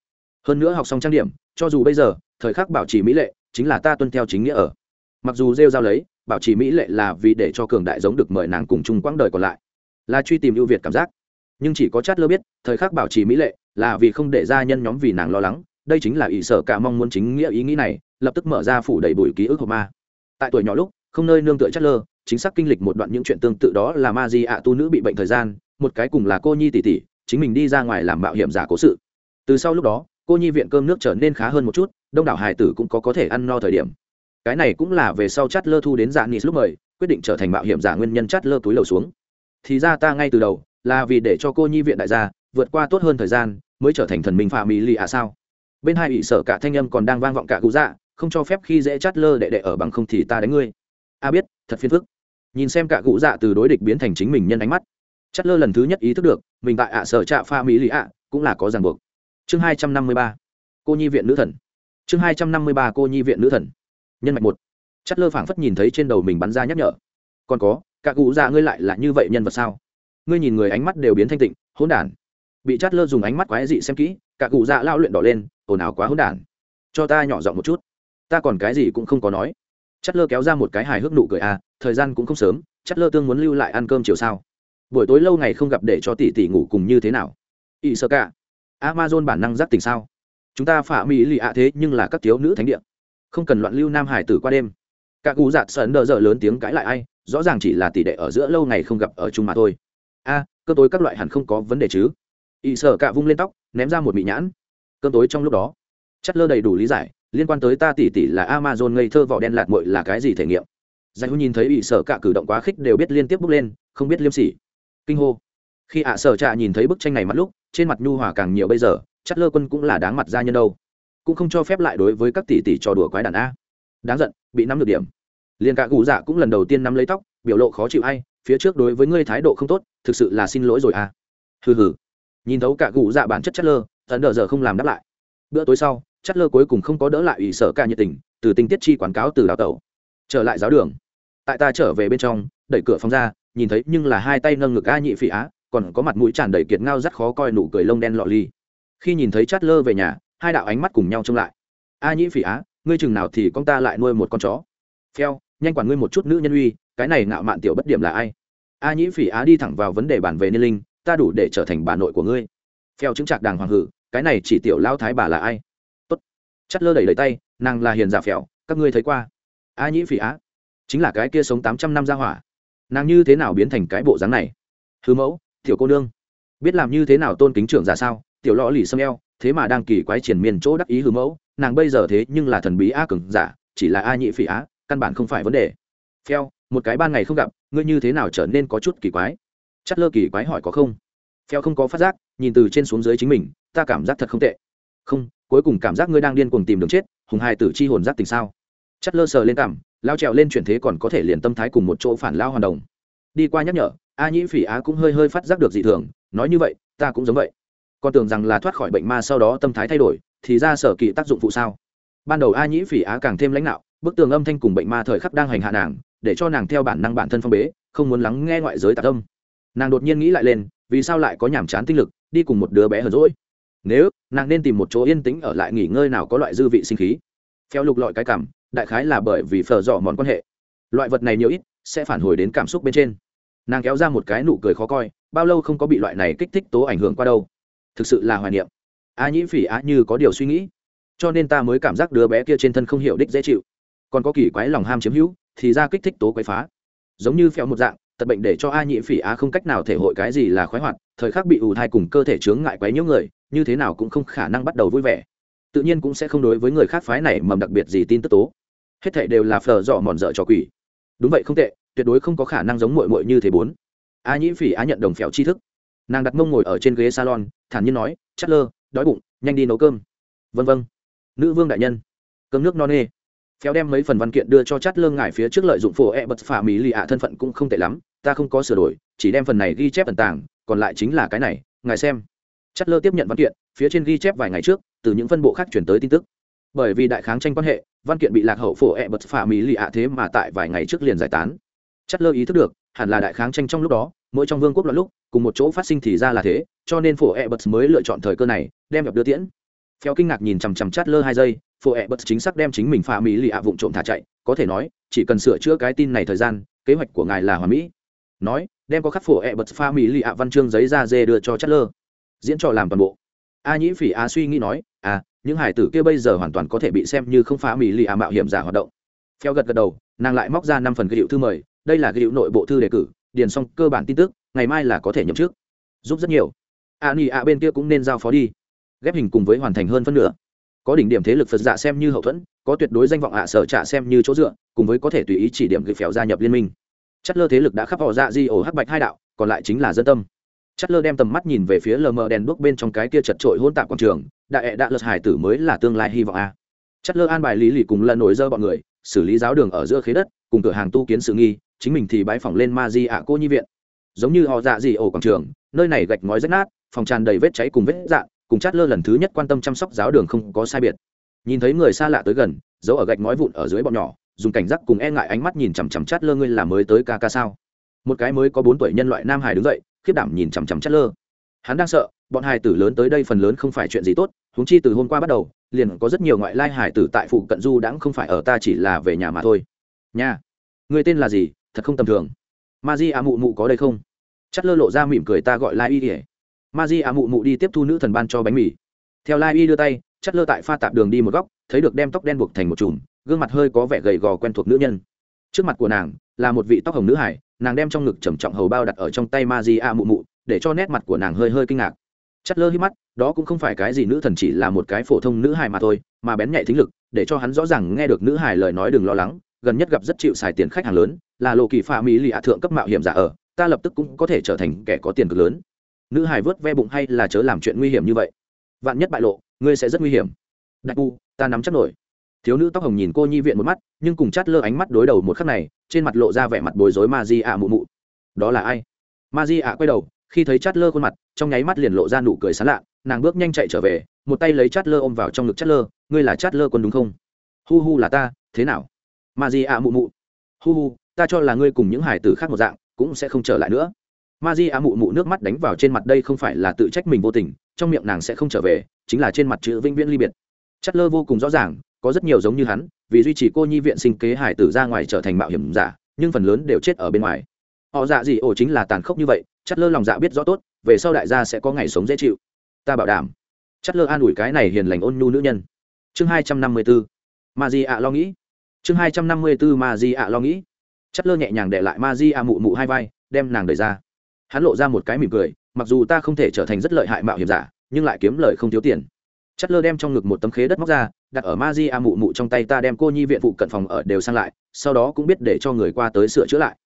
Hơn nữa học xong trang điểm, cho dù bây giờ, thời khắc bảo trì mỹ lệ, chính là ta tuân theo chính nghĩa ở. Mặc dù rêu giao lấy, bảo trì mỹ lệ là vì để cho cường đại giống được mời nàng cùng chung quãng đời còn lại. Là truy tìm ưu việt cảm giác. Nhưng chỉ có chát lơ biết, thời khắc bảo trì mỹ lệ là vì không để ra nhân nhóm vì nàng lo lắng. Đây chính là ý sở cả mong muốn chính nghĩa ý nghĩ này, lập tức mở ra phủ đầy bụi ký ức hộp ma. Tại tuổi nhỏ lúc, không nơi nương tựa chát lơ, chính xác kinh lịch một đoạn những chuyện tương tự đó là ma di ạ tu nữ bị bệnh thời gian một cái cùng là cô nhi tỷ tỷ, chính mình đi ra ngoài làm mạo hiểm giả cố sự. Từ sau lúc đó, cô nhi viện cơm nước trở nên khá hơn một chút, đông đảo hài tử cũng có có thể ăn no thời điểm. Cái này cũng là về sau chát lơ thu đến dạng nis lúc mời, quyết định trở thành mạo hiểm giả nguyên nhân chát lơ túi lầu xuống. Thì ra ta ngay từ đầu, là vì để cho cô nhi viện đại gia vượt qua tốt hơn thời gian, mới trở thành thần minh phạm mỹ lì à sao? Bên hai ủy sở cả thanh âm còn đang vang vọng cả cụ dạ không cho phép khi dễ chát lơ đệ đệ ở bằng không thì ta đánh ngươi. A biết, thật phiền phức. Nhìn xem cả cụ dạ từ đối địch biến thành chính mình nhân ánh mắt Chất lơ lần thứ nhất ý thức được, mình tại ạ sở trạ pha mỹ lì ạ, cũng là có ràng buộc. Chương hai trăm năm mươi ba, cô nhi viện nữ thần. Chương hai trăm năm mươi ba, cô nhi viện nữ thần. Nhân mạch một. Chất lơ phảng phất nhìn thấy trên đầu mình bắn ra nhắc nhở. Còn có, cả cụ già ngươi lại là như vậy nhân vật sao? Ngươi nhìn người ánh mắt đều biến thanh tịnh, hỗn đản. Bị Chất lơ dùng ánh mắt quái dị xem kỹ, cả cụ già lao luyện đỏ lên, ồn ào quá hỗn đản. Cho ta nhỏ giọng một chút. Ta còn cái gì cũng không có nói. Chất lơ kéo ra một cái hài hước nụ cười à thời gian cũng không sớm Chất lơ tương muốn lưu lại ăn cơm chiều sao? Buổi tối lâu ngày không gặp để cho tỷ tỷ ngủ cùng như thế nào? Ỵ sơ cả. Amazon bản năng giác tình sao? Chúng ta phả mỹ lì ạ thế nhưng là các thiếu nữ thánh địa. Không cần loạn lưu nam hải tử qua đêm. Cả cụ giạt sợn đờ dở lớn tiếng cãi lại ai, rõ ràng chỉ là tỷ đệ ở giữa lâu ngày không gặp ở chung mà thôi. A cơ tối các loại hẳn không có vấn đề chứ? Ỵ sở cả vung lên tóc, ném ra một mị nhãn. Cơm tối trong lúc đó, chất lơ đầy đủ lý giải, liên quan tới ta tỷ tỷ là amazon ngây thơ vỏ đen lạt mội là cái gì thể nghiệm? Danh hữu nhìn thấy ỵ sở cả cử động quá khích đều biết liên tiếp bước lên, không biết liêm sỉ kinh hô. Khi ạ sở trạ nhìn thấy bức tranh này mắt lúc, trên mặt nhu hòa càng nhiều bây giờ chất lơ quân cũng là đáng mặt ra nhân đâu. Cũng không cho phép lại đối với các tỷ tỷ trò đùa quái đàn a. Đáng giận, bị nắm được điểm. Liền cả cụ dạ cũng lần đầu tiên nắm lấy tóc, biểu lộ khó chịu hay phía trước đối với ngươi thái độ không tốt, thực sự là xin lỗi rồi à hừ hừ. Nhìn thấu cả cụ dạ bản chất chất lơ tấn đờ giờ không làm đáp lại. Bữa tối sau chất lơ cuối cùng không có đỡ lại ủy sở ca nhiệt tình, từ tình tiết chi quảng cáo từ đào tẩu. Trở lại giáo đường. Tại ta trở về bên trong, đẩy cửa phòng ra nhìn thấy nhưng là hai tay nâng ngực a nhị phỉ á, còn có mặt mũi tràn đầy kiệt ngao rất khó coi nụ cười lông đen lọ ly khi nhìn thấy chát lơ về nhà, hai đạo ánh mắt cùng nhau trông lại. A nhị phỉ á, ngươi chừng nào thì con ta lại nuôi một con chó. Pheo nhanh quản ngươi một chút nữ nhân uy, cái này ngạo mạn tiểu bất điểm là ai? A nhĩ phỉ á đi thẳng vào vấn đề bản về niên linh, ta đủ để trở thành bà nội của ngươi. Phèo chứng trạc đàng hoàng hử, cái này chỉ tiểu lao thái bà là ai? Tốt. Chát lơ đẩy lấy tay, nàng là hiền giả phèo, các ngươi thấy qua. A nhĩ phỉ á, chính là cái kia sống tám trăm năm ra hỏa nàng như thế nào biến thành cái bộ dáng này? Hư mẫu, tiểu cô nương, biết làm như thế nào tôn kính trưởng giả sao? Tiểu lọ lì xâm eo, thế mà đang kỳ quái triển miền chỗ đắc ý hư mẫu, nàng bây giờ thế nhưng là thần bí a cường giả, chỉ là a nhị phỉ á, căn bản không phải vấn đề. Phèo, một cái ban ngày không gặp, ngươi như thế nào trở nên có chút kỳ quái? Chất lơ kỳ quái hỏi có không? Phèo không có phát giác, nhìn từ trên xuống dưới chính mình, ta cảm giác thật không tệ. Không, cuối cùng cảm giác ngươi đang điên cuồng tìm đường chết, hùng hai tử chi hồn giác tình sao? Chất lơ sờ lên cảm lao trèo lên chuyển thế còn có thể liền tâm thái cùng một chỗ phản lao hoàn đồng. Đi qua nhắc nhở, a nhĩ phỉ á cũng hơi hơi phát giác được dị thường, nói như vậy, ta cũng giống vậy. Con tưởng rằng là thoát khỏi bệnh ma sau đó tâm thái thay đổi, thì ra sở kỳ tác dụng phụ sao? Ban đầu a nhĩ phỉ á càng thêm lãnh đạo, bức tường âm thanh cùng bệnh ma thời khắc đang hành hạ nàng, để cho nàng theo bản năng bản thân phong bế, không muốn lắng nghe ngoại giới tạc âm. Nàng đột nhiên nghĩ lại lên, vì sao lại có nhàm chán tinh lực, đi cùng một đứa bé hờn rỗi nếu, nàng nên tìm một chỗ yên tĩnh ở lại nghỉ ngơi nào có loại dư vị sinh khí. Phèo lục lọi cái cảm đại khái là bởi vì phở dọ món quan hệ. Loại vật này nhiều ít sẽ phản hồi đến cảm xúc bên trên. Nàng kéo ra một cái nụ cười khó coi, bao lâu không có bị loại này kích thích tố ảnh hưởng qua đâu. Thực sự là hoài niệm. A nhĩ phỉ á như có điều suy nghĩ. Cho nên ta mới cảm giác đứa bé kia trên thân không hiểu đích dễ chịu. Còn có kỳ quái lòng ham chiếm hữu, thì ra kích thích tố quấy phá. Giống như phèo một dạng, tật bệnh để cho a nhĩ phỉ á không cách nào thể hội cái gì là khoái hoạt, thời khắc bị ù thai cùng cơ thể chướng ngại quấy nhiễu người, như thế nào cũng không khả năng bắt đầu vui vẻ. Tự nhiên cũng sẽ không đối với người khác phái này mầm đặc biệt gì tin tức tố hết thảy đều là phờ dọ mòn dở cho quỷ. Đúng vậy không tệ, tuyệt đối không có khả năng giống muội muội như thế bốn. A nhĩ phỉ á nhận đồng phèo tri thức. Nàng đặt mông ngồi ở trên ghế salon, thản nhiên nói chát lơ, đói bụng, nhanh đi nấu cơm. Vân vân. Nữ vương đại nhân. Cơm nước no nê. Phéo đem mấy phần văn kiện đưa cho chát lương ngải phía trước lợi dụng phổ e bật phả mỹ lì ạ thân phận cũng không tệ lắm, ta không có sửa đổi, chỉ đem phần này ghi chép ẩn tàng, còn lại chính là cái này, ngài xem. Chát lơ tiếp nhận văn kiện, phía trên ghi chép vài ngày trước, từ những phân bộ khác chuyển tới tin tức bởi vì đại kháng tranh quan hệ, văn kiện bị lạc hậu phổ e bật phà mỹ lì ạ thế mà tại vài ngày trước liền giải tán. Chất lơ ý thức được, hẳn là đại kháng tranh trong lúc đó, mỗi trong vương quốc loạn lúc, cùng một chỗ phát sinh thì ra là thế, cho nên phổ e bật mới lựa chọn thời cơ này, đem gặp đưa tiễn. Phéo kinh ngạc nhìn chằm chằm chất lơ hai giây, phổ ẹ bật chính xác đem chính mình pha mỹ lì ạ vụng trộm thả chạy, có thể nói, chỉ cần sửa chữa cái tin này thời gian, kế hoạch của ngài là hòa mỹ. Nói, đem có khắc phổ ẹ bật phả mỹ lì ạ văn chương giấy ra dê đưa cho chất lơ diễn trò làm toàn bộ. A nhĩ phỉ a suy nghĩ nói à những hải tử kia bây giờ hoàn toàn có thể bị xem như không phá mỹ lì à mạo hiểm giả hoạt động. Theo gật gật đầu, nàng lại móc ra năm phần ghi hiệu thư mời, đây là ghi hiệu nội bộ thư đề cử, điền xong cơ bản tin tức, ngày mai là có thể nhậm trước giúp rất nhiều. A ni a bên kia cũng nên giao phó đi. Ghép hình cùng với hoàn thành hơn phân nửa. Có đỉnh điểm thế lực phật dạ xem như hậu thuẫn, có tuyệt đối danh vọng ạ sở trả xem như chỗ dựa, cùng với có thể tùy ý chỉ điểm gửi phèo gia nhập liên minh. Chất lơ thế lực đã khắp họ dạ di ổ hắc bạch hai đạo, còn lại chính là dân tâm. Chất lơ đem tầm mắt nhìn về phía lờ mờ đèn đuốc bên trong cái kia chật trội hôn tạp quảng trường đại ẹ đạ lật hải tử mới là tương lai hy vọng a. Chất lơ an bài lý lì cùng lần nổi dơ bọn người, xử lý giáo đường ở giữa khế đất, cùng cửa hàng tu kiến sự nghi, chính mình thì bãi phỏng lên ma di ạ cô nhi viện. Giống như họ dạ gì ổ quảng trường, nơi này gạch ngói rách nát, phòng tràn đầy vết cháy cùng vết dạn, cùng chát lơ lần thứ nhất quan tâm chăm sóc giáo đường không có sai biệt. Nhìn thấy người xa lạ tới gần giấu ở gạch ngói vụn ở dưới bọn nhỏ, dùng cảnh giác cùng e ngại ánh mắt nhìn chằm chằm chát lơ ngươi là mới tới ca ca sao? Một cái mới có bốn tuổi nhân loại nam hải đứng dậy, khiếp đảm nhìn chằm chằm chát lơ. Hắn đang sợ bọn hải tử lớn tới đây phần lớn không phải chuyện gì tốt, huống chi từ hôm qua bắt đầu, liền có rất nhiều ngoại lai hải tử tại phụ cận du đãng không phải ở ta chỉ là về nhà mà thôi. Nhà người tên là gì? Thật không tầm thường. Ma di a mụ mụ có đây không? Chất lơ lộ ra mỉm cười ta gọi lai y ỉa ma di a mụ mụ đi tiếp thu nữ thần ban cho bánh mì. Theo lai y đưa tay chất lơ tại pha tạp đường đi một góc, thấy được đem tóc đen buộc thành một chùm, gương mặt hơi có vẻ gầy gò quen thuộc nữ nhân. Trước mặt của nàng là một vị tóc hồng nữ hải, nàng đem trong ngực trầm trọng hầu bao đặt ở trong tay ma di a mụ mụ, để cho nét mặt của nàng hơi hơi kinh ngạc chất lơ hít mắt, đó cũng không phải cái gì nữ thần chỉ là một cái phổ thông nữ hài mà thôi, mà bén nhạy thính lực, để cho hắn rõ ràng nghe được nữ hài lời nói đừng lo lắng, gần nhất gặp rất chịu xài tiền khách hàng lớn, là lộ kỳ pha mỹ lì ạ thượng cấp mạo hiểm giả ở, ta lập tức cũng có thể trở thành kẻ có tiền cực lớn. Nữ hài vớt ve bụng hay là chớ làm chuyện nguy hiểm như vậy? Vạn nhất bại lộ, ngươi sẽ rất nguy hiểm. Đại u ta nắm chắc nổi. Thiếu nữ tóc hồng nhìn cô nhi viện một mắt, nhưng cùng chát lơ ánh mắt đối đầu một khắc này, trên mặt lộ ra vẻ mặt bối rối ma di ạ mụ mụ. Đó là ai? Ma di ạ quay đầu khi thấy chát lơ khuôn mặt, trong nháy mắt liền lộ ra nụ cười sán lạ, nàng bước nhanh chạy trở về, một tay lấy chát lơ ôm vào trong ngực chát lơ, ngươi là chát lơ quân đúng không? Hu hu là ta, thế nào? Ma di ạ mụ mụ. Hu hu, ta cho là ngươi cùng những hải tử khác một dạng, cũng sẽ không trở lại nữa. Ma di ạ mụ mụ nước mắt đánh vào trên mặt đây không phải là tự trách mình vô tình, trong miệng nàng sẽ không trở về, chính là trên mặt chữ vĩnh viễn ly biệt. Chất lơ vô cùng rõ ràng, có rất nhiều giống như hắn, vì duy trì cô nhi viện sinh kế hải tử ra ngoài trở thành mạo hiểm giả, nhưng phần lớn đều chết ở bên ngoài. Họ dạ gì ổ chính là tàn khốc như vậy chất lơ lòng dạ biết rõ tốt, về sau đại gia sẽ có ngày sống dễ chịu. Ta bảo đảm. Chất lơ an ủi cái này hiền lành ôn nhu nữ nhân. Chương hai trăm năm mươi bốn ma di ạ lo nghĩ. Chương hai trăm năm mươi bốn ma di ạ lo nghĩ. Chất lơ nhẹ nhàng để lại ma di ạ mụ mụ hai vai, đem nàng đẩy ra. Hắn lộ ra một cái mỉm cười, mặc dù ta không thể trở thành rất lợi hại mạo hiểm giả, nhưng lại kiếm lời không thiếu tiền. Chất lơ đem trong ngực một tấm khế đất móc ra, đặt ở ma di a mụ mụ trong tay ta đem cô nhi viện phụ cận phòng ở đều sang lại, sau đó cũng biết để cho người qua tới sửa chữa lại.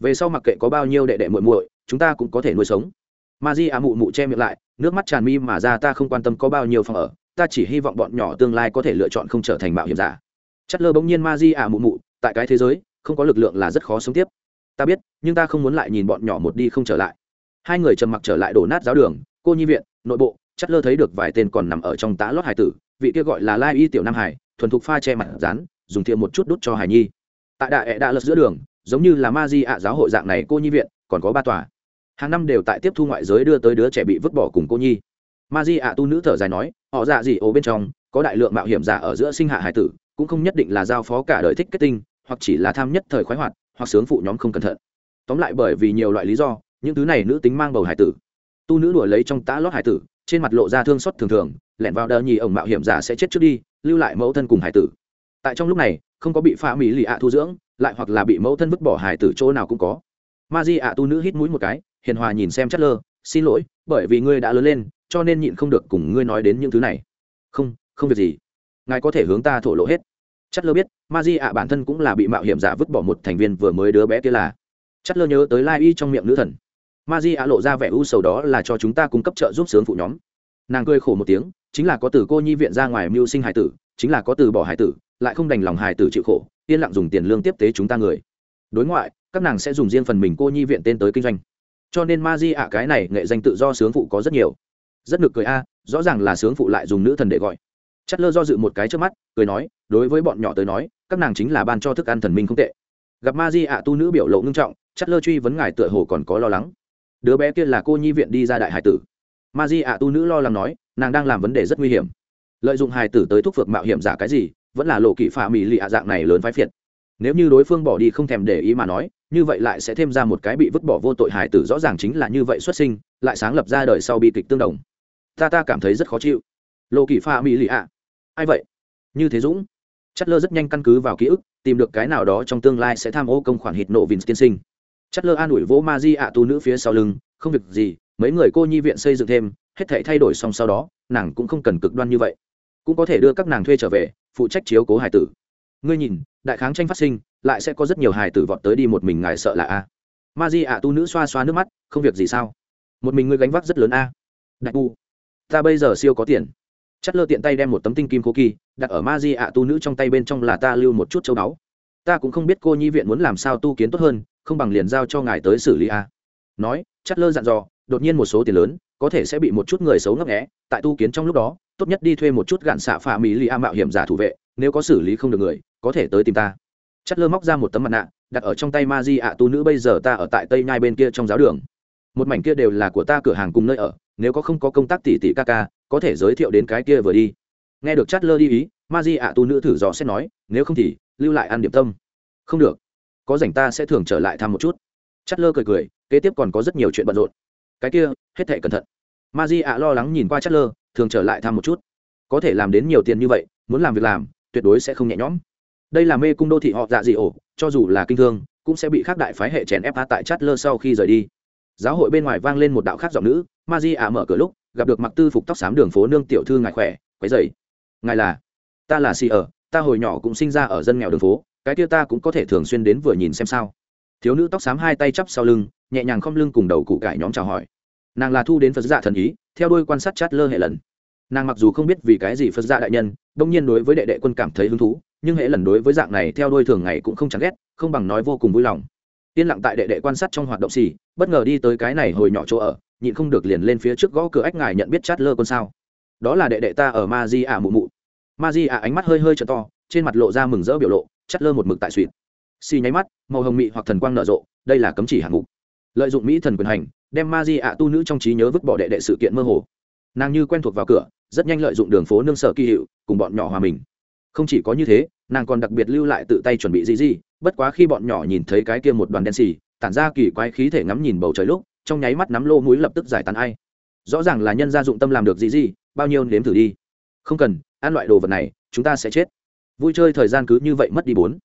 Về sau mặc kệ có bao nhiêu đệ đệ muội muội chúng ta cũng có thể nuôi sống. Ma di a mụ mụ che miệng lại, nước mắt tràn mi mà ra, ta không quan tâm có bao nhiêu phòng ở, ta chỉ hy vọng bọn nhỏ tương lai có thể lựa chọn không trở thành mạo hiểm giả. Chất lơ bỗng nhiên ma di a mụ mụ, tại cái thế giới, không có lực lượng là rất khó sống tiếp. Ta biết, nhưng ta không muốn lại nhìn bọn nhỏ một đi không trở lại. Hai người trầm mặc trở lại đổ nát giáo đường, cô nhi viện, nội bộ, chất lơ thấy được vài tên còn nằm ở trong tá lót hải tử, vị kia gọi là lai y tiểu nam hải, thuần thục pha che mặt rán, dùng thiệm một chút đút cho hải nhi. Tại đại ẹ đã lật giữa đường, giống như là ma di ạ giáo hội dạng này cô nhi viện, còn có ba tòa hàng năm đều tại tiếp thu ngoại giới đưa tới đứa trẻ bị vứt bỏ cùng cô nhi. Ma di ạ tu nữ thở dài nói, họ dạ gì ố bên trong, có đại lượng mạo hiểm giả ở giữa sinh hạ hải tử, cũng không nhất định là giao phó cả đời thích kết tinh, hoặc chỉ là tham nhất thời khoái hoạt, hoặc sướng phụ nhóm không cẩn thận. Tóm lại bởi vì nhiều loại lý do, những thứ này nữ tính mang bầu hải tử. Tu nữ đuổi lấy trong tã lót hải tử, trên mặt lộ ra thương xót thường thường, lẻn vào đờ nhì ổng mạo hiểm giả sẽ chết trước đi, lưu lại mẫu thân cùng hải tử. Tại trong lúc này, không có bị pha mỹ lì ạ thu dưỡng, lại hoặc là bị mẫu thân vứt bỏ hải tử chỗ nào cũng có. Ma di ạ tu nữ hít mũi một cái hiền hòa nhìn xem chất lơ, xin lỗi, bởi vì ngươi đã lớn lên, cho nên nhịn không được cùng ngươi nói đến những thứ này. Không không việc gì. Ngài có thể hướng ta thổ lộ hết. Chất lơ biết ma di ạ bản thân cũng là bị mạo hiểm giả vứt bỏ một thành viên vừa mới đứa bé kia là. Chất lơ nhớ tới lai y trong miệng nữ thần. Ma di ạ lộ ra vẻ u sầu đó là cho chúng ta cung cấp trợ giúp sướng phụ nhóm. Nàng cười khổ một tiếng, chính là có từ cô nhi viện ra ngoài mưu sinh hải tử, chính là có từ bỏ hải tử, lại không đành lòng hải tử chịu khổ, yên lặng dùng tiền lương tiếp tế chúng ta người. Đối ngoại, các nàng sẽ dùng riêng phần mình cô nhi viện tên tới kinh doanh cho nên ma di ạ cái này nghệ danh tự do sướng phụ có rất nhiều. Rất ngực cười a, rõ ràng là sướng phụ lại dùng nữ thần để gọi. Chất lơ do dự một cái trước mắt, cười nói, đối với bọn nhỏ tới nói, các nàng chính là ban cho thức ăn thần minh không tệ. Gặp ma di ạ tu nữ biểu lộ ngưng trọng, chất lơ truy vấn ngài tựa hồ còn có lo lắng. Đứa bé kia là cô nhi viện đi ra đại hải tử. Ma di ạ tu nữ lo lắng nói, nàng đang làm vấn đề rất nguy hiểm. Lợi dụng hải tử tới thuốc phược mạo hiểm giả cái gì, vẫn là lộ kỵ phà mỹ lì ạ dạng này lớn phái phiệt. Nếu như đối phương bỏ đi không thèm để ý mà nói như vậy lại sẽ thêm ra một cái bị vứt bỏ vô tội hải tử, rõ ràng chính là như vậy xuất sinh, lại sáng lập ra đời sau bi kịch tương đồng. Ta ta cảm thấy rất khó chịu. Lộ kỳ pha mỹ lì ạ. Ai vậy? Như thế dũng. Chất lơ rất nhanh căn cứ vào ký ức, tìm được cái nào đó trong tương lai sẽ tham ô công khoản hít nộ vinh tiên sinh. Chất lơ an ủi vỗ ma di ạ tu nữ phía sau lưng, không việc gì, mấy người cô nhi viện xây dựng thêm, hết thể thay đổi xong sau đó, nàng cũng không cần cực đoan như vậy. Cũng có thể đưa các nàng thuê trở về, phụ trách chiếu cố hải tử. Ngươi nhìn, đại kháng tranh phát sinh lại sẽ có rất nhiều hải tử vọt tới đi một mình ngài sợ là a. Ma di ạ tu nữ xoa xoa nước mắt, không việc gì sao? Một mình ngươi gánh vác rất lớn a. Đại u ta bây giờ siêu có tiền. Chất lơ tiện tay đem một tấm tinh kim cô kỳ, đặt ở ma di ạ tu nữ trong tay bên trong là ta lưu một chút châu báu. Ta cũng không biết cô nhi viện muốn làm sao tu kiến tốt hơn, không bằng liền giao cho ngài tới xử lý a. Nói, chất lơ dặn dò, đột nhiên một số tiền lớn, có thể sẽ bị một chút người xấu ngấp nghé, tại tu kiến trong lúc đó, tốt nhất đi thuê một chút gạn xạ phạ mỹ li a mạo hiểm giả thủ vệ, nếu có xử lý không được người, có thể tới tìm ta chất lơ móc ra một tấm mặt nạ, đặt ở trong tay ma di ạ tu nữ bây giờ ta ở tại tây nhai bên kia trong giáo đường. Một mảnh kia đều là của ta cửa hàng cùng nơi ở, nếu có không có công tác tỷ tỷ ca ca, có thể giới thiệu đến cái kia vừa đi. Nghe được chất lơ đi ý, ma di ạ tu nữ thử dò xét nói, nếu không thì, lưu lại ăn điểm tâm. Không được. Có rảnh ta sẽ thường trở lại thăm một chút. Chất lơ cười cười, kế tiếp còn có rất nhiều chuyện bận rộn. Cái kia, hết thệ cẩn thận. Ma di ạ lo lắng nhìn qua chất lơ, thường trở lại thăm một chút. Có thể làm đến nhiều tiền như vậy, muốn làm việc làm, tuyệt đối sẽ không nhẹ nhõm đây là mê cung đô thị họ dạ dị ổ, cho dù là kinh thương, cũng sẽ bị khác đại phái hệ chèn ép phá tại chát lơ sau khi rời đi. Giáo hội bên ngoài vang lên một đạo khác giọng nữ ma di ạ mở cửa lúc, gặp được mặc tư phục tóc xám đường phố nương tiểu thư ngài khỏe, quấy dày ngài là? Ta là xì ở, ta hồi nhỏ cũng sinh ra ở dân nghèo đường phố, cái kia ta cũng có thể thường xuyên đến vừa nhìn xem sao. Thiếu nữ tóc xám hai tay chắp sau lưng, nhẹ nhàng khom lưng cùng đầu cụ cải nhóm chào hỏi. Nàng là thu đến phật dạ thần ý, theo đôi quan sát chát lơ hệ lần. Nàng mặc dù không biết vì cái gì phật dạ đại nhân, đông nhiên đối với đệ đệ quân cảm thấy hứng thú nhưng hệ lần đối với dạng này theo đôi thường ngày cũng không chẳng ghét, không bằng nói vô cùng vui lòng. Yên lặng tại đệ đệ quan sát trong hoạt động xì, bất ngờ đi tới cái này hồi nhỏ chỗ ở, nhịn không được liền lên phía trước gõ cửa ách ngài nhận biết chát lơ con sao. Đó là đệ đệ ta ở ma di ả mụ mụ. Ma di ả ánh mắt hơi hơi t to, trên mặt lộ ra mừng rỡ biểu lộ, chát lơ một mực tại suỵt xì nháy mắt, màu hồng mị hoặc thần quang nở rộ, đây là cấm chỉ hạng mục. Lợi dụng mỹ thần quyền hành, đem ma di ả tu nữ trong trí nhớ vứt bỏ đệ đệ sự kiện mơ hồ. Nàng như quen thuộc vào cửa, rất nhanh lợi dụng đường phố nương sở kỳ hiệu, cùng bọn nhỏ hòa mình không chỉ có như thế, nàng còn đặc biệt lưu lại tự tay chuẩn bị gì gì, bất quá khi bọn nhỏ nhìn thấy cái kia một đoàn đen xì, tản ra kỳ quái khí thể ngắm nhìn bầu trời lúc, trong nháy mắt nắm lô mũi lập tức giải tán ai. Rõ ràng là nhân gia dụng tâm làm được gì gì, bao nhiêu nếm thử đi. Không cần, ăn loại đồ vật này, chúng ta sẽ chết. Vui chơi thời gian cứ như vậy mất đi bốn.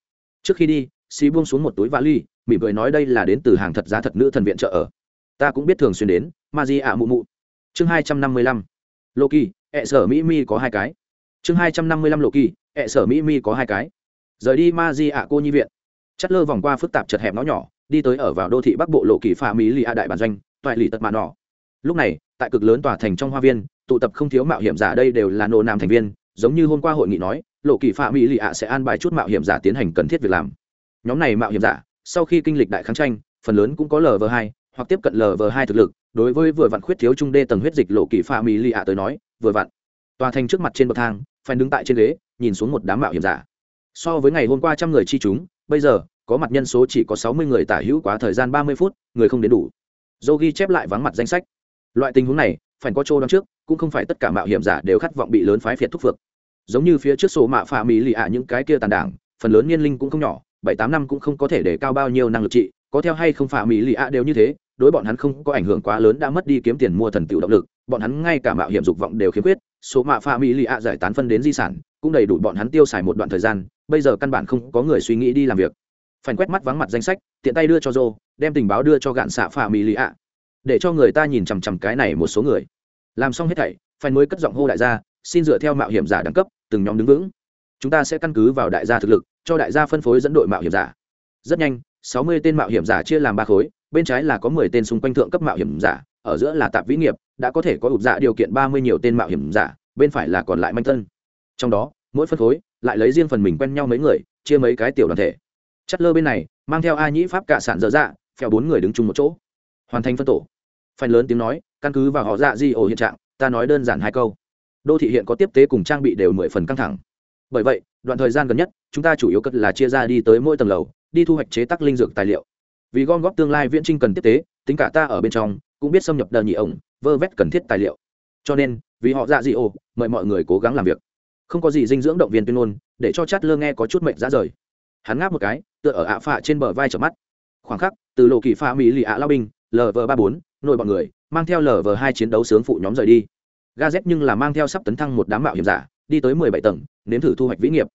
Trước khi đi, xì buông xuống một túi vali, mỉm cười nói đây là đến từ hàng thật giá thật nữ thần viện trợ ở. Ta cũng biết thường xuyên đến ma di ạ mụ mụ. Chương hai trăm năm mươi lăm. Loki, ẹ sở mỹ mi có hai cái. Chương hai trăm năm mươi lăm kỳ ẹ sở mỹ mi có hai cái. Rời đi ma di ạ cô nhi viện. Chất lơ vòng qua phức tạp chật hẹp nó nhỏ, đi tới ở vào đô thị bắc bộ lộ kỳ pha mỹ lì a đại bản doanh, toại lì tật mạ nọ. Lúc này, tại cực lớn tòa thành trong hoa viên, tụ tập không thiếu mạo hiểm giả đây đều là nô nam thành viên, giống như hôm qua hội nghị nói, lộ kỳ pha mỹ lì a sẽ an bài chút mạo hiểm giả tiến hành cần thiết việc làm. Nhóm này mạo hiểm giả, sau khi kinh lịch đại kháng tranh, phần lớn cũng có lv hai, hoặc tiếp cận lv hai thực lực, đối với vừa vặn khuyết thiếu trung đê tầng huyết dịch lộ kỳ pha mỹ lì a tới nói, vừa vặn. Tòa thành trước mặt trên bậc thang phải đứng tại trên ghế nhìn xuống một đám mạo hiểm giả. So với ngày hôm qua trăm người chi chúng, bây giờ, có mặt nhân số chỉ có sáu mươi người tả hữu quá thời gian ba mươi phút, người không đến đủ. Dô ghi chép lại vắng mặt danh sách. Loại tình huống này phải có chỗ đón trước, cũng không phải tất cả mạo hiểm giả đều khát vọng bị lớn phái phiệt thúc phược. Giống như phía trước số mạ phà mỹ lì ạ, những cái kia tàn đảng, phần lớn niên linh cũng không nhỏ, bảy tám năm cũng không có thể để cao bao nhiêu năng lực trị, có theo hay không phà mỹ lì ạ đều như thế, đối bọn hắn không có ảnh hưởng quá lớn, đã mất đi kiếm tiền mua thần tiểu động lực, bọn hắn ngay cả mạo hiểm dục vọng đều khiếm khuyết số mạ pha mỹ lì ạ giải tán phân đến di sản, cũng đầy đủ bọn hắn tiêu xài một đoạn thời gian, bây giờ căn bản không có người suy nghĩ đi làm việc. Phản quét mắt vắng mặt danh sách, tiện tay đưa cho dô đem tình báo đưa cho gạn xạ pha mỹ lì ạ để cho người ta nhìn chằm chằm cái này một số người. Làm xong hết thảy phản mới cất giọng hô đại gia, xin dựa theo mạo hiểm giả đẳng cấp, từng nhóm đứng vững. Chúng ta sẽ căn cứ vào đại gia thực lực, cho đại gia phân phối dẫn đội mạo hiểm giả. Rất nhanh, sáu mươi tên mạo hiểm giả chia làm ba khối, bên trái là có mười tên xung quanh thượng cấp mạo hiểm giả, ở giữa là tạp vĩ nghiệp đã có thể có ụt dạ điều kiện ba mươi nhiều tên mạo hiểm giả, bên phải là còn lại manh tân trong đó, mỗi phân khối lại lấy riêng phần mình quen nhau mấy người, chia mấy cái tiểu đoàn thể. Chất lơ bên này mang theo a nhĩ pháp cả sản dở dạ phèo bốn người đứng chung một chỗ. Hoàn thành phân tổ. Phần lớn tiếng nói, căn cứ vào họ dạ di ổ hiện trạng, ta nói đơn giản hai câu. Đô thị hiện có tiếp tế cùng trang bị đều mười phần căng thẳng. Bởi vậy, đoạn thời gian gần nhất, chúng ta chủ yếu cất là chia ra đi tới mỗi tầng lầu, đi thu hoạch chế tác linh dược tài liệu. Vì gom góp tương lai viễn trinh cần tiếp tế, tính cả ta ở bên trong, cũng biết xâm nhập đờ nhị ổng vơ vét cần thiết tài liệu. Cho nên vì họ dạ dị ô, mời mọi người cố gắng làm việc. Không có gì dinh dưỡng động viên tuyên ngôn để cho chát lơ nghe có chút mệnh ra rời. Hắn ngáp một cái tựa ở ạ phạ trên bờ vai trở mắt. Khoảng khắc từ lộ kỳ pha mỹ lì ạ lao binh lv ba bốn nội bọn người mang theo lv hai chiến đấu sướng phụ nhóm rời đi. Ga z nhưng là mang theo sắp tấn thăng một đám mạo hiểm giả đi tới mười bảy tầng nếm thử thu hoạch vĩ nghiệp.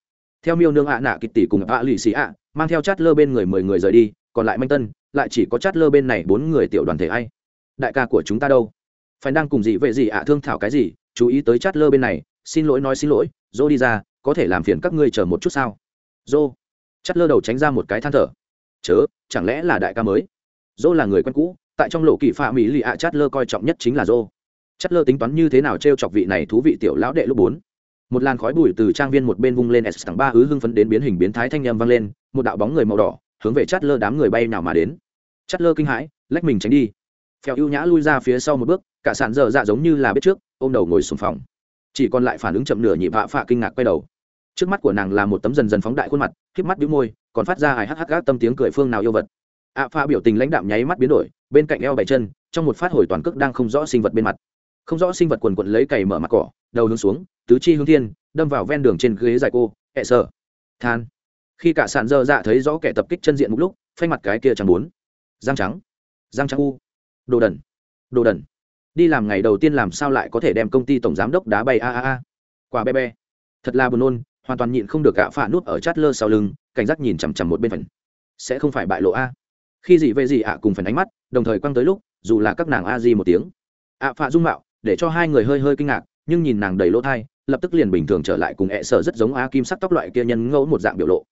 Theo miêu nương ạ nạ kịch tỷ cùng ạ lì xì ạ mang theo chát lơ bên người mười người rời đi còn lại manh tân lại chỉ có chát lơ bên này bốn người tiểu đoàn thể ai. Đại ca của chúng ta đâu? Phải đang cùng gì vậy gì ạ thương thảo cái gì, chú ý tới chát lơ bên này, xin lỗi nói xin lỗi, dô đi ra, có thể làm phiền các ngươi chờ một chút sao? Dô. Chát lơ đầu tránh ra một cái than thở. Chớ, chẳng lẽ là đại ca mới? Dô là người quen cũ, tại trong lộ kỳ phạm mỹ lì ạ chát lơ coi trọng nhất chính là dô. Chát lơ tính toán như thế nào t r e o chọc vị này thú vị tiểu lão đệ lúc bốn? Một làn khói bụi từ trang viên một bên vung lên s tầng ba hứ hưng phấn đến biến hình biến thái thanh â m vang lên, một đạo bóng người màu đỏ, hướng về chát lơ đám người bay nào mà đến. Chát lơ kinh hãi, lách mình tránh đi. Phèo ưu nhã lui ra phía sau một bước cả sàn dở dạ giống như là biết trước ôm đầu ngồi xuống phòng. Chỉ còn lại phản ứng chậm nửa nhịp hạ phạ kinh ngạc quay đầu. Trước mắt của nàng là một tấm dần dần phóng đại khuôn mặt k mắt bĩu môi còn phát ra hài hắc hắc gác tâm tiếng cười phương nào yêu vật. Ạ à, pha biểu tình lãnh đạm nháy mắt biến đổi bên cạnh eo bảy chân trong một phát hồi toàn cước đang không rõ sinh vật bên mặt. Không rõ sinh vật quần quận lấy cày mở mặt cỏ đầu hướng xuống tứ chi hướng thiên đâm vào ven đường trên ghế dài cô hẹ sợ than. Khi cả sàn dơ dạ thấy rõ kẻ tập kích chân diện một lúc phanh mặt cái kia chẳng muốn. Răng trắng. Răng trắng u. Đồ đần. Đồ đần đi làm ngày đầu tiên làm sao lại có thể đem công ty tổng giám đốc đá bay a a a. Quả be be thật là buồn nôn, hoàn toàn nhịn không được gạ phạ nút ở chát lơ sau lưng, cảnh giác nhìn chằm chằm một bên phần. Sẽ không phải bại lộ a. Khi gì về gì ạ cùng phần ánh mắt, đồng thời quăng tới lúc, dù là các nàng a di một tiếng. Ạ phạ dung mạo, để cho hai người hơi hơi kinh ngạc, nhưng nhìn nàng đầy lỗ thai, lập tức liền bình thường trở lại cùng ẹ sợ rất giống a kim sắc tóc loại kia nhân ngẫu một dạng biểu lộ.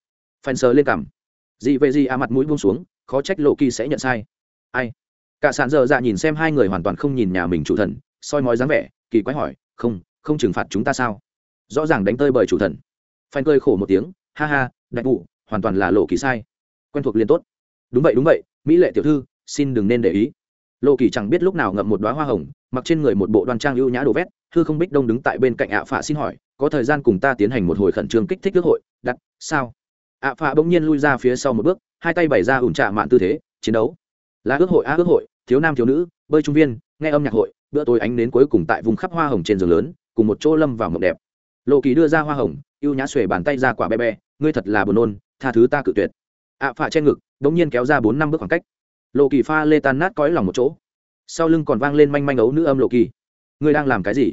Phan sờ lên cằm. Dị về gì a mặt mũi buông xuống, khó trách lộ kỳ sẽ nhận sai. Ai? Cả sàn dơ dạ nhìn xem hai người hoàn toàn không nhìn nhà mình chủ thần, soi mói dáng vẻ, kỳ quái hỏi, không không trừng phạt chúng ta sao? Rõ ràng đánh tơi bởi chủ thần. Phan cơi khổ một tiếng, ha ha, đại vụ hoàn toàn là lộ kỳ sai. Quen thuộc liên tốt. Đúng vậy đúng vậy, mỹ lệ tiểu thư, xin đừng nên để ý. Lộ kỳ chẳng biết lúc nào ngậm một đoá hoa hồng, mặc trên người một bộ đoan trang ưu nhã đồ vét thư không bích đông đứng tại bên cạnh ạ phạ xin hỏi, có thời gian cùng ta tiến hành một hồi khẩn trương kích thích ước hội, đặt, sao? ạ phạ bỗng nhiên lui ra phía sau một bước, hai tay bày ra ủn trạ mạn tư thế, chiến đấu là ước hội a ước hội, thiếu nam thiếu nữ, bơi trung viên, nghe âm nhạc hội, bữa tối ánh đến cuối cùng tại vùng khắp hoa hồng trên giường lớn, cùng một chỗ lâm vào mộng đẹp. Lộ kỳ đưa ra hoa hồng, ưu nhã xuề bàn tay ra quả be be ngươi thật là buồn nôn, tha thứ ta cự tuyệt. Ạ phạ che ngực đ ỗ n g nhiên kéo ra bốn năm bước khoảng cách. Lộ kỳ pha lê tan nát cõi lòng một chỗ. Sau lưng còn vang lên manh manh ấu nữ âm lộ kỳ. Ngươi đang làm cái gì?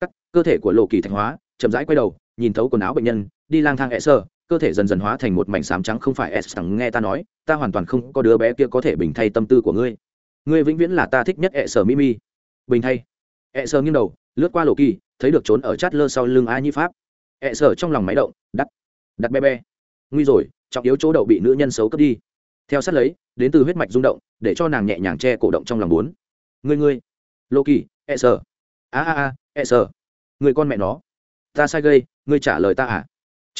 Cắt, cơ thể của lộ kỳ thạch hóa, chậm rãi quay đầu, nhìn thấu quần áo bệnh nhân, đi lang thang e sơ cơ thể dần dần hóa thành một mảnh sám trắng không phải s thẳng nghe ta nói, ta hoàn toàn không có đứa bé kia có thể bình thay tâm tư của ngươi. Ngươi vĩnh viễn là ta thích nhất e sở mimi. Bình thay. E sở nghiêng đầu, lướt qua lộ kỳ, thấy được trốn ở chát lơ sau lưng a nhi pháp. E sở trong lòng máy động, đắt đặt be be nguy rồi, trọng yếu chỗ đậu bị nữ nhân xấu cướp đi. Theo sát lấy, đến từ huyết mạch rung động, để cho nàng nhẹ nhàng che cổ động trong lòng bốn ngươi ngươi. Lộ kỳ e sở a a a e sở người con mẹ nó. Ta sai gây, ngươi trả lời ta à?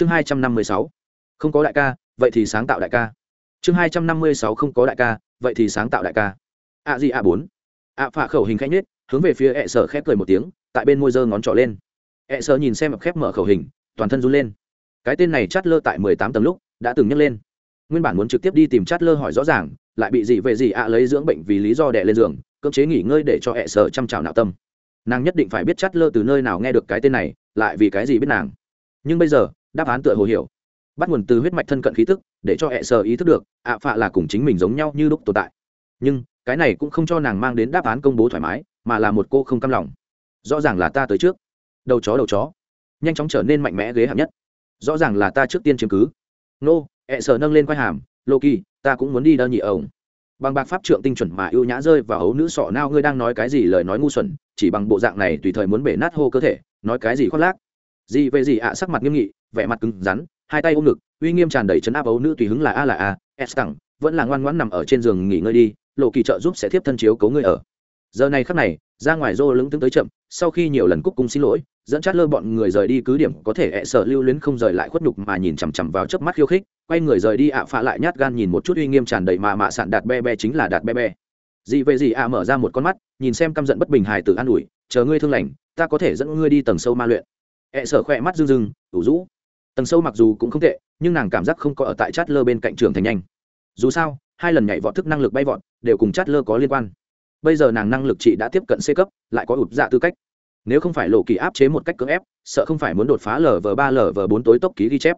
Chương hai trăm năm mươi sáu. Không có đại ca, vậy thì sáng tạo đại ca. Chương hai trăm năm mươi sáu không có đại ca, vậy thì sáng tạo đại ca. À gì a bốn. A phạ khẩu hình khẽ nhết hướng về phía ẹ sở khép cười một tiếng, tại bên môi giơ ngón trỏ lên. Ẹ sở nhìn xem khép mở khẩu hình, toàn thân run lên. Cái tên này chát lơ tại mười tám tầng lúc, đã từng nhắc lên. Nguyên bản muốn trực tiếp đi tìm chát lơ hỏi rõ ràng, lại bị gì về gì ạ lấy dưỡng bệnh vì lý do đẻ lên giường, cưỡng chế nghỉ ngơi để cho ẹ sở chăm chào nạo tâm. Nàng nhất định phải biết chát lơ từ nơi nào nghe được cái tên này, lại vì cái gì biết nàng. Nhưng bây giờ đáp án tựa hồ hiểu. Bắt nguồn từ huyết mạch thân cận khí tức, để cho hệ sờ ý thức được, ạ phạ là cùng chính mình giống nhau như lúc tồn tại. Nhưng, cái này cũng không cho nàng mang đến đáp án công bố thoải mái, mà là một cô không cam lòng. Rõ ràng là ta tới trước. Đầu chó đầu chó. Nhanh chóng trở nên mạnh mẽ ghế hạng nhất. Rõ ràng là ta trước tiên chiếm cứ. Nô hệ sờ nâng lên quai hàm. Lô kỳ ta cũng muốn đi đơn nhị ổng. Bằng bạc pháp trượng tinh chuẩn mà ưu nhã rơi và hấu nữ sọ nao, ngươi đang nói cái gì lời nói ngu xuẩn, chỉ bằng bộ dạng này tùy thời muốn bể nát hô cơ thể, nói cái gì khoác lác. Gì về gì ạ, sắc mặt nghiêm nghị vẻ mặt cứng rắn, hai tay ôm ngực, uy nghiêm tràn đầy chấn áp ấu nữ tùy hứng là a là a, s tặng, vẫn là ngoan ngoãn nằm ở trên giường nghỉ ngơi đi, lộ kỳ trợ giúp sẽ tiếp thân chiếu cấu ngươi ở. Giờ này khắc này, ra ngoài rô lững tướng tới chậm, sau khi nhiều lần cúc cung xin lỗi, dẫn chát lơ bọn người rời đi cứ điểm có thể hẹ sợ lưu luyến không rời lại khuất nhục mà nhìn chằm chằm vào chớp mắt khiêu khích, quay người rời đi ạ phạ lại nhát gan nhìn một chút uy nghiêm tràn đầy mà mạ sạn đạt be be chính là đạt be be. Dị về gì ạ mở ra một con mắt, nhìn xem căm giận bất bình hài tử an ủi, chờ ngươi thương lành, ta có thể dẫn ngươi đi tầng sâu ma luyện. Hẹ sợ khỏe mắt rưng rưng, ủ rũ tầng sâu mặc dù cũng không tệ, nhưng nàng cảm giác không có ở tại chát lơ bên cạnh trường thành nhanh. Dù sao, hai lần nhảy vọt thức năng lực bay vọt đều cùng chát lơ có liên quan. Bây giờ nàng năng lực chị đã tiếp cận c cấp, lại có ụt dạ tư cách. Nếu không phải lộ kỳ áp chế một cách cưỡng ép, sợ không phải muốn đột phá lv ba lv bốn tối tốc ký ghi chép.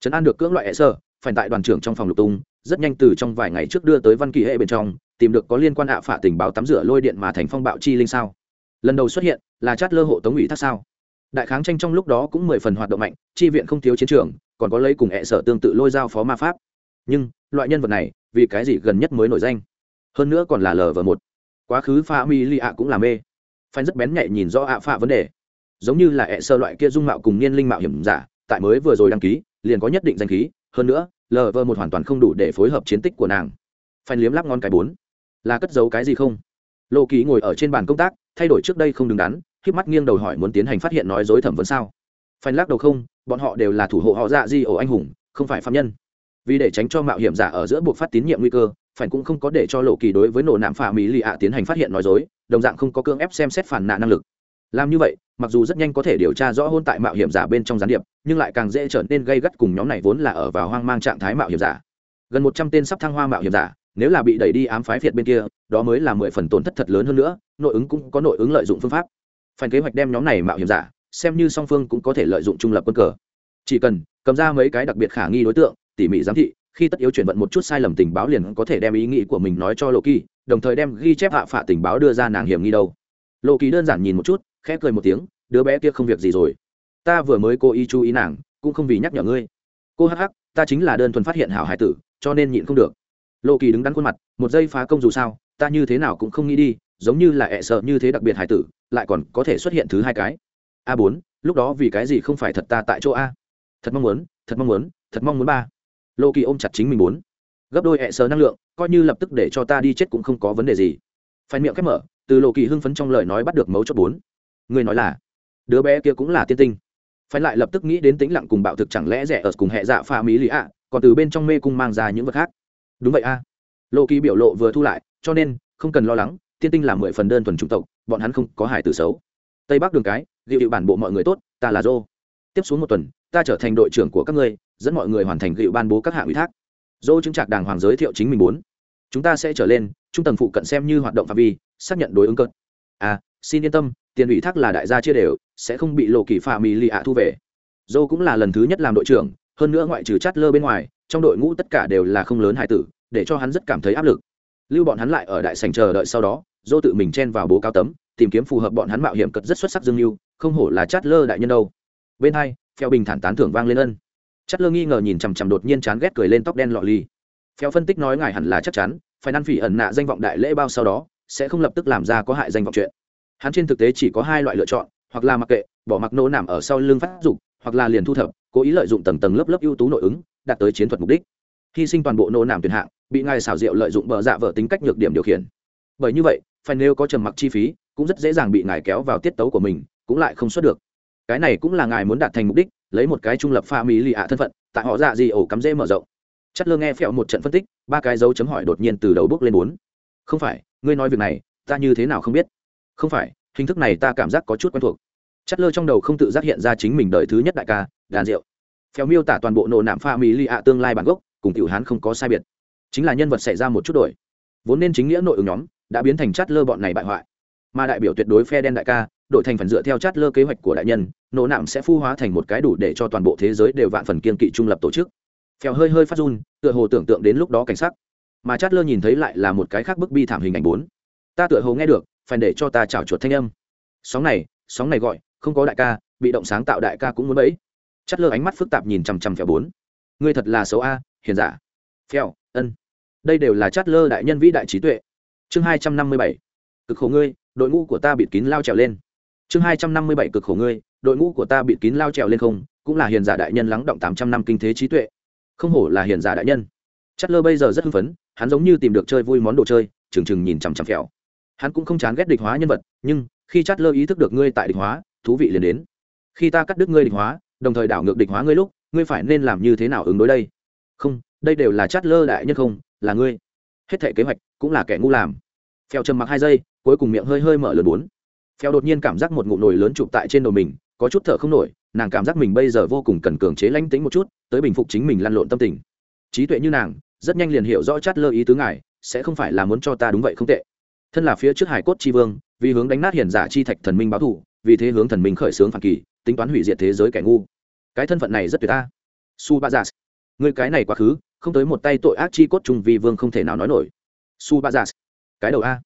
Trấn an được cưỡng loại hệ sơ phải tại đoàn trưởng trong phòng lục tung, rất nhanh từ trong vài ngày trước đưa tới văn kỳ hệ bên trong, tìm được có liên quan ạ phả tình báo tắm rửa lôi điện mà thành phong bạo chi linh sao. Lần đầu xuất hiện là chát lơ hộ tống ủy thác sao đại kháng tranh trong lúc đó cũng mười phần hoạt động mạnh, chi viện không thiếu chiến trường, còn có lấy cùng hệ sở tương tự lôi giao phó ma pháp. Nhưng, loại nhân vật này, vì cái gì gần nhất mới nổi danh? Hơn nữa còn là lờ vờ một. Quá khứ pha mi li ạ cũng là mê. Phanh rất bén nhạy nhìn rõ ạ pha vấn đề. Giống như là hệ sơ loại kia dung mạo cùng niên linh mạo hiểm giả, tại mới vừa rồi đăng ký, liền có nhất định danh khí, hơn nữa lờ vờ một hoàn toàn không đủ để phối hợp chiến tích của nàng. Phanh liếm lắp ngon cái bốn. Là cất giấu cái gì không? Lô ký ngồi ở trên bàn công tác, thay đổi trước đây không đứng đắn híp mắt nghiêng đầu hỏi muốn tiến hành phát hiện nói dối thẩm vấn sao? Phanh lắc đầu không, bọn họ đều là thủ hộ họ dạ di ổ anh hùng, không phải phạm nhân. Vì để tránh cho mạo hiểm giả ở giữa buộc phát tín nhiệm nguy cơ phản cũng không có để cho lộ kỳ đối với nổ nạm phà mỹ lì ạ tiến hành phát hiện nói dối, đồng dạng không có cưỡng ép xem xét phản nạ năng lực. Làm như vậy, mặc dù rất nhanh có thể điều tra rõ hôn tại mạo hiểm giả bên trong gián điệp, nhưng lại càng dễ trở nên gây gắt cùng nhóm này vốn là ở vào hoang mang trạng thái mạo hiểm giả. Gần một trăm tên sắp thăng hoa mạo hiểm giả, nếu là bị đẩy đi ám phái việt bên kia, đó mới là mười phần tổn thất thật lớn hơn nữa, nội ứng cũng có nội ứng lợi dụng phương pháp phản kế hoạch đem nhóm này mạo hiểm giả, xem như song phương cũng có thể lợi dụng trung lập quân cờ. Chỉ cần, cầm ra mấy cái đặc biệt khả nghi đối tượng, tỉ mỉ giám thị, khi tất yếu chuyển vận một chút sai lầm tình báo liền có thể đem ý nghĩ của mình nói cho lộ kỳ, đồng thời đem ghi chép hạ phạ tình báo đưa ra nàng hiểm nghi đâu. Lộ kỳ đơn giản nhìn một chút, khẽ cười một tiếng, đứa bé kia không việc gì rồi. Ta vừa mới cố ý chú ý nàng, cũng không vì nhắc nhở ngươi. Cô hắc hắc, ta chính là đơn thuần phát hiện hảo hải tử, cho nên nhịn không được. Lộ kỳ đứng đắn khuôn mặt, một giây phá công dù sao, ta như thế nào cũng không nghĩ đi, giống như là ẹ sợ như thế đặc biệt hải tử lại còn có thể xuất hiện thứ hai cái. A bốn, lúc đó vì cái gì không phải thật ta tại chỗ a? Thật mong muốn, thật mong muốn, thật mong muốn ba. Lô kỳ ôm chặt chính mình bốn. Gấp đôi hẹ sờ năng lượng, coi như lập tức để cho ta đi chết cũng không có vấn đề gì. Phải miệng khép mở, từ lộ kỳ hưng phấn trong lời nói bắt được mấu chốt bốn. Người nói là, đứa bé kia cũng là tiên tinh. Phải lại lập tức nghĩ đến tĩnh lặng cùng bạo thực chẳng lẽ rẻ ở cùng hệ dạ pha mỹ lý ạ, còn từ bên trong mê cung mang ra những vật khác. Đúng vậy a. Lộ kỳ biểu lộ vừa thu lại, cho nên, không cần lo lắng, tiên tinh là mười phần đơn thuần chủng tộc bọn hắn không có hải tử xấu. Tây bắc đường cái liệu hiệu bản bộ mọi người tốt, ta là dô. Tiếp xuống một tuần, ta trở thành đội trưởng của các ngươi, dẫn mọi người hoàn thành gịu ban bố các hạng ủy thác. Dô chứng trạc đàng hoàng giới thiệu chính mình muốn. Chúng ta sẽ trở lên, trung tầng phụ cận xem như hoạt động phạm vi, xác nhận đối ứng cơn à xin yên tâm, tiền ủy thác là đại gia chia đều, sẽ không bị lộ kỳ phạm mì lì ạ thu về. Dô cũng là lần thứ nhất làm đội trưởng, hơn nữa ngoại trừ chát lơ bên ngoài, trong đội ngũ tất cả đều là không lớn hải tử, để cho hắn rất cảm thấy áp lực. Lưu bọn hắn lại ở đại sành chờ đợi sau đó dô tự mình chen vào bố cao tấm, tìm kiếm phù hợp bọn hắn mạo hiểm cật rất xuất sắc dương mưu không hổ là chát lơ đại nhân đâu. Bên hai, phèo bình thản tán thưởng vang lên ân. Chát lơ nghi ngờ nhìn chằm chằm đột nhiên chán ghét cười lên tóc đen lọ ly phèo phân tích nói ngài hẳn là chắc chắn, phải năn phỉ ẩn nạ danh vọng đại lễ bao sau đó, sẽ không lập tức làm ra có hại danh vọng chuyện. Hắn trên thực tế chỉ có hai loại lựa chọn, hoặc là mặc kệ, bỏ mặc nô nằm ở sau lưng phát dục, hoặc là liền thu thập, cố ý lợi dụng tầng tầng lớp lớp ưu tú nội ứng, đạt tới chiến thuật mục đích. Hy sinh toàn bộ nô nằm tuyệt hạng, bị ngài xảo diệu lợi dụng bờ dạ vợ tính cách nhược điểm điều khiển. Bởi như vậy phải nếu có trầm mặc chi phí, cũng rất dễ dàng bị ngài kéo vào tiết tấu của mình, cũng lại không xuất được. Cái này cũng là ngài muốn đạt thành mục đích, lấy một cái trung lập pha mỹ lì ạ thân phận, tại họ dạ gì ổ cắm dễ mở rộng. Chất lơ nghe phèo một trận phân tích, ba cái dấu chấm hỏi đột nhiên từ đầu bước lên bốn. Không phải, ngươi nói việc này, ta như thế nào không biết? Không phải, hình thức này ta cảm giác có chút quen thuộc. Chất lơ trong đầu không tự giác hiện ra chính mình đợi thứ nhất đại ca, đàn rượu phèo miêu tả toàn bộ nổ nạm pha mỹ lì ạ tương lai bản gốc, cùng tiểu hán không có sai biệt. Chính là nhân vật xảy ra một chút đổi. Vốn nên chính nghĩa nội ứng nhóm đã biến thành chát lơ bọn này bại hoại. Mà đại biểu tuyệt đối phe đen đại ca đội thành phần dựa theo chát lơ kế hoạch của đại nhân, nổ nạm sẽ phu hóa thành một cái đủ để cho toàn bộ thế giới đều vạn phần kiên kỵ trung lập tổ chức. Phèo hơi hơi phát run, tựa hồ tưởng tượng đến lúc đó cảnh sắc. Mà chát lơ nhìn thấy lại là một cái khác bức bi thảm hình ảnh bốn. Ta tựa hồ nghe được, phải để cho ta chảo chuột thanh âm. Sóng này sóng này gọi, không có đại ca, bị động sáng tạo đại ca cũng muốn bẫy. Chát lơ ánh mắt phức tạp nhìn chằm chằm phèo bốn. Ngươi thật là xấu a, hiền giả. Phèo, ân. Đây đều là chát lơ đại nhân vĩ đại trí tuệ chương hai trăm năm mươi bảy, cực khổ ngươi, đội ngũ của ta bịt kín lao trèo lên. Chương hai trăm năm mươi bảy, cực khổ ngươi, đội ngũ của ta bịt kín lao trèo lên không, cũng là hiền giả đại nhân lắng động tám trăm năm kinh thế trí tuệ. Không hổ là hiền giả đại nhân. Chất lơ bây giờ rất hưng phấn, hắn giống như tìm được chơi vui món đồ chơi trừng trừng nhìn chằm chằm phèo. Hắn cũng không chán ghét địch hóa nhân vật, nhưng khi chát lơ ý thức được ngươi tại địch hóa, thú vị liền đến. Khi ta cắt đứt ngươi địch hóa, đồng thời đảo ngược địch hóa ngươi lúc, ngươi phải nên làm như thế nào ứng đối đây? Không, đây đều là chát lơ đại nhân không, là ngươi hết thể kế hoạch cũng là kẻ ngu làm. Phèo trầm mặc hai giây, cuối cùng miệng hơi hơi mở lớn bốn. Phèo đột nhiên cảm giác một ngụm nồi lớn chụp tại trên đầu mình, có chút thở không nổi, nàng cảm giác mình bây giờ vô cùng cần cường chế lãnh tính một chút, tới bình phục chính mình lăn lộn tâm tình. Trí tuệ như nàng, rất nhanh liền hiểu rõ chát lơ ý tứ ngài, sẽ không phải là muốn cho ta đúng vậy không tệ. Thân là phía trước hải cốt tri vương, vì hướng đánh nát hiền giả chi thạch thần minh báo thù, vì thế hướng thần minh khởi xướng phản kỳ, tính toán hủy diệt thế giới kẻ ngu. Cái thân phận này rất tuyệt ta. Su ba dạ. giả người cái này quá khứ không tới một tay tội ác chi cốt trung vi vương không thể nào nói nổi. Su ba giả cái đầu a.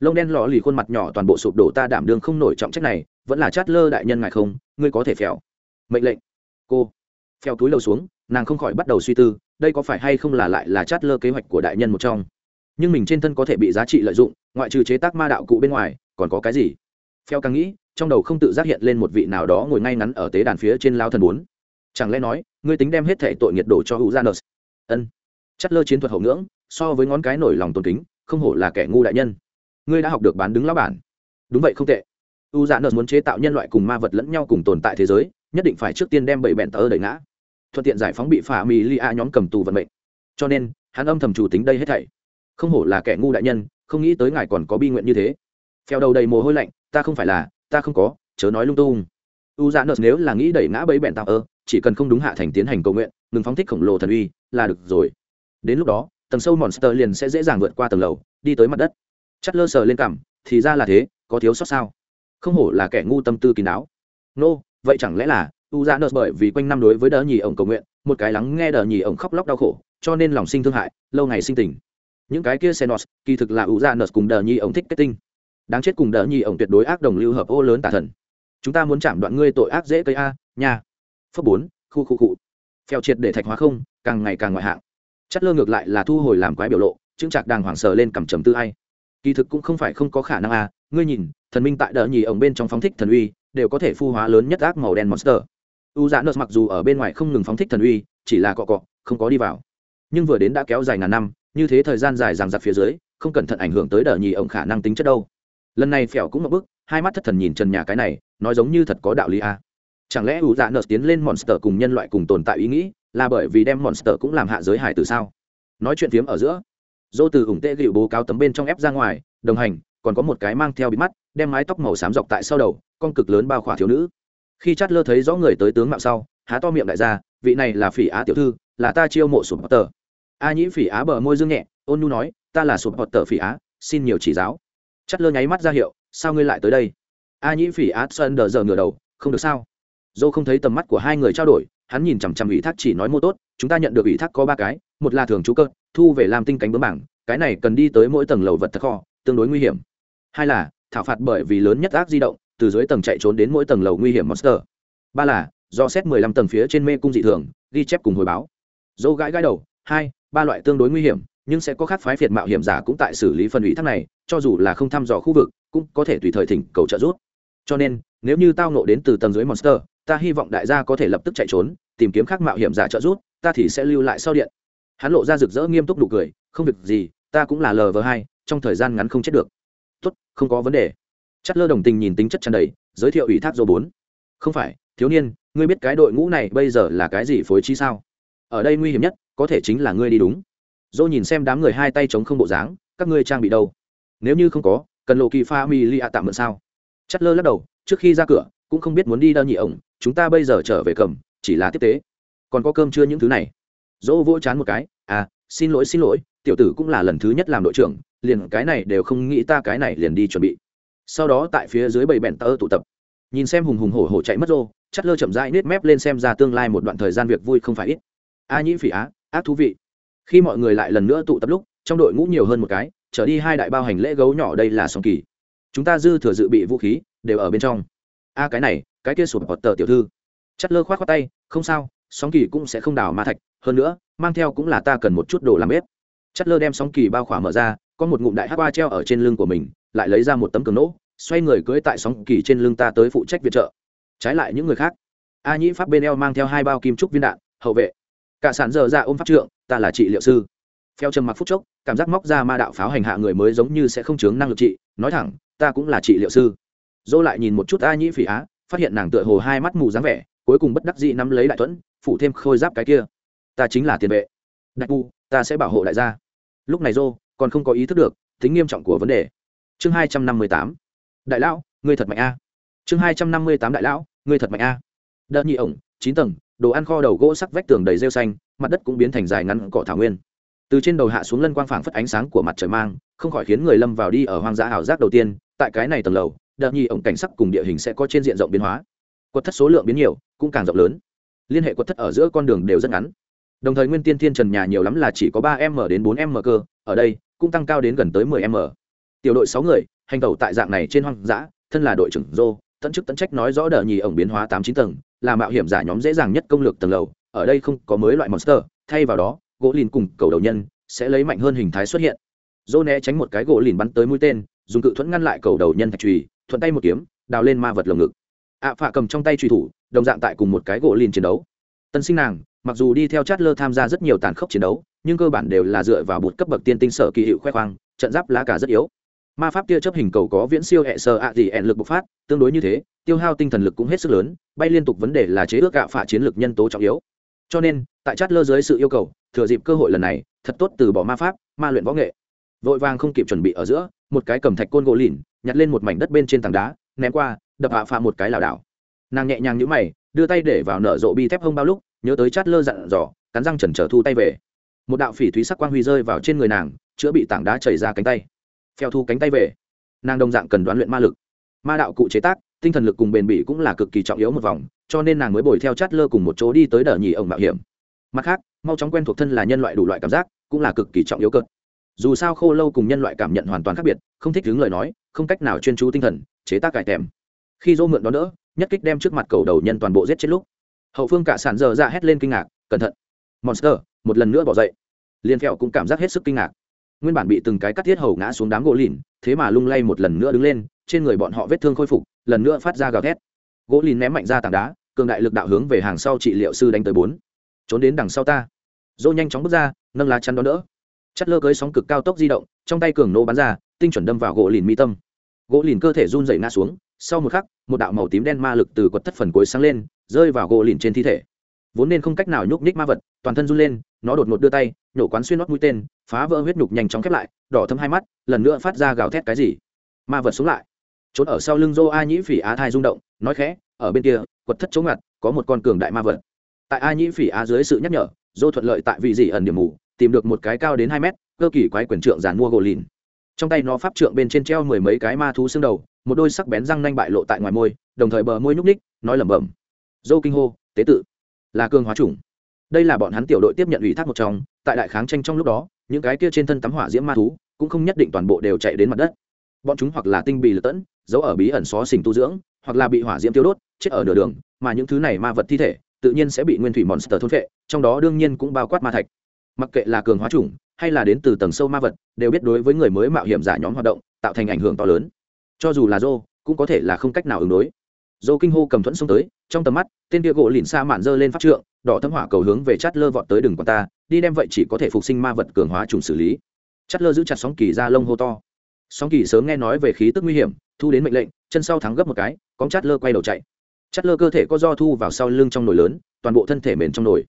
Lông đen lò lì khuôn mặt nhỏ toàn bộ sụp đổ ta đảm đương không nổi trọng trách này, vẫn là chát lơ đại nhân ngài không, ngươi có thể phèo. Mệnh lệnh. Cô. Phèo túi lầu xuống, nàng không khỏi bắt đầu suy tư, đây có phải hay không là lại là chát lơ kế hoạch của đại nhân một trong? Nhưng mình trên thân có thể bị giá trị lợi dụng, ngoại trừ chế tác ma đạo cụ bên ngoài, còn có cái gì? Phèo càng nghĩ, trong đầu không tự giác hiện lên một vị nào đó ngồi ngay ngắn ở tế đàn phía trên lao thần bốn. Chẳng lẽ nói, ngươi tính đem hết thể tội nghiệp đổ cho hữu gia nợ ân. Chất lơ chiến thuật hậu ngưỡng, so với ngón cái nổi lòng tôn kính, không hổ là kẻ ngu đại nhân. Ngươi đã học được bán đứng lão bản. Đúng vậy không tệ. U dạ nợ muốn chế tạo nhân loại cùng ma vật lẫn nhau cùng tồn tại thế giới, nhất định phải trước tiên đem bảy bẹn tờ đẩy ngã. Thuận tiện giải phóng bị phả mì li a nhóm cầm tù vận mệnh. Cho nên, hắn âm thầm chủ tính đây hết thảy. Không hổ là kẻ ngu đại nhân, không nghĩ tới ngài còn có bi nguyện như thế. Phèo đầu đầy mồ hôi lạnh, ta không phải là, ta không có, chớ nói lung tung. U dạ nợ nếu là nghĩ đẩy ngã bẫy bẹn tạo ơ chỉ cần không đúng hạ thành tiến hành cầu nguyện ngừng phóng thích khổng lồ thần uy là được rồi. Đến lúc đó tầng sâu monster liền sẽ dễ dàng vượt qua tầng lầu đi tới mặt đất. Chắt lơ sờ lên cảm thì ra là thế có thiếu sót sao? Không hổ là kẻ ngu tâm tư kín đáo. Nô、no, vậy chẳng lẽ là u ra nợ bởi vì quanh năm đối với đỡ nhì ổng cầu nguyện một cái lắng nghe đờ nhì ổng khóc lóc đau khổ cho nên lòng sinh thương hại lâu ngày sinh tình. Những cái kia senos kỳ thực là u ra nợ cùng đờ nhì ổng thích kết tinh. Đáng chết cùng đờ nhì ổng tuyệt đối ác đồng lưu hợp ô lớn tà thần. Chúng ta muốn chạm đoạn ngươi tội ác dễ cây a nha. Phấp bốn khu khu cụ phèo triệt để thạch hóa không, càng ngày càng ngoại hạng chất lơ ngược lại là thu hồi làm quái biểu lộ chững chạc đàng hoảng sờ lên cầm trầm tư ai kỳ thực cũng không phải không có khả năng à? ngươi nhìn, thần minh tại đỡ nhì ổng bên trong phóng thích thần uy, đều có thể phu hóa lớn nhất ác màu đen monster u dạ nợt mặc dù ở bên ngoài không ngừng phóng thích thần uy, chỉ là cọ cọ, không có đi vào nhưng vừa đến đã kéo dài ngàn năm, như thế thời gian dài ràng giặc phía dưới, không cẩn thận ảnh hưởng tới đỡ nhì ổng khả năng tính chất đâu lần này phèo cũng ngập bức hai mắt thất thần nhìn trần nhà cái này, nói giống như thật có đạo lý à? Chẳng lẽ u dạ nợ tiến lên monster cùng nhân loại cùng tồn tại ý nghĩ là bởi vì đem monster cũng làm hạ giới hải từ sao? Nói chuyện phiếm ở giữa, dô từ ủng tệ gịu bố cáo tấm bên trong ép ra ngoài, đồng hành, còn có một cái mang theo bị mắt, đem mái tóc màu xám dọc tại sau đầu, con cực lớn bao khỏa thiếu nữ. Khi chát lơ thấy rõ người tới tướng mạo sau, há to miệng đại gia vị này là phỉ á tiểu thư, là ta chiêu mộ sụp tờ. A nhĩ phỉ á bờ môi dương nhẹ, ôn nhu nói, ta là sụp tờ phỉ á, xin nhiều chỉ giáo. Chát lơ nháy mắt ra hiệu, sao ngươi lại tới đây? A nhĩ phỉ á sơn đờ giờ ngửa đầu, không được sao? Dâu không thấy tầm mắt của hai người trao đổi, hắn nhìn chằm chằm ủy thác chỉ nói mô tốt, chúng ta nhận được ủy thác có ba cái, một là thường trú cơ, thu về làm tinh cánh bướm bảng, cái này cần đi tới mỗi tầng lầu vật thật kho, tương đối nguy hiểm. Hai là, thảo phạt bởi vì lớn nhất ác di động, từ dưới tầng chạy trốn đến mỗi tầng lầu nguy hiểm monster. Ba là, do xét mười lăm tầng phía trên mê cung dị thường, ghi chép cùng hồi báo. Dâu gãi gãi đầu, hai, ba loại tương đối nguy hiểm, nhưng sẽ có khác phái phiệt mạo hiểm giả cũng tại xử lý phần ủy thác này, cho dù là không thăm dò khu vực, cũng có thể tùy thời thỉnh cầu trợ giúp. Cho nên, nếu như tao nộ đến từ tầng dưới monster ta hy vọng đại gia có thể lập tức chạy trốn, tìm kiếm khác mạo hiểm giả trợ giúp, ta thì sẽ lưu lại sau điện. Hắn lộ ra rực rỡ nghiêm túc đủ cười, không việc gì, ta cũng là lv hai, trong thời gian ngắn không chết được. Tốt, không có vấn đề. Chất lơ đồng tình nhìn tính chất tràn đầy, giới thiệu ủy thác dô bốn. Không phải, thiếu niên, ngươi biết cái đội ngũ này bây giờ là cái gì phối trí sao? Ở đây nguy hiểm nhất, có thể chính là ngươi đi đúng. Dô nhìn xem đám người hai tay chống không bộ dáng, các ngươi trang bị đâu? Nếu như không có, cần lộ kỳ pha mi li a tạm mượn sao? Chất lơ lắc đầu, trước khi ra cửa cũng không biết muốn đi đâu nhị ổng chúng ta bây giờ trở về cầm, chỉ là tiếp tế. Còn có cơm chưa những thứ này. Dỗ vỗ chán một cái à xin lỗi xin lỗi, tiểu tử cũng là lần thứ nhất làm đội trưởng, liền cái này đều không nghĩ ta cái này liền đi chuẩn bị. Sau đó tại phía dưới bầy bẹn tơ tụ tập. Nhìn xem hùng hùng hổ hổ chạy mất rô chắt lơ chậm rãi nết mép lên xem ra tương lai một đoạn thời gian việc vui không phải ít. A nhĩ phỉ á, ác thú vị. Khi mọi người lại lần nữa tụ tập lúc, trong đội ngũ nhiều hơn một cái, trở đi hai đại bao hành lễ gấu nhỏ đây là song kỳ. Chúng ta dư thừa dự bị vũ khí, đều ở bên trong a cái này, cái kia sụp bọt tờ tiểu thư. Chất lơ khoát khoát tay, không sao, Sóng kỳ cũng sẽ không đào ma thạch, hơn nữa, mang theo cũng là ta cần một chút đồ làm bếp. Chất lơ đem sóng kỳ bao khỏa mở ra, có một ngụm đại hát ba treo ở trên lưng của mình, lại lấy ra một tấm cường nỗ, xoay người cưỡi tại sóng kỳ trên lưng ta tới phụ trách viện trợ. Trái lại những người khác. A nhĩ pháp bên eo mang theo hai bao kim trúc viên đạn, hậu vệ. Cả sản dở ra ôm pháp trượng, ta là trị liệu sư. Phèo trầm mặc phúc chốc, cảm giác móc ra ma đạo pháo hành hạ người mới giống như sẽ không chướng năng lực trị, nói thẳng, ta cũng là trị liệu sư dô lại nhìn một chút a nhĩ phỉ á, phát hiện nàng tựa hồ hai mắt mù dáng vẻ, cuối cùng bất đắc dĩ nắm lấy đại thuẫn, phủ thêm khôi giáp cái kia. Ta chính là tiền vệ. Đại u ta sẽ bảo hộ đại gia. Lúc này dô còn không có ý thức được tính nghiêm trọng của vấn đề. Chương hai trăm năm mươi tám. Đại lão, ngươi thật mạnh a. Chương hai trăm năm mươi tám đại lão, ngươi thật mạnh a. Đợt nhị ổng, chín tầng, đồ ăn kho đầu gỗ sắc vách tường đầy rêu xanh, mặt đất cũng biến thành dài ngắn cỏ thảo nguyên. Từ trên đầu hạ xuống lân quang phảng phất ánh sáng của mặt trời mang, không khỏi khiến người lâm vào đi ở hoang dã ảo giác đầu tiên, tại cái này tầng lầu đợt nhi ổng cảnh sắc cùng địa hình sẽ có trên diện rộng biến hóa. Quật thất số lượng biến nhiều, cũng càng rộng lớn. Liên hệ quật thất ở giữa con đường đều rất ngắn. Đồng thời nguyên tiên thiên trần nhà nhiều lắm là chỉ có ba m đến bốn m cơ, ở đây, cũng tăng cao đến gần tới mười m. Tiểu đội sáu người, hành tẩu tại dạng này trên hoang dã, thân là đội trưởng dô tận chức tận trách nói rõ đờ nhì ổng biến hóa tám chín tầng, là mạo hiểm giả nhóm dễ dàng nhất công lược tầng lầu, ở đây không có mới loại monster, thay vào đó, gỗ lìn cùng cầu đầu nhân sẽ lấy mạnh hơn hình thái xuất hiện. Dô né tránh một cái gỗ lìn bắn tới mũi tên, dùng cự thuẫn ngăn lại cầu đầu nhân thạch trùy thuận tay một kiếm đào lên ma vật lồng ngực. Ạ à, phạ cầm trong tay truy thủ đồng dạng tại cùng một cái gỗ lìn chiến đấu. Tân sinh nàng mặc dù đi theo chát lơ tham gia rất nhiều tàn khốc chiến đấu nhưng cơ bản đều là dựa vào bụt cấp bậc tiên tinh sở kỳ hiệu khoe khoang trận giáp lá cả rất yếu. Ma pháp tia chấp hình cầu có viễn siêu hệ sơ ạ gì ẹn lực bộc phát tương đối như thế tiêu hao tinh thần lực cũng hết sức lớn bay liên tục vấn đề là chế ước gạo phạ chiến lược nhân tố trọng yếu. Cho nên tại chát lơ dưới sự yêu cầu thừa dịp cơ hội lần này thật tốt từ bỏ ma pháp ma luyện võ nghệ. Vội vàng không kịp chuẩn bị ở giữa một cái cầm thạch côn gỗ lìn nhặt lên một mảnh đất bên trên tảng đá, ném qua, đập hạ phạ một cái lảo đảo. Nàng nhẹ nhàng nhũ mày, đưa tay để vào nở rộ bi thép hông bao lúc, nhớ tới chát lơ dặn dò, cắn răng chần trở thu tay về. Một đạo phỉ thúy sắc quang huy rơi vào trên người nàng, chữa bị tảng đá chảy ra cánh tay. Phèo thu cánh tay về. Nàng đồng dạng cần đoán luyện ma lực. Ma đạo cụ chế tác, tinh thần lực cùng bền bỉ cũng là cực kỳ trọng yếu một vòng, cho nên nàng mới bồi theo chát lơ cùng một chỗ đi tới đờ nhì ổng mạo hiểm. Mặt khác, mau chóng quen thuộc thân là nhân loại đủ loại cảm giác, cũng là cực kỳ trọng yếu cợt dù sao khô lâu cùng nhân loại cảm nhận hoàn toàn khác biệt, không thích đứng lời nói, không cách nào chuyên chú tinh thần, chế tác cải tèm. Khi dô mượn đó đỡ, nhất kích đem trước mặt cầu đầu nhân toàn bộ giết chết lúc. Hậu phương cả sản dơ ra dạ hét lên kinh ngạc, cẩn thận! Monster, một lần nữa bỏ dậy. Liên phèo cũng cảm giác hết sức kinh ngạc. Nguyên bản bị từng cái cắt thiết hầu ngã xuống đám gỗ lìn, thế mà lung lay một lần nữa đứng lên, trên người bọn họ vết thương khôi phục, lần nữa phát ra gào thét. Gỗ lìn ném mạnh ra tảng đá, cường đại lực đạo hướng về hàng sau trị liệu sư đánh tới bốn. Trốn đến đằng sau ta. Dô nhanh chóng bước ra, nâng lá chắn đó đỡ chất lơ cưới sóng cực cao tốc di động, trong tay cường nô bắn ra, tinh chuẩn đâm vào gỗ lìn mi tâm. Gỗ lìn cơ thể run dày ngã xuống, sau một khắc, một đạo màu tím đen ma lực từ quật thất phần cuối sáng lên, rơi vào gỗ lìn trên thi thể. Vốn nên không cách nào nhúc nhích ma vật, toàn thân run lên, nó đột ngột đưa tay, nhổ quán xuyên nót mũi tên, phá vỡ huyết nhục nhanh chóng khép lại, đỏ thâm hai mắt, lần nữa phát ra gào thét cái gì. Ma vật xuống lại. Trốn ở sau lưng dô a nhĩ phỉ á thai rung động, nói khẽ, ở bên kia, quật thất chống ngặt, có một con cường đại ma vật. Tại a nhĩ phỉ á dưới sự nhắc nhở dô thuận lợi tại vị dị ẩn điểm mù tìm được một cái cao đến hai mét cơ kỳ quái quyền trượng giàn mua gỗ lìn. Trong tay nó pháp trượng bên trên treo mười mấy cái ma thú xương đầu một đôi sắc bén răng nanh bại lộ tại ngoài môi đồng thời bờ môi nhúc ních nói lẩm bẩm. Dô kinh hô tế tự. Là cường hóa chủng. Đây là bọn hắn tiểu đội tiếp nhận ủy thác một trong tại đại kháng tranh trong lúc đó những cái kia trên thân tắm hỏa diễm ma thú cũng không nhất định toàn bộ đều chạy đến mặt đất. Bọn chúng hoặc là tinh bì lật tẫn giấu ở bí ẩn xó xỉnh tu dưỡng hoặc là bị hỏa diễm tiêu đốt chết ở nửa đường mà những thứ này ma vật thi thể tự nhiên sẽ bị nguyên thủy monster thôn phệ, trong đó đương nhiên cũng bao quát ma thạch mặc kệ là cường hóa chủng, hay là đến từ tầng sâu ma vật, đều biết đối với người mới mạo hiểm giả nhóm hoạt động, tạo thành ảnh hưởng to lớn. Cho dù là dô cũng có thể là không cách nào ứng đối. Dô kinh hô cầm thuẫn xông tới, trong tầm mắt, tên kia gỗ lìn xa mạn dơ lên pháp trượng, đỏ thâm hỏa cầu hướng về chát lơ vọt tới đường còn ta, đi đem vậy chỉ có thể phục sinh ma vật cường hóa trùng xử lý. Chát lơ giữ chặt sóng kỳ ra lông hô to. Sóng kỳ sớm nghe nói về khí tức nguy hiểm, thu đến mệnh lệnh, chân sau thắng gấp một cái, cóng chát lơ quay đầu chạy. Chát lơ cơ thể có do thu vào sau lưng trong nồi lớn, toàn bộ thân thể mềm trong nồi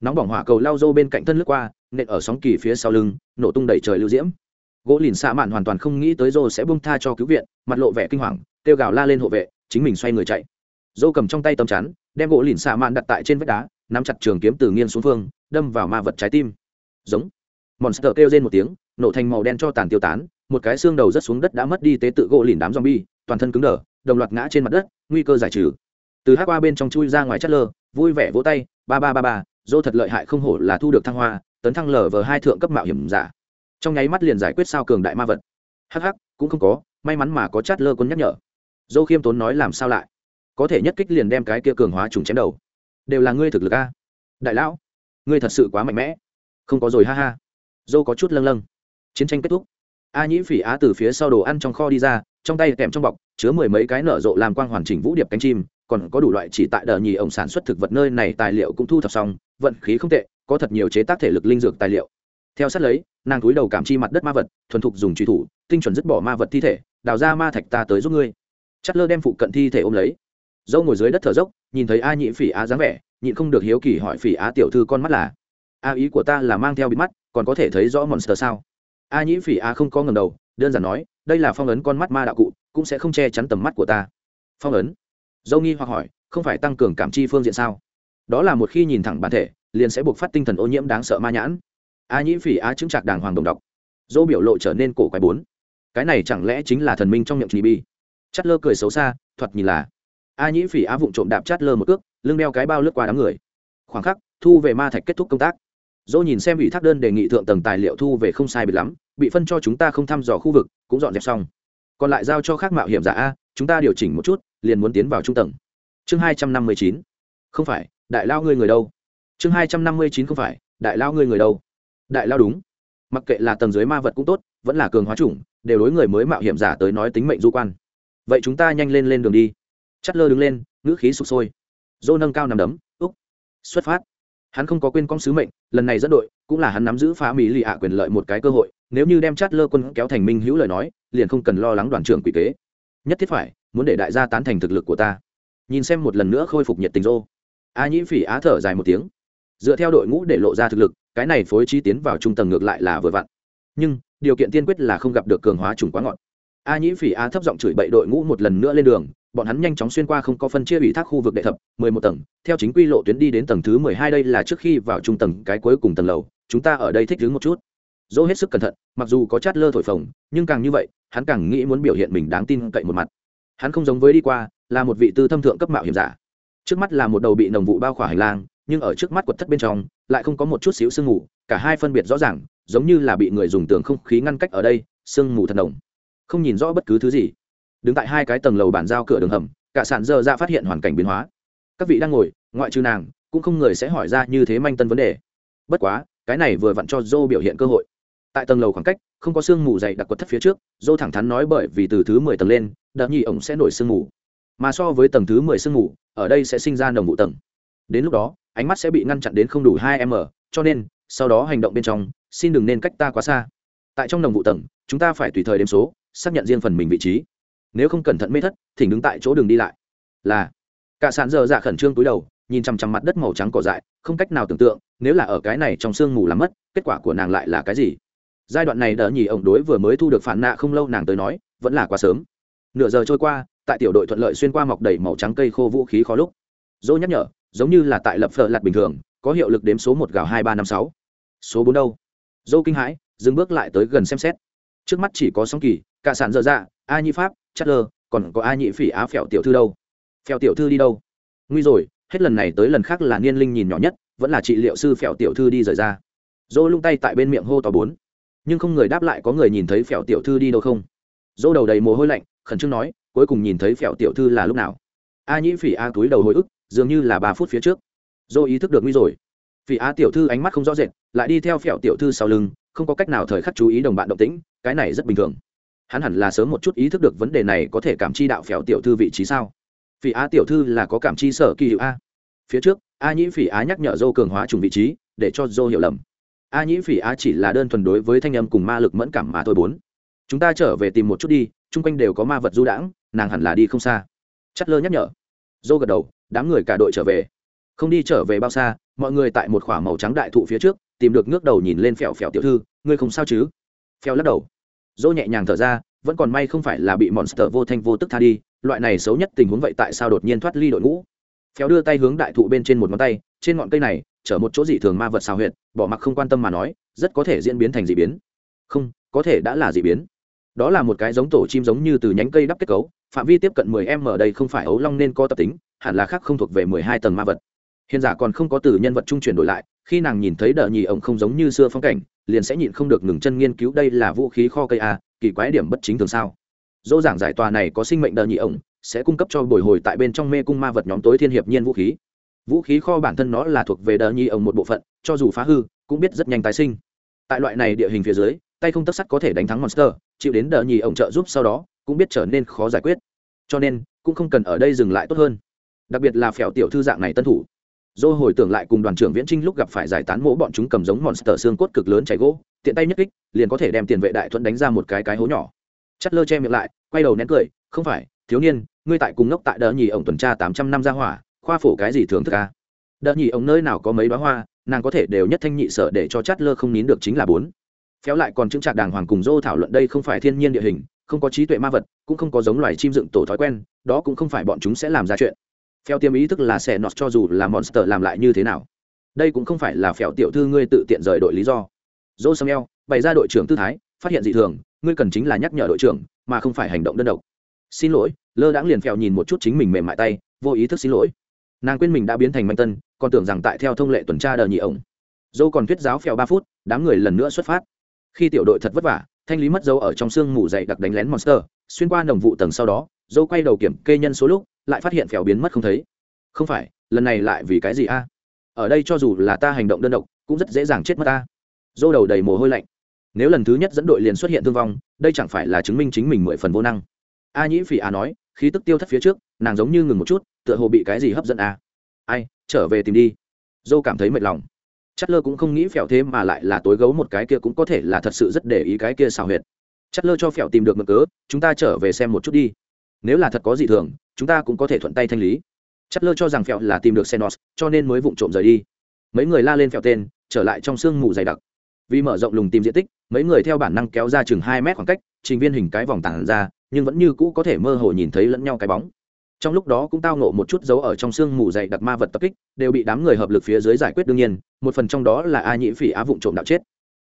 nóng bỏng hỏa cầu lao dâu bên cạnh thân lướt qua, nện ở sóng kỳ phía sau lưng, nổ tung đầy trời lưu diễm. Gỗ lìn xạ mạn hoàn toàn không nghĩ tới dô sẽ bung tha cho cứu viện, mặt lộ vẻ kinh hoàng, kêu gào la lên hộ vệ, chính mình xoay người chạy. Dô cầm trong tay tầm chắn, đem gỗ lìn xạ mạn đặt tại trên vách đá, nắm chặt trường kiếm từ nghiêng xuống phương, đâm vào ma vật trái tim. Giống. Monster kêu lên một tiếng, nổ thành màu đen cho tàn tiêu tán, một cái xương đầu rất xuống đất đã mất đi tế tự gỗ lìn đám zombie, toàn thân cứng đờ, đồng loạt ngã trên mặt đất, nguy cơ giải trừ. Từ hát qua bên trong chui ra ngoài chất lơ, vui vẻ vỗ tay, ba ba ba ba dô thật lợi hại không hổ là thu được thăng hoa, tấn thăng lở vờ hai thượng cấp mạo hiểm giả. Trong nháy mắt liền giải quyết sao cường đại ma vật. Hh cũng không có, may mắn mà có chát lơ quân nhắc nhở. Dô khiêm tốn nói làm sao lại? Có thể nhất kích liền đem cái kia cường hóa trùng chém đầu. Đều là ngươi thực lực a. Đại lão, ngươi thật sự quá mạnh mẽ. Không có rồi, ha ha. Dô có chút lâng lâng. Chiến tranh kết thúc. A nhĩ phỉ á từ phía sau đồ ăn trong kho đi ra, trong tay kèm trong bọc, chứa mười mấy cái nở rộ làm quang hoàn chỉnh vũ điệp cánh chim, còn có đủ loại chỉ tại đờ nhì ổng sản xuất thực vật nơi này tài liệu cũng thu thập xong vận khí không tệ, có thật nhiều chế tác thể lực linh dược tài liệu. Theo sát lấy, nàng túi đầu cảm chi mặt đất ma vật, thuần thục dùng truy thủ, tinh chuẩn dứt bỏ ma vật thi thể, đào ra ma thạch ta tới giúp ngươi. Chất lơ đem phụ cận thi thể ôm lấy. Dâu ngồi dưới đất thở dốc, nhìn thấy a nhị phỉ á dáng vẻ, nhịn không được hiếu kỳ hỏi phỉ á tiểu thư con mắt là. A ý của ta là mang theo bị mắt, còn có thể thấy rõ monster sao? A nhĩ phỉ a không có ngầm đầu, đơn giản nói, đây là phong ấn con mắt ma đạo cụ, cũng sẽ không che chắn tầm mắt của ta. Phong ấn? Dâu nghi hoặc hỏi, không phải tăng cường cảm chi phương diện sao? Đó là một khi nhìn thẳng bản thể, liền sẽ buộc phát tinh thần ô nhiễm đáng sợ ma nhãn. A nhĩ phỉ a chứng trạc đàng hoàng đồng đọc dỗ biểu lộ trở nên cổ quái bốn. Cái này chẳng lẽ chính là thần minh trong miệng trì bi? Chát lơ cười xấu xa, thoạt nhìn là. A nhĩ phỉ a vụng trộm đạp chát lơ một cước, lưng đeo cái bao lướt qua đám người. Khoảng khắc, thu về ma thạch kết thúc công tác. Dỗ nhìn xem ủy thác đơn đề nghị thượng tầng tài liệu thu về không sai biệt lắm, bị phân cho chúng ta không thăm dò khu vực, cũng dọn dẹp xong. Còn lại giao cho khác mạo hiểm giả a, chúng ta điều chỉnh một chút, liền muốn tiến vào trung tầng. Chương hai trăm năm mươi chín. Không phải đại lao ngươi người đâu? Chương hai trăm năm mươi chín không phải, đại lao ngươi người đâu? Đại lao đúng. Mặc kệ là tầng dưới ma vật cũng tốt, vẫn là cường hóa chủng, đều đối người mới mạo hiểm giả tới nói tính mệnh du quan. Vậy chúng ta nhanh lên lên đường đi. Chắt lơ đứng lên, ngữ khí sụp sôi. Dô nâng cao nằm đấm úc xuất phát. Hắn không có quên con sứ mệnh, lần này dẫn đội, cũng là hắn nắm giữ phá mỹ lì ạ quyền lợi một cái cơ hội, nếu như đem chát lơ quân kéo thành minh hữu lời nói, liền không cần lo lắng đoàn trưởng quỷ kế. Nhất thiết phải, muốn để đại gia tán thành thực lực của ta. Nhìn xem một lần nữa khôi phục nhiệt tình rô a nhĩ phỉ á thở dài một tiếng. Dựa theo đội ngũ để lộ ra thực lực, cái này phối trí tiến vào trung tầng ngược lại là vừa vặn. Nhưng, điều kiện tiên quyết là không gặp được cường hóa trùng quá ngọn a nhĩ phỉ á thấp giọng chửi bậy đội ngũ một lần nữa lên đường, bọn hắn nhanh chóng xuyên qua không có phân chia ủy thác khu vực đệ thập, mười một tầng. Theo chính quy lộ tuyến đi đến tầng thứ mười hai đây là trước khi vào trung tầng, cái cuối cùng tầng lầu. Chúng ta ở đây thích đứng một chút. Dỗ hết sức cẩn thận, mặc dù có chát lơ thổi phồng, nhưng càng như vậy, hắn càng nghĩ muốn biểu hiện mình đáng tin cậy một mặt. Hắn không giống với đi qua, là một vị tư thâm thượng cấp mạo hiểm giả trước mắt là một đầu bị nồng vụ bao khỏa hành lang, nhưng ở trước mắt quật thất bên trong, lại không có một chút xíu sương mù, cả hai phân biệt rõ ràng, giống như là bị người dùng tường không khí ngăn cách ở đây, sương mù thật đồng không nhìn rõ bất cứ thứ gì. Đứng tại hai cái tầng lầu bản giao cửa đường hầm, cả sản dơ ra phát hiện hoàn cảnh biến hóa. Các vị đang ngồi, ngoại trừ nàng, cũng không người sẽ hỏi ra như thế manh tân vấn đề. Bất quá, cái này vừa vặn cho dô biểu hiện cơ hội. Tại tầng lầu khoảng cách, không có sương mù dày đặc quật thất phía trước dô thẳng thắn nói bởi vì từ thứ mười tầng lên, đợt nhị ổng sẽ nổi sương mù mà so với tầng thứ mười sương mù ở đây sẽ sinh ra nồng vụ tầng. Đến lúc đó, ánh mắt sẽ bị ngăn chặn đến không đủ hai m, cho nên, sau đó hành động bên trong, xin đừng nên cách ta quá xa. Tại trong nồng vụ tầng, chúng ta phải tùy thời đếm số, xác nhận riêng phần mình vị trí. Nếu không cẩn thận mê thất, thỉnh đứng tại chỗ đường đi lại. Là. Cả sàn giờ dạ khẩn trương túi đầu, nhìn chằm chằm mặt đất màu trắng cỏ dại, không cách nào tưởng tượng, nếu là ở cái này trong sương mù làm mất, kết quả của nàng lại là cái gì? Giai đoạn này đỡ nhì ổng đối vừa mới thu được phản nạ không lâu nàng tới nói, vẫn là quá sớm. Nửa giờ trôi qua tại tiểu đội thuận lợi xuyên qua mọc đầy màu trắng cây khô vũ khí khó lúc. Dỗ nhắc nhở, giống như là tại lập phở lặt bình thường, có hiệu lực đếm số một gào hai ba năm sáu. Số bốn đâu? Dô kinh hãi, dừng bước lại tới gần xem xét. Trước mắt chỉ có sóng kỳ, cả sản dơ dạ a nhị pháp chất lơ còn có a nhị phỉ á phèo tiểu thư đâu? Phèo tiểu thư đi đâu? Nguy rồi, hết lần này tới lần khác là niên linh nhìn nhỏ nhất, vẫn là trị liệu sư phèo tiểu thư đi rời ra. Dô lung tay tại bên miệng hô to bốn. Nhưng không người đáp lại có người nhìn thấy phèo tiểu thư đi đâu không? Dô đầu đầy mồ hôi lạnh, khẩn trương nói cuối cùng nhìn thấy phèo tiểu thư là lúc nào. A nhĩ phỉ a túi đầu hồi ức, dường như là ba phút phía trước. Dô ý thức được nguy rồi. Phỉ a tiểu thư ánh mắt không rõ rệt, lại đi theo phèo tiểu thư sau lưng, không có cách nào thời khắc chú ý đồng bạn động tĩnh, cái này rất bình thường. Hắn hẳn là sớm một chút ý thức được vấn đề này có thể cảm chi đạo phèo tiểu thư vị trí sao. Phỉ a tiểu thư là có cảm chi sở kỳ hiệu a. Phía trước, a nhĩ phỉ á nhắc nhở dô cường hóa trùng vị trí, để cho dô hiểu lầm. A nhĩ phỉ á chỉ là đơn thuần đối với thanh âm cùng ma lực mẫn cảm mà thôi bốn. Chúng ta trở về tìm một chút đi, chung quanh đều có ma vật du đãng nàng hẳn là đi không xa. Chất lơ nhắc nhở. Dô gật đầu, đám người cả đội trở về. Không đi trở về bao xa, mọi người tại một k h ỏ a màu trắng đại thụ phía trước, tìm được ngước đầu nhìn lên phèo phèo tiểu thư, ngươi không sao chứ? Phèo lắc đầu. Dô nhẹ nhàng thở ra, vẫn còn may không phải là bị monster vô thanh vô tức tha đi, loại này xấu nhất tình huống vậy tại sao đột nhiên thoát ly đội ngũ? Phèo đưa tay hướng đại thụ bên trên một ngón tay, trên ngọn cây này, chở một chỗ dị thường ma vật xào huyệt, bỏ mặc không quan tâm mà nói, rất có thể diễn biến thành dị biến. Không, có thể đã là dị biến. Đó là một cái giống tổ chim giống như từ nhánh cây đắp kết cấu phạm vi tiếp cận 10 m ở đây không phải ấu long nên có tập tính, hẳn là khác không thuộc về 12 tầng ma vật. Hiện giả còn không có từ nhân vật trung chuyển đổi lại, khi nàng nhìn thấy đờ nhì ổng không giống như xưa phong cảnh, liền sẽ nhịn không được ngừng chân nghiên cứu đây là vũ khí kho cây a, kỳ quái điểm bất chính thường sao. Dỗ giảng giải tòa này có sinh mệnh đờ nhì ổng, sẽ cung cấp cho bồi hồi tại bên trong mê cung ma vật nhóm tối thiên hiệp nhiên vũ khí. Vũ khí kho bản thân nó là thuộc về đờ nhì ông một bộ phận, cho dù phá hư, cũng biết rất nhanh tái sinh. Tại loại này địa hình phía dưới, tay không tất sắt có thể đánh thắng monster, chịu đến đờ nhì ông trợ giúp sau đó cũng biết trở nên khó giải quyết. Cho nên, cũng không cần ở đây dừng lại tốt hơn. Đặc biệt là phèo tiểu thư dạng này tân thủ. Dô hồi tưởng lại cùng đoàn trưởng viễn trinh lúc gặp phải giải tán mỗ bọn chúng cầm giống monster xương cốt cực lớn chảy gỗ, tiện tay nhất kích, liền có thể đem tiền vệ đại thuận đánh ra một cái cái hố nhỏ. Chất lơ che miệng lại, quay đầu nén cười, không phải, thiếu niên, ngươi tại cùng ngốc tại đỡ nhì ổng tuần tra tám trăm năm ra hỏa, khoa phổ cái gì thường thức ca. đỡ nhị ông nơi nào có mấy đoá hoa, nàng có thể đều nhất thanh nhị sở để cho chát lơ không nín được chính là bốn phéo lại còn chứng trạc đàng hoàng cùng dô thảo luận đây không phải thiên nhiên địa hình không có trí tuệ ma vật cũng không có giống loài chim dựng tổ thói quen đó cũng không phải bọn chúng sẽ làm ra chuyện. Phèo tiêm ý thức là sẽ nọt cho dù là monster làm lại như thế nào. Đây cũng không phải là phèo tiểu thư ngươi tự tiện rời đội lý do. Dô Samuel, bày ra đội trưởng tư thái phát hiện dị thường ngươi cần chính là nhắc nhở đội trưởng mà không phải hành động đơn độc. Xin lỗi lơ đãng liền phèo nhìn một chút chính mình mềm mại tay vô ý thức xin lỗi. Nàng quên mình đã biến thành manh tân còn tưởng rằng tại theo thông lệ tuần tra đờ nhị ổng. Dâu còn thuyết giáo phèo ba phút đám người lần nữa xuất phát khi tiểu đội thật vất vả, thanh lý mất dấu ở trong sương mù dày đặc đánh lén monster, xuyên qua đồng vụ tầng sau đó, dâu quay đầu kiểm kê nhân số lúc, lại phát hiện phèo biến mất không thấy. Không phải, lần này lại vì cái gì a? Ở đây cho dù là ta hành động đơn độc, cũng rất dễ dàng chết mất ta. Dô đầu đầy mồ hôi lạnh. Nếu lần thứ nhất dẫn đội liền xuất hiện thương vong, đây chẳng phải là chứng minh chính mình mười phần vô năng. A nhĩ phỉ a nói, khí tức tiêu thất phía trước, nàng giống như ngừng một chút, tựa hồ bị cái gì hấp dẫn a. Ai, trở về tìm đi. Dô cảm thấy mệt lòng chất lơ cũng không nghĩ phèo thế mà lại là tối gấu một cái kia cũng có thể là thật sự rất để ý cái kia xào huyệt. Chất lơ cho phèo tìm được mực cớ, chúng ta trở về xem một chút đi. Nếu là thật có gì thường, chúng ta cũng có thể thuận tay thanh lý. Chất lơ cho rằng phèo là tìm được senos cho nên mới vụng trộm rời đi. Mấy người la lên phèo tên, trở lại trong sương mù dày đặc. Vì mở rộng lùng tìm diện tích, mấy người theo bản năng kéo ra chừng hai mét khoảng cách, trình viên hình cái vòng tản ra, nhưng vẫn như cũ có thể mơ hồ nhìn thấy lẫn nhau cái bóng trong lúc đó cũng tao nộ một chút dấu ở trong xương mù dày đặc ma vật tập kích, đều bị đám người hợp lực phía dưới giải quyết đương nhiên, một phần trong đó là a nhĩ phỉ á vụng trộm đạo chết.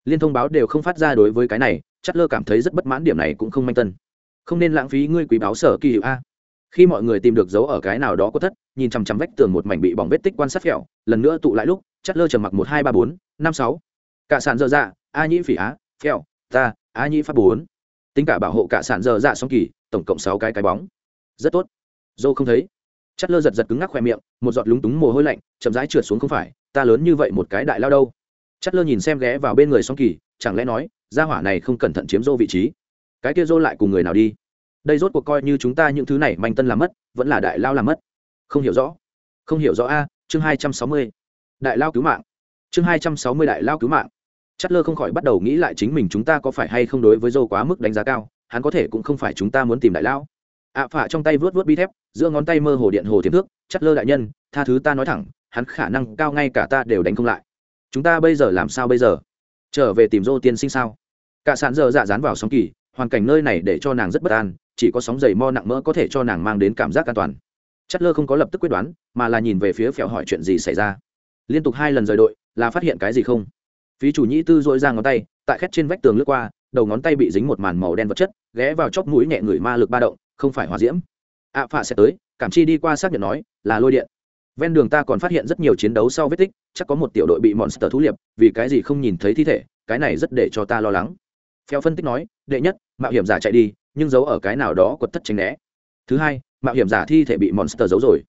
Liên thông báo đều không phát ra đối với cái này chất lơ cảm thấy rất bất mãn điểm này cũng không manh tân. Không nên lãng phí ngươi quý báo sở kỳ hiệu a. Khi mọi người tìm được dấu ở cái nào đó có thất, nhìn chằm chằm vách tường một mảnh bị bỏng vết tích quan sát phẹo lần nữa tụ lại lúc chất lơ trầm mặc một hai ba bốn, năm sáu. Cả sàn dơ dạ a nhĩ phỉ á phẹo ta, a nhĩ phát bốn. Tính cả bảo hộ cả sàn dơ dạ song kỳ, tổng cộng sáu cái cái bóng. Rất tốt dô không thấy. Chất lơ giật giật cứng ngắc khoe miệng, một giọt lúng túng mồ hôi lạnh chậm rãi trượt xuống không phải, ta lớn như vậy một cái đại lao đâu? Chất lơ nhìn xem ghé vào bên người song kỳ, chẳng lẽ nói, gia hỏa này không cẩn thận chiếm dô vị trí? Cái kia dô lại cùng người nào đi? Đây rốt cuộc coi như chúng ta những thứ này manh tân làm mất, vẫn là đại lao làm mất. Không hiểu rõ. Không hiểu rõ a, chương hai trăm sáu mươi. Đại lao cứu mạng. Chương hai trăm sáu mươi đại lao cứu mạng. Chất lơ không khỏi bắt đầu nghĩ lại chính mình chúng ta có phải hay không đối với dô quá mức đánh giá cao, hắn có thể cũng không phải chúng ta muốn tìm đại lao ạ phả trong tay vớt vớt bi thép, giữa ngón tay mơ hồ điện hồ tiềm thước chất lơ đại nhân, tha thứ ta nói thẳng, hắn khả năng cao ngay cả ta đều đánh không lại. Chúng ta bây giờ làm sao bây giờ? Trở về tìm dô tiên sinh sao? Cả sàn giờ dạ dán vào sóng kỳ, hoàn cảnh nơi này để cho nàng rất bất an, chỉ có sóng dày mo nặng mỡ có thể cho nàng mang đến cảm giác an toàn. Chất lơ không có lập tức quyết đoán, mà là nhìn về phía phèo hỏi chuyện gì xảy ra. Liên tục hai lần rời đội, là phát hiện cái gì không? Phí chủ nhĩ tư dội ra ngón tay, tại khét trên vách tường lướt qua, đầu ngón tay bị dính một màn màu đen vật chất, ghé vào chóp mũi nhẹ người ma lực ba động không phải hòa diễm. Ạ à, phạ sẽ tới cảm chi đi qua xác nhận nói là lôi điện. Ven đường ta còn phát hiện rất nhiều chiến đấu sau vết tích chắc có một tiểu đội bị monster thú liệp vì cái gì không nhìn thấy thi thể cái này rất để cho ta lo lắng. Theo phân tích nói đệ nhất mạo hiểm giả chạy đi nhưng giấu ở cái nào đó quật thất tránh né. Thứ hai mạo hiểm giả thi thể bị monster giấu rồi.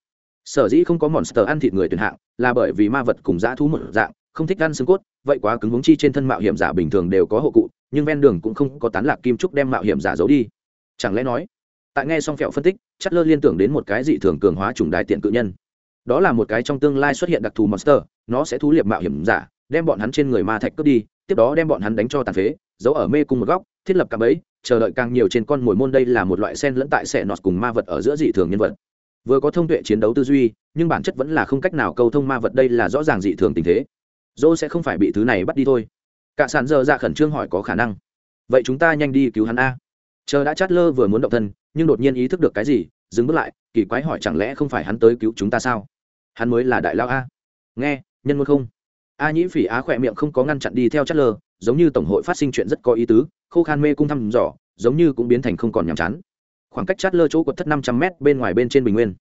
Sở dĩ không có monster ăn thịt người tuyển hạng là bởi vì ma vật cùng dã thú một dạng không thích ăn xương cốt vậy quá cứng vống chi trên thân mạo hiểm giả bình thường đều có hộ cụ nhưng ven đường cũng không có tán lạc kim trúc đem mạo hiểm giả giấu đi. Chẳng lẽ nói tại nghe xong phèo phân tích chất lơ liên tưởng đến một cái dị thường cường hóa chủng đại tiện cự nhân. Đó là một cái trong tương lai xuất hiện đặc thù monster, nó sẽ thú liệp mạo hiểm giả, đem bọn hắn trên người ma thạch cướp đi, tiếp đó đem bọn hắn đánh cho tàn phế, giấu ở mê cung một góc, thiết lập cạm ấy chờ đợi càng nhiều trên con mồi môn đây là một loại sen lẫn tại sẻ nọt cùng ma vật ở giữa dị thường nhân vật. Vừa có thông tuệ chiến đấu tư duy, nhưng bản chất vẫn là không cách nào câu thông ma vật đây là rõ ràng dị thường tình thế. Dô sẽ không phải bị thứ này bắt đi thôi. Cả sàn giờ ra khẩn trương hỏi có khả năng. Vậy chúng ta nhanh đi cứu hắn a chờ đã chát lơ vừa muốn động thân, nhưng đột nhiên ý thức được cái gì, dừng bước lại, kỳ quái hỏi chẳng lẽ không phải hắn tới cứu chúng ta sao? Hắn mới là đại lao a. Nghe, nhân muốn không. A nhĩ phỉ á khỏe miệng không có ngăn chặn đi theo chát lơ, giống như tổng hội phát sinh chuyện rất có ý tứ, khô khan mê cung thăm dò, giống như cũng biến thành không còn nhàm chán. Khoảng cách chát lơ chỗ quật thất năm trăm m bên ngoài bên trên bình nguyên.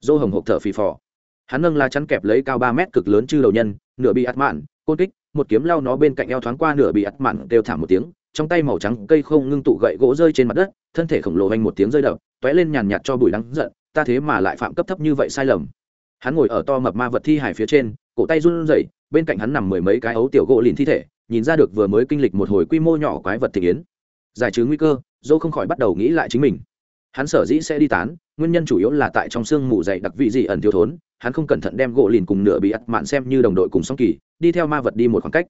Dô hồng hộp thở phì phò. Hắn nâng la chắn kẹp lấy cao ba mét cực lớn chư đầu nhân, nửa bị ắt mạn, côn kích, một kiếm lao nó bên cạnh eo thoáng qua nửa bị ắt mạn đều thảm một tiếng trong tay màu trắng cây không ngưng tụ gậy gỗ rơi trên mặt đất, thân thể khổng lồ vanh một tiếng rơi đập, t ó é lên nhàn nhạt cho bùi đắng giận, ta thế mà lại phạm cấp thấp như vậy sai lầm. Hắn ngồi ở to mập ma vật thi hải phía trên, cổ tay run rẩy, bên cạnh hắn nằm mười mấy cái ấu tiểu gỗ lìn thi thể, nhìn ra được vừa mới kinh lịch một hồi quy mô nhỏ quái vật thị yến. Giải trừ nguy cơ dô không khỏi bắt đầu nghĩ lại chính mình. Hắn sở dĩ sẽ đi tán, nguyên nhân chủ yếu là tại trong xương mù dày đặc vị dị ẩn thiếu thốn, hắn không cẩn thận đem gỗ lìn cùng nửa bị ắt mạn xem như đồng đội cùng song kỳ, đi theo ma vật đi một khoảng cách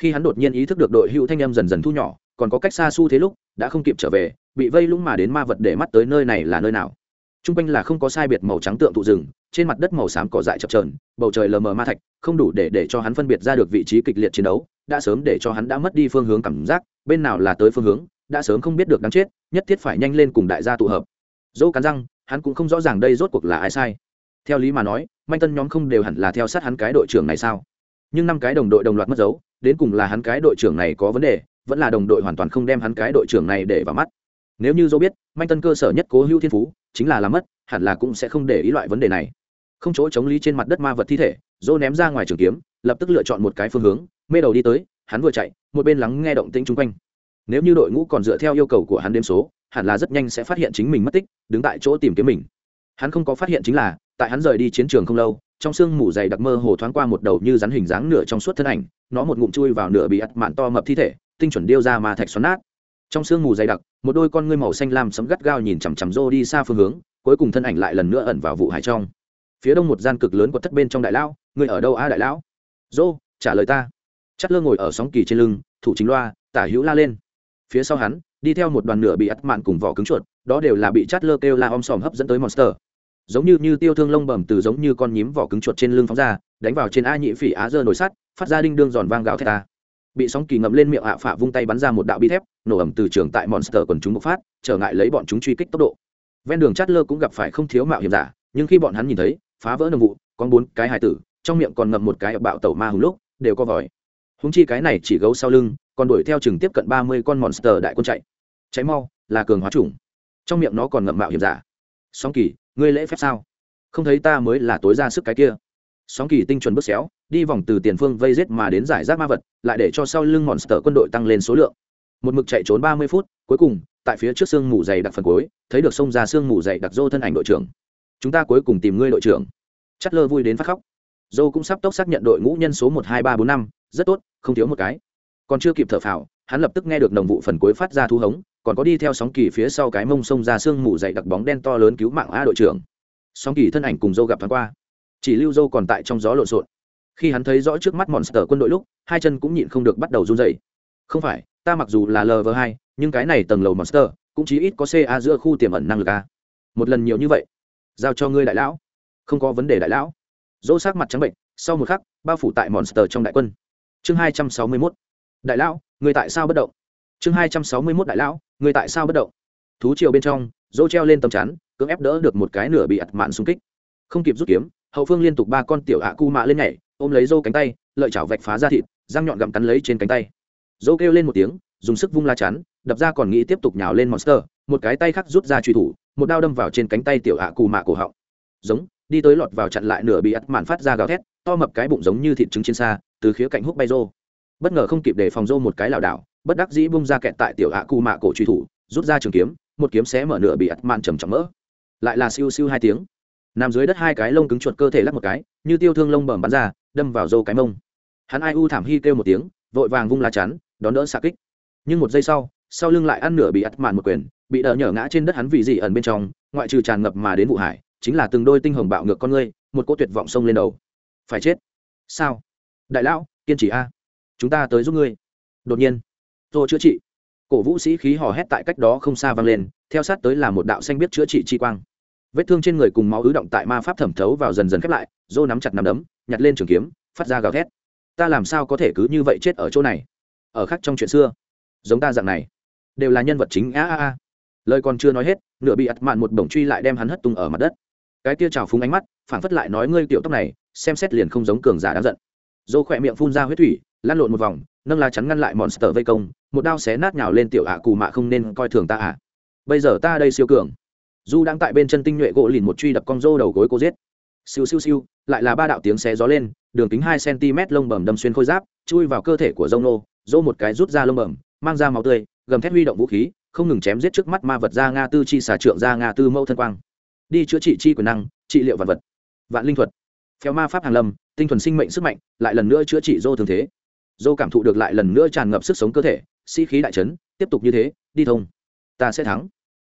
khi hắn đột nhiên ý thức được đội hữu thanh âm dần dần thu nhỏ, còn có cách xa xu thế lúc, đã không kịp trở về, bị vây lũng mà đến ma vật để mắt tới nơi này là nơi nào. T r u n g quanh là không có sai biệt màu trắng tượng thụ rừng, trên mặt đất màu xám cỏ dại chập trờn bầu trời lờ mờ ma thạch, không đủ để để cho hắn phân biệt ra được vị trí kịch liệt chiến đấu, đã sớm để cho hắn đã mất đi phương hướng cảm giác, bên nào là tới phương hướng, đã sớm không biết được đáng chết, nhất thiết phải nhanh lên cùng đại gia tụ hợp. Dẫu cắn răng, hắn cũng không rõ ràng đây rốt cuộc là ai sai. Theo lý mà nói, manh tân nhóm không đều hẳn là theo sát hắn cái đội trưởng này sao? Nhưng năm cái đồng đội đồng loạt mất dấu đến cùng là hắn cái đội trưởng này có vấn đề, vẫn là đồng đội hoàn toàn không đem hắn cái đội trưởng này để vào mắt. Nếu như dô biết, manh tân cơ sở nhất cố hữu thiên phú, chính là làm mất, hẳn là cũng sẽ không để ý loại vấn đề này. Không chỗ chống lý trên mặt đất ma vật thi thể dô ném ra ngoài trường kiếm, lập tức lựa chọn một cái phương hướng, mê đầu đi tới, hắn vừa chạy, một bên lắng nghe động tĩnh chung quanh. Nếu như đội ngũ còn dựa theo yêu cầu của hắn đêm số, hẳn là rất nhanh sẽ phát hiện chính mình mất tích, đứng tại chỗ tìm kiếm mình. Hắn không có phát hiện chính là, tại hắn rời đi chiến trường không lâu trong sương mù dày đặc mơ hồ thoáng qua một đầu như rắn hình dáng nửa trong suốt thân ảnh, nó một ngụm chui vào nửa bị ắt mạn to mập thi thể, tinh chuẩn điêu ra mà thạch xoắn nát. Trong sương mù dày đặc, một đôi con ngươi màu xanh lam sấm gắt gao nhìn chằm chằm rô đi xa phương hướng, cuối cùng thân ảnh lại lần nữa ẩn vào vụ hải trong. Phía đông một gian cực lớn của thất bên trong đại lão người ở đâu a đại lão? Rô trả lời ta. Chắt lơ ngồi ở sóng kỳ trên lưng, thủ chính loa, tả hữu la lên. Phía sau hắn, đi theo một đoàn nửa bị ắt mạn cùng vỏ cứng chuột, đó đều là bị chát lơ kêu la om sòm hấp dẫn tới monster giống như như tiêu thương lông bầm từ giống như con nhím vỏ cứng chuột trên lưng phóng ra, đánh vào trên a nhị phỉ á dơ nổi sắt, phát ra đinh đương giòn vang gạo thét ta. Bị sóng kỳ ngậm lên miệng ạ phả vung tay bắn ra một đạo bi thép, nổ ẩm từ trường tại monster quần chúng bộc phát, trở ngại lấy bọn chúng truy kích tốc độ. Ven đường chát lơ cũng gặp phải không thiếu mạo hiểm giả, nhưng khi bọn hắn nhìn thấy, phá vỡ nồng vụ con bốn cái hài tử, trong miệng còn ngậm một cái bạo tẩu ma hùng lúc, đều có vòi. Húng chi cái này chỉ gấu sau lưng, còn đuổi theo chừng tiếp cận ba mươi con monster đại quân chạy. Cháy mau, là cường hóa chủng. Trong miệng nó còn ngậm mạo hiểm giả. Sóng kỳ ngươi lễ phép sao? Không thấy ta mới là tối ra sức cái kia. Sóng kỳ tinh chuẩn bước xéo, đi vòng từ tiền phương vây rết mà đến giải rác ma vật, lại để cho sau lưng monster quân đội tăng lên số lượng. Một mực chạy trốn ba mươi phút, cuối cùng, tại phía trước sương mù dày đặc phần cuối, thấy được sông ra sương mù dày đặc dô thân ảnh đội trưởng. Chúng ta cuối cùng tìm ngươi đội trưởng. Chất lơ vui đến phát khóc. Dô cũng sắp tốc xác nhận đội ngũ nhân số một, hai, ba, bốn, năm. Rất tốt, không thiếu một cái. Còn chưa kịp thở phào, hắn lập tức nghe được nồng vụ phần cuối phát ra thu hống còn có đi theo sóng kỳ phía sau cái mông sông ra sương mù dày đặc bóng đen to lớn cứu mạng a đội trưởng. Sóng kỳ thân ảnh cùng dâu gặp thoáng qua. Chỉ lưu dâu còn tại trong gió lộn xộn. Khi hắn thấy rõ trước mắt monster quân đội lúc, hai chân cũng nhịn không được bắt đầu run dày không phải, ta mặc dù là lv hai, nhưng cái này tầng lầu monster cũng chỉ ít có ca giữa khu tiềm ẩn năng lực a. Một lần nhiều như vậy, giao cho ngươi đại lão. Không có vấn đề đại lão. Dỗ sát mặt trắng bệnh, sau một khắc, bao phủ tại monster trong đại quân. Chương hai trăm sáu mươi mốt. Đại lão người tại sao bất động? Chương hai trăm sáu mươi mốt đại lão người tại sao bất động? Thú triều bên trong, dỗ treo lên tầm chắn, cưỡng ép đỡ được một cái nửa bị ặt mạn xung kích. Không kịp rút kiếm, hậu phương liên tục ba con tiểu ạ cu mạ lên nhảy, ôm lấy dâu cánh tay, lợi chảo vạch phá ra thịt, răng nhọn gặm cắn lấy trên cánh tay. Dâu kêu lên một tiếng, dùng sức vung la chắn, đập ra còn nghĩ tiếp tục nhào lên monster, một cái tay khác rút ra truy thủ, một đao đâm vào trên cánh tay tiểu ạ cù mạ cổ họng. Giống, đi tới lọt vào chặn lại nửa bị ắt mạn phát ra gào thét, to mập cái bụng giống như thịt trứng trên xa, từ khía cạnh húc bay rô bất ngờ không kịp để phòng rô một cái lảo đảo bất đắc dĩ bung ra kẹt tại tiểu ạ cù mạ cổ truy thủ, rút ra trường kiếm, một kiếm xé mở nửa bị ắt mạn trầm trọng mỡ. Lại là siêu siêu hai tiếng. Nằm dưới đất hai cái lông cứng chuột cơ thể lắc một cái, như tiêu thương lông bẩm bắn ra, đâm vào dâu cái mông. Hắn ai u thảm hy kêu một tiếng, vội vàng vung lá chắn, đón đỡ xạ kích. Nhưng một giây sau sau lưng lại ăn nửa bị ắt mạn một quyền, bị đỡ nhở ngã trên đất hắn vì gì ẩn bên trong, ngoại trừ tràn ngập mà đến vụ hải chính là từng đôi tinh hồng bạo ngược con ngươi, một cỗ tuyệt vọng sông lên đầu. Phải chết. Sao? Đại lão, kiên trì a. Chúng ta tới giúp ngươi. Đột nhiên tô chữa trị. Cổ vũ sĩ khí hò hét tại cách đó không xa vang lên, theo sát tới là một đạo xanh biết chữa trị chi quang. Vết thương trên người cùng máu ứ động tại ma pháp thẩm thấu vào dần dần khép lại, dô nắm chặt nắm đấm, nhặt lên trường kiếm, phát ra gào thét. Ta làm sao có thể cứ như vậy chết ở chỗ này? Ở khác trong chuyện xưa, giống ta dạng này, đều là nhân vật chính, a a a. Lời còn chưa nói hết, nửa bị ặt mạn một bổng truy lại đem hắn hất tung ở mặt đất. Cái tia trào phúng ánh mắt, phảng phất lại nói ngươi tiểu tóc này, xem xét liền không giống cường giả đáng giận dô khỏe miệng phun ra huyết thủy, lăn lộn một vòng, nâng la chắn ngăn lại monster vây công, một đao xé nát nhào lên tiểu ạ cù mạ không nên coi thường ta ạ. Bây giờ ta đây siêu cường. Du đang tại bên chân tinh nhuệ gỗ lìn một truy đập con rô đầu gối cô giết. Siêu siêu siêu, lại là ba đạo tiếng xé gió lên, đường kính hai cm lông bầm đâm xuyên khôi giáp, chui vào cơ thể của dông nô, dô một cái rút ra lông bầm mang ra máu tươi, gầm thét huy động vũ khí, không ngừng chém giết trước mắt ma vật ra nga tư chi xà trượng ra nga tư mẫu thân quang. Đi chữa trị chi quyền năng, trị liệu vật vật. Vạn linh thuật. Phèo ma pháp hàng lâm tinh thuần sinh mệnh sức mạnh lại lần nữa chữa trị dô thường thế. Dô cảm thụ được lại lần nữa tràn ngập sức sống cơ thể, sĩ、si、khí đại trấn tiếp tục như thế, đi thông. Ta sẽ thắng.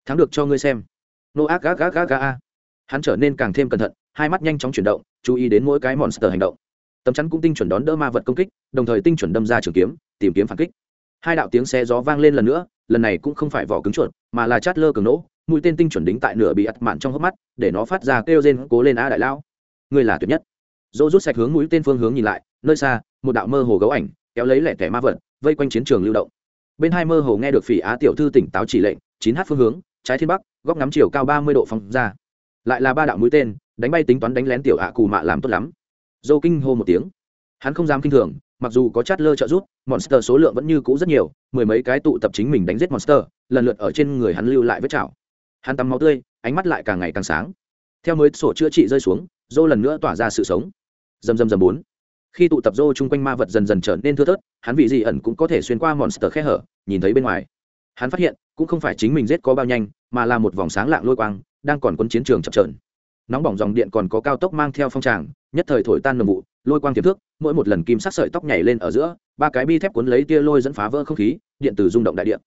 Thắng được cho ngươi xem. Nô ác gác gác gác gác a. Hắn trở nên càng thêm cẩn thận, hai mắt nhanh chóng chuyển động, chú ý đến mỗi cái monster hành động. Tấm chắn cũng tinh chuẩn đón đỡ ma vật công kích, đồng thời tinh chuẩn đâm ra trường kiếm, tìm kiếm phản kích. Hai đạo tiếng xe gió vang lên lần nữa, lần này cũng không phải vỏ cứng chuột, mà là chát lơ cường nỗ, mũi tên tinh chuẩn đính tại nửa bị ắt mạn trong hốc mắt, để nó phát ra kêu rên cố lên a đại lao ngươi là tuyệt nhất dỗ rút sạch hướng mũi tên phương hướng nhìn lại, nơi xa, một đạo mơ hồ gấu ảnh, kéo lấy lẻ tẻ ma vật, vây quanh chiến trường lưu động. Bên hai mơ hồ nghe được phỉ á tiểu thư tỉnh táo chỉ lệnh, chín h phương hướng, trái thiên bắc, góc ngắm chiều cao ba mươi độ phong ra. Lại là ba đạo mũi tên, đánh bay tính toán đánh lén tiểu ạ cù mạ làm tốt lắm. Dô kinh hô một tiếng. Hắn không dám kinh thường, mặc dù có chát lơ trợ rút monster số lượng vẫn như cũ rất nhiều, mười mấy cái tụ tập chính mình đánh giết monster, lần lượt ở trên người hắn lưu lại vết chảo. Hắn tắm máu tươi, ánh mắt lại càng ngày càng sáng. Theo mới sổ chữa trị rơi xuống dô lần nữa tỏa ra sự sống dầm dầm dầm bốn. Khi tụ tập rô chung quanh ma vật dần dần trở nên thưa thớt, hắn vị gì ẩn cũng có thể xuyên qua monster khe hở, nhìn thấy bên ngoài. Hắn phát hiện, cũng không phải chính mình giết có bao nhanh, mà là một vòng sáng lạng lôi quang, đang còn quân chiến trường chập trờn nóng bỏng dòng điện còn có cao tốc mang theo phong tràng, nhất thời thổi tan nồng vụ, lôi quang tiềm thước mỗi một lần kim sắc sợi tóc nhảy lên ở giữa, ba cái bi thép cuốn lấy tia lôi dẫn phá vỡ không khí, điện tử rung động đại điện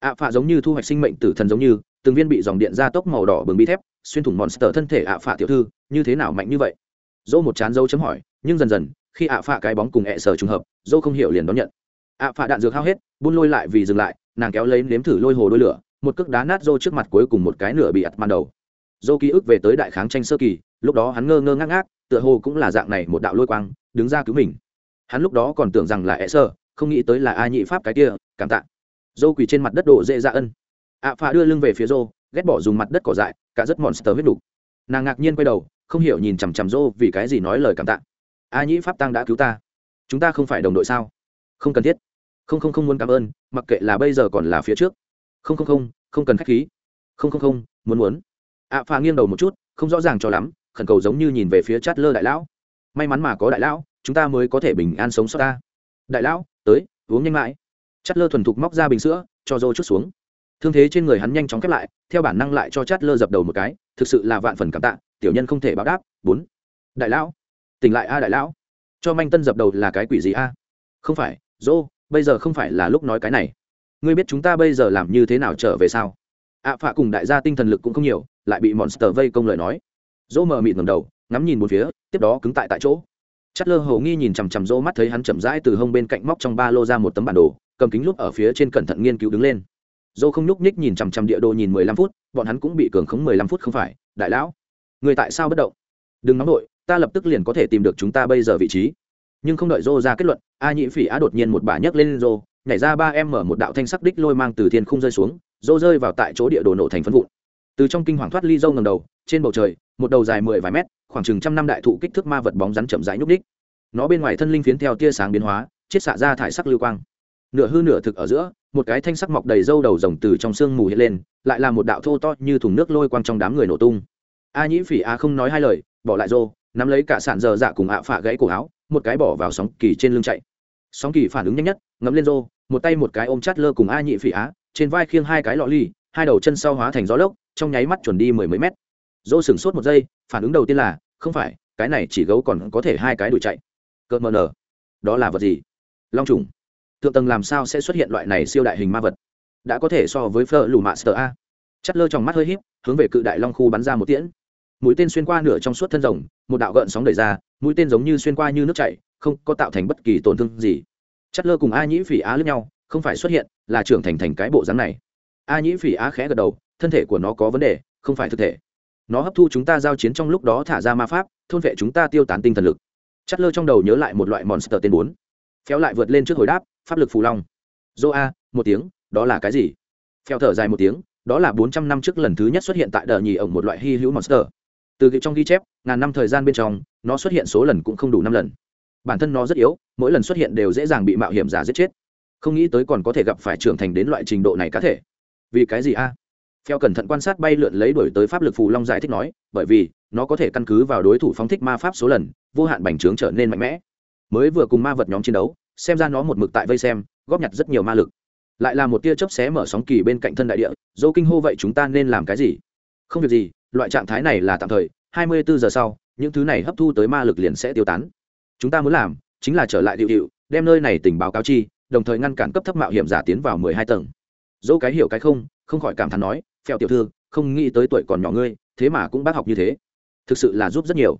ạ phạ giống như thu hoạch sinh mệnh tử thần giống như, từng viên bị dòng điện ra tốc màu đỏ bừng bi thép, xuyên thủng monster thân thể ạ phạ tiểu thư, như thế nào mạnh như vậy? Dỗ một chán dấu chấm hỏi, nhưng dần dần, khi ạ phạ cái bóng cùng ẹ sở trùng hợp, dỗ không hiểu liền đón nhận. Ạ phạ đạn dược hao hết, buôn lôi lại vì dừng lại, nàng kéo lấy nếm thử lôi hồ đôi lửa, một cước đá nát dô trước mặt cuối cùng một cái nửa bị ặt ban đầu. Dô ký ức về tới đại kháng tranh sơ kỳ, lúc đó hắn ngơ ngơ ngác ngác, tựa hồ cũng là dạng này một đạo lôi quang, đứng ra cứu mình. Hắn lúc đó còn tưởng rằng là ẹ sơ không nghĩ tới là a nhị pháp cái kia, cảm tạ. Dô quỳ trên mặt đất đổ dễ ra ân. Ạ à phà đưa lưng về phía dô ghét bỏ dùng mặt đất cỏ dại, cả rất monster huyết đục nàng ngạc nhiên quay đầu không hiểu nhìn chằm chằm dô vì cái gì nói lời cảm tạ. A nhĩ pháp tăng đã cứu ta. Chúng ta không phải đồng đội sao? Không cần thiết. Không không không muốn cảm ơn, mặc kệ là bây giờ còn là phía trước. Không không không không cần khách khí. Không không không, muốn muốn. Ạ à phà nghiêng đầu một chút, không rõ ràng cho lắm, khẩn cầu giống như nhìn về phía chát lơ đại lão. May mắn mà có đại lão, chúng ta mới có thể bình an sống sót ta. Đại lão, tới, uống nhanh mãi chát lơ thuần thục móc ra bình sữa, cho dô chút xuống. Thương thế trên người hắn nhanh chóng khép lại, theo bản năng lại cho chát lơ dập đầu một cái, thực sự là vạn phần cảm tạ tiểu nhân không thể báo đáp bốn. Đại lão tỉnh lại a đại lão. Cho manh tân dập đầu là cái quỷ gì a? Không phải dô bây giờ không phải là lúc nói cái này. Ngươi biết chúng ta bây giờ làm như thế nào trở về sao? Ạ à, phạ cùng đại gia tinh thần lực cũng không nhiều lại bị monster vây công lời nói. Dô mờ mịt ngầm đầu ngắm nhìn một phía tiếp đó cứng tại tại chỗ. Chất lơ hầu nghi nhìn chằm chằm dô mắt thấy hắn chậm rãi từ hông bên cạnh móc trong ba lô ra một tấm bản đồ cầm kính lúc ở phía trên cẩn thận nghiên cứu đứng lên. Dô không nhúc nhích nhìn chằm chằm địa đồ nhìn mười lăm phút bọn hắn cũng bị cường khống mười lăm phút không phải đại lão người tại sao bất động? Đừng nóng đội ta lập tức liền có thể tìm được chúng ta bây giờ vị trí. Nhưng không đợi dô ra kết luận, a nhị phỉ á đột nhiên một bà nhấc lên dô nhảy ra ba em mở một đạo thanh sắc đích lôi mang từ thiên không rơi xuống dô rơi vào tại chỗ địa đồ nổ thành phân vụn. Từ trong kinh hoàng thoát ly dâu ngầm đầu, trên bầu trời, một đầu dài mười vài mét, khoảng chừng trăm năm đại thụ kích thước ma vật bóng rắn chậm rãi nhúc ních nó bên ngoài thân linh phiến theo tia sáng biến hóa, chiết xạ ra thải sắc lưu quang. Nửa hư nửa thực ở giữa, một cái thanh sắc mọc đầy râu đầu rồng từ trong sương mù hiện lên, lại là một đạo thô to như thùng nước lôi quang trong đám người nổ tung a nhĩ phỉ a không nói hai lời, bỏ lại rô, nắm lấy cả sạn giờ dạ cùng ạ phạ gãy cổ áo, một cái bỏ vào sóng kỳ trên lưng chạy. Sóng kỳ phản ứng nhanh nhất ngấm lên rô, một tay một cái ôm chát lơ cùng a nhị phỉ á trên vai khiêng hai cái lọ ly, hai đầu chân sau hóa thành gió lốc, trong nháy mắt chuẩn đi mười mấy mét. Rô sửng sốt một giây, phản ứng đầu tiên là, không phải, cái này chỉ gấu còn có thể hai cái đuổi chạy. Cợt mờ nở. Đó là vật gì? Long trùng. Thượng tầng làm sao sẽ xuất hiện loại này siêu đại hình ma vật? Đã có thể so với phở lù mạ sờ a. Chắt lơ trong mắt hơi híp, hướng về cự đại long khu bắn ra một tiễn mũi tên xuyên qua nửa trong suốt thân rồng, một đạo gợn sóng đẩy ra, mũi tên giống như xuyên qua như nước chảy, không có tạo thành bất kỳ tổn thương gì. Chất lơ cùng a nhĩ phỉ á lướt nhau, không phải xuất hiện, là trưởng thành thành cái bộ dáng này. A nhĩ phỉ á khẽ gật đầu, thân thể của nó có vấn đề, không phải thực thể. Nó hấp thu chúng ta giao chiến trong lúc đó thả ra ma pháp, thôn vệ chúng ta tiêu tán tinh thần lực. Chất lơ trong đầu nhớ lại một loại monster tên bốn. Phéo lại vượt lên trước hồi đáp, pháp lực phù long. Dô a, một tiếng, đó là cái gì? Phèo thở dài một tiếng, đó là bốn trăm năm trước lần thứ nhất xuất hiện tại đờ nhì ổng một loại hy hữu monster từ trong ghi chép, ngàn năm thời gian bên trong, nó xuất hiện số lần cũng không đủ năm lần. Bản thân nó rất yếu, mỗi lần xuất hiện đều dễ dàng bị mạo hiểm giả giết chết. Không nghĩ tới còn có thể gặp phải trưởng thành đến loại trình độ này cá thể. Vì cái gì a? À? phèo cẩn thận quan sát bay lượn lấy đổi tới pháp lực phù long giải thích nói, bởi vì, nó có thể căn cứ vào đối thủ phóng thích ma pháp số lần, vô hạn bành trướng trở nên mạnh mẽ. Mới vừa cùng ma vật nhóm chiến đấu, xem ra nó một mực tại vây xem, góp nhặt rất nhiều ma lực. Lại là một tia chớp xé mở sóng kỳ bên cạnh thân đại địa dâu kinh hô vậy chúng ta nên làm cái gì? Không việc gì loại trạng thái này là tạm thời, hai mươi bốn giờ sau, những thứ này hấp thu tới ma lực liền sẽ tiêu tán. Chúng ta muốn làm chính là trở lại điệu điệu, đem nơi này tình báo cáo chi, đồng thời ngăn cản cấp thấp mạo hiểm giả tiến vào mười hai tầng. Dẫu cái hiểu cái không không khỏi cảm thán nói, phèo tiểu thư, không nghĩ tới tuổi còn nhỏ ngươi, thế mà cũng bác học như thế. Thực sự là giúp rất nhiều.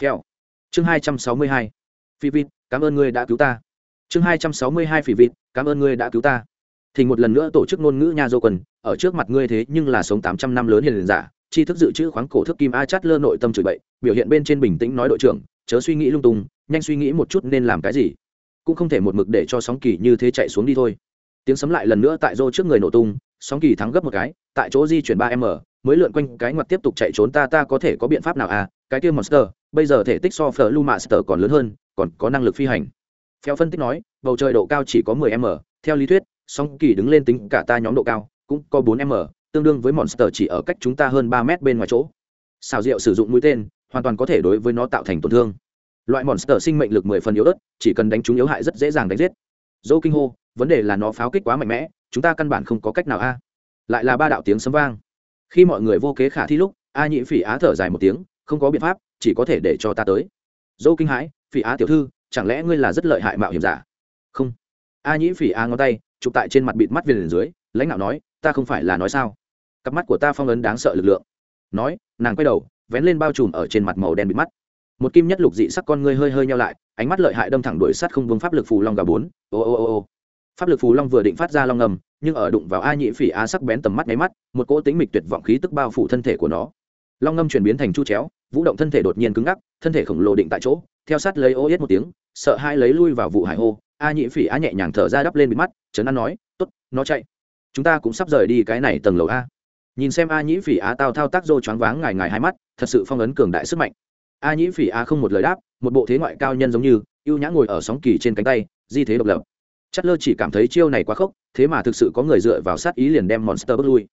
Phèo. Chương hai trăm sáu mươi hai. Phi vịt, cảm ơn ngươi đã cứu ta. Chương hai trăm sáu mươi hai Phi vịt, cảm ơn ngươi đã cứu ta. Thì một lần nữa tổ chức ngôn ngữ nha dô quần ở trước mặt ngươi thế nhưng là sống tám trăm năm lớn hiền giả tri thức dự trữ khoáng cổ thức kim a chát lơ nội tâm chửi bậy, biểu hiện bên trên bình tĩnh nói đội trưởng, chớ suy nghĩ lung tung, nhanh suy nghĩ một chút nên làm cái gì. Cũng không thể một mực để cho sóng kỳ như thế chạy xuống đi thôi. Tiếng sấm lại lần nữa tại rô trước người nổ tung, sóng kỳ thắng gấp một cái, tại chỗ di chuyển ba m, mới lượn quanh cái ngoặt tiếp tục chạy trốn ta ta có thể có biện pháp nào à? Cái kia monster, bây giờ thể tích so phở lu master còn lớn hơn, còn có năng lực phi hành. Theo phân tích nói, bầu trời độ cao chỉ có 10 m, theo lý thuyết song kỳ đứng lên tính cả ta nhóm độ cao, cũng có 4 m tương đương với monster chỉ ở cách chúng ta hơn 3 mét bên ngoài chỗ. Xào rượu sử dụng mũi tên, hoàn toàn có thể đối với nó tạo thành tổn thương. Loại monster sinh mệnh lực 10 phần yếu ớt, chỉ cần đánh chúng yếu hại rất dễ dàng đánh giết. Dâu kinh hô, vấn đề là nó pháo kích quá mạnh mẽ, chúng ta căn bản không có cách nào a. Lại là ba đạo tiếng sấm vang. Khi mọi người vô kế khả thi lúc, a nhị phỉ á thở dài một tiếng, không có biện pháp, chỉ có thể để cho ta tới. Dâu kinh hãi, phỉ á tiểu thư, chẳng lẽ ngươi là rất lợi hại mạo hiểm giả? Không. A nhĩ phỉ a ngón tay, chụp tại trên mặt bịt mắt viền dưới, lãnh đạo nói, ta không phải là nói sao? Cặp mắt của ta phong ấn đáng sợ lực lượng. Nói, nàng quay đầu, vén lên bao trùm ở trên mặt màu đen bị mắt. Một kim nhất lục dị sắc con ngươi hơi hơi nhau lại, ánh mắt lợi hại đâm thẳng đuổi sát không vương pháp lực phù long gà bốn. Ô ô ô ô. Pháp lực phù long vừa định phát ra long ngầm, nhưng ở đụng vào a nhị phỉ a sắc bén tầm mắt nháy mắt, một cỗ tính mịch tuyệt vọng khí tức bao phủ thân thể của nó. Long ngâm chuyển biến thành chu chéo, vũ động thân thể đột nhiên cứng ngắc, thân thể khổng lồ định tại chỗ, theo sát lấy ô yết một tiếng, sợ hai lấy lui vào vụ hải hô. A nhị phỉ a nhẹ nhàng thở ra đắp lên bị mắt, trấn an nói t ố t nó chạy. Chúng ta cũng sắp rời đi cái này tầng lầu a nhìn xem a nhĩ phỉ Á tao thao tác dô choáng váng ngài ngài hai mắt, thật sự phong ấn cường đại sức mạnh. A nhĩ phỉ Á không một lời đáp, một bộ thế ngoại cao nhân giống như, ưu nhã ngồi ở sóng kỳ trên cánh tay, di thế độc lập. Chất lơ chỉ cảm thấy chiêu này quá khốc, thế mà thực sự có người dựa vào sát ý liền đem monster bước lui.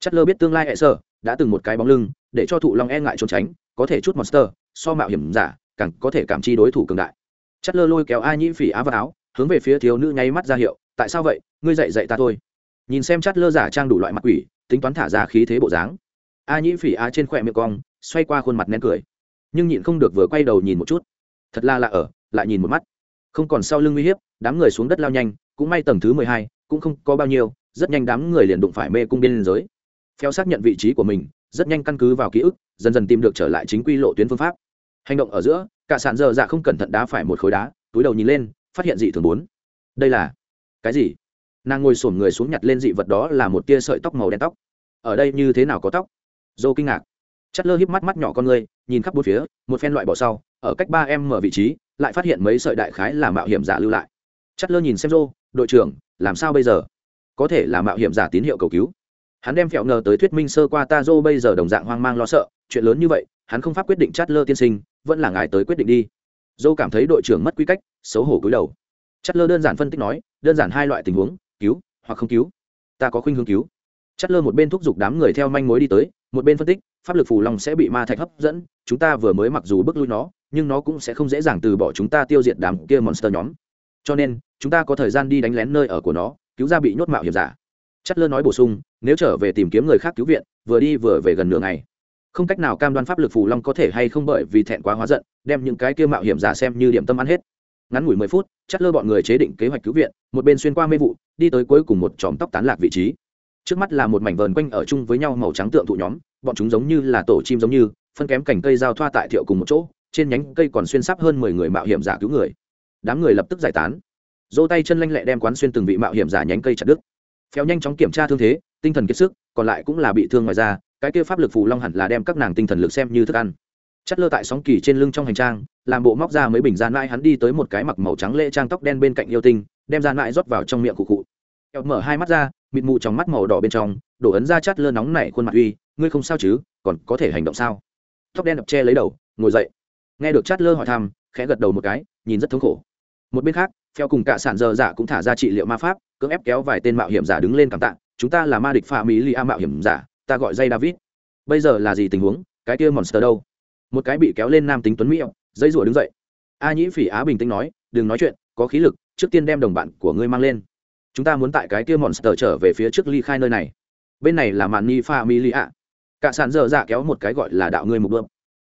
Chất lơ biết tương lai hệ sơ đã từng một cái bóng lưng, để cho thụ long e ngại trốn tránh, có thể chút monster, so mạo hiểm giả, càng có thể cảm chi đối thủ cường đại. Chất lơ lôi kéo a nhĩ phỉ á vào áo, hướng về phía thiếu nữ nháy mắt ra hiệu, tại sao vậy? Ngươi dạy dạy ta thôi. Nhìn xem chất lơ giả trang đủ loại mặt quỷ tính toán thả ra khí thế bộ dáng. A nhĩ phỉ a trên khỏe miệng cong, xoay qua khuôn mặt nén cười. Nhưng nhịn không được vừa quay đầu nhìn một chút. Thật là lạ ở, lại nhìn một mắt. Không còn sau lưng uy hiếp, đám người xuống đất lao nhanh, cũng may tầng thứ mười hai, cũng không có bao nhiêu, rất nhanh đám người liền đụng phải mê cung biên giới. Phèo xác nhận vị trí của mình, rất nhanh căn cứ vào ký ức, dần dần tìm được trở lại chính quy lộ tuyến phương pháp. Hành động ở giữa, cả sàn dơ dạ không cẩn thận đá phải một khối đá, túi đầu nhìn lên, phát hiện dị thường bốn. Đây là cái gì? Nàng ngồi sổm người xuống nhặt lên dị vật đó là một tia sợi tóc màu đen tóc. Ở đây như thế nào có tóc? Dô kinh ngạc. Chất lơ híp mắt mắt nhỏ con người, nhìn khắp bốn phía, một phen loại bỏ sau, ở cách ba em mở vị trí, lại phát hiện mấy sợi đại khái là mạo hiểm giả lưu lại. Chất lơ nhìn xem dô, đội trưởng, làm sao bây giờ? Có thể là mạo hiểm giả tín hiệu cầu cứu. Hắn đem phẹo ngờ tới thuyết minh sơ qua ta dô bây giờ đồng dạng hoang mang lo sợ, chuyện lớn như vậy, hắn không pháp quyết định chát lơ tiên sinh, vẫn là ngài tới quyết định đi. Dô cảm thấy đội trưởng mất quy cách, xấu hổ cúi đầu. Chát lơ đơn giản phân tích nói, đơn giản hai loại tình huống cứu, hoặc không cứu. Ta có khuynh hướng cứu. Chất lơ một bên thúc giục đám người theo manh mối đi tới, một bên phân tích, pháp lực phù long sẽ bị ma thạch hấp dẫn, chúng ta vừa mới mặc dù bước lui nó, nhưng nó cũng sẽ không dễ dàng từ bỏ chúng ta tiêu diệt đám kia monster nhóm. Cho nên, chúng ta có thời gian đi đánh lén nơi ở của nó, cứu ra bị nhốt mạo hiểm giả. Chất lơ nói bổ sung, nếu trở về tìm kiếm người khác cứu viện, vừa đi vừa về gần nửa ngày. Không cách nào cam đoan pháp lực phù long có thể hay không bởi vì thẹn quá hóa giận, đem những cái kia mạo hiểm giả xem như điểm tâm ăn hết ngắn ngủi mười phút chất lơ bọn người chế định kế hoạch cứu viện, một bên xuyên qua mê vụ, đi tới cuối cùng một chòm tóc tán lạc vị trí. Trước mắt là một mảnh vờn quanh ở chung với nhau màu trắng tượng thụ nhóm, bọn chúng giống như là tổ chim giống như, phân kém cành cây giao thoa tại thiệu cùng một chỗ, trên nhánh cây còn xuyên sắp hơn mười người mạo hiểm giả cứu người. Đám người lập tức giải tán. Dỗ tay chân lanh lẹ đem quán xuyên từng vị mạo hiểm giả nhánh cây chặt đứt. Phéo nhanh chóng kiểm tra thương thế, tinh thần kiệt sức, còn lại cũng là bị thương ngoài ra cái kia pháp lực phù long hẳn là đem các nàng tinh thần lực xem như thức ăn chất lơ tại sóng kỳ trên lưng trong hành trang, làm bộ móc ra mấy bình gian mãi hắn đi tới một cái mặc màu trắng lễ trang tóc đen bên cạnh yêu tinh, đem gian mãi rót vào trong miệng cụ cụ. Kẹo mở hai mắt ra, mịt mù trong mắt màu đỏ bên trong, đổ ấn ra chát lơ nóng nảy khuôn mặt uy, ngươi không sao chứ? Còn có thể hành động sao? Tóc đen đập che lấy đầu, ngồi dậy. Nghe được chát lơ hỏi thăm, khẽ gật đầu một cái, nhìn rất thống khổ. Một bên khác theo cùng cả sản dơ giả dạ cũng thả ra trị liệu ma pháp, cưỡng ép kéo vài tên mạo hiểm giả đứng lên cảm tạ, chúng ta là ma địch pha mỹ li a mạo hiểm giả, ta gọi dây david. Bây giờ là gì tình huống? Cái kia monster đâu? Một cái bị kéo lên nam tính tuấn mỹ dây rủa đứng dậy. A nhĩ phỉ á bình tĩnh nói, đừng nói chuyện, có khí lực, trước tiên đem đồng bạn của ngươi mang lên. Chúng ta muốn tại cái kia monster trở về phía trước ly khai nơi này. Bên này là màn ni pha mi li a cả sàn dơ dạ kéo một cái gọi là đạo ngươi mục bơm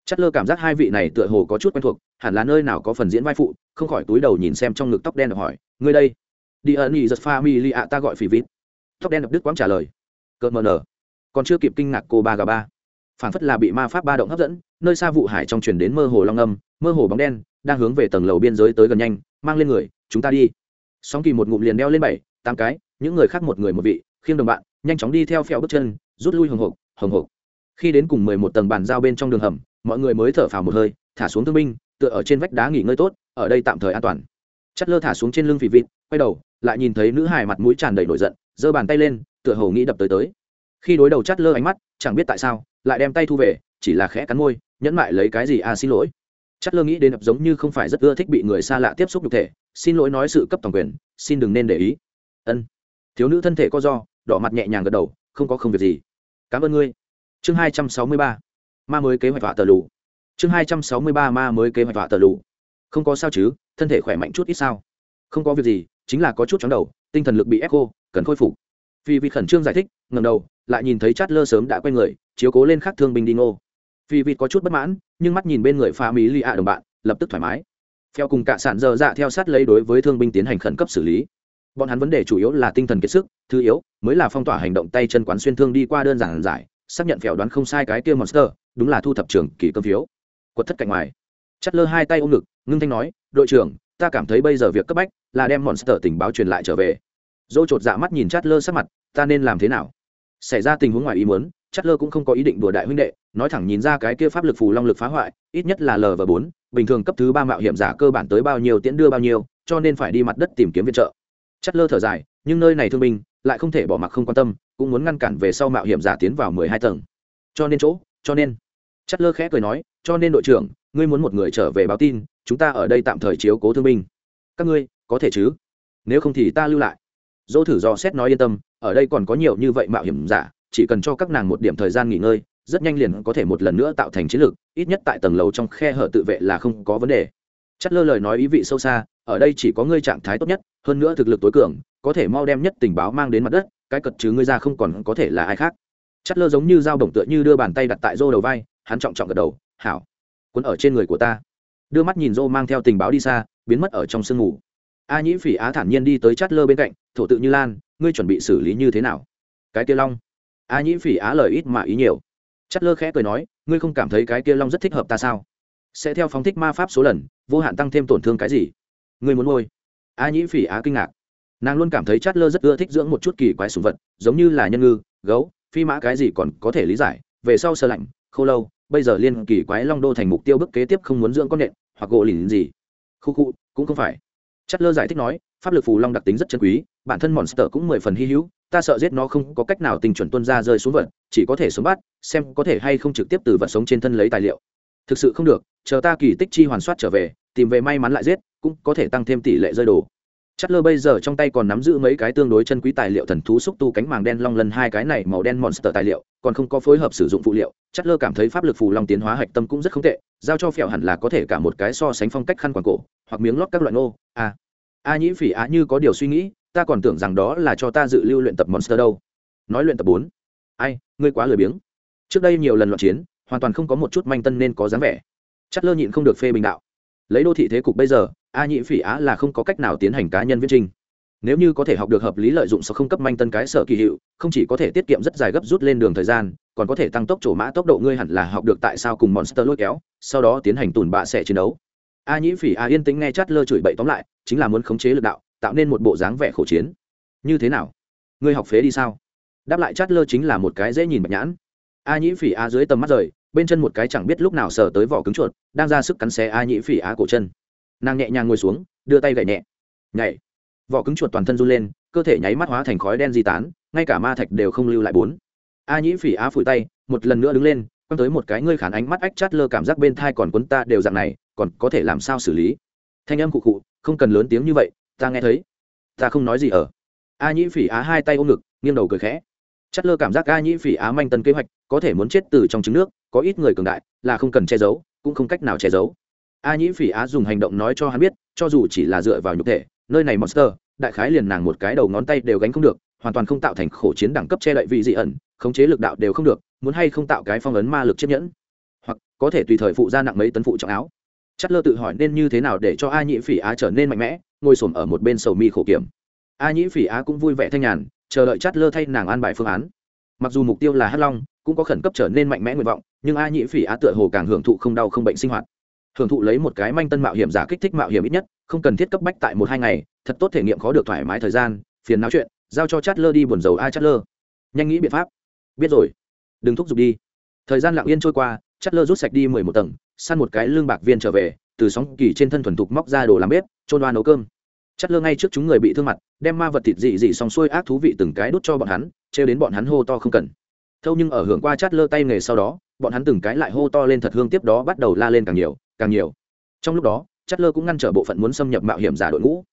chất lơ cảm giác hai vị này tựa hồ có chút quen thuộc, hẳn là nơi nào có phần diễn vai phụ, không khỏi túi đầu nhìn xem trong ngực tóc đen hỏi, ngươi đây? Đi ẩn nhị giật pha mi li ạ ta gọi phỉ vít. Tóc đen đập đứt quãng trả lời. Cợt mờ nở. Còn chưa kịp kinh ngạc cô ba gà ba phản phất là bị ma pháp ba động hấp dẫn, nơi xa vụ hải trong truyền đến mơ hồ long âm, mơ hồ bóng đen, đang hướng về tầng lầu biên giới tới gần nhanh, mang lên người, chúng ta đi. Sóng kỳ một ngụm liền đeo lên bảy, tám cái, những người khác một người một vị khiêng đồng bạn, nhanh chóng đi theo phèo bước chân, rút lui hồng hộc hồng hộc. Khi đến cùng mười một tầng bàn giao bên trong đường hầm, mọi người mới thở phào một hơi, thả xuống thương binh, tựa ở trên vách đá nghỉ ngơi tốt, ở đây tạm thời an toàn. Chất lơ thả xuống trên lưng phì vịt, quay đầu, lại nhìn thấy nữ hài mặt mũi tràn đầy nổi giận, giơ bàn tay lên, tựa hồ nghĩ đập tới tới. Khi đối đầu Chất lơ ánh mắt, chẳng biết tại sao lại đem tay thu về, chỉ là khẽ cắn môi, nhẫn mại lấy cái gì? À xin lỗi. Chắc lơ nghĩ đến đập giống như không phải rất ưa thích bị người xa lạ tiếp xúc nhục thể. Xin lỗi nói sự cấp toàn quyền, xin đừng nên để ý. Ân. Thiếu nữ thân thể co do, đỏ mặt nhẹ nhàng gật đầu, không có không việc gì. Cảm ơn ngươi. Chương hai trăm sáu mươi ba. Ma mới kế hoạch họa tờ lù. Chương hai trăm sáu mươi ba, ma mới kế hoạch họa tờ lù. Không có sao chứ, thân thể khỏe mạnh chút ít sao? Không có việc gì, chính là có chút chóng đầu, tinh thần lực bị ép cô cần khôi phục. Vì vị khẩn trương giải thích ngầm đầu lại nhìn thấy chát lơ sớm đã quay người, chiếu cố lên khắc thương binh đi ngô. Vì vịt có chút bất mãn, nhưng mắt nhìn bên người pha mỹ lì ạ đồng bạn, lập tức thoải mái. Theo cùng cả sản dơ dạ theo sát lấy đối với thương binh tiến hành khẩn cấp xử lý. Bọn hắn vấn đề chủ yếu là tinh thần kiệt sức, thứ yếu, mới là phong tỏa hành động tay chân quán xuyên thương đi qua đơn giản giải, xác nhận phèo đoán không sai cái kia monster, đúng là thu thập trường kỳ cơm phiếu. Quật thất cạnh ngoài. Chắt lơ hai tay ôm ngực, ngưng thanh nói, đội trưởng, ta cảm thấy bây giờ việc cấp bách là đem monster tình báo truyền lại trở về. Dỗ chột dạ mắt nhìn chát lơ sắc mặt, ta nên làm thế nào? Xảy ra tình huống ngoài ý muốn chát lơ cũng không có ý định đùa đại huynh đệ, nói thẳng nhìn ra cái kia pháp lực phù long lực phá hoại, ít nhất là l và bốn, bình thường cấp thứ ba mạo hiểm giả cơ bản tới bao nhiêu tiễn đưa bao nhiêu, cho nên phải đi mặt đất tìm kiếm viện trợ. Chát lơ thở dài, nhưng nơi này thương binh, lại không thể bỏ mặc không quan tâm, cũng muốn ngăn cản về sau mạo hiểm giả tiến vào mười hai tầng. Cho nên chỗ, cho nên. Chất lơ khẽ cười nói, cho nên đội trưởng, ngươi muốn một người trở về báo tin, chúng ta ở đây tạm thời chiếu cố thương binh. Các ngươi, có thể chứ? Nếu không thì ta lưu lại dỗ thử do xét nói yên tâm, ở đây còn có nhiều như vậy mạo hiểm giả, chỉ cần cho các nàng một điểm thời gian nghỉ ngơi, rất nhanh liền có thể một lần nữa tạo thành chiến lược, ít nhất tại tầng lầu trong khe hở tự vệ là không có vấn đề. Chất lơ lời nói ý vị sâu xa, ở đây chỉ có ngươi trạng thái tốt nhất, hơn nữa thực lực tối cường, có thể mau đem nhất tình báo mang đến mặt đất, cái cật chứ ngươi ra không còn có thể là ai khác. Chất lơ giống như dao bổng tựa như đưa bàn tay đặt tại rô đầu vai, hắn trọng trọng gật đầu, hảo, cuốn ở trên người của ta. Đưa mắt nhìn rô mang theo tình báo đi xa, biến mất ở trong sương mù. A nhĩ phỉ á thản nhiên đi tới chát lơ bên cạnh thổ tự như lan, ngươi chuẩn bị xử lý như thế nào? Cái kia long. A nhĩ phỉ á lời ít mà ý nhiều. Chất lơ khẽ cười nói, ngươi không cảm thấy cái kia long rất thích hợp ta sao? Sẽ theo phóng thích ma pháp số lần, vô hạn tăng thêm tổn thương cái gì? Ngươi muốn ngôi a nhĩ phỉ á kinh ngạc. Nàng luôn cảm thấy chất lơ rất ưa thích dưỡng một chút kỳ quái sùng vật, giống như là nhân ngư, gấu, phi mã cái gì còn có thể lý giải. Về sau sơ lạnh, khô lâu, bây giờ liên kỳ quái long đô thành mục tiêu bức kế tiếp không muốn dưỡng con nện, hoặc gỗ lìn gì. Khu khu, cũng không phải chất lơ giải thích nói, pháp lực phù long đặc tính rất chân quý, bản thân monster cũng mười phần hy hữu, ta sợ giết nó không có cách nào tình chuẩn tuân ra rơi xuống vật, chỉ có thể sống bắt, xem có thể hay không trực tiếp từ vật sống trên thân lấy tài liệu. Thực sự không được, chờ ta kỳ tích chi hoàn soát trở về, tìm về may mắn lại giết, cũng có thể tăng thêm tỷ lệ rơi đồ chất lơ bây giờ trong tay còn nắm giữ mấy cái tương đối chân quý tài liệu thần thú xúc tu cánh màng đen long lần hai cái này màu đen monster tài liệu, còn không có phối hợp sử dụng phụ liệu. Chất lơ cảm thấy pháp lực phù long tiến hóa hạch tâm cũng rất không tệ, giao cho phèo hẳn là có thể cả một cái so sánh phong cách khăn quàng cổ, hoặc miếng lót các loại nô. A a nhĩ phỉ á như có điều suy nghĩ, ta còn tưởng rằng đó là cho ta dự lưu luyện tập monster đâu. Nói luyện tập bốn. Ai, ngươi quá lười biếng. Trước đây nhiều lần loạn chiến, hoàn toàn không có một chút manh tân nên có dáng vẻ. Chất lơ nhịn không được phê bình đạo lấy đô thị thế cục bây giờ, a nhị phỉ á là không có cách nào tiến hành cá nhân viết trình. Nếu như có thể học được hợp lý lợi dụng sau không cấp manh tân cái sở kỳ hiệu, không chỉ có thể tiết kiệm rất dài gấp rút lên đường thời gian, còn có thể tăng tốc chỗ mã tốc độ ngươi hẳn là học được tại sao cùng monster lôi kéo, sau đó tiến hành tùn bạ sẽ chiến đấu. A nhĩ phỉ a yên tĩnh nghe chát lơ chửi bậy tóm lại, chính là muốn khống chế lực đạo, tạo nên một bộ dáng vẻ khổ chiến. Như thế nào? Ngươi học phế đi sao? Đáp lại chát lơ chính là một cái dễ nhìn bạch nhãn. A nhĩ phỉ a dưới tầm mắt rời bên chân một cái chẳng biết lúc nào sờ tới vỏ cứng chuột, đang ra sức cắn xé a nhĩ phỉ á cổ chân. Nàng nhẹ nhàng ngồi xuống, đưa tay gậy nhẹ. Nhảy. Vỏ cứng chuột toàn thân run lên, cơ thể nháy mắt hóa thành khói đen di tán, ngay cả ma thạch đều không lưu lại bốn. A nhĩ phỉ á phủi tay, một lần nữa đứng lên, quăng tới một cái ngươi khản ánh mắt ách chát lơ cảm giác bên thai còn quấn ta đều dạng này, còn có thể làm sao xử lý? Thanh âm cụ cụ không cần lớn tiếng như vậy, ta nghe thấy. Ta không nói gì ở. A nhĩ phỉ á hai tay ôm ngực, nghiêng đầu cười khẽ. Chất lơ cảm giác a nhĩ phỉ á manh tân kế hoạch, có thể muốn chết từ trong trứng nước, có ít người cường đại, là không cần che giấu, cũng không cách nào che giấu. A nhĩ phỉ á dùng hành động nói cho hắn biết, cho dù chỉ là dựa vào nhục thể, nơi này monster, đại khái liền nàng một cái đầu ngón tay đều gánh không được, hoàn toàn không tạo thành khổ chiến đẳng cấp che đậy vị dị ẩn, khống chế lực đạo đều không được, muốn hay không tạo cái phong ấn ma lực chiếc nhẫn. Hoặc, có thể tùy thời phụ ra nặng mấy tấn phụ trọng áo. Chất lơ tự hỏi nên như thế nào để cho a nhĩ phỉ á trở nên mạnh mẽ, ngồi xổm ở một bên sầu mi khổ kiểm. A nhĩ phỉ á cũng vui vẻ thanh nhàn chờ đợi chát lơ thay nàng an bài phương án. Mặc dù mục tiêu là hắc long, cũng có khẩn cấp trở nên mạnh mẽ nguyện vọng, nhưng a nhĩ phỉ á tựa hồ càng hưởng thụ không đau không bệnh sinh hoạt. Hưởng thụ lấy một cái manh tân mạo hiểm giả kích thích mạo hiểm ít nhất, không cần thiết cấp bách tại một hai ngày, thật tốt thể nghiệm khó được thoải mái thời gian, phiền náo chuyện, giao cho chát lơ đi buồn dầu a chát lơ. Nhanh nghĩ biện pháp. Biết rồi. Đừng thúc giục đi. Thời gian lặng yên trôi qua, chát lơ rút sạch đi mười một tầng, săn một cái lương bạc viên trở về, từ sóng kỳ trên thân thuần thục móc ra đồ làm bếp trôn đoa nấu cơm chát lơ ngay trước chúng người bị thương mặt, đem ma vật thịt dị dị xong xuôi ác thú vị từng cái đút cho bọn hắn, trêu đến bọn hắn hô to không cần. Thâu nhưng ở hưởng qua chát lơ tay nghề sau đó, bọn hắn từng cái lại hô to lên thật hương tiếp đó bắt đầu la lên càng nhiều càng nhiều. Trong lúc đó Chát lơ cũng ngăn trở bộ phận muốn xâm nhập mạo hiểm giả đội ngũ.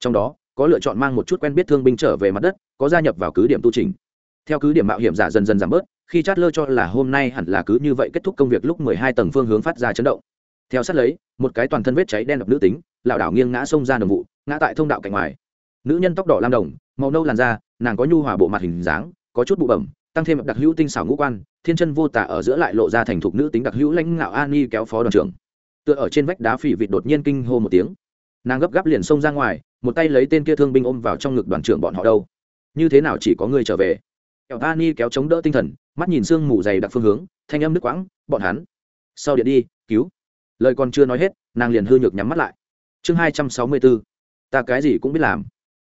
Trong đó, có lựa chọn mang một chút quen biết thương binh trở về mặt đất, có gia nhập vào cứ điểm tu trình. Theo cứ điểm mạo hiểm giả dần dần giảm bớt, khi chát lơ cho là hôm nay hẳn là cứ như vậy kết thúc công việc lúc mười hai tầng phương hướng phát ra chấn động. Theo sát lấy, một cái toàn thân vết cháy đen đập nữ tính lảo đảo nghiêng ngã xông ra nồng vụ, ngã tại thông đạo cạnh ngoài. Nữ nhân tóc đỏ lam đồng, màu nâu làn da, nàng có nhu hòa bộ mặt hình dáng, có chút bụ bẩm, tăng thêm đặc hữu tinh xảo ngũ quan, thiên chân vô tả ở giữa lại lộ ra thành thục nữ tính đặc hữu lãnh ngạo an ni kéo phó đoàn trưởng. Tựa ở trên vách đá phỉ vịt đột nhiên kinh hô một tiếng. Nàng gấp gáp liền xông ra ngoài, một tay lấy tên kia thương binh ôm vào trong ngực đoàn trưởng bọn họ đâu. Như thế nào chỉ có người trở về? Kẻo ta ni kéo chống đỡ tinh thần, mắt nhìn sương mù dày đặc phương hướng, thanh âm nước quãng, bọn hắn, sau điện đi, cứu. Lời còn chưa nói hết, nàng liền hư nhược nhắm mắt lại chương hai trăm sáu mươi b ố ta cái gì cũng biết làm.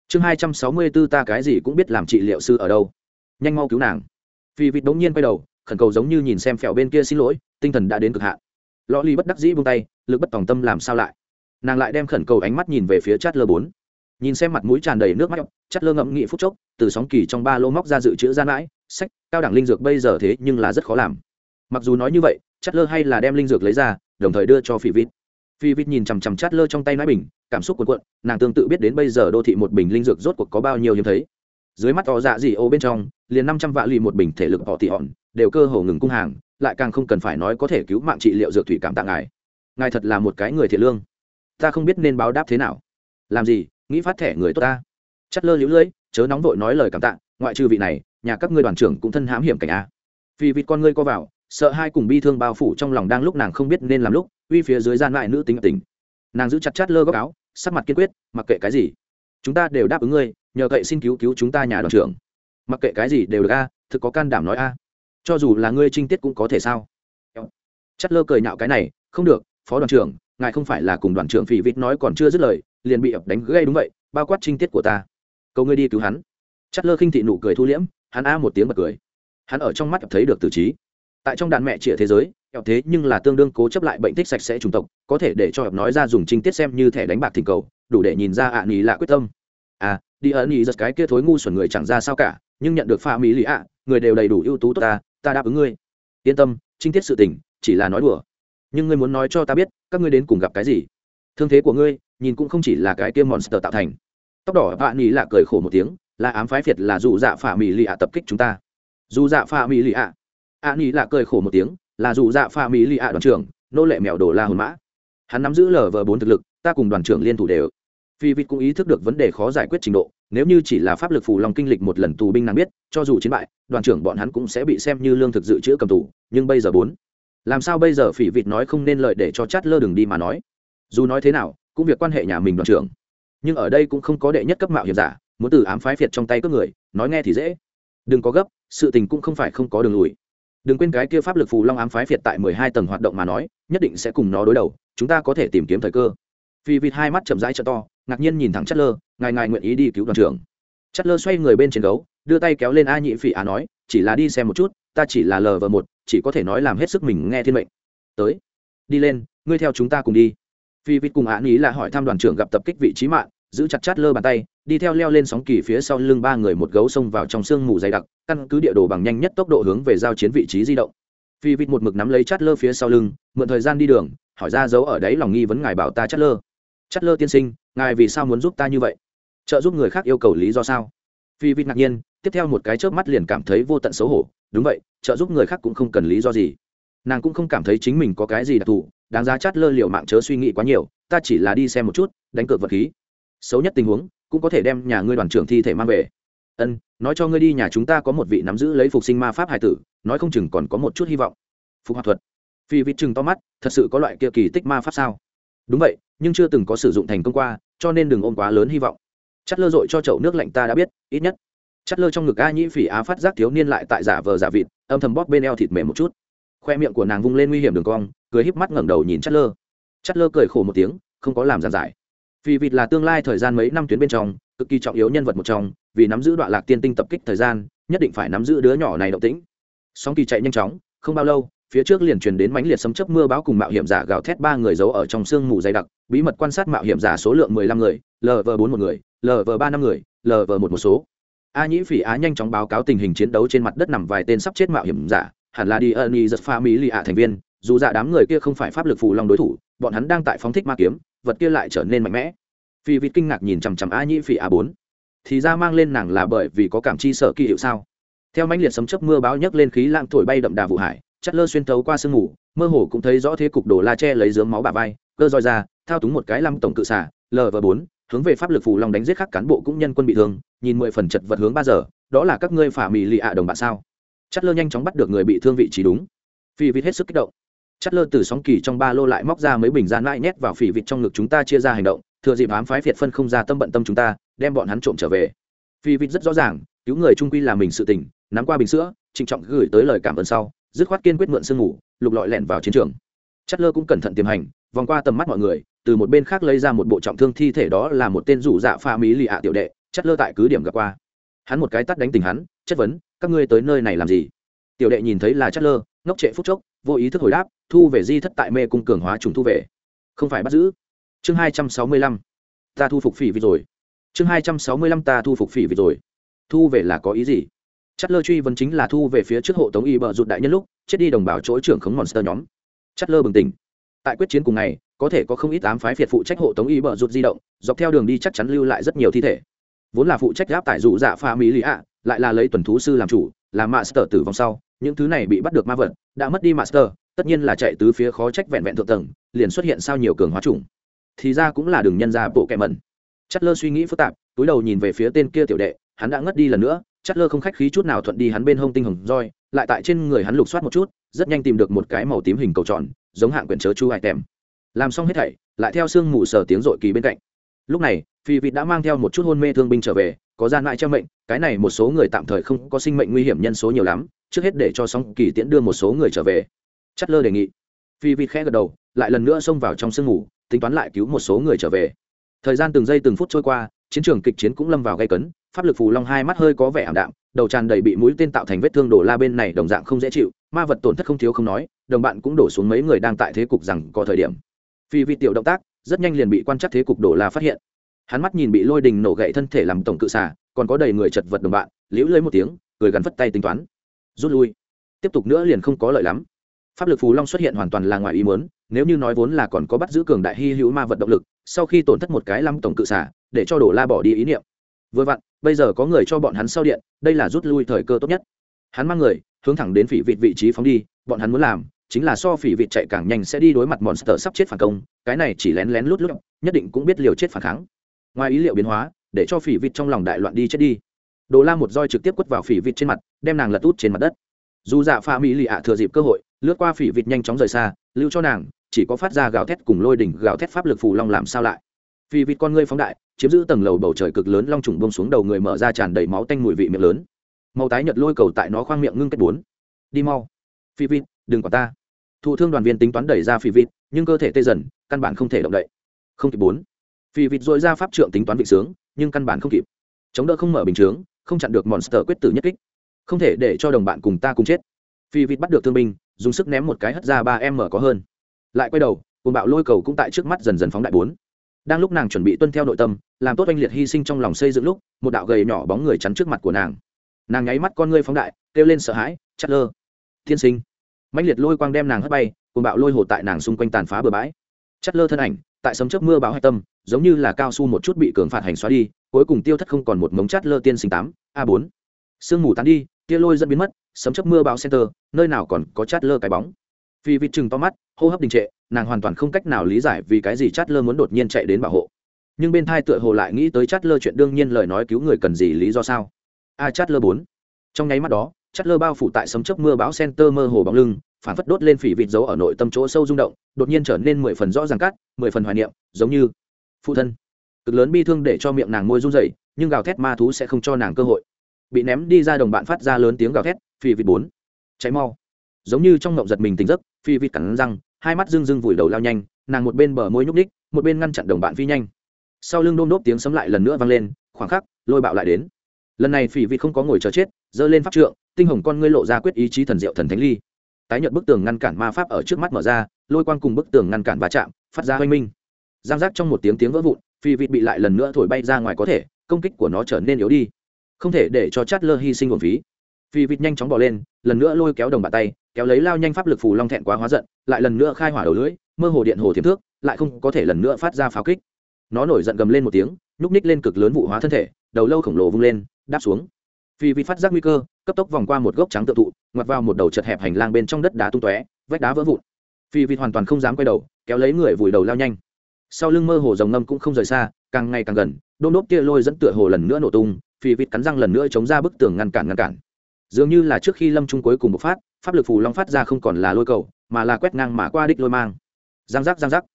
Chương hai trăm sáu mươi b ố ta cái gì cũng biết làm trị liệu sư ở đâu. Nhanh mau cứu nàng. Phi vịt bỗng nhiên quay đầu, khẩn cầu giống như nhìn xem phèo bên kia xin lỗi, tinh thần đã đến cực hạn. Lò ly bất đắc dĩ buông tay, lực bất tòng tâm làm sao lại? Nàng lại đem khẩn cầu ánh mắt nhìn về phía chát lơ bốn. Nhìn xem mặt mũi tràn đầy nước mắt chát lơ ngậm nghị phút chốc, từ sóng kỳ trong ba lô móc ra dự trữ gian mãi, sách, cao đẳng linh dược bây giờ thế nhưng là rất khó làm. Mặc dù nói như vậy chát lơ hay là đem linh dược lấy ra, đồng thời đưa cho phi vịt phi vịt nhìn chằm chằm chát lơ trong tay nãi bình, cảm xúc cuộn cuộn, nàng tương tự biết đến bây giờ đô thị một bình linh dược rốt cuộc có bao nhiêu hiếm thấy. Dưới mắt tỏ dạ dị ô bên trong, liền năm trăm vạ lì một bình thể lực họ tị hòn, đều cơ hồ ngừng cung hàng, lại càng không cần phải nói có thể cứu mạng trị liệu dược thủy cảm tạ ngài. Ngài thật là một cái người thiệt lương. Ta không biết nên báo đáp thế nào. Làm gì? Nghĩ phát thẻ người tốt ta. Chất lơ lũ lưỡi, chớ nóng vội nói lời cảm tạ, ngoại trừ vị này, nhà các ngươi đoàn trưởng cũng thân hãm hiểm cảnh a. Vì vịt con ngươi co vào, sợ hai cùng bi thương bao phủ trong lòng đang lúc nàng không biết nên làm lúc uy phía dưới gian lại nữ tính tình. Nàng giữ chặt chát lơ góc áo, sắc mặt kiên quyết, mặc kệ cái gì. Chúng ta đều đáp ứng ngươi, nhờ cậy xin cứu cứu chúng ta nhà đoàn trưởng. Mặc kệ cái gì đều được a, thực có can đảm nói a. Cho dù là ngươi trinh tiết cũng có thể sao? Chát lơ cười nhạo cái này, không được, phó đoàn trưởng, ngài không phải là cùng đoàn trưởng phỉ vịt nói còn chưa dứt lời, liền bị ập đánh gây đúng vậy, bao quát trinh tiết của ta. Cầu ngươi đi cứu hắn. Chát lơ khinh thị nụ cười thu liễm, hắn a một tiếng bật cười. Hắn ở trong mắt thấy được tử trí tại trong đàn mẹ trịa thế giới ập thế nhưng là tương đương cố chấp lại bệnh tích sạch sẽ chủng tộc, có thể để cho ập nói ra dùng trinh tiết xem như thẻ đánh bạc thỉnh cầu, đủ để nhìn ra ạ à nhì lạ quyết tâm. À đi ẩn nhì giật cái kia thối ngu xuẩn người chẳng ra sao cả, nhưng nhận được pha mỹ lì ạ, người đều đầy đủ ưu tú tốt ta ta đáp ứng ngươi. Yên tâm trinh tiết sự tình, chỉ là nói đùa. Nhưng ngươi muốn nói cho ta biết, các ngươi đến cùng gặp cái gì? Thương thế của ngươi, nhìn cũng không chỉ là cái kia monster tạo thành. Tóc đỏ bạn nhì lạ cười khổ một tiếng, là ám phái phiệt là dù dạ phả mỹ lì ạ tập kích chúng ta. Dù dạ phả mỹ lì ạ a nhì lạ cười khổ một tiếng, là dù dạ pha mỹ lì ạ đoàn trưởng, nô lệ mèo đồ la hồn mã. Hắn nắm giữ lờ vờ bốn thực lực, ta cùng đoàn trưởng liên thủ đều. Phi vịt cũng ý thức được vấn đề khó giải quyết trình độ, nếu như chỉ là pháp lực phù lòng kinh lịch một lần tù binh nàng biết, cho dù chiến bại, đoàn trưởng bọn hắn cũng sẽ bị xem như lương thực dự trữ cầm tù, nhưng bây giờ bốn. Làm sao bây giờ phỉ vịt nói không nên lợi để cho chát lơ đừng đi mà nói. Dù nói thế nào, cũng việc quan hệ nhà mình đoàn trưởng. Nhưng ở đây cũng không có đệ nhất cấp mạo hiểm giả, muốn từ ám phái phiệt trong tay cướp người, nói nghe thì dễ. Đừng có gấp, sự tình cũng không phải không có đường lùi đừng quên cái kia pháp lực phù long ám phái phiệt tại mười hai tầng hoạt động mà nói, nhất định sẽ cùng nó đối đầu, chúng ta có thể tìm kiếm thời cơ. Phi vịt hai mắt chậm rãi trợ to, ngạc nhiên nhìn thẳng chất lơ ngài ngài nguyện ý đi cứu đoàn trưởng. Chất lơ xoay người bên chiến đấu đưa tay kéo lên a nhị phỉ á nói, chỉ là đi xem một chút, ta chỉ là lờ vờ một, chỉ có thể nói làm hết sức mình nghe thiên mệnh. Tới, đi lên, ngươi theo chúng ta cùng đi. Phi vịt cùng á nghĩ là hỏi thăm đoàn trưởng gặp tập kích vị trí mạng giữ chặt chát lơ bàn tay, đi theo leo lên sóng kỳ phía sau lưng ba người một gấu xông vào trong sương mù dày đặc, căn cứ địa đồ bằng nhanh nhất tốc độ hướng về giao chiến vị trí di động. Phi vịt một mực nắm lấy chát lơ phía sau lưng, mượn thời gian đi đường, hỏi ra dấu ở đấy lòng nghi vấn ngài bảo ta chát lơ. Chát lơ tiên sinh, ngài vì sao muốn giúp ta như vậy? Trợ giúp người khác yêu cầu lý do sao? Phi vịt ngạc nhiên, tiếp theo một cái chớp mắt liền cảm thấy vô tận xấu hổ. Đúng vậy, trợ giúp người khác cũng không cần lý do gì. Nàng cũng không cảm thấy chính mình có cái gì đặc thù, đáng giá chát lơ liệu mạng chớ suy nghĩ quá nhiều, ta chỉ là đi xem một chút, đánh cược vật khí xấu nhất tình huống, cũng có thể đem nhà ngươi đoàn trưởng thi thể mang về. Ân, nói cho ngươi đi, nhà chúng ta có một vị nắm giữ lấy phục sinh ma pháp hải tử, nói không chừng còn có một chút hy vọng. Phục hoạt thuật. Phi vịt chừng to mắt, thật sự có loại kia kỳ tích ma pháp sao? Đúng vậy, nhưng chưa từng có sử dụng thành công qua, cho nên đừng ôm quá lớn hy vọng. Chất lơ dội cho chậu nước lạnh ta đã biết, ít nhất. Chất lơ trong ngực a nhĩ phỉ á phát giác thiếu niên lại tại giả vờ giả vịt, âm thầm bóp bên eo thịt mềm một chút. Khoe miệng của nàng vung lên nguy hiểm đường cong, cười híp mắt ngẩng đầu nhìn chất lơ. Chất lơ cười khổ một tiếng, không có làm giàn giải vì vịt là tương lai thời gian mấy năm tuyến bên trong, cực kỳ trọng yếu nhân vật một trong, vì nắm giữ đoạn lạc tiên tinh tập kích thời gian, nhất định phải nắm giữ đứa nhỏ này động tĩnh. Sóng kỳ chạy nhanh chóng, không bao lâu, phía trước liền truyền đến mãnh liệt sấm chớp mưa báo cùng mạo hiểm giả gào thét ba người giấu ở trong sương mù dày đặc, bí mật quan sát mạo hiểm giả số lượng mười lăm người lv bốn một người lv ba năm người lv một một số. A nhĩ phỉ á nhanh chóng báo cáo tình hình chiến đấu trên mặt đất nằm vài tên sắp chết mạo hiểm giả, hẳn là đi ân y giật pha mỹ lì ạ thành viên, dù dạ đám người kia không phải pháp lực phù long đối thủ, bọn hắn đang tại phóng thích ma kiếm vật kia lại trở nên mạnh mẽ. Phi vịt kinh ngạc nhìn chằm chằm a nhĩ phỉ a bốn. Thì ra mang lên nàng là bởi vì có cảm chi sợ kỳ hiệu sao? Theo mãnh liệt sấm chớp mưa báo nhấc lên khí lãng thổi bay đậm đà vụ hải, chất lơ xuyên thấu qua sương mù, mơ hồ cũng thấy rõ thế cục đổ la che lấy dướng máu bà vai, cơ roi ra, thao túng một cái lăm tổng cự xả lv bốn, hướng về pháp lực phù long đánh giết khắc cán bộ cũng nhân quân bị thương, nhìn mười phần chật vật hướng ba giờ, đó là các ngươi phả mì lì ạ đồng bạn sao? Chất lơ nhanh chóng bắt được người bị thương vị trí đúng. Phi vịt hết sức kích động chất lơ từ sóng kỳ trong ba lô lại móc ra mấy bình gian lại nhét vào phỉ vịt trong ngực chúng ta chia ra hành động, thừa dịp ám phái phiệt phân không ra tâm bận tâm chúng ta, đem bọn hắn trộm trở về. Phỉ vịt rất rõ ràng, cứu người trung quy là mình sự tình, nắm qua bình sữa, trịnh trọng gửi tới lời cảm ơn sau, dứt khoát kiên quyết mượn sương ngủ, lục lọi lẹn vào chiến trường. Chất lơ cũng cẩn thận tiềm hành, vòng qua tầm mắt mọi người, từ một bên khác lấy ra một bộ trọng thương thi thể đó là một tên rủ dạ pha mỹ lì ạ tiểu đệ chất lơ tại cứ điểm gặp qua. Hắn một cái tắt đánh tình hắn, chất vấn, các ngươi tới nơi này làm gì? Tiểu đệ nhìn thấy là chất lơ, ngốc trệ phút chốc, vô ý thức hồi đáp thu về di thất tại mê cung cường hóa trùng thu về. Không phải bắt giữ. Chương hai trăm sáu mươi lăm. Ta thu phục phỉ vì rồi. Chương hai trăm sáu mươi lăm ta thu phục phỉ vì rồi. Thu về là có ý gì? Chất lơ truy vấn chính là thu về phía trước hộ tống y bờ rụt đại nhân lúc, chết đi đồng bào chỗ trưởng khống monster nhóm. Chất lơ bừng tỉnh. Tại quyết chiến cùng ngày, có thể có không ít ám phái phiệt phụ trách hộ tống y bờ rụt di động, dọc theo đường đi chắc chắn lưu lại rất nhiều thi thể. Vốn là phụ trách gáp tại dụ dạ pha mỹ lý ạ, lại là lấy tuần thú sư làm chủ làm master tử vong sau, những thứ này bị bắt được ma vật, đã mất đi master tất nhiên là chạy tứ phía khó trách vẹn vẹn thượng tầng, liền xuất hiện sao nhiều cường hóa chủng. Thì ra cũng là đường nhân ra bộ kẹ mẩn. Chất lơ suy nghĩ phức tạp, túi đầu nhìn về phía tên kia tiểu đệ, hắn đã ngất đi lần nữa chất lơ không khách khí chút nào thuận đi hắn bên hông tinh hồng roi, lại tại trên người hắn lục soát một chút, rất nhanh tìm được một cái màu tím hình cầu tròn, giống hạng quyển chớ chu hại tèm. Làm xong hết thảy, lại theo sương mù sờ tiếng rội kỳ bên cạnh. Lúc này, phi vịt đã mang theo một chút hôn mê thương binh trở về, có gian mãi cho mệnh, cái này một số người tạm thời không có sinh mệnh nguy hiểm nhân số nhiều lắm, trước hết để cho sóng kỳ tiễn đưa một số người trở về chất lơ đề nghị. Phi vịt khẽ gật đầu lại lần nữa xông vào trong sương ngủ, tính toán lại cứu một số người trở về. Thời gian từng giây từng phút trôi qua chiến trường kịch chiến cũng lâm vào gây cấn pháp lực phù long hai mắt hơi có vẻ ảm đạm đầu tràn đầy bị mũi tên tạo thành vết thương đổ la bên này đồng dạng không dễ chịu ma vật tổn thất không thiếu không nói đồng bạn cũng đổ xuống mấy người đang tại thế cục rằng có thời điểm. Phi Vi tiểu động tác rất nhanh liền bị quan chắc thế cục đổ la phát hiện. Hắn mắt nhìn bị lôi đình nổ gậy thân thể làm tổng cự xả còn có đầy người chật vật đồng bạn liễu lưới một tiếng cười gắn vất tay tính toán. Rút lui. Tiếp tục nữa liền không có lợi lắm pháp lực phù long xuất hiện hoàn toàn là ngoài ý muốn, nếu như nói vốn là còn có bắt giữ cường đại hy hữu ma vật động lực, sau khi tổn thất một cái lăm tổng cự xả, để cho đổ la bỏ đi ý niệm. Vừa vặn, bây giờ có người cho bọn hắn sau điện, đây là rút lui thời cơ tốt nhất. Hắn mang người, hướng thẳng đến phỉ vịt vị trí phóng đi, bọn hắn muốn làm chính là so phỉ vịt chạy càng nhanh sẽ đi đối mặt monster sắp chết phản công, cái này chỉ lén lén lút lút, nhất định cũng biết liều chết phản kháng. Ngoài ý liệu biến hóa, để cho phỉ vịt trong lòng đại loạn đi chết đi. Đồ la một roi trực tiếp quất vào phỉ vịt trên mặt, đem nàng lật út trên mặt đất. Dù dạ pha mỹ lì ạ thừa dịp cơ hội lướt qua phỉ vịt nhanh chóng rời xa, lưu cho nàng, chỉ có phát ra gào thét cùng lôi đỉnh gào thét pháp lực phù long làm sao lại. Phỉ vịt con ngươi phóng đại, chiếm giữ tầng lầu bầu trời cực lớn long trùng bông xuống đầu người mở ra tràn đầy máu tanh mùi vị miệng lớn. Màu tái nhật lôi cầu tại nó khoang miệng ngưng kết bốn. Đi mau. Phỉ vịt, đừng quả ta. Thụ thương đoàn viên tính toán đẩy ra phỉ vịt, nhưng cơ thể tê dần, căn bản không thể động đậy. Không kịp bốn. Phỉ vịt dội ra pháp trượng tính toán vị sướng, nhưng căn bản không kịp. Chống đỡ không mở bình chướng, không chặn được monster quyết tử nhất kích. Không thể để cho đồng bạn cùng ta cùng chết. Phi vịt bắt được thương binh dùng sức ném một cái hất ra ba em mở có hơn. Lại quay đầu cùng bạo lôi cầu cũng tại trước mắt dần dần phóng đại bốn. Đang lúc nàng chuẩn bị tuân theo nội tâm, làm tốt oanh liệt hy sinh trong lòng xây dựng lúc, một đạo gầy nhỏ bóng người chắn trước mặt của nàng. Nàng nháy mắt con ngươi phóng đại, kêu lên sợ hãi chắt lơ thiên sinh. Mạnh liệt lôi quang đem nàng hất bay cùng bạo lôi hồ tại nàng xung quanh tàn phá bừa bãi. Chắt lơ thân ảnh, tại sấm chớp mưa bão hạch tâm, giống như là cao su một chút bị cường phạt hành xóa đi, cuối cùng tiêu thất không còn một mống chát lơ tiên sinh tám, a bốn. Sương mù tán đi, tia lôi dẫn biến mất sấm chớp mưa báo center, nơi nào còn có chát lơ cái bóng. Vì vịt chừng to mắt, hô hấp đình trệ, nàng hoàn toàn không cách nào lý giải vì cái gì chát lơ muốn đột nhiên chạy đến bảo hộ. Nhưng bên thai tựa hồ lại nghĩ tới chát lơ chuyện đương nhiên lời nói cứu người cần gì lý do sao? A chát lơ bốn. Trong nháy mắt đó chát lơ bao phủ tại sấm chớp mưa bão center mơ hồ bóng lưng, phản phất đốt lên phỉ vịt dấu ở nội tâm chỗ sâu rung động, đột nhiên trở nên mười phần rõ ràng cắt, mười phần hoài niệm, giống như phụ thân. Cực lớn bi thương để cho miệng nàng môi run rẩy, nhưng gào thét ma thú sẽ không cho nàng cơ hội. Bị ném đi ra đồng bạn phát ra lớn tiếng gào thét Phi vịt bốn. Cháy mau. Giống như trong ngộng giật mình tỉnh giấc, phi vịt cắn răng, hai mắt rưng rưng vùi đầu lao nhanh, nàng một bên bờ môi nhúc ních một bên ngăn chặn đồng bạn phi nhanh. Sau lưng đôm đốp tiếng sấm lại lần nữa vang lên, khoảng khắc, lôi bạo lại đến. Lần này phỉ vịt không có ngồi chờ chết, giơ lên pháp trượng, tinh hồng con ngươi lộ ra quyết ý chí thần diệu thần thánh ly. Tái nhợt bức tường ngăn cản ma pháp ở trước mắt mở ra, lôi quang cùng bức tường ngăn cản va chạm, phát ra hoanh minh. Giang giác trong một tiếng tiếng vỡ vụn, phi vịt bị lại lần nữa thổi bay ra ngoài có thể, công kích của nó trở nên yếu đi. Không thể để cho chát lơ hy sinh nguồn phí phi vịt nhanh chóng bỏ lên, lần nữa lôi kéo đồng bàn tay, kéo lấy lao nhanh pháp lực phù long thẹn quá hóa giận, lại lần nữa khai hỏa đầu lưỡi, mơ hồ điện hồ thiếm thước, lại không có thể lần nữa phát ra pháo kích. Nó nổi giận gầm lên một tiếng, nhúc ních lên cực lớn vụ hóa thân thể, đầu lâu khổng lồ vung lên, đáp xuống. Phi vịt phát giác nguy cơ, cấp tốc vòng qua một gốc trắng tự thụ, ngoặt vào một đầu chật hẹp hành lang bên trong đất đá tung tóe, vách đá vỡ vụn. Phi vịt hoàn toàn không dám quay đầu, kéo lấy người vùi đầu lao nhanh. Sau lưng mơ hồ rồng ngâm cũng không rời xa, càng ngày càng gần đôn đốp kia lôi dẫn tựa hồ lần nữa nổ tung, phi vịt cắn răng lần nữa chống ra bức tường ngăn cản ngăn cản dường như là trước khi lâm trung cuối cùng bộc phát, pháp lực phù long phát ra không còn là lôi cầu, mà là quét ngang mà qua đích lôi mang. Giang giác giang giác.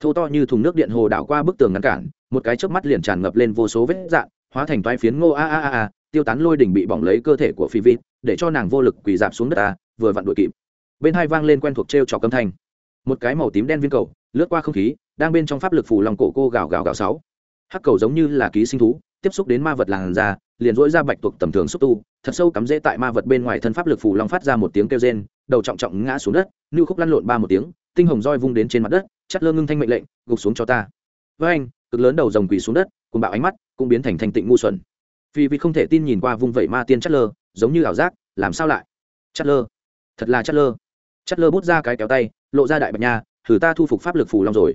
Thô to như thùng nước điện hồ đảo qua bức tường ngăn cản, một cái chớp mắt liền tràn ngập lên vô số vết dạn hóa thành toái phiến ngô a a a a, tiêu tán lôi đỉnh bị bỏng lấy cơ thể của phi vịt, để cho nàng vô lực quỳ dạp xuống đất a, vừa vặn đuổi kịp. Bên hai vang lên quen thuộc t r e o trọc âm thanh. Một cái màu tím đen viên cầu, lướt qua không khí, đang bên trong pháp lực phù lòng cổ cô gào gào gào sáu. Hắc cầu giống như là ký sinh thú tiếp xúc đến ma vật làn da, liền dỗi ra bạch tuộc tầm thường xúc tu, thật sâu cắm rễ tại ma vật bên ngoài thân pháp lực phù long phát ra một tiếng kêu rên, đầu trọng trọng ngã xuống đất, như khúc lăn lộn ba một tiếng, tinh hồng roi vung đến trên mặt đất, chắt lơ ngưng thanh mệnh lệnh, gục xuống cho ta. Với anh, cực lớn đầu rồng quỳ xuống đất cùng bạo ánh mắt cũng biến thành thanh tịnh ngu xuẩn. Vì vì không thể tin nhìn qua vung vẩy ma tiên chắt lơ, giống như ảo giác, làm sao lại? Chắt lơ. Thật là chắt lơ. Chắt lơ bút ra cái kéo tay, lộ ra đại bạch nha, thử ta thu phục pháp lực phù long rồi.